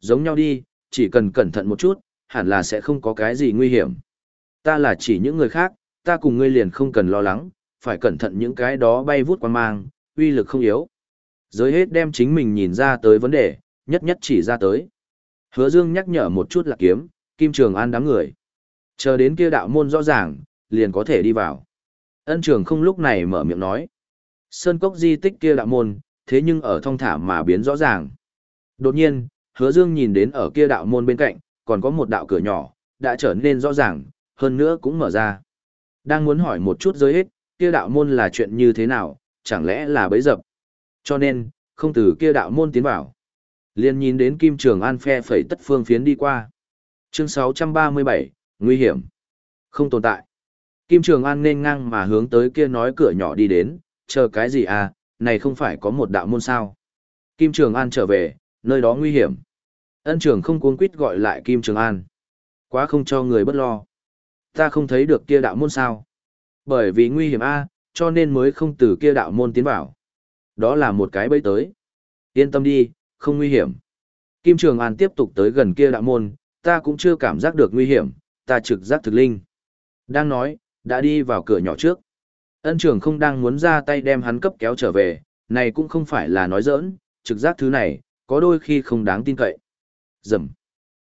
[SPEAKER 1] Giống nhau đi, chỉ cần cẩn thận một chút, hẳn là sẽ không có cái gì nguy hiểm. Ta là chỉ những người khác, ta cùng ngươi liền không cần lo lắng, phải cẩn thận những cái đó bay vút qua mang, uy lực không yếu. Giới hết đem chính mình nhìn ra tới vấn đề, nhất nhất chỉ ra tới. Hứa Dương nhắc nhở một chút là kiếm, Kim Trường An đám người. Chờ đến kia đạo môn rõ ràng, liền có thể đi vào. Ân trường không lúc này mở miệng nói. Sơn cốc di tích kia đạo môn, thế nhưng ở thông thả mà biến rõ ràng. Đột nhiên, hứa dương nhìn đến ở kia đạo môn bên cạnh, còn có một đạo cửa nhỏ, đã trở nên rõ ràng, hơn nữa cũng mở ra. Đang muốn hỏi một chút giới hết, kia đạo môn là chuyện như thế nào, chẳng lẽ là bấy dập. Cho nên, không từ kia đạo môn tiến vào liền nhìn đến Kim Trường An phe phẩy tất phương phiến đi qua. Chương 637, Nguy hiểm. Không tồn tại. Kim Trường An nên ngang mà hướng tới kia nói cửa nhỏ đi đến, chờ cái gì à, này không phải có một đạo môn sao. Kim Trường An trở về, nơi đó nguy hiểm. Ân trường không cuống quýt gọi lại Kim Trường An. Quá không cho người bất lo. Ta không thấy được kia đạo môn sao. Bởi vì nguy hiểm a, cho nên mới không từ kia đạo môn tiến vào. Đó là một cái bẫy tới. Yên tâm đi, không nguy hiểm. Kim Trường An tiếp tục tới gần kia đạo môn, ta cũng chưa cảm giác được nguy hiểm, ta trực giác thực linh. Đang nói, đã đi vào cửa nhỏ trước. Ân trường không đang muốn ra tay đem hắn cấp kéo trở về, này cũng không phải là nói giỡn, trực giác thứ này, có đôi khi không đáng tin cậy. Dầm.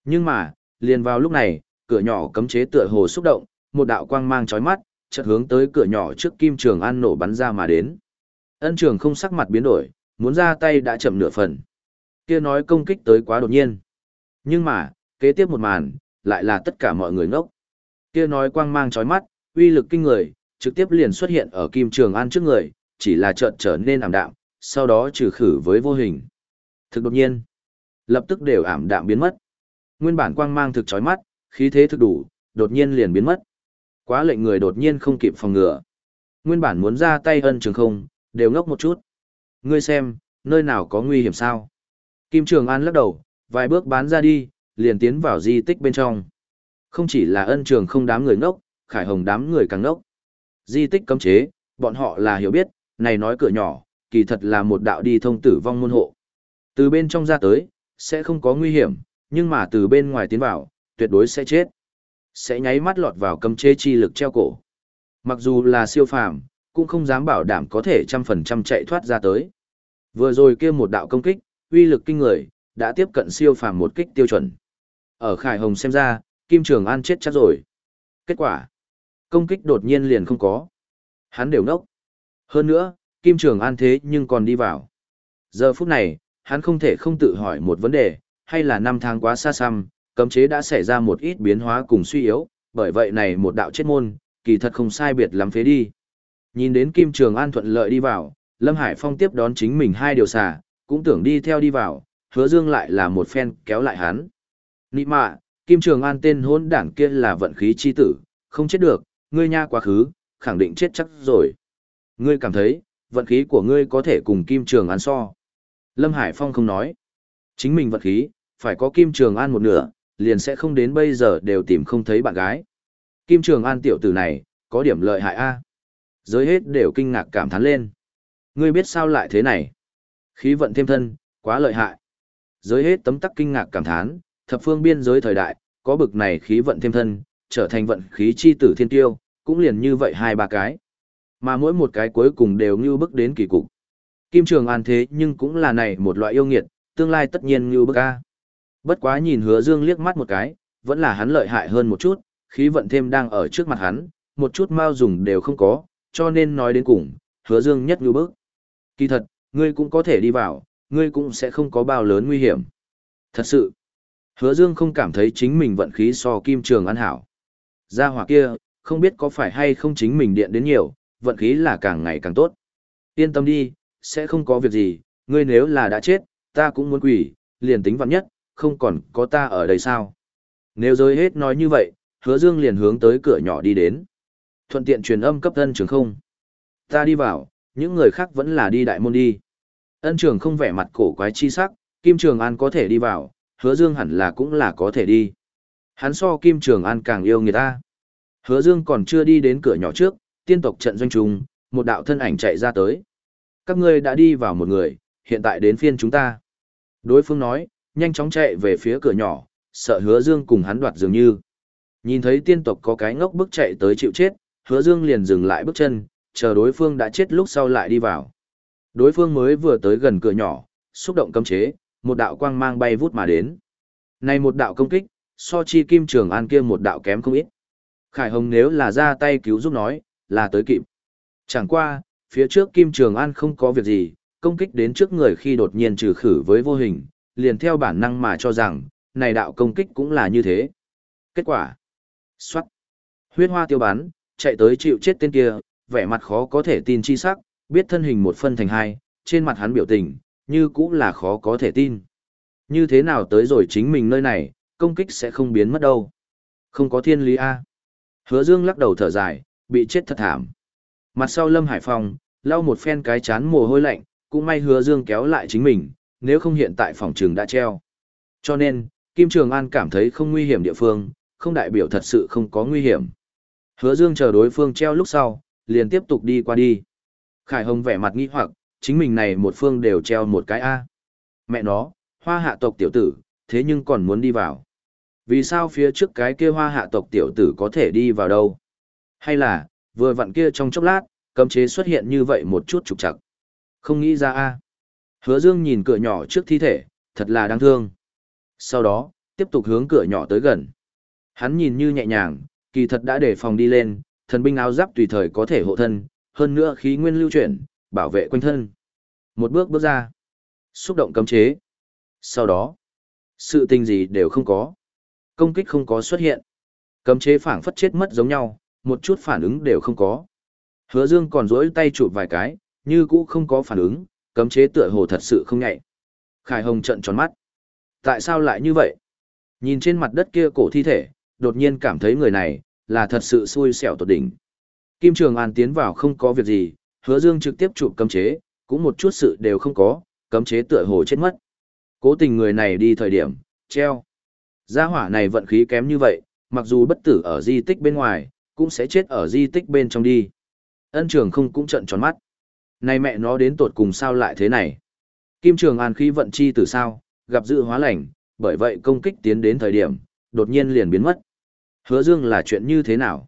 [SPEAKER 1] Nhưng mà, liền vào lúc này, cửa nhỏ cấm chế tựa hồ xúc động, một đạo quang mang chói mắt, chợt hướng tới cửa nhỏ trước Kim Trường An nổ bắn ra mà đến. Ân Trường không sắc mặt biến đổi, muốn ra tay đã chậm nửa phần. Kia nói công kích tới quá đột nhiên. Nhưng mà, kế tiếp một màn, lại là tất cả mọi người ngốc. Kia nói quang mang chói mắt, uy lực kinh người, trực tiếp liền xuất hiện ở Kim Trường An trước người, chỉ là chợt trở nên ảm đạm, sau đó trừ khử với vô hình. Thực đột nhiên, lập tức đều ảm đạm biến mất. Nguyên bản quang mang thực chói mắt, khí thế thực đủ, đột nhiên liền biến mất. Quá lệnh người đột nhiên không kịp phòng ngừa. Nguyên bản muốn ra tay ân trường không, đều ngốc một chút. Ngươi xem, nơi nào có nguy hiểm sao? Kim Trường An lắc đầu, vài bước bán ra đi, liền tiến vào di tích bên trong. Không chỉ là ân trường không đám người ngốc, khải hồng đám người càng ngốc. Di tích cấm chế, bọn họ là hiểu biết, này nói cửa nhỏ, kỳ thật là một đạo đi thông tử vong môn hộ. Từ bên trong ra tới, sẽ không có nguy hiểm, nhưng mà từ bên ngoài tiến vào, tuyệt đối sẽ chết. Sẽ nháy mắt lọt vào cấm chế chi lực treo cổ. Mặc dù là siêu phàm, cũng không dám bảo đảm có thể trăm phần trăm chạy thoát ra tới. Vừa rồi kia một đạo công kích, uy lực kinh người, đã tiếp cận siêu phàm một kích tiêu chuẩn. Ở Khải Hồng xem ra, Kim Trường An chết chắc rồi. Kết quả, công kích đột nhiên liền không có. Hắn đều nốc. Hơn nữa, Kim Trường An thế nhưng còn đi vào. Giờ phút này, hắn không thể không tự hỏi một vấn đề, hay là năm tháng quá xa xăm, cấm chế đã xảy ra một ít biến hóa cùng suy yếu, bởi vậy này một đạo chết môn, kỳ thật không sai biệt lắm phế đi. Nhìn đến Kim Trường An thuận lợi đi vào, Lâm Hải Phong tiếp đón chính mình hai điều xả, cũng tưởng đi theo đi vào, hứa dương lại là một phen kéo lại hắn. Nị mạ, Kim Trường An tên hôn đảng kia là vận khí chi tử, không chết được, ngươi nha quá khứ, khẳng định chết chắc rồi. Ngươi cảm thấy, vận khí của ngươi có thể cùng Kim Trường An so. Lâm Hải Phong không nói. Chính mình vận khí, phải có Kim Trường An một nửa, liền sẽ không đến bây giờ đều tìm không thấy bạn gái. Kim Trường An tiểu tử này, có điểm lợi hại a. Giới hết đều kinh ngạc cảm thán lên. Ngươi biết sao lại thế này? Khí vận thêm thân, quá lợi hại. Giới hết tấm tắc kinh ngạc cảm thán, thập phương biên giới thời đại, có bực này khí vận thêm thân, trở thành vận khí chi tử thiên tiêu, cũng liền như vậy hai ba cái. Mà mỗi một cái cuối cùng đều như bức đến kỳ cục. Kim Trường An thế nhưng cũng là này một loại yêu nghiệt, tương lai tất nhiên như bức a. Bất quá nhìn hứa dương liếc mắt một cái, vẫn là hắn lợi hại hơn một chút, khí vận thêm đang ở trước mặt hắn, một chút mau dùng đều không có, cho nên nói đến cùng, hứa dương nhất như bức. Kỳ thật, ngươi cũng có thể đi vào, ngươi cũng sẽ không có bao lớn nguy hiểm. Thật sự, hứa dương không cảm thấy chính mình vận khí so kim trường an hảo. Gia hỏa kia, không biết có phải hay không chính mình điện đến nhiều, vận khí là càng ngày càng tốt. Yên tâm đi, sẽ không có việc gì, ngươi nếu là đã chết, ta cũng muốn quỷ, liền tính vặn nhất, không còn có ta ở đây sao. Nếu giới hết nói như vậy, hứa dương liền hướng tới cửa nhỏ đi đến. Thuận tiện truyền âm cấp thân trường không. Ta đi vào, những người khác vẫn là đi đại môn đi. Ân trường không vẻ mặt cổ quái chi sắc, Kim Trường An có thể đi vào, hứa dương hẳn là cũng là có thể đi. Hắn so Kim Trường An càng yêu người ta. Hứa dương còn chưa đi đến cửa nhỏ trước, tiên tộc trận doanh trùng, một đạo thân ảnh chạy ra tới. Các ngươi đã đi vào một người, hiện tại đến phiên chúng ta. Đối phương nói, nhanh chóng chạy về phía cửa nhỏ, sợ hứa dương cùng hắn đoạt dường như. Nhìn thấy tiên tộc có cái ngốc bước chạy tới chịu chết, hứa dương liền dừng lại bước chân, chờ đối phương đã chết lúc sau lại đi vào. Đối phương mới vừa tới gần cửa nhỏ, xúc động cấm chế, một đạo quang mang bay vút mà đến. Này một đạo công kích, so chi kim trường an kia một đạo kém không ít. Khải Hồng nếu là ra tay cứu giúp nói, là tới kịp. Chẳng qua, phía trước Kim Trường An không có việc gì, công kích đến trước người khi đột nhiên trừ khử với vô hình, liền theo bản năng mà cho rằng, này đạo công kích cũng là như thế. Kết quả, xoát, huyết hoa tiêu bắn, chạy tới chịu chết tên kia, vẻ mặt khó có thể tin chi sắc, biết thân hình một phân thành hai, trên mặt hắn biểu tình, như cũng là khó có thể tin. Như thế nào tới rồi chính mình nơi này, công kích sẽ không biến mất đâu. Không có thiên lý A. Hứa Dương lắc đầu thở dài, bị chết thật thảm. Mặt sau Lâm Hải Phong, lau một phen cái chán mồ hôi lạnh, cũng may Hứa Dương kéo lại chính mình, nếu không hiện tại phòng trường đã treo. Cho nên, Kim Trường An cảm thấy không nguy hiểm địa phương, không đại biểu thật sự không có nguy hiểm. Hứa Dương chờ đối phương treo lúc sau, liền tiếp tục đi qua đi. Khải Hồng vẻ mặt nghi hoặc, chính mình này một phương đều treo một cái A. Mẹ nó, hoa hạ tộc tiểu tử, thế nhưng còn muốn đi vào. Vì sao phía trước cái kia hoa hạ tộc tiểu tử có thể đi vào đâu? Hay là, vừa vặn kia trong chốc lát, cấm chế xuất hiện như vậy một chút trục trặc. Không nghĩ ra a. Hứa Dương nhìn cửa nhỏ trước thi thể, thật là đáng thương. Sau đó, tiếp tục hướng cửa nhỏ tới gần. Hắn nhìn như nhẹ nhàng, kỳ thật đã để phòng đi lên, thần binh áo giáp tùy thời có thể hộ thân, hơn nữa khí nguyên lưu chuyển, bảo vệ quanh thân. Một bước bước ra, xúc động cấm chế. Sau đó, sự tình gì đều không có. Công kích không có xuất hiện. Cấm chế phảng phất chết mất giống nhau, một chút phản ứng đều không có. Hứa Dương còn rỗi tay chụp vài cái, như cũ không có phản ứng, cấm chế tựa hồ thật sự không nhạy. Khải Hồng trợn tròn mắt. Tại sao lại như vậy? Nhìn trên mặt đất kia cổ thi thể, đột nhiên cảm thấy người này, là thật sự xui xẻo tột đỉnh. Kim Trường An tiến vào không có việc gì, hứa dương trực tiếp chụp cấm chế, cũng một chút sự đều không có, cấm chế tựa hồ chết mất. Cố tình người này đi thời điểm, treo. Gia hỏa này vận khí kém như vậy, mặc dù bất tử ở di tích bên ngoài, cũng sẽ chết ở di tích bên trong đi. Ân trường không cũng trợn tròn mắt. Này mẹ nó đến tột cùng sao lại thế này? Kim Trường An khí vận chi từ sao, gặp dự hóa lành, bởi vậy công kích tiến đến thời điểm, đột nhiên liền biến mất. Hứa Dương là chuyện như thế nào?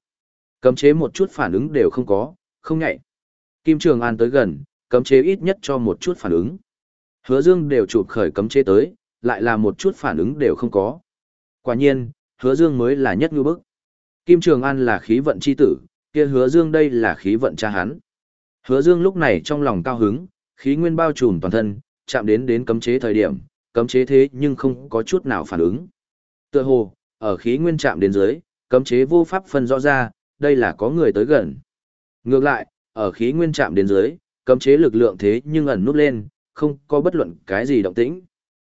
[SPEAKER 1] Cấm chế một chút phản ứng đều không có, không nhạy. Kim Trường An tới gần, cấm chế ít nhất cho một chút phản ứng. Hứa Dương đều chụp khởi cấm chế tới, lại là một chút phản ứng đều không có. Quả nhiên, Hứa Dương mới là nhất ngư bức. Kim Trường An là khí vận chi tử, kia Hứa Dương đây là khí vận cha hắn. Hứa Dương lúc này trong lòng cao hứng, khí nguyên bao trùm toàn thân, chạm đến đến cấm chế thời điểm, cấm chế thế nhưng không có chút nào phản ứng. Tựa hồ, ở khí nguyên chạm đến dưới, cấm chế vô pháp phân rõ ra, đây là có người tới gần. Ngược lại, ở khí nguyên chạm đến dưới, cấm chế lực lượng thế nhưng ẩn nút lên, không có bất luận cái gì động tĩnh.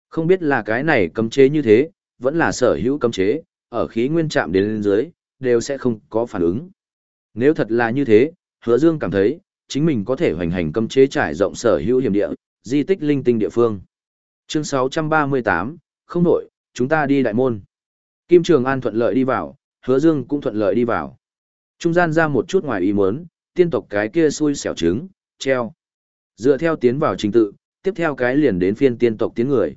[SPEAKER 1] Không biết là cái này cấm chế như thế, vẫn là sở hữu cấm chế, ở khí nguyên chạm đến dưới, đều sẽ không có phản ứng. Nếu thật là như thế, hứa dương cảm thấy, chính mình có thể hoành hành cấm chế trải rộng sở hữu hiểm địa, di tích linh tinh địa phương. Chương 638, không đổi, chúng ta đi đại môn. Kim Trường An thuận lợi đi vào, hứa dương cũng thuận lợi đi vào. Trung gian ra một chút ngoài ý muốn, tiên tộc cái kia xui xẻo trứng, treo. Dựa theo tiến vào trình tự, tiếp theo cái liền đến phiên tiên tộc tiến người.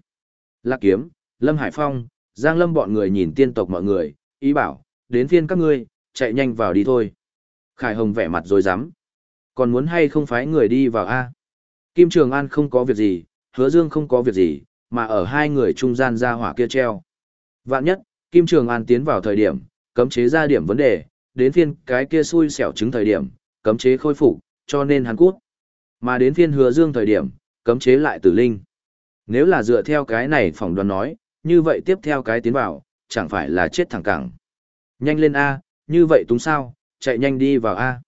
[SPEAKER 1] Lạc Kiếm, Lâm Hải Phong, Giang Lâm bọn người nhìn tiên tộc mọi người, ý bảo, đến phiên các ngươi, chạy nhanh vào đi thôi. Khải Hồng vẻ mặt rồi dám. Còn muốn hay không phái người đi vào A? Kim Trường An không có việc gì, Hứa Dương không có việc gì, mà ở hai người trung gian ra hỏa kia treo. Vạn nhất, Kim Trường An tiến vào thời điểm, cấm chế ra điểm vấn đề, đến phiên cái kia xui xẻo chứng thời điểm, cấm chế khôi phục, cho nên hắn cút. Mà đến phiên Hứa Dương thời điểm, cấm chế lại tử linh. Nếu là dựa theo cái này phỏng đoán nói, như vậy tiếp theo cái tiến vào, chẳng phải là chết thẳng cẳng. Nhanh lên A, như vậy túng sao, chạy nhanh đi vào A.